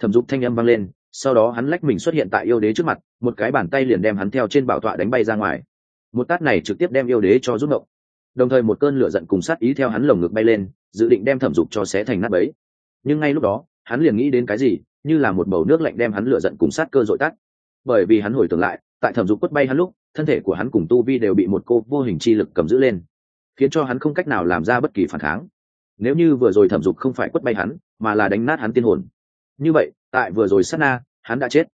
A: Thẩm dục thanh âm vang lên sau đó hắn lách mình xuất hiện tại yêu đế trước mặt một cái bàn tay liền đem hắn theo trên bảo tọa đánh bay ra ngoài. Một tát này trực tiếp đem yêu đế cho rút động, đồng thời một cơn lửa giận cùng sát ý theo hắn lồng ngực bay lên dự định đem thẩm dục cho xé thành nát bấy. Nhưng ngay lúc đó hắn liền nghĩ đến cái gì như là một bầu nước lạnh đem hắn lửa giận cùng sát cơ dội tắt. Bởi vì hắn hồi tưởng lại tại thẩm dục quất bay hắn lúc thân thể của hắn cùng tu vi đều bị một cô vô hình chi lực cầm giữ lên khiến cho hắn không cách nào làm ra bất kỳ phản kháng. Nếu như vừa rồi thẩm dục không phải quất bay hắn mà là đánh nát hắn tiên hồn. Như vậy tại vừa rồi sát na, hắn đã chết.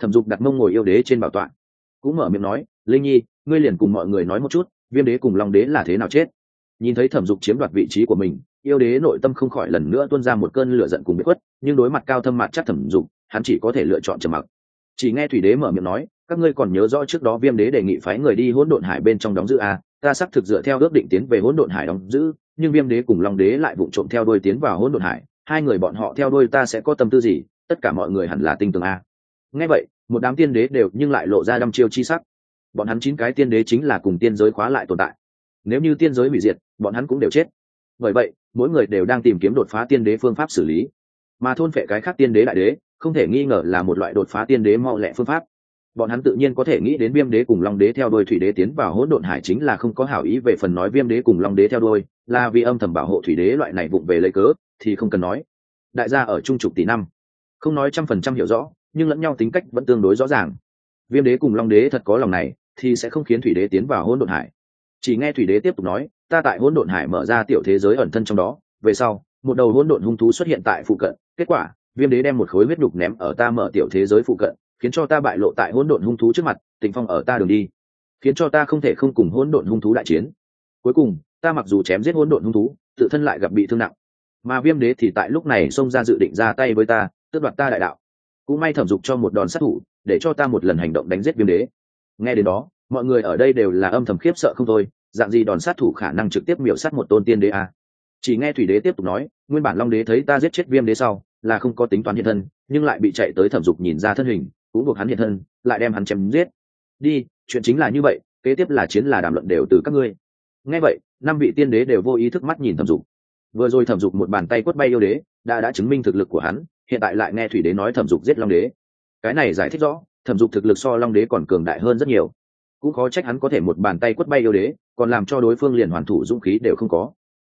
A: Thẩm dục đặt mông ngồi yêu đế trên bảo tọa, cũng mở miệng nói, linh nhi, ngươi liền cùng mọi người nói một chút, viêm đế cùng long đế là thế nào chết? Nhìn thấy thẩm dục chiếm đoạt vị trí của mình, yêu đế nội tâm không khỏi lần nữa tuôn ra một cơn lửa giận cùng bị khuất, nhưng đối mặt cao thâm mặt chắc thẩm dục, hắn chỉ có thể lựa chọn trầm mặc. Chỉ nghe thủy đế mở miệng nói, các ngươi còn nhớ rõ trước đó viêm đế đề nghị phái người đi hỗn độn hải bên trong đóng giữ a ta xác thực dựa theo ước định tiến về hỗn độn hải đóng giữ, nhưng viêm đế cùng long đế lại vụng trộm theo đôi tiến vào hỗn độn hải. Hai người bọn họ theo đôi ta sẽ có tâm tư gì? Tất cả mọi người hẳn là tinh tường a. Nghe vậy, một đám tiên đế đều nhưng lại lộ ra đăm chiêu chi sắc. Bọn hắn chín cái tiên đế chính là cùng tiên giới khóa lại tồn tại. Nếu như tiên giới hủy diệt, bọn hắn cũng đều chết. Bởi vậy, mỗi người đều đang tìm kiếm đột phá tiên đế phương pháp xử lý. Mà thôn phệ cái khác tiên đế đại đế, không thể nghi ngờ là một loại đột phá tiên đế mau lẹ phương pháp. Bọn hắn tự nhiên có thể nghĩ đến viêm đế cùng long đế theo đôi thủy đế tiến vào hỗn độn hải chính là không có hảo ý về phần nói viêm đế cùng long đế theo đôi, là vì âm thầm bảo hộ thủy đế loại này vụng về lấy cớ, thì không cần nói. Đại gia ở trung trục tỷ năm không nói trăm phần trăm hiểu rõ, nhưng lẫn nhau tính cách vẫn tương đối rõ ràng. Viêm đế cùng long đế thật có lòng này, thì sẽ không khiến thủy đế tiến vào hỗn độn hải. Chỉ nghe thủy đế tiếp tục nói, ta tại hỗn độn hải mở ra tiểu thế giới ẩn thân trong đó, về sau, một đầu hỗn độn hung thú xuất hiện tại phụ cận, kết quả, viêm đế đem một khối huyết đục ném ở ta mở tiểu thế giới phụ cận, khiến cho ta bại lộ tại hỗn độn hung thú trước mặt tình phong ở ta đường đi, khiến cho ta không thể không cùng hỗn độn hung thú đại chiến. Cuối cùng, ta mặc dù chém giết hỗn độn hung thú, tự thân lại gặp bị thương nặng, mà viêm đế thì tại lúc này xông ra dự định ra tay với ta tước đoạt ta đại đạo. Cũng may thẩm dục cho một đòn sát thủ, để cho ta một lần hành động đánh giết viêm đế. Nghe đến đó, mọi người ở đây đều là âm thầm khiếp sợ không thôi, dạng gì đòn sát thủ khả năng trực tiếp miểu sát một tôn tiên đế à. chỉ nghe thủy đế tiếp tục nói, nguyên bản long đế thấy ta giết chết viêm đế sau, là không có tính toán hiện thân, nhưng lại bị chạy tới thẩm dục nhìn ra thân hình, cũng buộc hắn hiện thân, lại đem hắn chém giết. Đi, chuyện chính là như vậy, kế tiếp là chiến là đàm luận đều từ các ngươi. Nghe vậy, năm vị tiên đế đều vô ý thức mắt nhìn thẩm dục vừa rồi thẩm dục một bàn tay quất bay yêu đế, đã đã chứng minh thực lực của hắn, hiện tại lại nghe thủy đế nói thẩm dục giết long đế. Cái này giải thích rõ, thẩm dục thực lực so long đế còn cường đại hơn rất nhiều. Cũng khó trách hắn có thể một bàn tay quất bay yêu đế, còn làm cho đối phương liền hoàn thủ dũng khí đều không có.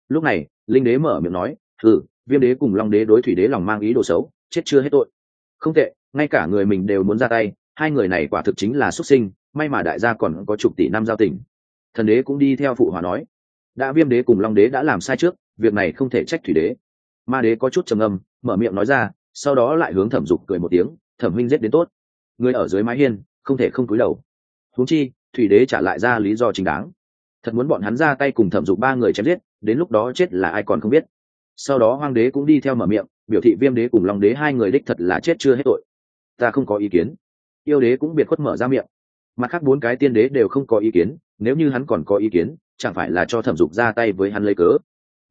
A: Lúc này, linh đế mở miệng nói ừ viêm đế cùng long đế đối thủy đế lòng mang ý đồ xấu, chết chưa hết tội. Không tệ, ngay cả người mình đều muốn ra tay, hai người này quả thực chính là xuất sinh, may mà đại gia còn có chục tỷ năm giao tình. Thần đế cũng đi theo phụ hòa nói, đã viêm đế cùng long đế đã làm sai trước việc này không thể trách thủy đế. Ma đế có chút trầm âm mở miệng nói ra, sau đó lại hướng thẩm dục cười một tiếng, thẩm minh giết đến tốt. Người ở dưới mái hiên, không thể không cúi đầu. Huống chi, thủy đế trả lại ra lý do chính đáng. Thật muốn bọn hắn ra tay cùng thẩm dục ba người chém giết, đến lúc đó chết là ai còn không biết. Sau đó hoàng đế cũng đi theo mở miệng, biểu thị viêm đế cùng long đế hai người đích thật là chết chưa hết tội. Ta không có ý kiến. Yêu đế cũng biệt khuất mở ra miệng. Mặt khác bốn cái tiên đế đều không có ý kiến, nếu như hắn còn có ý kiến, chẳng phải là cho thẩm dục ra tay với hắn lấy cớ?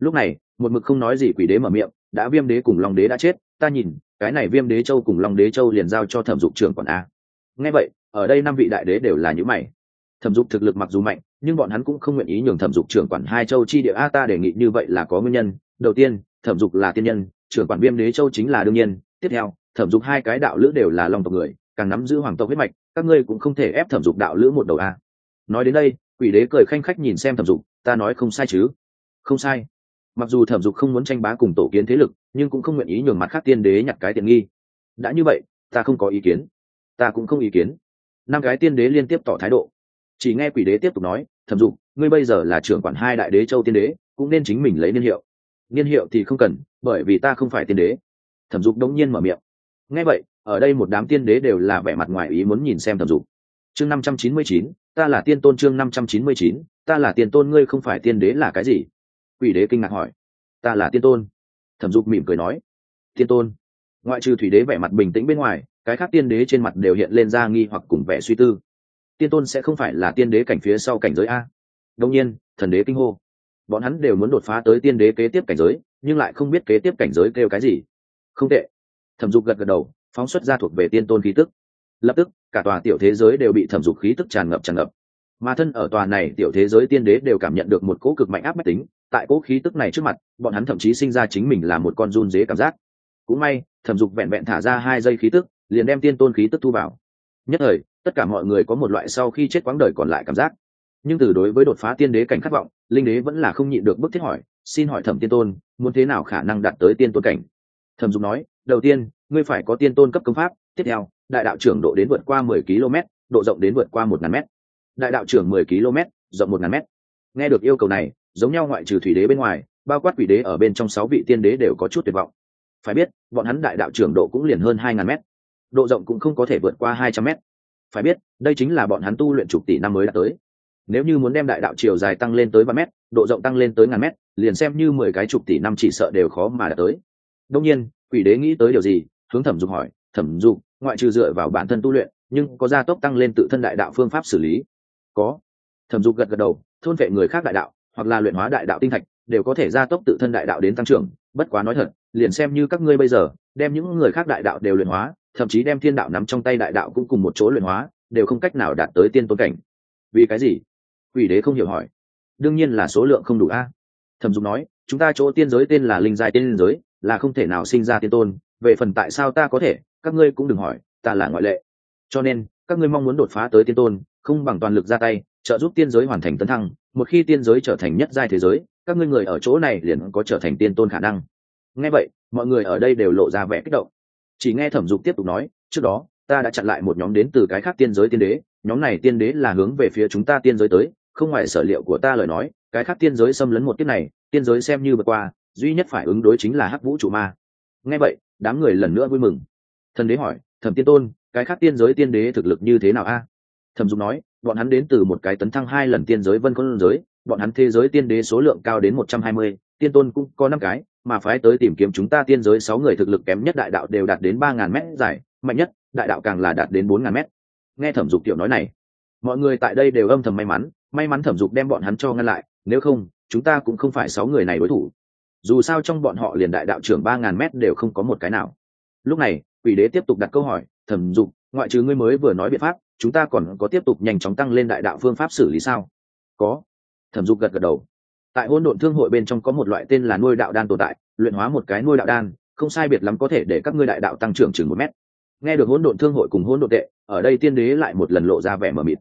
A: Lúc này, một mực không nói gì quỷ đế mở miệng, đã viêm đế cùng long đế đã chết, ta nhìn, cái này viêm đế châu cùng long đế châu liền giao cho thẩm dục trưởng quản a. Nghe vậy, ở đây năm vị đại đế đều là những mày. Thẩm dục thực lực mặc dù mạnh, nhưng bọn hắn cũng không nguyện ý nhường thẩm dục trưởng quản hai châu chi địa a, ta đề nghị như vậy là có nguyên nhân. Đầu tiên, thẩm dục là tiên nhân, trưởng quản viêm đế châu chính là đương nhiên. Tiếp theo, thẩm dục hai cái đạo lữ đều là long tộc người, càng nắm giữ hoàng tộc huyết mạch, các ngươi cũng không thể ép thẩm dục đạo lữ một đầu a. Nói đến đây, quỷ đế cười khanh khách nhìn xem thẩm dục, ta nói không sai chứ? Không sai mặc dù thẩm dục không muốn tranh bá cùng tổ kiến thế lực, nhưng cũng không nguyện ý nhường mặt khác tiên đế nhặt cái tiện nghi. Đã như vậy, ta không có ý kiến. Ta cũng không ý kiến. Năm cái tiên đế liên tiếp tỏ thái độ. Chỉ nghe quỷ đế tiếp tục nói, thẩm dục, ngươi bây giờ là trưởng quản hai đại đế châu tiên đế, cũng nên chính mình lấy niên hiệu. Niên hiệu thì không cần, bởi vì ta không phải tiên đế. Thẩm dục đống nhiên mở miệng. Nghe vậy, ở đây một đám tiên đế đều là vẻ mặt ngoài ý muốn nhìn xem thẩm dục. Chương năm trăm chín mươi chín, ta là tiên tôn chương năm trăm chín mươi chín, ta là tiên tôn, ngươi không phải tiên đế là cái gì? Quỷ đế kinh ngạc hỏi. Ta là tiên tôn. Thẩm dục mỉm cười nói. Tiên tôn. Ngoại trừ thủy đế vẻ mặt bình tĩnh bên ngoài, cái khác tiên đế trên mặt đều hiện lên ra nghi hoặc cùng vẻ suy tư. Tiên tôn sẽ không phải là tiên đế cảnh phía sau cảnh giới a. Đông nhiên, thần đế kinh hô. Bọn hắn đều muốn đột phá tới tiên đế kế tiếp cảnh giới, nhưng lại không biết kế tiếp cảnh giới kêu cái gì. Không tệ. Thẩm dục gật gật đầu, phóng xuất ra thuộc về tiên tôn khí tức. Lập tức, cả tòa tiểu thế giới đều bị thẩm dục khí tức tràn ngập tràn ngập mà thân ở tòa này tiểu thế giới tiên đế đều cảm nhận được một cỗ cực mạnh áp bách tính, tại cỗ khí tức này trước mặt, bọn hắn thậm chí sinh ra chính mình là một con run dế cảm giác. Cũng may, thẩm dục vẹn vẹn thả ra hai giây khí tức, liền đem tiên tôn khí tức thu vào. Nhất thời, tất cả mọi người có một loại sau khi chết quãng đời còn lại cảm giác. Nhưng từ đối với đột phá tiên đế cảnh khát vọng, linh đế vẫn là không nhịn được bức thiết hỏi, xin hỏi thẩm tiên tôn, muốn thế nào khả năng đạt tới tiên tôn cảnh? Thẩm dục nói, đầu tiên, ngươi phải có tiên tôn cấp công pháp, tiếp theo, đại đạo trưởng độ đến vượt qua mười km độ rộng đến vượt qua một ngàn m đại đạo trưởng mười km, rộng một ngàn m nghe được yêu cầu này, giống nhau ngoại trừ thủy đế bên ngoài, bao quát quỷ đế ở bên trong sáu vị tiên đế đều có chút tuyệt vọng. Phải biết, bọn hắn đại đạo trưởng độ cũng liền hơn hai ngàn mét. Độ rộng cũng không có thể vượt qua hai trăm mét. Phải biết, đây chính là bọn hắn tu luyện chục tỷ năm mới đã tới. Nếu như muốn đem đại đạo chiều dài tăng lên tới ba mét, độ rộng tăng lên tới ngàn mét, liền xem như mười cái chục tỷ năm chỉ sợ đều khó mà đạt tới. Đông nhiên, quỷ đế nghĩ tới điều gì? Hướng thẩm dục hỏi. Thẩm dục, ngoại trừ dựa vào bản thân tu luyện, nhưng có gia tốc tăng lên tự thân đại đạo phương pháp xử lý có. Thẩm dục gật gật đầu, thôn vệ người khác đại đạo, hoặc là luyện hóa đại đạo tinh thạch, đều có thể gia tốc tự thân đại đạo đến tăng trưởng, bất quá nói thật, liền xem như các ngươi bây giờ, đem những người khác đại đạo đều luyện hóa, thậm chí đem thiên đạo nắm trong tay đại đạo cũng cùng một chỗ luyện hóa, đều không cách nào đạt tới tiên tôn cảnh. Vì cái gì? Quỷ đế không hiểu hỏi. Đương nhiên là số lượng không đủ a. Thẩm dục nói, chúng ta chỗ tiên giới tên là linh giai tiên giới, là không thể nào sinh ra tiên tôn, về phần tại sao ta có thể, các ngươi cũng đừng hỏi, ta là ngoại lệ. Cho nên, các ngươi mong muốn đột phá tới tiên tôn không bằng toàn lực ra tay, trợ giúp tiên giới hoàn thành tấn thăng, một khi tiên giới trở thành nhất giai thế giới, các ngươi người ở chỗ này liền có trở thành tiên tôn khả năng. Nghe vậy, mọi người ở đây đều lộ ra vẻ kích động. Chỉ nghe thẩm dục tiếp tục nói, trước đó, ta đã chặn lại một nhóm đến từ cái khác tiên giới tiên đế, nhóm này tiên đế là hướng về phía chúng ta tiên giới tới, không ngoài sở liệu của ta lời nói, cái khác tiên giới xâm lấn một tiết này, tiên giới xem như vượt qua, duy nhất phải ứng đối chính là hắc vũ trụ ma. Nghe vậy, đám người lần nữa vui mừng. Thần đế hỏi, thẩm tiên tôn, cái khác tiên giới tiên đế thực lực như thế nào a? Thẩm dục nói, bọn hắn đến từ một cái tấn thăng hai lần tiên giới vân khôn giới, bọn hắn thế giới tiên đế số lượng cao đến một trăm hai mươi, tiên tôn cũng có năm cái, mà phái tới tìm kiếm chúng ta tiên giới sáu người thực lực kém nhất đại đạo đều đạt đến ba ngàn mét dài, mạnh nhất, đại đạo càng là đạt đến bốn ngàn mét. Nghe thẩm dục tiểu nói này, mọi người tại đây đều âm thầm may mắn may mắn thẩm dục đem bọn hắn cho ngăn lại, nếu không, chúng ta cũng không phải sáu người này đối thủ. Dù sao trong bọn họ liền đại đạo trưởng ba ngàn mét đều không có một cái nào. Lúc này, quỷ đế tiếp tục đặt câu hỏi, thẩm dục ngoại trừ ngươi mới vừa nói biện pháp, chúng ta còn có tiếp tục nhanh chóng tăng lên đại đạo phương pháp xử lý sao? Có. Thẩm dục gật gật đầu. Tại hôn độn thương hội bên trong có một loại tên là nuôi đạo đan tồn tại, luyện hóa một cái nuôi đạo đan, không sai biệt lắm có thể để các ngươi đại đạo tăng trưởng chừng một mét. Nghe được hôn độn thương hội cùng hôn độn tệ, ở đây tiên đế lại một lần lộ ra vẻ mờ mịt.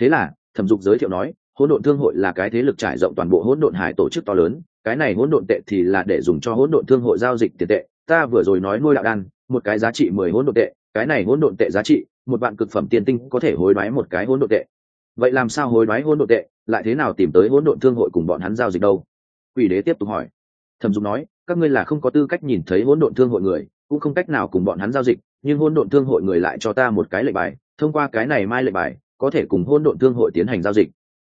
A: Thế là, thẩm dục giới thiệu nói hôn độn thương hội là cái thế lực trải rộng toàn bộ hôn độn hải tổ chức to lớn, cái này hỗn độn tệ thì là để dùng cho hỗn độn thương hội giao dịch tiền tệ. Ta vừa rồi nói nuôi đạo đan, một cái giá trị mười hỗn độn tệ cái này hỗn độn tệ giá trị, một bạn cực phẩm tiên tinh có thể hối đoái một cái hỗn độn tệ. Vậy làm sao hối đoái hỗn độn tệ? Lại thế nào tìm tới hỗn độn thương hội cùng bọn hắn giao dịch đâu? Quỷ đế tiếp tục hỏi. Thẩm dục nói, các ngươi là không có tư cách nhìn thấy hỗn độn thương hội người, cũng không cách nào cùng bọn hắn giao dịch, nhưng hỗn độn thương hội người lại cho ta một cái lệnh bài, thông qua cái này mai lệnh bài, có thể cùng hỗn độn thương hội tiến hành giao dịch.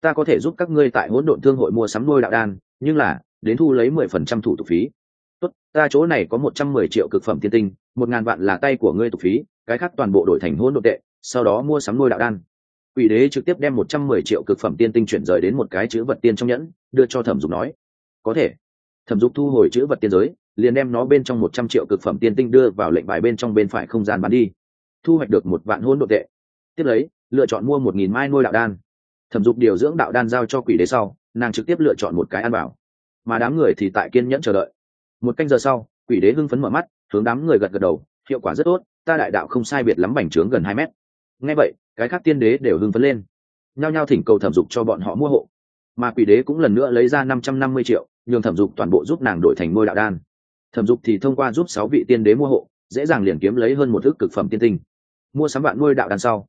A: Ta có thể giúp các ngươi tại hỗn độn thương hội mua sắm nuôi đạo đan, nhưng là, đến thu lấy mười phần trăm thủ tục phí ta chỗ này có một trăm mười triệu cực phẩm tiên tinh một ngàn vạn là tay của ngươi tục phí cái khác toàn bộ đổi thành hỗn độn tệ sau đó mua sắm nuôi đạo đan Quỷ đế trực tiếp đem một trăm mười triệu cực phẩm tiên tinh chuyển rời đến một cái chữ vật tiên trong nhẫn, đưa cho Thẩm Dục nói: "Có thể." Thẩm Dục thu hồi chữ vật tiên giới, liền đem nó bên trong một trăm triệu cực phẩm tiên tinh đưa vào lệnh bài bên trong bên phải không gian bán đi. Thu hoạch được một vạn hỗn độn tệ. Tiếp lấy, lựa chọn mua một nghìn mai nuôi đạo đan. Thẩm Dục điều dưỡng đạo đan giao cho Quỷ đế sau, nàng trực tiếp lựa chọn một cái ăn bảo. Mà đám người thì tại kiên nhẫn chờ đợi. Một canh giờ sau, Quỷ đế hưng phấn mở mắt, hướng đám người gật gật đầu, hiệu quả rất tốt, ta đại đạo không sai biệt lắm bành trướng gần hai mét. Nghe vậy, cái khác tiên đế đều hưng phấn lên. Nhao nhao thỉnh cầu thẩm dục cho bọn họ mua hộ. Mà quỷ đế cũng lần nữa lấy ra năm trăm năm mươi triệu nhường thẩm dục toàn bộ giúp nàng đổi thành ngôi đạo đan. Thẩm dục thì thông qua giúp sáu vị tiên đế mua hộ dễ dàng liền kiếm lấy hơn một thước cực phẩm tiên tinh. Mua sắm vạn ngôi đạo đan sau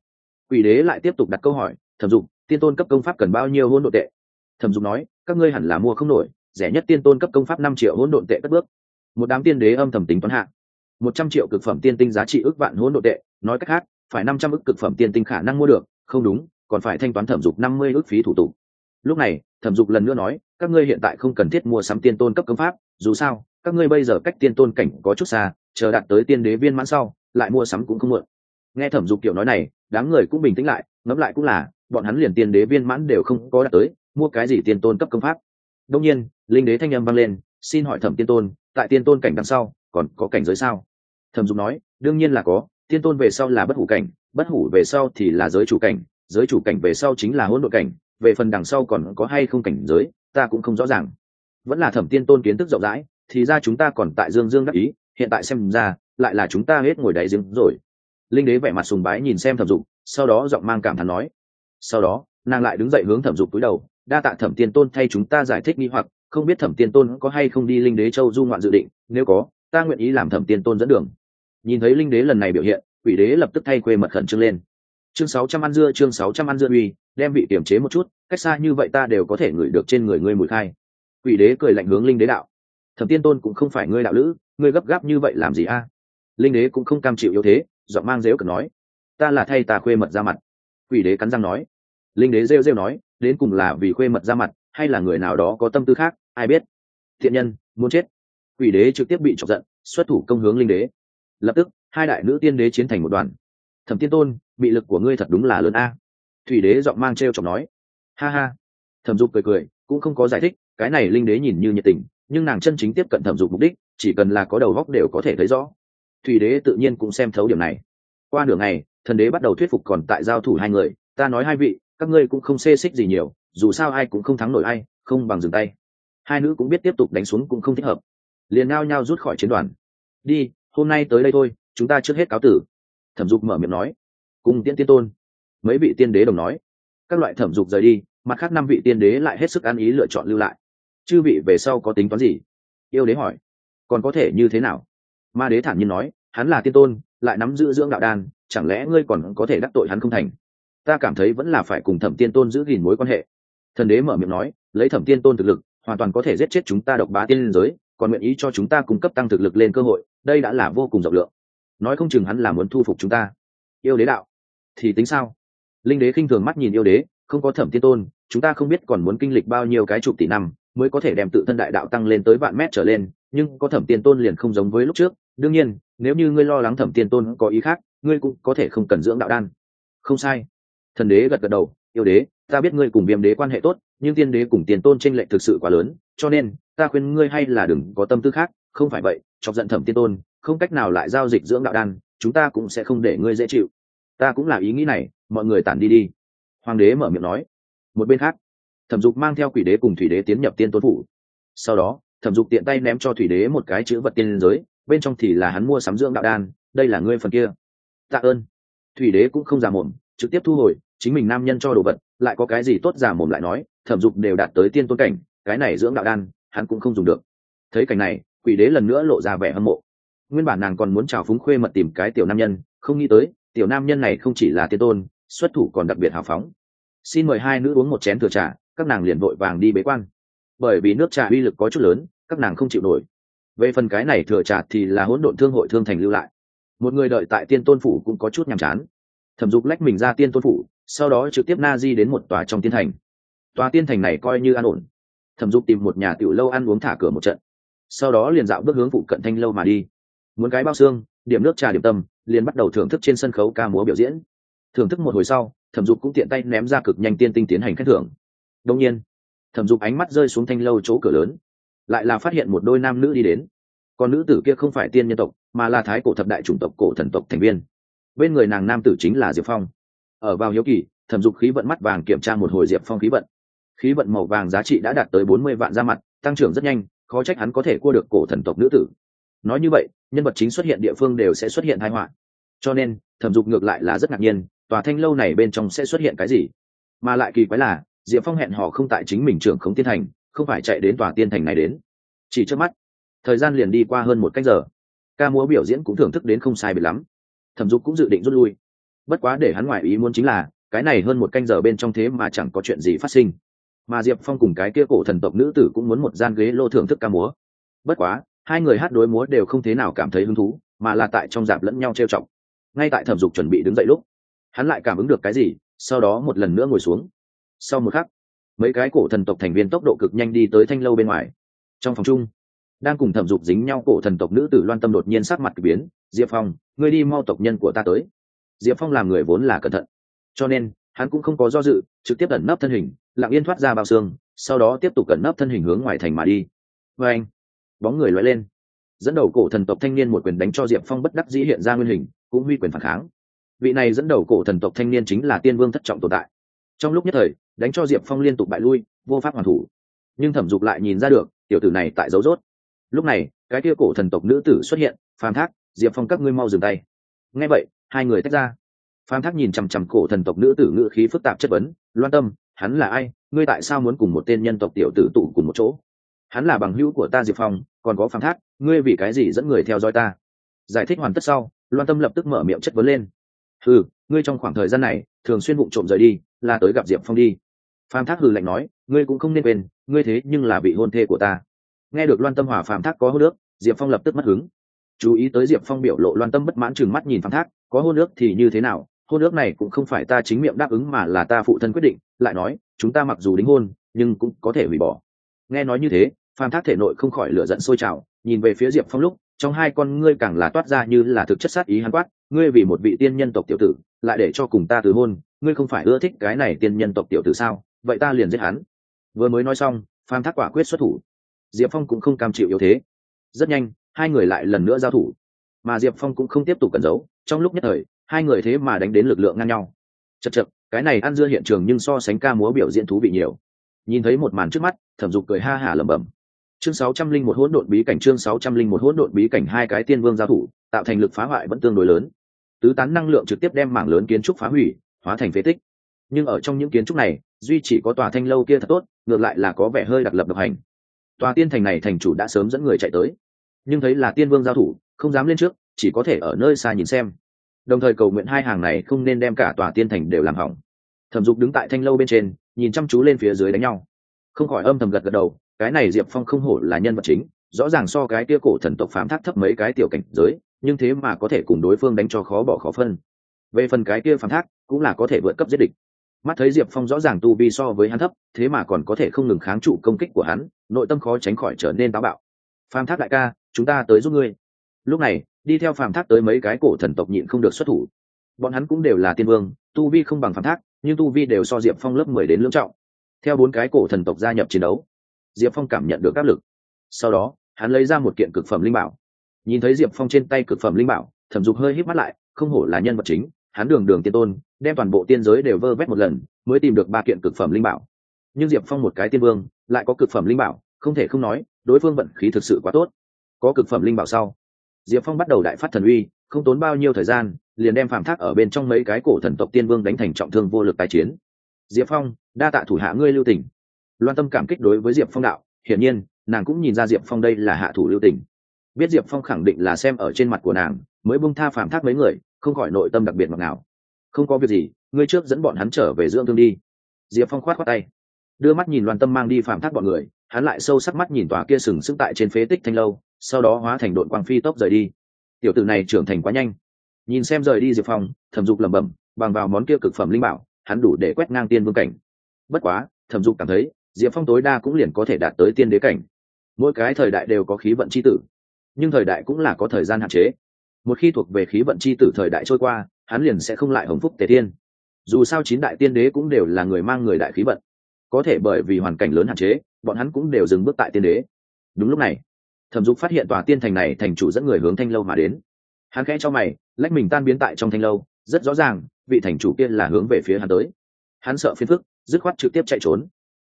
A: quỷ đế lại tiếp tục đặt câu hỏi thẩm dục tiên tôn cấp công pháp cần bao nhiêu hôn độ tệ? Thẩm dục nói các ngươi hẳn là mua không nổi rẻ nhất tiên tôn cấp công pháp năm triệu hỗn độn tệ cất bước. Một đám tiên đế âm thầm tính toán hạ. Một trăm triệu cực phẩm tiên tinh giá trị ước vạn hỗn độn tệ, nói cách khác, phải năm trăm ước cực phẩm tiên tinh khả năng mua được, không đúng, còn phải thanh toán thẩm dục năm mươi ước phí thủ tục. Lúc này, thẩm dục lần nữa nói, các ngươi hiện tại không cần thiết mua sắm tiên tôn cấp công pháp, dù sao, các ngươi bây giờ cách tiên tôn cảnh có chút xa, chờ đạt tới tiên đế viên mãn sau, lại mua sắm cũng không mượn nghe thẩm dục kiểu nói này, đám người cũng bình tĩnh lại, ngẫm lại cũng là, bọn hắn liền tiên đế viên mãn đều không có đạt tới, mua cái gì tiên tôn cấp công pháp. Đông nhiên linh đế thanh âm vang lên, xin hỏi thẩm tiên tôn, tại tiên tôn cảnh đằng sau, còn có cảnh giới sao? Thẩm dục nói, đương nhiên là có, tiên tôn về sau là bất hủ cảnh, bất hủ về sau thì là giới chủ cảnh, giới chủ cảnh về sau chính là hỗn độn cảnh, về phần đằng sau còn có hay không cảnh giới, ta cũng không rõ ràng. Vẫn là thẩm tiên tôn kiến thức rộng rãi, thì ra chúng ta còn tại dương dương đắc ý, hiện tại xem ra, lại là chúng ta hết ngồi đáy giếng rồi. Linh đế vẻ mặt sùng bái nhìn xem thẩm dục, sau đó giọng mang cảm thán nói, sau đó, nàng lại đứng dậy hướng thẩm dục cúi đầu, đa tạ thẩm tiên tôn thay chúng ta giải thích nghi hoặc không biết thẩm tiên tôn có hay không đi linh đế châu du ngoạn dự định, nếu có, ta nguyện ý làm thẩm tiên tôn dẫn đường. Nhìn thấy linh đế lần này biểu hiện, quỷ đế lập tức thay quê mật khẩn trương lên. Chương sáu trăm ăn dưa, chương sáu trăm ăn dưa uy, đem vị kiềm chế một chút, cách xa như vậy ta đều có thể ngửi được trên người ngươi mùi khai. Quỷ đế cười lạnh hướng linh đế đạo. Thẩm tiên tôn cũng không phải ngươi đạo lữ, ngươi gấp gáp như vậy làm gì a? Linh đế cũng không cam chịu yếu thế, giọng mang dễu cần nói. Ta là thay ta khuê mật ra mặt. Quỷ đế cắn răng nói. Linh đế rêu rêu nói, đến cùng là vì khuê mật ra mặt, hay là người nào đó có tâm tư khác? Ai biết? Thiện nhân, muốn chết. Quỷ đế trực tiếp bị chọc giận, xuất thủ công hướng linh đế. Lập tức, hai đại nữ tiên đế chiến thành một đoàn. Thẩm tiên tôn bị lực của ngươi thật đúng là lớn a. Thủy đế giọng mang t r e o chọc nói. Ha ha. Thẩm dục cười cười, cũng không có giải thích, cái này linh đế nhìn như nhiệt tình, nhưng nàng chân chính tiếp cận thẩm dục mục đích, chỉ cần là có đầu góc đều có thể thấy rõ. Thủy đế tự nhiên cũng xem thấu điểm này. Qua nửa ngày, thần đế bắt đầu thuyết phục còn tại giao thủ hai người, ta nói hai vị, các ngươi cũng không xê xích gì nhiều, dù sao ai cũng không thắng nổi ai, không bằng dừng tay hai nữ cũng biết tiếp tục đánh xuống cũng không thích hợp. Liền nao nhao rút khỏi chiến đoàn. Đi, hôm nay tới đây thôi, chúng ta trước hết cáo tử. Thẩm dục mở miệng nói. Cùng tiễn tiên tôn. Mấy vị tiên đế đồng nói. Các loại thẩm dục rời đi, mặt khác năm vị tiên đế lại hết sức ăn ý lựa chọn lưu lại. Chư vị về sau có tính toán gì? Yêu đế hỏi. Còn có thể như thế nào? Ma đế thản nhiên nói, hắn là tiên tôn, lại nắm giữ dưỡng đạo đan, chẳng lẽ ngươi còn có thể đắc tội hắn không thành? Ta cảm thấy vẫn là phải cùng thẩm tiên tôn giữ gìn mối quan hệ. Thần đế mở miệng nói, lấy thẩm tiên tôn thực lực hoàn toàn có thể giết chết chúng ta độc bá tiên liên giới, còn nguyện ý cho chúng ta cung cấp tăng thực lực lên cơ hội, đây đã là vô cùng rộng lượng. Nói không chừng hắn là muốn thu phục chúng ta. Yêu đế đạo, thì tính sao? Linh đế khinh thường mắt nhìn yêu đế, không có thẩm tiên tôn, chúng ta không biết còn muốn kinh lịch bao nhiêu cái chục tỷ năm mới có thể đem tự thân đại đạo tăng lên tới vạn mét trở lên, nhưng có thẩm tiên tôn liền không giống với lúc trước. Đương nhiên, nếu như ngươi lo lắng thẩm tiên tôn có ý khác, ngươi cũng có thể không cần dưỡng đạo đan. Không sai. Thần đế gật gật đầu yêu đế, ta biết ngươi cùng viêm đế quan hệ tốt, nhưng tiên đế cùng tiền tôn tranh lệch thực sự quá lớn, cho nên, ta khuyên ngươi hay là đừng có tâm tư khác, không phải vậy, chọc giận thẩm tiên tôn, không cách nào lại giao dịch dưỡng đạo đan, chúng ta cũng sẽ không để ngươi dễ chịu. Ta cũng là ý nghĩ này, mọi người tản đi đi. Hoàng đế mở miệng nói. Một bên khác, thẩm dục mang theo quỷ đế cùng thủy đế tiến nhập tiên tôn phủ. Sau đó, thẩm dục tiện tay ném cho thủy đế một cái chữ vật tiên giới, bên trong thì là hắn mua sắm dưỡng đạo đan, đây là ngươi phần kia. Tạ ơn. Thủy đế cũng không giả mồm, trực tiếp thu hồi chính mình nam nhân cho đồ vật, lại có cái gì tốt giả mồm lại nói, thẩm dục đều đạt tới tiên tôn cảnh, cái này dưỡng đạo đan, hắn cũng không dùng được. Thấy cảnh này, quỷ đế lần nữa lộ ra vẻ hâm mộ. Nguyên bản nàng còn muốn chào phúng khuê mật tìm cái tiểu nam nhân, không nghĩ tới, tiểu nam nhân này không chỉ là tiên tôn, xuất thủ còn đặc biệt hào phóng. Xin mời hai nữ uống một chén thừa trà, các nàng liền vội vàng đi bế quan. Bởi vì nước trà uy lực có chút lớn, các nàng không chịu nổi. Về phần cái này thừa trà thì là hỗn độn thương hội thương thành lưu lại. Một người đợi tại tiên tôn phủ cũng có chút nhàm chán. Thẩm dục lách mình ra tiên tôn phủ sau đó trực tiếp na di đến một tòa trong tiên thành. Tòa tiên thành này coi như an ổn. Thẩm dục tìm một nhà tiểu lâu ăn uống thả cửa một trận. Sau đó liền dạo bước hướng phụ cận thanh lâu mà đi. Muốn cái bao xương, điểm nước trà điểm tâm, liền bắt đầu thưởng thức trên sân khấu ca múa biểu diễn. Thưởng thức một hồi sau, thẩm dục cũng tiện tay ném ra cực nhanh tiên tinh tiến hành khen thưởng. Đông nhiên, thẩm dục ánh mắt rơi xuống thanh lâu chỗ cửa lớn. Lại là phát hiện một đôi nam nữ đi đến. Còn nữ tử kia không phải tiên nhân tộc, mà là thái cổ thập đại chủng tộc cổ thần tộc thành viên. Bên người nàng nam tử chính là diệp phong ở vào hiếu kỳ, thẩm dục khí vận mắt vàng kiểm tra một hồi diệp phong khí vận. Khí vận màu vàng giá trị đã đạt tới bốn mươi vạn ra mặt, tăng trưởng rất nhanh, khó trách hắn có thể cua được cổ thần tộc nữ tử. Nói như vậy, nhân vật chính xuất hiện địa phương đều sẽ xuất hiện hai họa. Cho nên, thẩm dục ngược lại là rất ngạc nhiên, tòa thanh lâu này bên trong sẽ xuất hiện cái gì? Mà lại kỳ quái là, diệp phong hẹn họ không tại chính mình trưởng khống tiên thành, không phải chạy đến tòa tiên thành này đến. Chỉ trước mắt, thời gian liền đi qua hơn một cách giờ. Ca múa biểu diễn cũng thưởng thức đến không sai biệt lắm. Thẩm dục cũng dự định rút lui bất quá để hắn ngoại ý muốn chính là, cái này hơn một canh giờ bên trong thế mà chẳng có chuyện gì phát sinh. Mà diệp phong cùng cái kia cổ thần tộc nữ tử cũng muốn một gian ghế lô thưởng thức ca múa. Bất quá, hai người hát đối múa đều không thế nào cảm thấy hứng thú, mà là tại trong dạp lẫn nhau trêu chọc. Ngay tại thẩm dục chuẩn bị đứng dậy lúc, hắn lại cảm ứng được cái gì, sau đó một lần nữa ngồi xuống. Sau một khắc, mấy cái cổ thần tộc thành viên tốc độ cực nhanh đi tới thanh lâu bên ngoài. Trong phòng chung, đang cùng thẩm dục dính nhau cổ thần tộc nữ tử loan tâm đột nhiên sắc mặt k ỳ biến. Diệp phong, ngươi đi mau tộc nhân của ta tới diệp phong làm người vốn là cẩn thận. Cho nên, hắn cũng không có do dự, trực tiếp ẩn nấp thân hình, lặng yên thoát ra bao xương, sau đó tiếp tục cẩn nấp thân hình hướng ngoài thành mà đi. Vê anh, bóng người loay lên. Dẫn đầu cổ thần tộc thanh niên một quyền đánh cho diệp phong bất đắc dĩ hiện ra nguyên hình, cũng huy quyền phản kháng. Vị này dẫn đầu cổ thần tộc thanh niên chính là tiên vương thất trọng tồn tại. Trong lúc nhất thời, đánh cho diệp phong liên tục bại lui, vô pháp hoàn thủ. Nhưng thẩm dục lại nhìn ra được, tiểu tử này tại dấu rốt. Lúc này, cái kia cổ thần tộc nữ tử xuất hiện, phàm thác, diệp phong, các ngươi mau dừng tay. Nghe vậy hai người tách ra. Phan thác nhìn chằm chằm cổ thần tộc nữ tử ngữ khí phức tạp chất vấn, loan tâm, hắn là ai? Ngươi tại sao muốn cùng một tên nhân tộc tiểu tử tụ cùng một chỗ? Hắn là bằng hữu của ta diệp phong, còn có phan thác, ngươi vì cái gì dẫn người theo dõi ta? Giải thích hoàn tất sau, loan tâm lập tức mở miệng chất vấn lên. Ừ ngươi trong khoảng thời gian này, thường xuyên vụ trộm rời đi, là tới gặp diệp phong đi. Phan thác hừ lạnh nói, ngươi cũng không nên quên, ngươi thế nhưng là vị hôn thê của ta. Nghe được loan tâm hòa phan thác có hô nước, diệp phong lập tức mất hứng. Chú ý tới diệp phong biểu lộ, loan tâm bất mãn chừng mắt nhìn phan thác có hôn nước thì như thế nào? Hôn ước này cũng không phải ta chính miệng đáp ứng mà là ta phụ thân quyết định, lại nói, chúng ta mặc dù đính hôn, nhưng cũng có thể hủy bỏ. Nghe nói như thế phan thác thể nội không khỏi lửa giận sôi trào, nhìn về phía diệp phong lúc, trong hai con ngươi càng là toát ra như là thực chất sát ý hắn quát, ngươi vì một vị tiên nhân tộc tiểu tử, lại để cho cùng ta từ hôn, ngươi không phải ưa thích cái này tiên nhân tộc tiểu tử sao? Vậy ta liền giết hắn. Vừa mới nói xong phan thác quả quyết xuất thủ. Diệp phong cũng không cam chịu yếu thế. Rất nhanh, hai người lại lần nữa giao thủ. Mà diệp phong cũng không tiếp tục cẩn giấu trong lúc nhất thời, hai người thế mà đánh đến lực lượng ngang nhau. Chật chật cái này ăn dưa hiện trường nhưng so sánh ca múa biểu diễn thú vị nhiều. Nhìn thấy một màn trước mắt, thẩm dục cười ha hả lẩm bẩm. Chương sáu trăm linh một hỗn độn bí cảnh, chương sáu trăm linh một hỗn độn bí cảnh, hai cái tiên vương giao thủ, tạo thành lực phá hoại vẫn tương đối lớn. Tứ tán năng lượng trực tiếp đem mảng lớn kiến trúc phá hủy, hóa thành phế tích. Nhưng ở trong những kiến trúc này, duy chỉ có tòa thanh lâu kia thật tốt, ngược lại là có vẻ hơi đặc lập độc hành. Tòa tiên thành này thành chủ đã sớm dẫn người chạy tới. Nhưng thấy là tiên vương giao thủ, không dám lên trước chỉ có thể ở nơi xa nhìn xem. Đồng thời cầu nguyện hai hàng này không nên đem cả tòa tiên thành đều làm hỏng. Thẩm dục đứng tại thanh lâu bên trên, nhìn chăm chú lên phía dưới đánh nhau. Không khỏi âm thầm gật gật đầu, cái này diệp phong không hổ là nhân vật chính, rõ ràng so cái kia cổ thần tộc phạm thác thấp mấy cái tiểu cảnh giới, nhưng thế mà có thể cùng đối phương đánh cho khó bỏ khó phân. Về phần cái kia phạm thác, cũng là có thể vượt cấp giết địch. Mắt thấy diệp phong rõ ràng tu vi so với hắn thấp, thế mà còn có thể không ngừng kháng trụ công kích của hắn, nội tâm khó tránh khỏi trở nên táo bạo. Phạm thác đại ca, chúng ta tới giúp ngươi lúc này, đi theo phàm thác tới mấy cái cổ thần tộc nhịn không được xuất thủ. Bọn hắn cũng đều là tiên vương, tu vi không bằng phàm thác, nhưng tu vi đều so diệp phong lớp mười đến lưỡng trọng. Theo bốn cái cổ thần tộc gia nhập chiến đấu, diệp phong cảm nhận được áp lực. Sau đó, hắn lấy ra một kiện cực phẩm linh bảo. Nhìn thấy diệp phong trên tay cực phẩm linh bảo, thẩm dục hơi hít mắt lại, không hổ là nhân vật chính, hắn đường đường tiên tôn, đem toàn bộ tiên giới đều vơ vét một lần, mới tìm được ba kiện cực phẩm linh bảo. Nhưng diệp phong một cái tiên vương, lại có cực phẩm linh bảo, không thể không nói, đối phương vận khí thực sự quá tốt. Có cực phẩm linh bảo sau diệp phong bắt đầu đại phát thần uy, không tốn bao nhiêu thời gian, liền đem phạm thác ở bên trong mấy cái cổ thần tộc tiên vương đánh thành trọng thương vô lực tái chiến. Diệp phong, đa tạ thủ hạ ngươi lưu tỉnh loan tâm cảm kích đối với diệp phong đạo, hiển nhiên, nàng cũng nhìn ra diệp phong đây là hạ thủ lưu tỉnh biết diệp phong khẳng định là xem ở trên mặt của nàng, mới bung tha phạm thác mấy người, không khỏi nội tâm đặc biệt ngọt nào không có việc gì, ngươi trước dẫn bọn hắn trở về dưỡng thương đi. Diệp phong khoát khoát tay, đưa mắt nhìn loan tâm mang đi phạm thác bọn người hắn lại sâu sắc mắt nhìn tòa kia sừng sững tại trên phế tích thanh lâu, sau đó hóa thành đội quang phi tốc rời đi. Tiểu tử này trưởng thành quá nhanh. Nhìn xem rời đi diệp phong, thẩm dục lẩm bẩm, bằng vào món kia cực phẩm linh bảo, hắn đủ để quét ngang tiên vương cảnh. Bất quá, thẩm dục cảm thấy, diệp phong tối đa cũng liền có thể đạt tới tiên đế cảnh. Mỗi cái thời đại đều có khí vận c h i tử, nhưng thời đại cũng là có thời gian hạn chế. Một khi thuộc về khí vận c h i tử thời đại trôi qua, hắn liền sẽ không lại hồng phúc tề tiên. Dù sao chín đại tiên đế cũng đều là người mang người đại khí vận có thể bởi vì hoàn cảnh lớn hạn chế, bọn hắn cũng đều dừng bước tại tiên đế. Đúng lúc này, thẩm dục phát hiện tòa tiên thành này thành chủ dẫn người hướng thanh lâu mà đến. Hắn khẽ cho mày, lách mình tan biến tại trong thanh lâu, rất rõ ràng, vị thành chủ kia là hướng về phía hắn tới. Hắn sợ phiền phức, dứt khoát trực tiếp chạy trốn.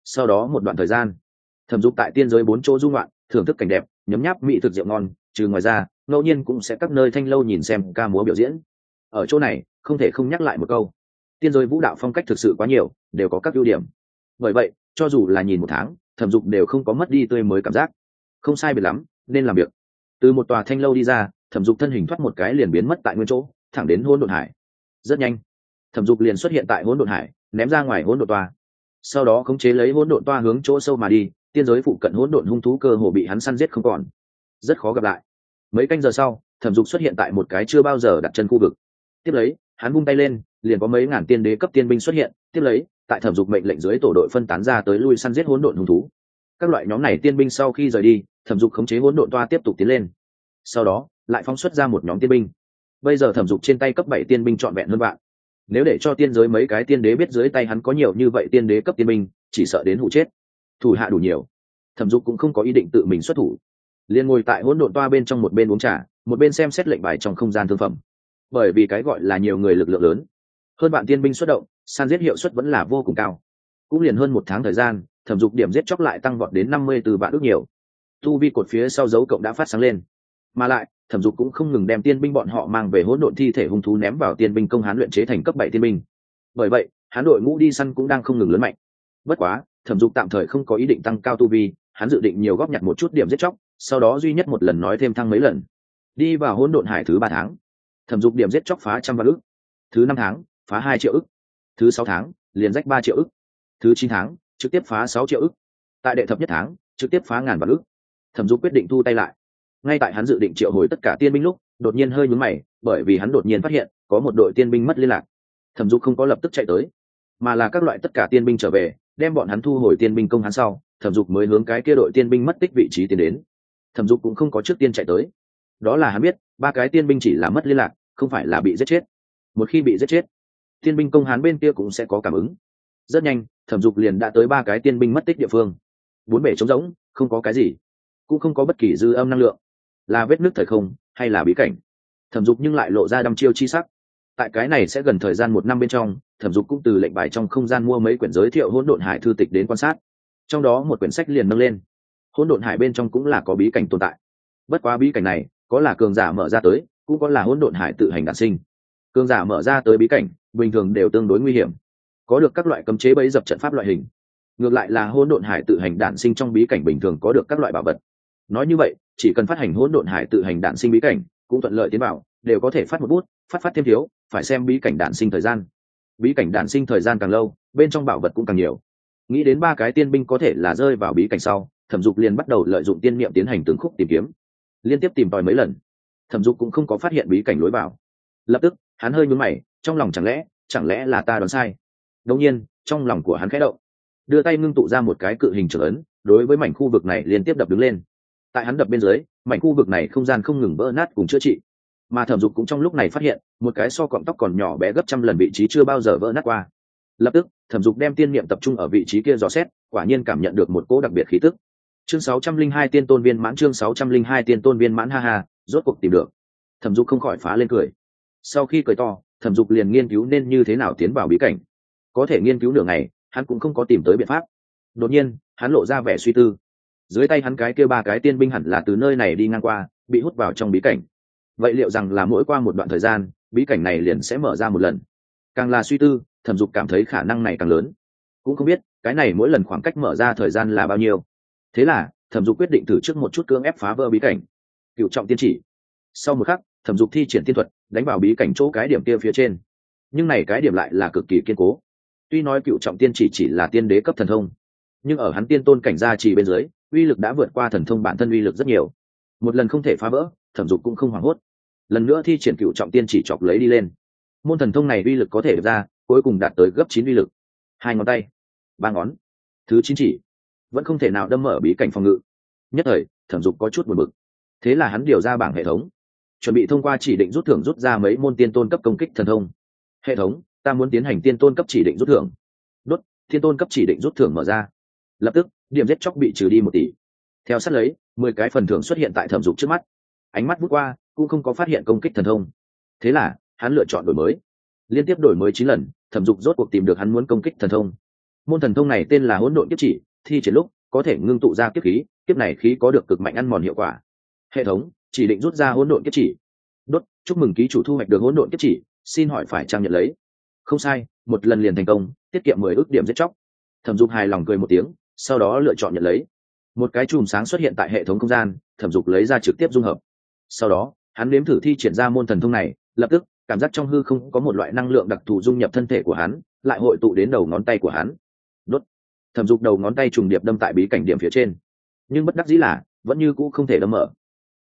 A: Sau đó một đoạn thời gian, thẩm dục tại tiên giới bốn chỗ dung loạn, thưởng thức cảnh đẹp, nhấm nháp mỹ thực rượu ngon, trừ ngoài ra, ngẫu nhiên cũng sẽ các nơi thanh lâu nhìn xem ca múa biểu diễn. Ở chỗ này, không thể không nhắc lại một câu. Tiên giới vũ đạo phong cách thực sự quá nhiều, đều có các ưu điểm bởi vậy, cho dù là nhìn một tháng, thẩm dục đều không có mất đi tươi mới cảm giác. Không sai biệt lắm, nên làm việc. Từ một tòa thanh lâu đi ra, thẩm dục thân hình thoát một cái liền biến mất tại nguyên chỗ, thẳng đến hôn đột hải. Rất nhanh, thẩm dục liền xuất hiện tại hôn độn hải, ném ra ngoài hôn độn toa. Sau đó khống chế lấy hỗn độn toa hướng chỗ sâu mà đi, tiên giới phụ cận hỗn độn hung thú cơ hồ bị hắn săn giết không còn. Rất khó gặp lại. Mấy canh giờ sau, thẩm dục xuất hiện tại một cái chưa bao giờ đặt chân khu vực. Tiếp lấy, hắn vung tay lên, liền có mấy ngàn tiên đế cấp tiên binh xuất hiện. Tiếp lấy tại thẩm dục mệnh lệnh dưới tổ đội phân tán ra tới lui săn giết hỗn độn hung thú. Các loại nhóm này tiên binh sau khi rời đi, thẩm dục khống chế hỗn độn toa tiếp tục tiến lên. Sau đó, lại phóng xuất ra một nhóm tiên binh. Bây giờ thẩm dục trên tay cấp bảy tiên binh trọn vẹn hơn bạn nếu để cho tiên giới mấy cái tiên đế biết dưới tay hắn có nhiều như vậy tiên đế cấp tiên binh, chỉ sợ đến hụ chết. Thủ hạ đủ nhiều. Thẩm dục cũng không có ý định tự mình xuất thủ. Liền ngồi tại hỗn độn toa bên trong một bên uống trà, một bên xem xét lệnh bài trong không gian thương phẩm. Bởi vì cái gọi là nhiều người lực lượng lớn. Hơn bạn tiên binh xuất động san giết hiệu suất vẫn là vô cùng cao. Cũng liền hơn một tháng thời gian, thẩm dục điểm giết chóc lại tăng vọt đến năm mươi từ vạn ước nhiều. Tu vi cột phía sau dấu cộng đã phát sáng lên. Mà lại, thẩm dục cũng không ngừng đem tiên binh bọn họ mang về hỗn độn thi thể hung thú ném vào tiên binh công hán luyện chế thành cấp bảy tiên binh. Bởi vậy, hán đội ngũ đi săn cũng đang không ngừng lớn mạnh. Bất quá, thẩm dục tạm thời không có ý định tăng cao tu vi, hắn dự định nhiều góp nhặt một chút điểm giết chóc, sau đó duy nhất một lần nói thêm thăng mấy lần. Đi vào hỗn độn hải thứ ba tháng. Thẩm dục điểm giết chóc phá trăm vạn ức thứ năm tháng, phá hai triệu ức thứ sáu tháng, liền rách ba triệu ức. Thứ chín tháng, trực tiếp phá sáu triệu ức. Tại đệ thập nhất tháng, trực tiếp phá ngàn vạn ức. Thẩm dục quyết định thu tay lại. Ngay tại hắn dự định triệu hồi tất cả tiên binh lúc, đột nhiên hơi nhúng mày, bởi vì hắn đột nhiên phát hiện, có một đội tiên binh mất liên lạc. Thẩm dục không có lập tức chạy tới, mà là các loại tất cả tiên binh trở về, đem bọn hắn thu hồi tiên binh công hắn sau, thẩm dục mới hướng cái kia đội tiên binh mất tích vị trí tiến đến. Thẩm dục cũng không có trước tiên chạy tới. Đó là hắn biết, ba cái tiên binh chỉ là mất liên lạc, không phải là bị giết chết. Một khi bị giết chết tiên binh công hán bên kia cũng sẽ có cảm ứng. Rất nhanh, thẩm dục liền đã tới ba cái tiên binh mất tích địa phương. Bốn bể trống rỗng, không có cái gì. Cũng không có bất kỳ dư âm năng lượng. Là vết nước thời không, hay là bí cảnh? Thẩm dục nhưng lại lộ ra đăm chiêu chi sắc. Tại cái này sẽ gần thời gian một năm bên trong, thẩm dục cũng từ lệnh bài trong không gian mua mấy quyển giới thiệu hỗn độn hải thư tịch đến quan sát. Trong đó một quyển sách liền nâng lên. Hỗn độn hải bên trong cũng là có bí cảnh tồn tại. Bất quá bí cảnh này, có là cường giả mở ra tới, cũng có là hỗn độn hải tự hành đản sinh cương giả mở ra tới bí cảnh, bình thường đều tương đối nguy hiểm. Có được các loại cấm chế bấy dập trận pháp loại hình. Ngược lại là hỗn độn hải tự hành đản sinh trong bí cảnh bình thường có được các loại bảo vật. Nói như vậy, chỉ cần phát hành hỗn độn hải tự hành đạn sinh bí cảnh, cũng thuận lợi tiến bảo đều có thể phát một bút, phát phát thêm thiếu, phải xem bí cảnh đạn sinh thời gian. Bí cảnh đạn sinh thời gian càng lâu, bên trong bảo vật cũng càng nhiều. Nghĩ đến ba cái tiên binh có thể là rơi vào bí cảnh sau, thẩm dục liền bắt đầu lợi dụng tiên niệm tiến hành từng khúc tìm kiếm. Liên tiếp tìm tòi mấy lần, thẩm dục cũng không có phát hiện bí cảnh lối vào. Lập tức hắn hơi nhún mày, trong lòng chẳng lẽ chẳng lẽ là ta đoán sai? Đông nhiên, trong lòng của hắn khẽ động. Đưa tay ngưng tụ ra một cái cự hình trở ấn, đối với mảnh khu vực này liên tiếp đập đứng lên. Tại hắn đập bên dưới, mảnh khu vực này không gian không ngừng vỡ nát cùng chữa trị. Mà thẩm dục cũng trong lúc này phát hiện, một cái so cọng tóc còn nhỏ bé gấp trăm lần vị trí chưa bao giờ vỡ nát qua. Lập tức, thẩm dục đem tiên niệm tập trung ở vị trí kia dò xét, quả nhiên cảm nhận được một cỗ đặc biệt khí tức. Chương sáu trăm linh hai tiên tôn viên mãn, chương sáu trăm linh hai tiên tôn viên mãn, ha ha, rốt cuộc tìm được. Thẩm dục không khỏi phá lên cười sau khi cười to, thẩm dục liền nghiên cứu nên như thế nào tiến vào bí cảnh. Có thể nghiên cứu nửa ngày, hắn cũng không có tìm tới biện pháp. Đột nhiên, hắn lộ ra vẻ suy tư. Dưới tay hắn cái kêu ba cái tiên binh hẳn là từ nơi này đi ngang qua, bị hút vào trong bí cảnh. Vậy liệu rằng là mỗi qua một đoạn thời gian, bí cảnh này liền sẽ mở ra một lần? Càng là suy tư, thẩm dục cảm thấy khả năng này càng lớn. Cũng không biết, cái này mỗi lần khoảng cách mở ra thời gian là bao nhiêu. Thế là, thẩm dục quyết định thử trước một chút cưỡng ép phá vỡ bí cảnh. Cựu trọng tiên chỉ. Sau một khắc, thẩm dục thi triển tiên thuật đánh vào bí cảnh chỗ cái điểm kia phía trên. Nhưng này cái điểm lại là cực kỳ kiên cố. Tuy nói cựu trọng tiên chỉ chỉ là tiên đế cấp thần thông, nhưng ở hắn tiên tôn cảnh gia trì bên dưới, uy lực đã vượt qua thần thông bản thân uy lực rất nhiều. Một lần không thể phá vỡ, thẩm dục cũng không hoảng hốt. Lần nữa thi triển cựu trọng tiên chỉ chọc lấy đi lên. Môn thần thông này uy lực có thể ra, cuối cùng đạt tới gấp chín uy lực. Hai ngón tay, ba ngón. Thứ chín chỉ, vẫn không thể nào đâm mở bí cảnh phòng ngự. Nhất thời, thẩm dục có chút buồn bực. Thế là hắn điều ra bảng hệ thống chuẩn bị thông qua chỉ định rút thưởng rút ra mấy môn tiên tôn cấp công kích thần thông. Hệ thống, ta muốn tiến hành tiên tôn cấp chỉ định rút thưởng. Đốt, tiên tôn cấp chỉ định rút thưởng mở ra. Lập tức, điểm giết chóc bị trừ đi một tỷ. Theo sát lấy, mười cái phần thưởng xuất hiện tại thẩm dục trước mắt. Ánh mắt bút qua, cũng không có phát hiện công kích thần thông. Thế là, hắn lựa chọn đổi mới. Liên tiếp đổi mới chín lần, thẩm dục rốt cuộc tìm được hắn muốn công kích thần thông. Môn thần thông này tên là hỗn độn kiếp chỉ, thi triển lúc, có thể ngưng tụ ra kiếp khí, kiếp này khí có được cực mạnh ăn mòn hiệu quả. Hệ thống chỉ định rút ra hỗn độn kiếp chỉ. Đốt, chúc mừng ký chủ thu hoạch được hỗn độn kiếp chỉ, xin hỏi phải trang nhận lấy. Không sai, một lần liền thành công, tiết kiệm mười ước điểm giết chóc. Thẩm dục hài lòng cười một tiếng, sau đó lựa chọn nhận lấy. Một cái chùm sáng xuất hiện tại hệ thống không gian, thẩm dục lấy ra trực tiếp dung hợp. Sau đó, hắn nếm thử thi triển ra môn thần thông này, lập tức, cảm giác trong hư không có một loại năng lượng đặc thù dung nhập thân thể của hắn, lại hội tụ đến đầu ngón tay của hắn. Đốt. Thẩm dục đầu ngón tay trùng điệp đâm tại bí cảnh điểm phía trên. Nhưng bất đắc dĩ là, vẫn như cũ không thể đâm mở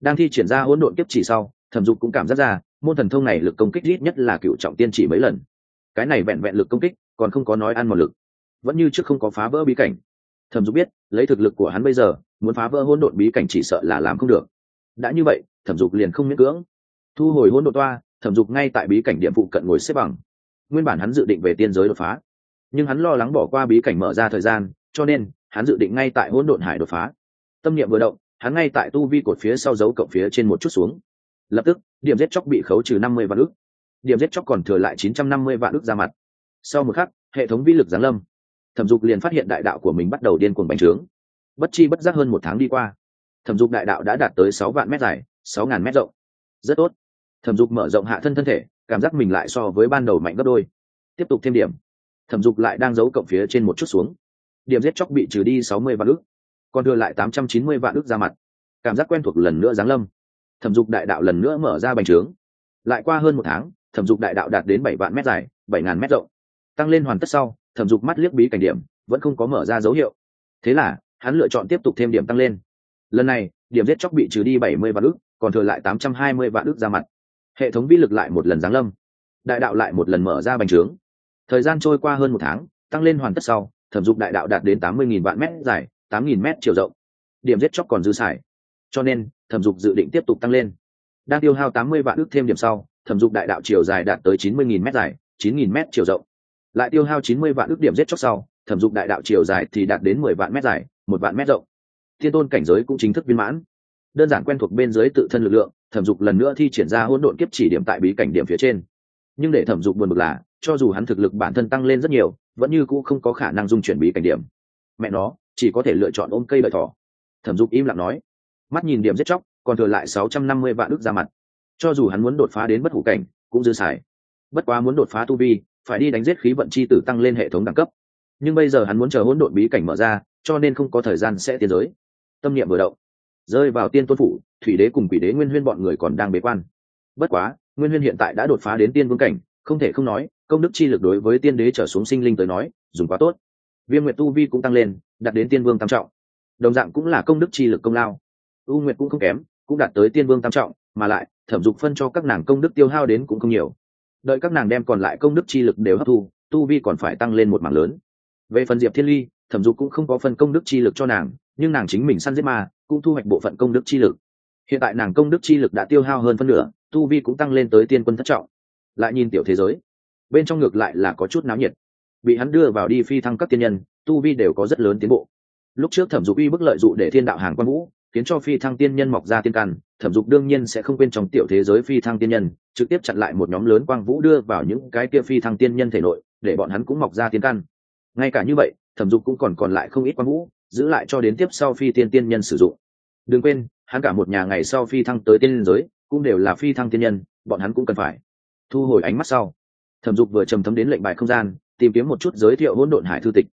A: đang thi triển ra hỗn độn kiếp chỉ sau, thẩm dục cũng cảm giác ra, môn thần thông này lực công kích ít nhất là cựu trọng tiên chỉ mấy lần. Cái này vẹn vẹn lực công kích, còn không có nói ăn một lực. Vẫn như trước không có phá vỡ bí cảnh. Thẩm dục biết, lấy thực lực của hắn bây giờ, muốn phá vỡ hỗn độn bí cảnh chỉ sợ là làm không được. Đã như vậy, thẩm dục liền không miễn cưỡng. Thu hồi hỗn độn toa, thẩm dục ngay tại bí cảnh điểm phụ cận ngồi xếp bằng. Nguyên bản hắn dự định về tiên giới đột phá, nhưng hắn lo lắng bỏ qua bí cảnh mở ra thời gian, cho nên hắn dự định ngay tại hỗn độn hải đột phá. Tâm niệm vừa động hắn ngay tại tu vi cột phía sau dấu cộng phía trên một chút xuống. Lập tức, điểm giết chóc bị khấu trừ năm mươi vạn ước điểm giết chóc còn thừa lại chín trăm năm mươi vạn ước ra mặt. Sau một khắc, hệ thống vi lực giáng lâm. Thẩm dục liền phát hiện đại đạo của mình bắt đầu điên cuồng bành trướng. Bất chi bất giác hơn một tháng đi qua, thẩm dục đại đạo đã đạt tới sáu vạn mét dài, sáu ngàn mét rộng. Rất tốt. Thẩm dục mở rộng hạ thân thân thể, cảm giác mình lại so với ban đầu mạnh gấp đôi. Tiếp tục thêm điểm. Thẩm dục lại đang giấu cộng phía trên một chút xuống. Điểm giết chóc bị trừ đi sáu mươi vạn ước còn đưa lại tám trăm chín mươi vạn ước ra mặt. Cảm giác quen thuộc lần nữa giáng lâm. Thẩm dục đại đạo lần nữa mở ra bành trướng. Lại qua hơn một tháng, thẩm dục đại đạo đạt đến bảy vạn mét dài, bảy ngàn mét rộng. Tăng lên hoàn tất sau, thẩm dục mắt liếc bí cảnh điểm, vẫn không có mở ra dấu hiệu. Thế là, hắn lựa chọn tiếp tục thêm điểm tăng lên. Lần này, điểm giết chóc bị trừ đi bảy mươi vạn ước còn thừa lại tám trăm hai mươi vạn ước ra mặt. Hệ thống vi lực lại một lần giáng lâm. Đại đạo lại một lần mở ra bành trướng. Thời gian trôi qua hơn một tháng, tăng lên hoàn tất sau, thẩm dục đại đạo đạt đến tám mươi nghìn vạn mét dài tám nghìn mét chiều rộng. Điểm giết chóc còn dư xài. Cho nên, thẩm dục dự định tiếp tục tăng lên. Đang tiêu hao tám mươi vạn ước thêm điểm sau, thẩm dục đại đạo chiều dài đạt tới chín mươi nghìn mét dài, chín nghìn mét chiều rộng. Lại tiêu hao chín mươi vạn ước điểm giết chóc sau, thẩm dục đại đạo chiều dài thì đạt đến mười vạn mét dài, một vạn mét rộng. Thiên tôn cảnh giới cũng chính thức viên mãn. Đơn giản quen thuộc bên dưới tự thân lực lượng, thẩm dục lần nữa thi triển ra hỗn độn kiếp chỉ điểm tại bí cảnh điểm phía trên. Nhưng để thẩm dục buồn bực là, cho dù hắn thực lực bản thân tăng lên rất nhiều, vẫn như cũ không có khả năng dung chuyển bí cảnh điểm. Mẹ nó chỉ có thể lựa chọn ôm cây lợi thỏ. Thẩm dục im lặng nói, mắt nhìn điểm giết chóc, còn thừa lại sáu trăm năm mươi vạn ước ra mặt. Cho dù hắn muốn đột phá đến bất hủ cảnh, cũng dư xài. Bất quá muốn đột phá tu vi, phải đi đánh giết khí vận chi tử tăng lên hệ thống đẳng cấp. Nhưng bây giờ hắn muốn chờ hỗn độn bí cảnh mở ra, cho nên không có thời gian sẽ tiến giới. Tâm niệm vừa động, rơi vào tiên tôn phủ, thủy đế cùng quỷ đế nguyên huyên bọn người còn đang bế quan. Bất quá, nguyên huyên hiện tại đã đột phá đến tiên vương cảnh, không thể không nói, công đức chi lực đối với tiên đế trở xuống sinh linh tới nói, dùng quá tốt viêm nguyệt tu vi cũng tăng lên, đạt đến tiên vương tam trọng. Đồng dạng cũng là công đức chi lực công lao. U nguyệt cũng không kém, cũng đạt tới tiên vương tam trọng, mà lại, thẩm dục phân cho các nàng công đức tiêu hao đến cũng không nhiều. Đợi các nàng đem còn lại công đức chi lực đều hấp thu, tu vi còn phải tăng lên một mảng lớn. Về phần diệp thiên ly, thẩm dục cũng không có phần công đức chi lực cho nàng, nhưng nàng chính mình săn giết ma, cũng thu hoạch bộ phận công đức chi lực. Hiện tại nàng công đức chi lực đã tiêu hao hơn phân nửa, tu vi cũng tăng lên tới tiên quân thất trọng. Lại nhìn tiểu thế giới, bên trong ngược lại là có chút náo nhiệt bị hắn đưa vào đi phi thăng các tiên nhân, tu vi đều có rất lớn tiến bộ. Lúc trước thẩm dục uy bức lợi dụ để thiên đạo hàng quan vũ, khiến cho phi thăng tiên nhân mọc ra tiên căn, thẩm dục đương nhiên sẽ không quên trong tiểu thế giới phi thăng tiên nhân, trực tiếp chặn lại một nhóm lớn quang vũ đưa vào những cái kia phi thăng tiên nhân thể nội, để bọn hắn cũng mọc ra tiên căn. Ngay cả như vậy, thẩm dục cũng còn còn lại không ít quang vũ, giữ lại cho đến tiếp sau phi tiên tiên nhân sử dụng. Đừng quên, hắn cả một nhà ngày sau phi thăng tới tiên giới, cũng đều là phi thăng tiên nhân, bọn hắn cũng cần phải thu hồi ánh mắt sau. Thẩm dục vừa trầm thấm đến lệnh bài không gian tìm kiếm một chút giới thiệu hỗn độn hải thư tịch.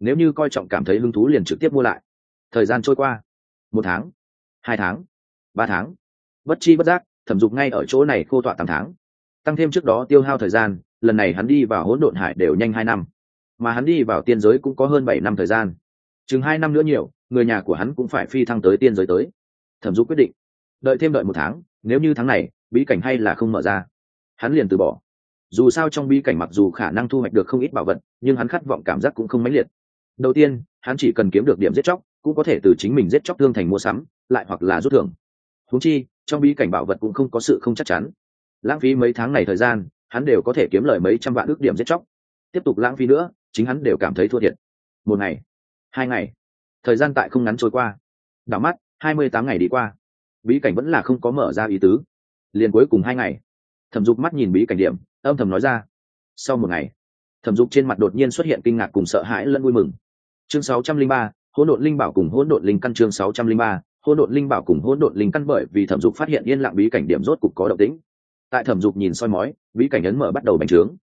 A: Nếu như coi trọng cảm thấy hứng thú liền trực tiếp mua lại. Thời gian trôi qua. Một tháng. Hai tháng. Ba tháng. Bất chi bất giác, thẩm dục ngay ở chỗ này khô tọa tám tháng. Tăng thêm trước đó tiêu hao thời gian, lần này hắn đi vào hỗn độn hải đều nhanh hai năm. Mà hắn đi vào tiên giới cũng có hơn bảy năm thời gian. Chừng hai năm nữa nhiều, người nhà của hắn cũng phải phi thăng tới tiên giới tới. Thẩm dục quyết định. Đợi thêm đợi một tháng, nếu như tháng này, bí cảnh hay là không mở ra, hắn liền từ bỏ dù sao trong bi cảnh mặc dù khả năng thu hoạch được không ít bảo vật, nhưng hắn khát vọng cảm giác cũng không mãnh liệt. Đầu tiên, hắn chỉ cần kiếm được điểm giết chóc, cũng có thể từ chính mình giết chóc thương thành mua sắm, lại hoặc là rút thưởng. Húng chi, trong bi cảnh bảo vật cũng không có sự không chắc chắn. Lãng phí mấy tháng này thời gian, hắn đều có thể kiếm lời mấy trăm vạn ước điểm giết chóc. Tiếp tục lãng phí nữa, chính hắn đều cảm thấy thua thiệt. Một ngày, hai ngày, thời gian tại không ngắn trôi qua. Đảo mắt, hai mươi tám ngày đi qua. Bí cảnh vẫn là không có mở ra ý tứ. Liền cuối cùng hai ngày, thẩm dục mắt nhìn bí cảnh điểm âm thầm nói ra. Sau một ngày, thẩm dục trên mặt đột nhiên xuất hiện kinh ngạc cùng sợ hãi lẫn vui mừng. Chương sáu trăm linh ba, hỗn độn linh bảo cùng hỗn độn linh căn chương sáu trăm linh ba, hỗn độn linh bảo cùng hỗn độn linh căn bởi vì thẩm dục phát hiện yên lặng bí cảnh điểm rốt cục có động tĩnh. Tại thẩm dục nhìn soi mói, bí cảnh ấn mở bắt đầu bành trướng.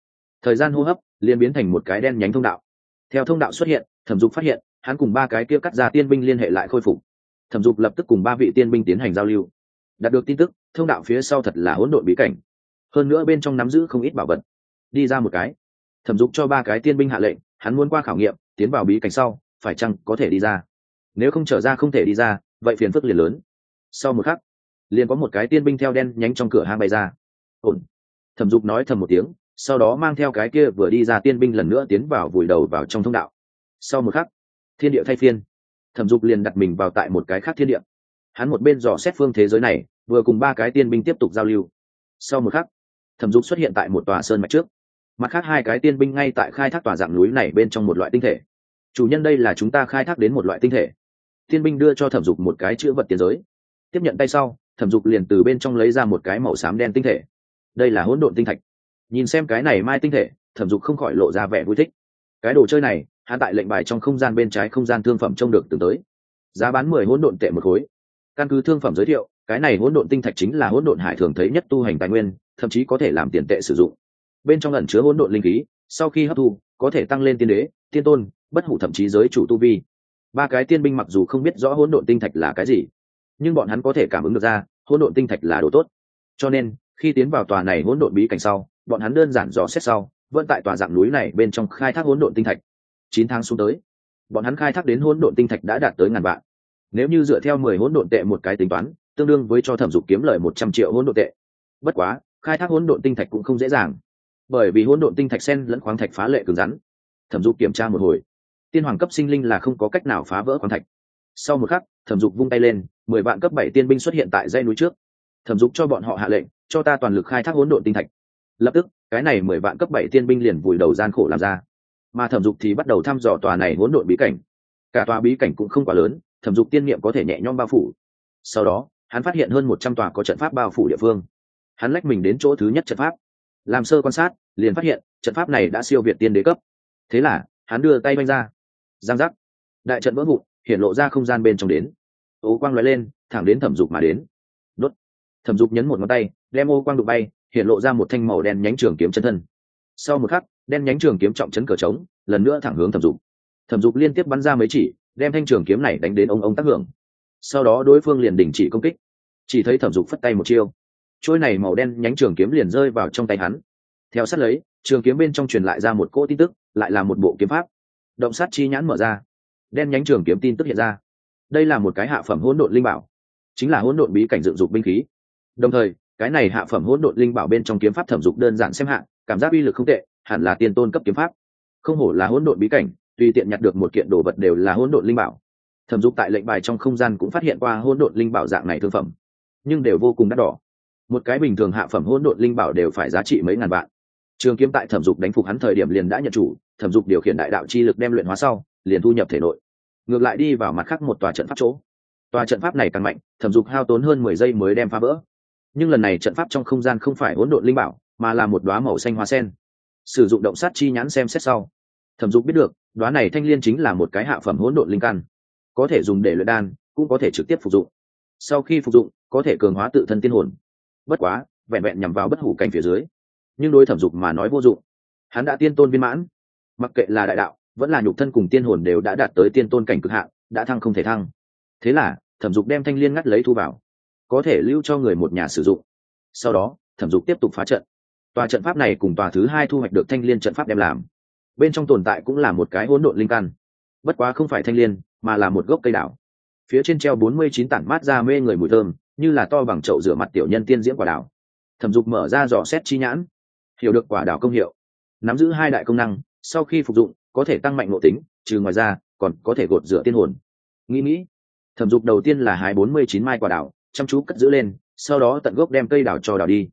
A: Thời gian hô hấp liền biến thành một cái đen nhánh thông đạo. Theo thông đạo xuất hiện, thẩm dục phát hiện, hắn cùng ba cái kia cắt ra tiên binh liên hệ lại khôi phục. Thẩm dục lập tức cùng ba vị tiên binh tiến hành giao lưu. Đạt được tin tức, thông đạo phía sau thật là hỗn độn bí cảnh hơn nữa bên trong nắm giữ không ít bảo vật. Đi ra một cái. Thẩm dục cho ba cái tiên binh hạ lệnh, hắn muốn qua khảo nghiệm, tiến vào bí cảnh sau, phải chăng có thể đi ra? Nếu không trở ra không thể đi ra, vậy phiền phức liền lớn. Sau một khắc, liền có một cái tiên binh theo đen nhánh trong cửa hang bay ra. Ổn. Thẩm dục nói thầm một tiếng, sau đó mang theo cái kia vừa đi ra tiên binh lần nữa tiến vào vùi đầu vào trong thông đạo. Sau một khắc, thiên địa thay phiên. Thẩm dục liền đặt mình vào tại một cái khác thiên địa. Hắn một bên dò xét phương thế giới này, vừa cùng ba cái tiên binh tiếp tục giao lưu. Sau một khắc thẩm dục xuất hiện tại một tòa sơn mạch trước. Mặt khác, hai cái tiên binh ngay tại khai thác tòa dạng núi này bên trong một loại tinh thể. Chủ nhân đây là chúng ta khai thác đến một loại tinh thể. Tiên binh đưa cho thẩm dục một cái chữ vật tiến giới. Tiếp nhận tay sau, thẩm dục liền từ bên trong lấy ra một cái màu xám đen tinh thể. Đây là hỗn độn tinh thạch. Nhìn xem cái này mai tinh thể, thẩm dục không khỏi lộ ra vẻ vui thích. Cái đồ chơi này hạ tại lệnh bài trong không gian bên trái không gian thương phẩm trông được từng tới. Giá bán mười hỗn độn tệ một khối. Căn cứ thương phẩm giới thiệu, cái này hỗn độn tinh thạch chính là hỗn độn hải thường thấy nhất tu hành tài nguyên thậm chí có thể làm tiền tệ sử dụng. Bên trong ẩn chứa hỗn độn linh khí, sau khi hấp thu, có thể tăng lên tiên đế, tiên tôn, bất hủ thậm chí giới chủ tu vi. Ba cái tiên binh mặc dù không biết rõ hỗn độn tinh thạch là cái gì, nhưng bọn hắn có thể cảm ứng được ra, hỗn độn tinh thạch là đồ tốt. Cho nên, khi tiến vào tòa này hỗn độn bí cảnh sau, bọn hắn đơn giản dò xét sau, vẫn tại tòa dạng núi này bên trong khai thác hỗn độn tinh thạch. Chín tháng xuống tới, bọn hắn khai thác đến hỗn độn tinh thạch đã đạt tới ngàn vạn. Nếu như dựa theo mười hỗn độn tệ một cái tính toán, tương đương với cho thẩm dục kiếm lời một trăm triệu hỗn độn tệ. Bất quá khai thác hỗn độn tinh thạch cũng không dễ dàng. Bởi vì hỗn độn tinh thạch sen lẫn khoáng thạch phá lệ cứng rắn. Thẩm dục kiểm tra một hồi. Tiên hoàng cấp sinh linh là không có cách nào phá vỡ khoáng thạch. Sau một khắc, thẩm dục vung tay lên, mười vạn cấp bảy tiên binh xuất hiện tại dây núi trước. Thẩm dục cho bọn họ hạ lệnh, cho ta toàn lực khai thác hỗn độn tinh thạch. Lập tức, cái này mười vạn cấp bảy tiên binh liền vùi đầu gian khổ làm ra. Mà thẩm dục thì bắt đầu thăm dò tòa này hỗn độn bí cảnh. Cả tòa bí cảnh cũng không quá lớn, thẩm dục tiên niệm có thể nhẹ nhõm bao phủ. Sau đó, hắn phát hiện hơn một trăm tòa có trận pháp bao phủ địa phương hắn lách mình đến chỗ thứ nhất trận pháp. Làm sơ quan sát, liền phát hiện, trận pháp này đã siêu việt tiên đế cấp. Thế là, hắn đưa tay banh ra. Giang giác. Đại trận vỡ vụn, hiện lộ ra không gian bên trong đến. Ô quang lóe lên, thẳng đến thẩm dục mà đến. Đốt. Thẩm dục nhấn một ngón tay, đem ô quang đụng bay, hiện lộ ra một thanh màu đen nhánh trường kiếm chân thân. Sau một khắc, đen nhánh trường kiếm trọng chấn cờ trống, lần nữa thẳng hướng thẩm dục. Thẩm dục liên tiếp bắn ra mấy chỉ, đem thanh trường kiếm này đánh đến ông ông tác hưởng. Sau đó đối phương liền đình chỉ công kích. Chỉ thấy thẩm dục phất tay một chiêu trôi này màu đen nhánh trường kiếm liền rơi vào trong tay hắn. Theo sát lấy, trường kiếm bên trong truyền lại ra một cỗ tin tức, lại là một bộ kiếm pháp. Động sát chi nhãn mở ra. Đen nhánh trường kiếm tin tức hiện ra. Đây là một cái hạ phẩm hỗn độn linh bảo. Chính là hỗn độn bí cảnh dựng dục binh khí. Đồng thời, cái này hạ phẩm hỗn độn linh bảo bên trong kiếm pháp thẩm dục đơn giản xem hạn, cảm giác uy lực không tệ, hẳn là tiền tôn cấp kiếm pháp. Không hổ là hỗn độn bí cảnh, tùy tiện nhặt được một kiện đồ vật đều là hỗn độn linh bảo. Thẩm dục tại lệnh bài trong không gian cũng phát hiện qua hỗn độn linh bảo dạng này thương phẩm, nhưng đều vô cùng đắt đỏ một cái bình thường hạ phẩm hỗn độn linh bảo đều phải giá trị mấy ngàn vạn. Trường kiếm tại thẩm dục đánh phục hắn thời điểm liền đã nhận chủ, thẩm dục điều khiển đại đạo chi lực đem luyện hóa sau, liền thu nhập thể nội. Ngược lại đi vào mặt khác một tòa trận pháp chỗ. Tòa trận pháp này càng mạnh, thẩm dục hao tốn hơn mười giây mới đem phá vỡ. Nhưng lần này trận pháp trong không gian không phải hỗn độn linh bảo, mà là một đoá màu xanh hoa sen. Sử dụng động sát chi nhãn xem xét sau, thẩm dục biết được đoá này thanh l i ê n chính là một cái hạ phẩm hỗn độn linh căn. Có thể dùng để luyện đan, cũng có thể trực tiếp phục dụng. Sau khi phục dụng, có thể cường hóa tự thân tiên hồn bất quá, vẹn vẹn nhằm vào bất hủ cảnh phía dưới. Nhưng đối thẩm dục mà nói vô dụng. Hắn đã tiên tôn viên mãn. Mặc kệ là đại đạo, vẫn là nhục thân cùng tiên hồn đều đã đạt tới tiên tôn cảnh cực hạn, đã thăng không thể thăng. Thế là, thẩm dục đem thanh liên ngắt lấy thu vào. Có thể lưu cho người một nhà sử dụng. Sau đó, thẩm dục tiếp tục phá trận. Tòa trận pháp này cùng tòa thứ hai thu hoạch được thanh liên trận pháp đem làm. Bên trong tồn tại cũng là một cái hỗn độn linh căn. Bất quá không phải thanh liên, mà là một gốc cây đảo. Phía trên treo bốn mươi chín tản mát ra mê người mùi thơm như là to bằng chậu rửa mặt tiểu nhân tiên diễm quả đảo thẩm dục mở ra dò xét chi nhãn. Hiểu được quả đảo công hiệu. Nắm giữ hai đại công năng, sau khi phục dụng, có thể tăng mạnh nội tính, trừ ngoài ra, còn có thể gột rửa tiên hồn. Nghĩ nghĩ, thẩm dục đầu tiên là hai bốn mươi chín mai quả đảo chăm chú cất giữ lên, sau đó tận gốc đem cây đảo cho đảo đi.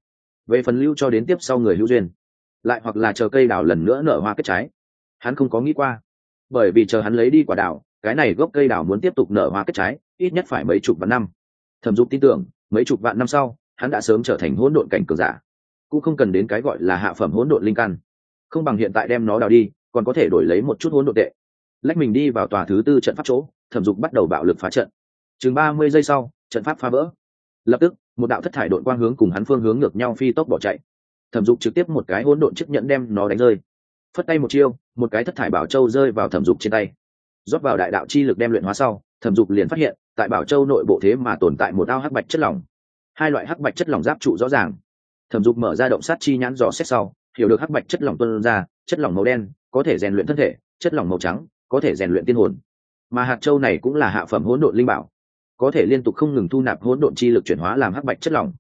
A: Về phần lưu cho đến tiếp sau người hữu duyên, lại hoặc là chờ cây đảo lần nữa nở hoa kết trái. Hắn không có nghĩ qua. Bởi vì chờ hắn lấy đi quả đảo cái này gốc cây đảo muốn tiếp tục nở hoa kết trái, ít nhất phải mấy chục vạn năm thẩm dục tin tưởng, mấy chục vạn năm sau, hắn đã sớm trở thành hỗn độn cảnh cường giả. Cũng không cần đến cái gọi là hạ phẩm hỗn độn linh căn. Không bằng hiện tại đem nó đào đi, còn có thể đổi lấy một chút hỗn độn tệ. Lách mình đi vào tòa thứ tư trận pháp chỗ, thẩm dục bắt đầu bạo lực phá trận. Chừng ba mươi giây sau, trận pháp phá vỡ. Lập tức, một đạo thất thải đội quang hướng cùng hắn phương hướng ngược nhau phi tốc bỏ chạy. Thẩm dục trực tiếp một cái hỗn độn chiếc nhẫn đem nó đánh rơi. Phất tay một chiêu, một cái thất thải bảo châu rơi vào thẩm dục trên tay. Rót vào đại đạo chi lực đem luyện hóa sau, thẩm dục liền phát hiện tại bảo châu nội bộ thế mà tồn tại một ao hắc bạch chất lỏng. Hai loại hắc bạch chất lỏng giáp trụ rõ ràng. Thẩm dục mở ra động sát chi nhãn dò xét sau, hiểu được hắc bạch chất lỏng tuân ra, chất lỏng màu đen, có thể rèn luyện thân thể, chất lỏng màu trắng, có thể rèn luyện tiên hồn. Mà hạt châu này cũng là hạ phẩm hỗn độn linh bảo, có thể liên tục không ngừng thu nạp hỗn độn chi lực chuyển hóa làm hắc bạch chất lỏng.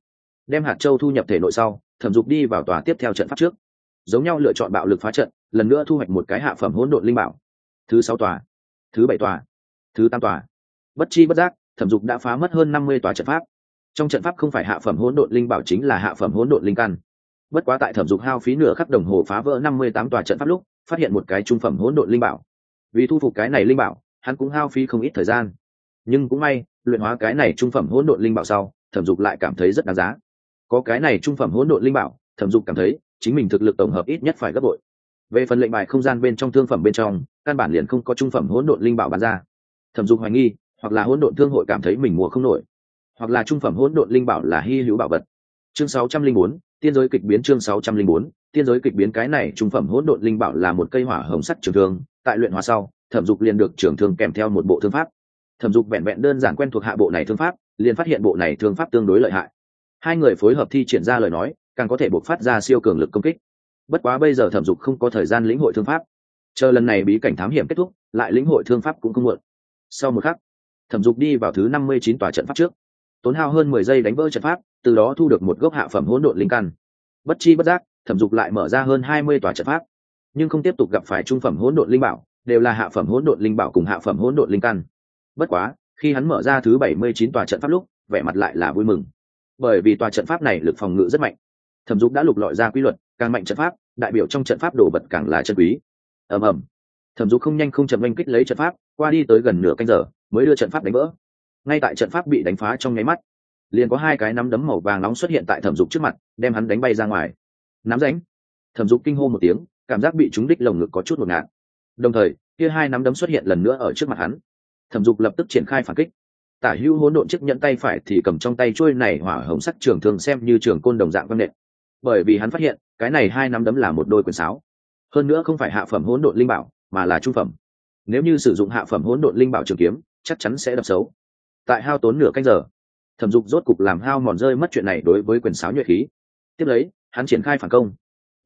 A: Đem hạt châu thu nhập thể nội sau, thẩm dục đi vào tòa tiếp theo trận pháp trước. Giống nhau lựa chọn bạo lực phá trận, lần nữa thu hoạch một cái hạ phẩm hỗn độn linh bảo. Thứ sáu tòa, thứ bảy tòa, thứ tam tòa bất chi bất giác, thẩm dục đã phá mất hơn năm mươi tòa trận pháp. Trong trận pháp không phải hạ phẩm hỗn độn linh bảo chính là hạ phẩm hỗn độn linh căn. Bất quá tại thẩm dục hao phí nửa khắc đồng hồ phá vỡ năm mươi tám tòa trận pháp lúc, phát hiện một cái trung phẩm hỗn độn linh bảo. Vì thu phục cái này linh bảo, hắn cũng hao phí không ít thời gian. Nhưng cũng may, luyện hóa cái này trung phẩm hỗn độn linh bảo sau, thẩm dục lại cảm thấy rất đáng giá. Có cái này trung phẩm hỗn độn linh bảo, thẩm dục cảm thấy chính mình thực lực tổng hợp ít nhất phải gấp bội. Về phần lệnh bài không gian bên trong thương phẩm bên trong, căn bản liền không có trung phẩm hỗn độn linh bảo bán ra. Thẩm dục hoài nghi hoặc là hỗn độn thương hội cảm thấy mình mua không nổi hoặc là trung phẩm hỗn độn linh bảo là hy hữu bảo vật. Chương 604, tiên giới kịch biến chương 604, tiên giới kịch biến cái này trung phẩm hỗn độn linh bảo là một cây hỏa hồng sắt trường thương tại luyện hóa sau thẩm dục liền được trường thương kèm theo một bộ thương pháp. Thẩm dục vẹn vẹn đơn giản quen thuộc hạ bộ này thương pháp liền phát hiện bộ này thương pháp tương đối lợi hại. Hai người phối hợp thi triển ra lời nói càng có thể buộc phát ra siêu cường lực công kích. Bất quá bây giờ thẩm dục không có thời gian lĩnh hội thương pháp. Chờ lần này bí cảnh thám hiểm kết thúc lại lĩnh hội thương pháp cũng không muộn. Sau một khắc thẩm dục đi vào thứ năm mươi chín tòa trận pháp trước. Tốn hao hơn mười giây đánh vỡ trận pháp, từ đó thu được một gốc hạ phẩm hỗn độn linh căn. Bất chi bất giác, thẩm dục lại mở ra hơn hai mươi tòa trận pháp. Nhưng không tiếp tục gặp phải trung phẩm hỗn độn linh bảo, đều là hạ phẩm hỗn độn linh bảo cùng hạ phẩm hỗn độn linh căn. Bất quá, khi hắn mở ra thứ bảy mươi chín tòa trận pháp lúc, vẻ mặt lại là vui mừng. Bởi vì tòa trận pháp này lực phòng ngự rất mạnh. Thẩm dục đã lục lọi ra quy luật, càng mạnh trận pháp, đại biểu trong trận pháp đồ vật càng là chân quý. Ầm ầm. Thẩm dục không nhanh không chậm oanh kích lấy trận pháp, qua đi tới gần nửa canh giờ mới đưa trận pháp đánh vỡ. Ngay tại trận pháp bị đánh phá trong nháy mắt, liền có hai cái nắm đấm màu vàng nóng xuất hiện tại thẩm dục trước mặt, đem hắn đánh bay ra ngoài. Nắm ránh. Thẩm dục kinh hô một tiếng, cảm giác bị trúng đích lồng ngực có chút ngột ngạt. Đồng thời, kia hai nắm đấm xuất hiện lần nữa ở trước mặt hắn. Thẩm dục lập tức triển khai phản kích. Tả hữu hỗn độn chiếc nhẫn tay phải thì cầm trong tay trôi này hỏa hồng sắc trường thường xem như trường côn đồng dạng văn nện. Bởi vì hắn phát hiện, cái này hai nắm đấm là một đôi quyền sáo. Hơn nữa không phải hạ phẩm hỗn độn linh bảo, mà là trung phẩm. Nếu như sử dụng hạ phẩm hỗn độn linh bảo trường kiếm chắc chắn sẽ đập xấu. Tại hao tốn nửa canh giờ, thẩm dục rốt cục làm hao mòn rơi mất chuyện này đối với quyền sáo nhuệ khí. Tiếp lấy, hắn triển khai phản công,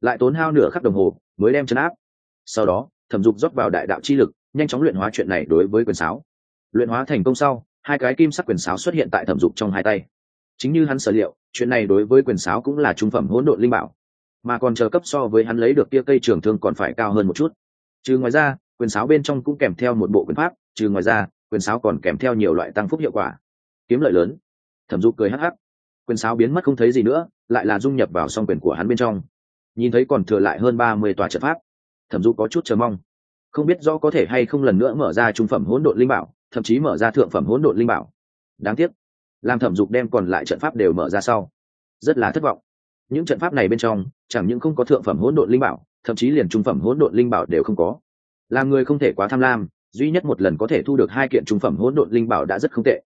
A: lại tốn hao nửa khắc đồng hồ mới đem chấn áp. Sau đó, thẩm dục rót vào đại đạo chi lực, nhanh chóng luyện hóa chuyện này đối với quyền sáo. Luyện hóa thành công sau, hai cái kim sắc quyền sáo xuất hiện tại thẩm dục trong hai tay. Chính như hắn sở liệu, chuyện này đối với quyền sáo cũng là trung phẩm hỗn độn linh bảo, mà còn chờ cấp so với hắn lấy được kia cây trường thương còn phải cao hơn một chút. Trừ ngoài ra, quyền sáo bên trong cũng kèm theo một bộ quyền pháp, trừ ngoài ra quyền sáo còn kèm theo nhiều loại tăng phúc hiệu quả. Kiếm lợi lớn. Thẩm dục cười hắc hắc. Quyền sáo biến mất không thấy gì nữa, lại là dung nhập vào song quyền của hắn bên trong. Nhìn thấy còn thừa lại hơn ba mươi tòa trận pháp, thẩm dục có chút chờ mong. Không biết rõ có thể hay không lần nữa mở ra trung phẩm hỗn độn linh bảo, thậm chí mở ra thượng phẩm hỗn độn linh bảo. Đáng tiếc, làm thẩm dục đem còn lại trận pháp đều mở ra sau, rất là thất vọng. Những trận pháp này bên trong, chẳng những không có thượng phẩm hỗn độn linh bảo, thậm chí liền trung phẩm hỗn độn linh bảo đều không có. Làm người không thể quá tham lam duy nhất một lần có thể thu được hai kiện trung phẩm hỗn độn linh bảo đã rất không tệ.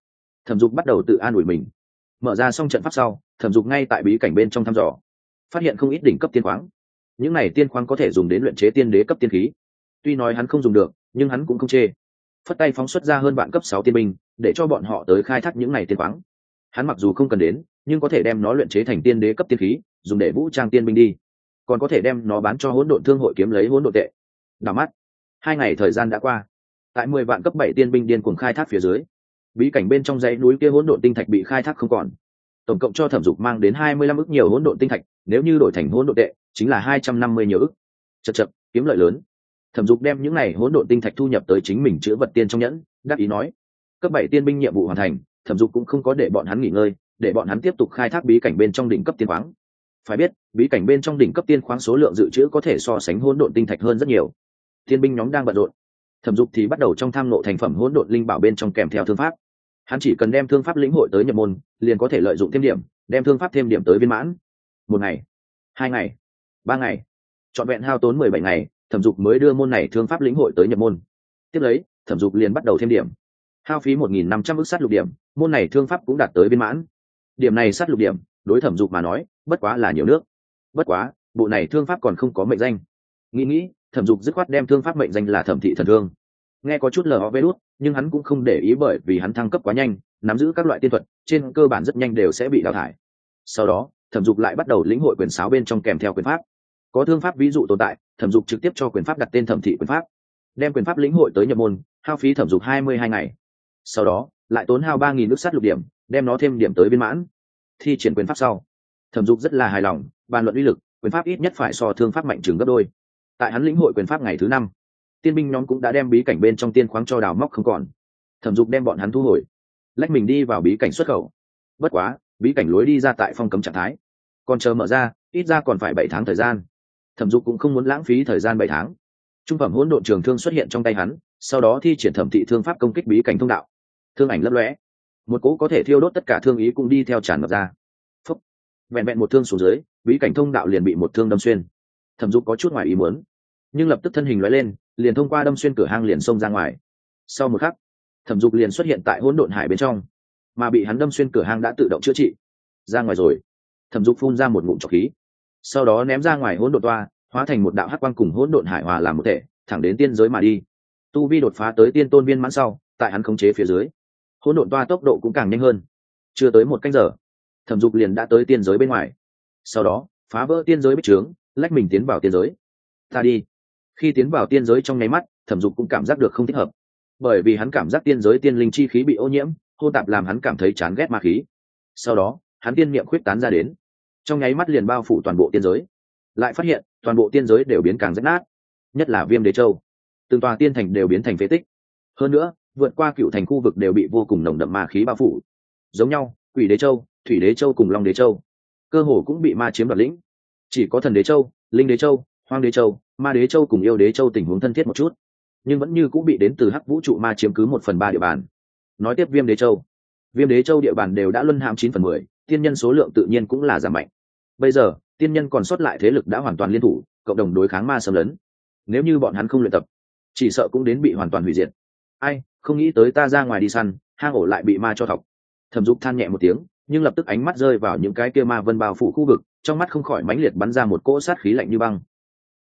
A: Thẩm dục bắt đầu tự an ủi mình. Mở ra xong trận pháp sau, thẩm dục ngay tại bí cảnh bên trong thăm dò. Phát hiện không ít đỉnh cấp tiên khoáng. Những này tiên khoáng có thể dùng đến luyện chế tiên đế cấp tiên khí. Tuy nói hắn không dùng được, nhưng hắn cũng không chê. Phất tay phóng xuất ra hơn bạn cấp sáu tiên binh, để cho bọn họ tới khai thác những này tiên khoáng. Hắn mặc dù không cần đến, nhưng có thể đem nó luyện chế thành tiên đế cấp tiên khí, dùng để vũ trang tiên binh đi. Còn có thể đem nó bán cho hỗn độn thương hội kiếm lấy hỗn độn tệ. Đảo mắt. Hai ngày thời gian đã qua tại mười vạn cấp bảy tiên binh điên cuồng khai thác phía dưới. Bí cảnh bên trong dãy núi kia hỗn độn tinh thạch bị khai thác không còn. Tổng cộng cho thẩm dục mang đến hai mươi lăm ức nhiều hỗn độn tinh thạch, nếu như đổi thành hỗn độn tệ chính là hai trăm năm mươi nhiều ức. Chật chật, kiếm lợi lớn. Thẩm dục đem những này hỗn độn tinh thạch thu nhập tới chính mình chữa vật tiên trong nhẫn, đắc ý nói, cấp bảy tiên binh nhiệm vụ hoàn thành, thẩm dục cũng không có để bọn hắn nghỉ ngơi, để bọn hắn tiếp tục khai thác bí cảnh bên trong đỉnh cấp tiên khoáng. Phải biết, bí cảnh bên trong đỉnh cấp tiên khoáng số lượng dự trữ có thể so sánh hỗn độn tinh thạch hơn rất nhiều. Tiên binh nhóm đang bận rộn thẩm dục thì bắt đầu trong tham nộ thành phẩm hỗn độn linh bảo bên trong kèm theo thương pháp. Hắn chỉ cần đem thương pháp lĩnh hội tới nhập môn, liền có thể lợi dụng thêm điểm, đem thương pháp thêm điểm tới viên mãn. Một ngày, hai ngày, ba ngày, trọn vẹn hao tốn mười bảy ngày, thẩm dục mới đưa môn này thương pháp lĩnh hội tới nhập môn. Tiếp lấy, thẩm dục liền bắt đầu thêm điểm. Hao phí một nghìn năm trăm ước sát lục điểm, môn này thương pháp cũng đạt tới viên mãn. Điểm này sát lục điểm, đối thẩm dục mà nói, bất quá là nhiều nước. Bất quá, bộ này thương pháp còn không có mệnh danh. Nghĩ nghĩ thẩm dục dứt khoát đem thương pháp mệnh danh là thẩm thị thần thương. Nghe có chút lờ ho vê đốt nhưng hắn cũng không để ý bởi vì hắn thăng cấp quá nhanh, nắm giữ các loại tiên thuật, trên cơ bản rất nhanh đều sẽ bị đào thải. Sau đó, thẩm dục lại bắt đầu lĩnh hội quyền sáo bên trong kèm theo quyền pháp. Có thương pháp ví dụ tồn tại, thẩm dục trực tiếp cho quyền pháp đặt tên thẩm thị quyền pháp. Đem quyền pháp lĩnh hội tới nhập môn, hao phí thẩm dục hai mươi hai ngày. Sau đó, lại tốn hao ba nghìn nước sắt lục điểm, đem nó thêm điểm tới viên mãn. Thi triển quyền pháp sau. Thẩm dục rất là hài lòng, bàn luận uy lực, quyền pháp ít nhất phải so thương pháp mạnh trường gấp đôi tại hắn lĩnh hội quyền pháp ngày thứ năm, tiên binh nhóm cũng đã đem bí cảnh bên trong tiên khoáng cho đào móc không còn. Thẩm dục đem bọn hắn thu hồi, lách mình đi vào bí cảnh xuất khẩu. Bất quá, bí cảnh lối đi ra tại phong cấm trạng thái. Còn chờ mở ra, ít ra còn phải bảy tháng thời gian. Thẩm dục cũng không muốn lãng phí thời gian bảy tháng. Trung phẩm hỗn độn trường thương xuất hiện trong tay hắn, sau đó thi triển thẩm thị thương pháp công kích bí cảnh thông đạo. Thương ảnh lấp lóe. Một cỗ có thể thiêu đốt tất cả thương ý cũng đi theo tràn ngập ra. Phúc. Vẹn vẹn một thương xuống dưới, bí cảnh thông đạo liền bị một thương đâm xuyên thẩm dục có chút ngoài ý muốn. Nhưng lập tức thân hình loại lên, liền thông qua đâm xuyên cửa hang liền xông ra ngoài. Sau một khắc, thẩm dục liền xuất hiện tại hỗn độn hải bên trong, mà bị hắn đâm xuyên cửa hang đã tự động chữa trị. Ra ngoài rồi. Thẩm dục phun ra một ngụm trọc khí. Sau đó ném ra ngoài hỗn độn toa, hóa thành một đạo hắc quang cùng hỗn độn hải hòa làm một thể, thẳng đến tiên giới mà đi. Tu vi đột phá tới tiên tôn viên mãn sau, tại hắn khống chế phía dưới, hỗn độn toa tốc độ cũng càng nhanh hơn. Chưa tới một canh giờ, thẩm dục liền đã tới tiên giới bên ngoài. Sau đó, phá vỡ tiên giới bích trướng lách mình tiến vào tiên giới. Ta đi. Khi tiến vào tiên giới trong nháy mắt, thẩm dục cũng cảm giác được không thích hợp. Bởi vì hắn cảm giác tiên giới tiên linh chi khí bị ô nhiễm, hô tạp làm hắn cảm thấy chán ghét ma khí. Sau đó, hắn tiên niệm khuyết tán ra đến. Trong nháy mắt liền bao phủ toàn bộ tiên giới. Lại phát hiện, toàn bộ tiên giới đều biến càng rách nát. Nhất là viêm đế châu. Từng tòa tiên thành đều biến thành phế tích. Hơn nữa, vượt qua cựu thành khu vực đều bị vô cùng nồng đậm ma khí bao phủ. Giống nhau, quỷ đế châu, thủy đế châu cùng long đế châu. Cơ hồ cũng bị ma chiếm đoạt lĩnh chỉ có thần đế châu, linh đế châu, hoang đế châu, ma đế châu cùng yêu đế châu tình huống thân thiết một chút. Nhưng vẫn như cũng bị đến từ hắc vũ trụ ma chiếm cứ một phần ba địa bàn. Nói tiếp viêm đế châu. Viêm đế châu địa bàn đều đã luân hãm chín phần mười, tiên nhân số lượng tự nhiên cũng là giảm mạnh. Bây giờ, tiên nhân còn sót lại thế lực đã hoàn toàn liên thủ, cộng đồng đối kháng ma xâm lấn. Nếu như bọn hắn không luyện tập, chỉ sợ cũng đến bị hoàn toàn hủy diệt. Ai, không nghĩ tới ta ra ngoài đi săn, hang ổ lại bị ma cho thọc. Thẩm dục than nhẹ một tiếng, nhưng lập tức ánh mắt rơi vào những cái kia ma vân bao phủ khu vực trong mắt không khỏi mãnh liệt bắn ra một cỗ sát khí lạnh như băng.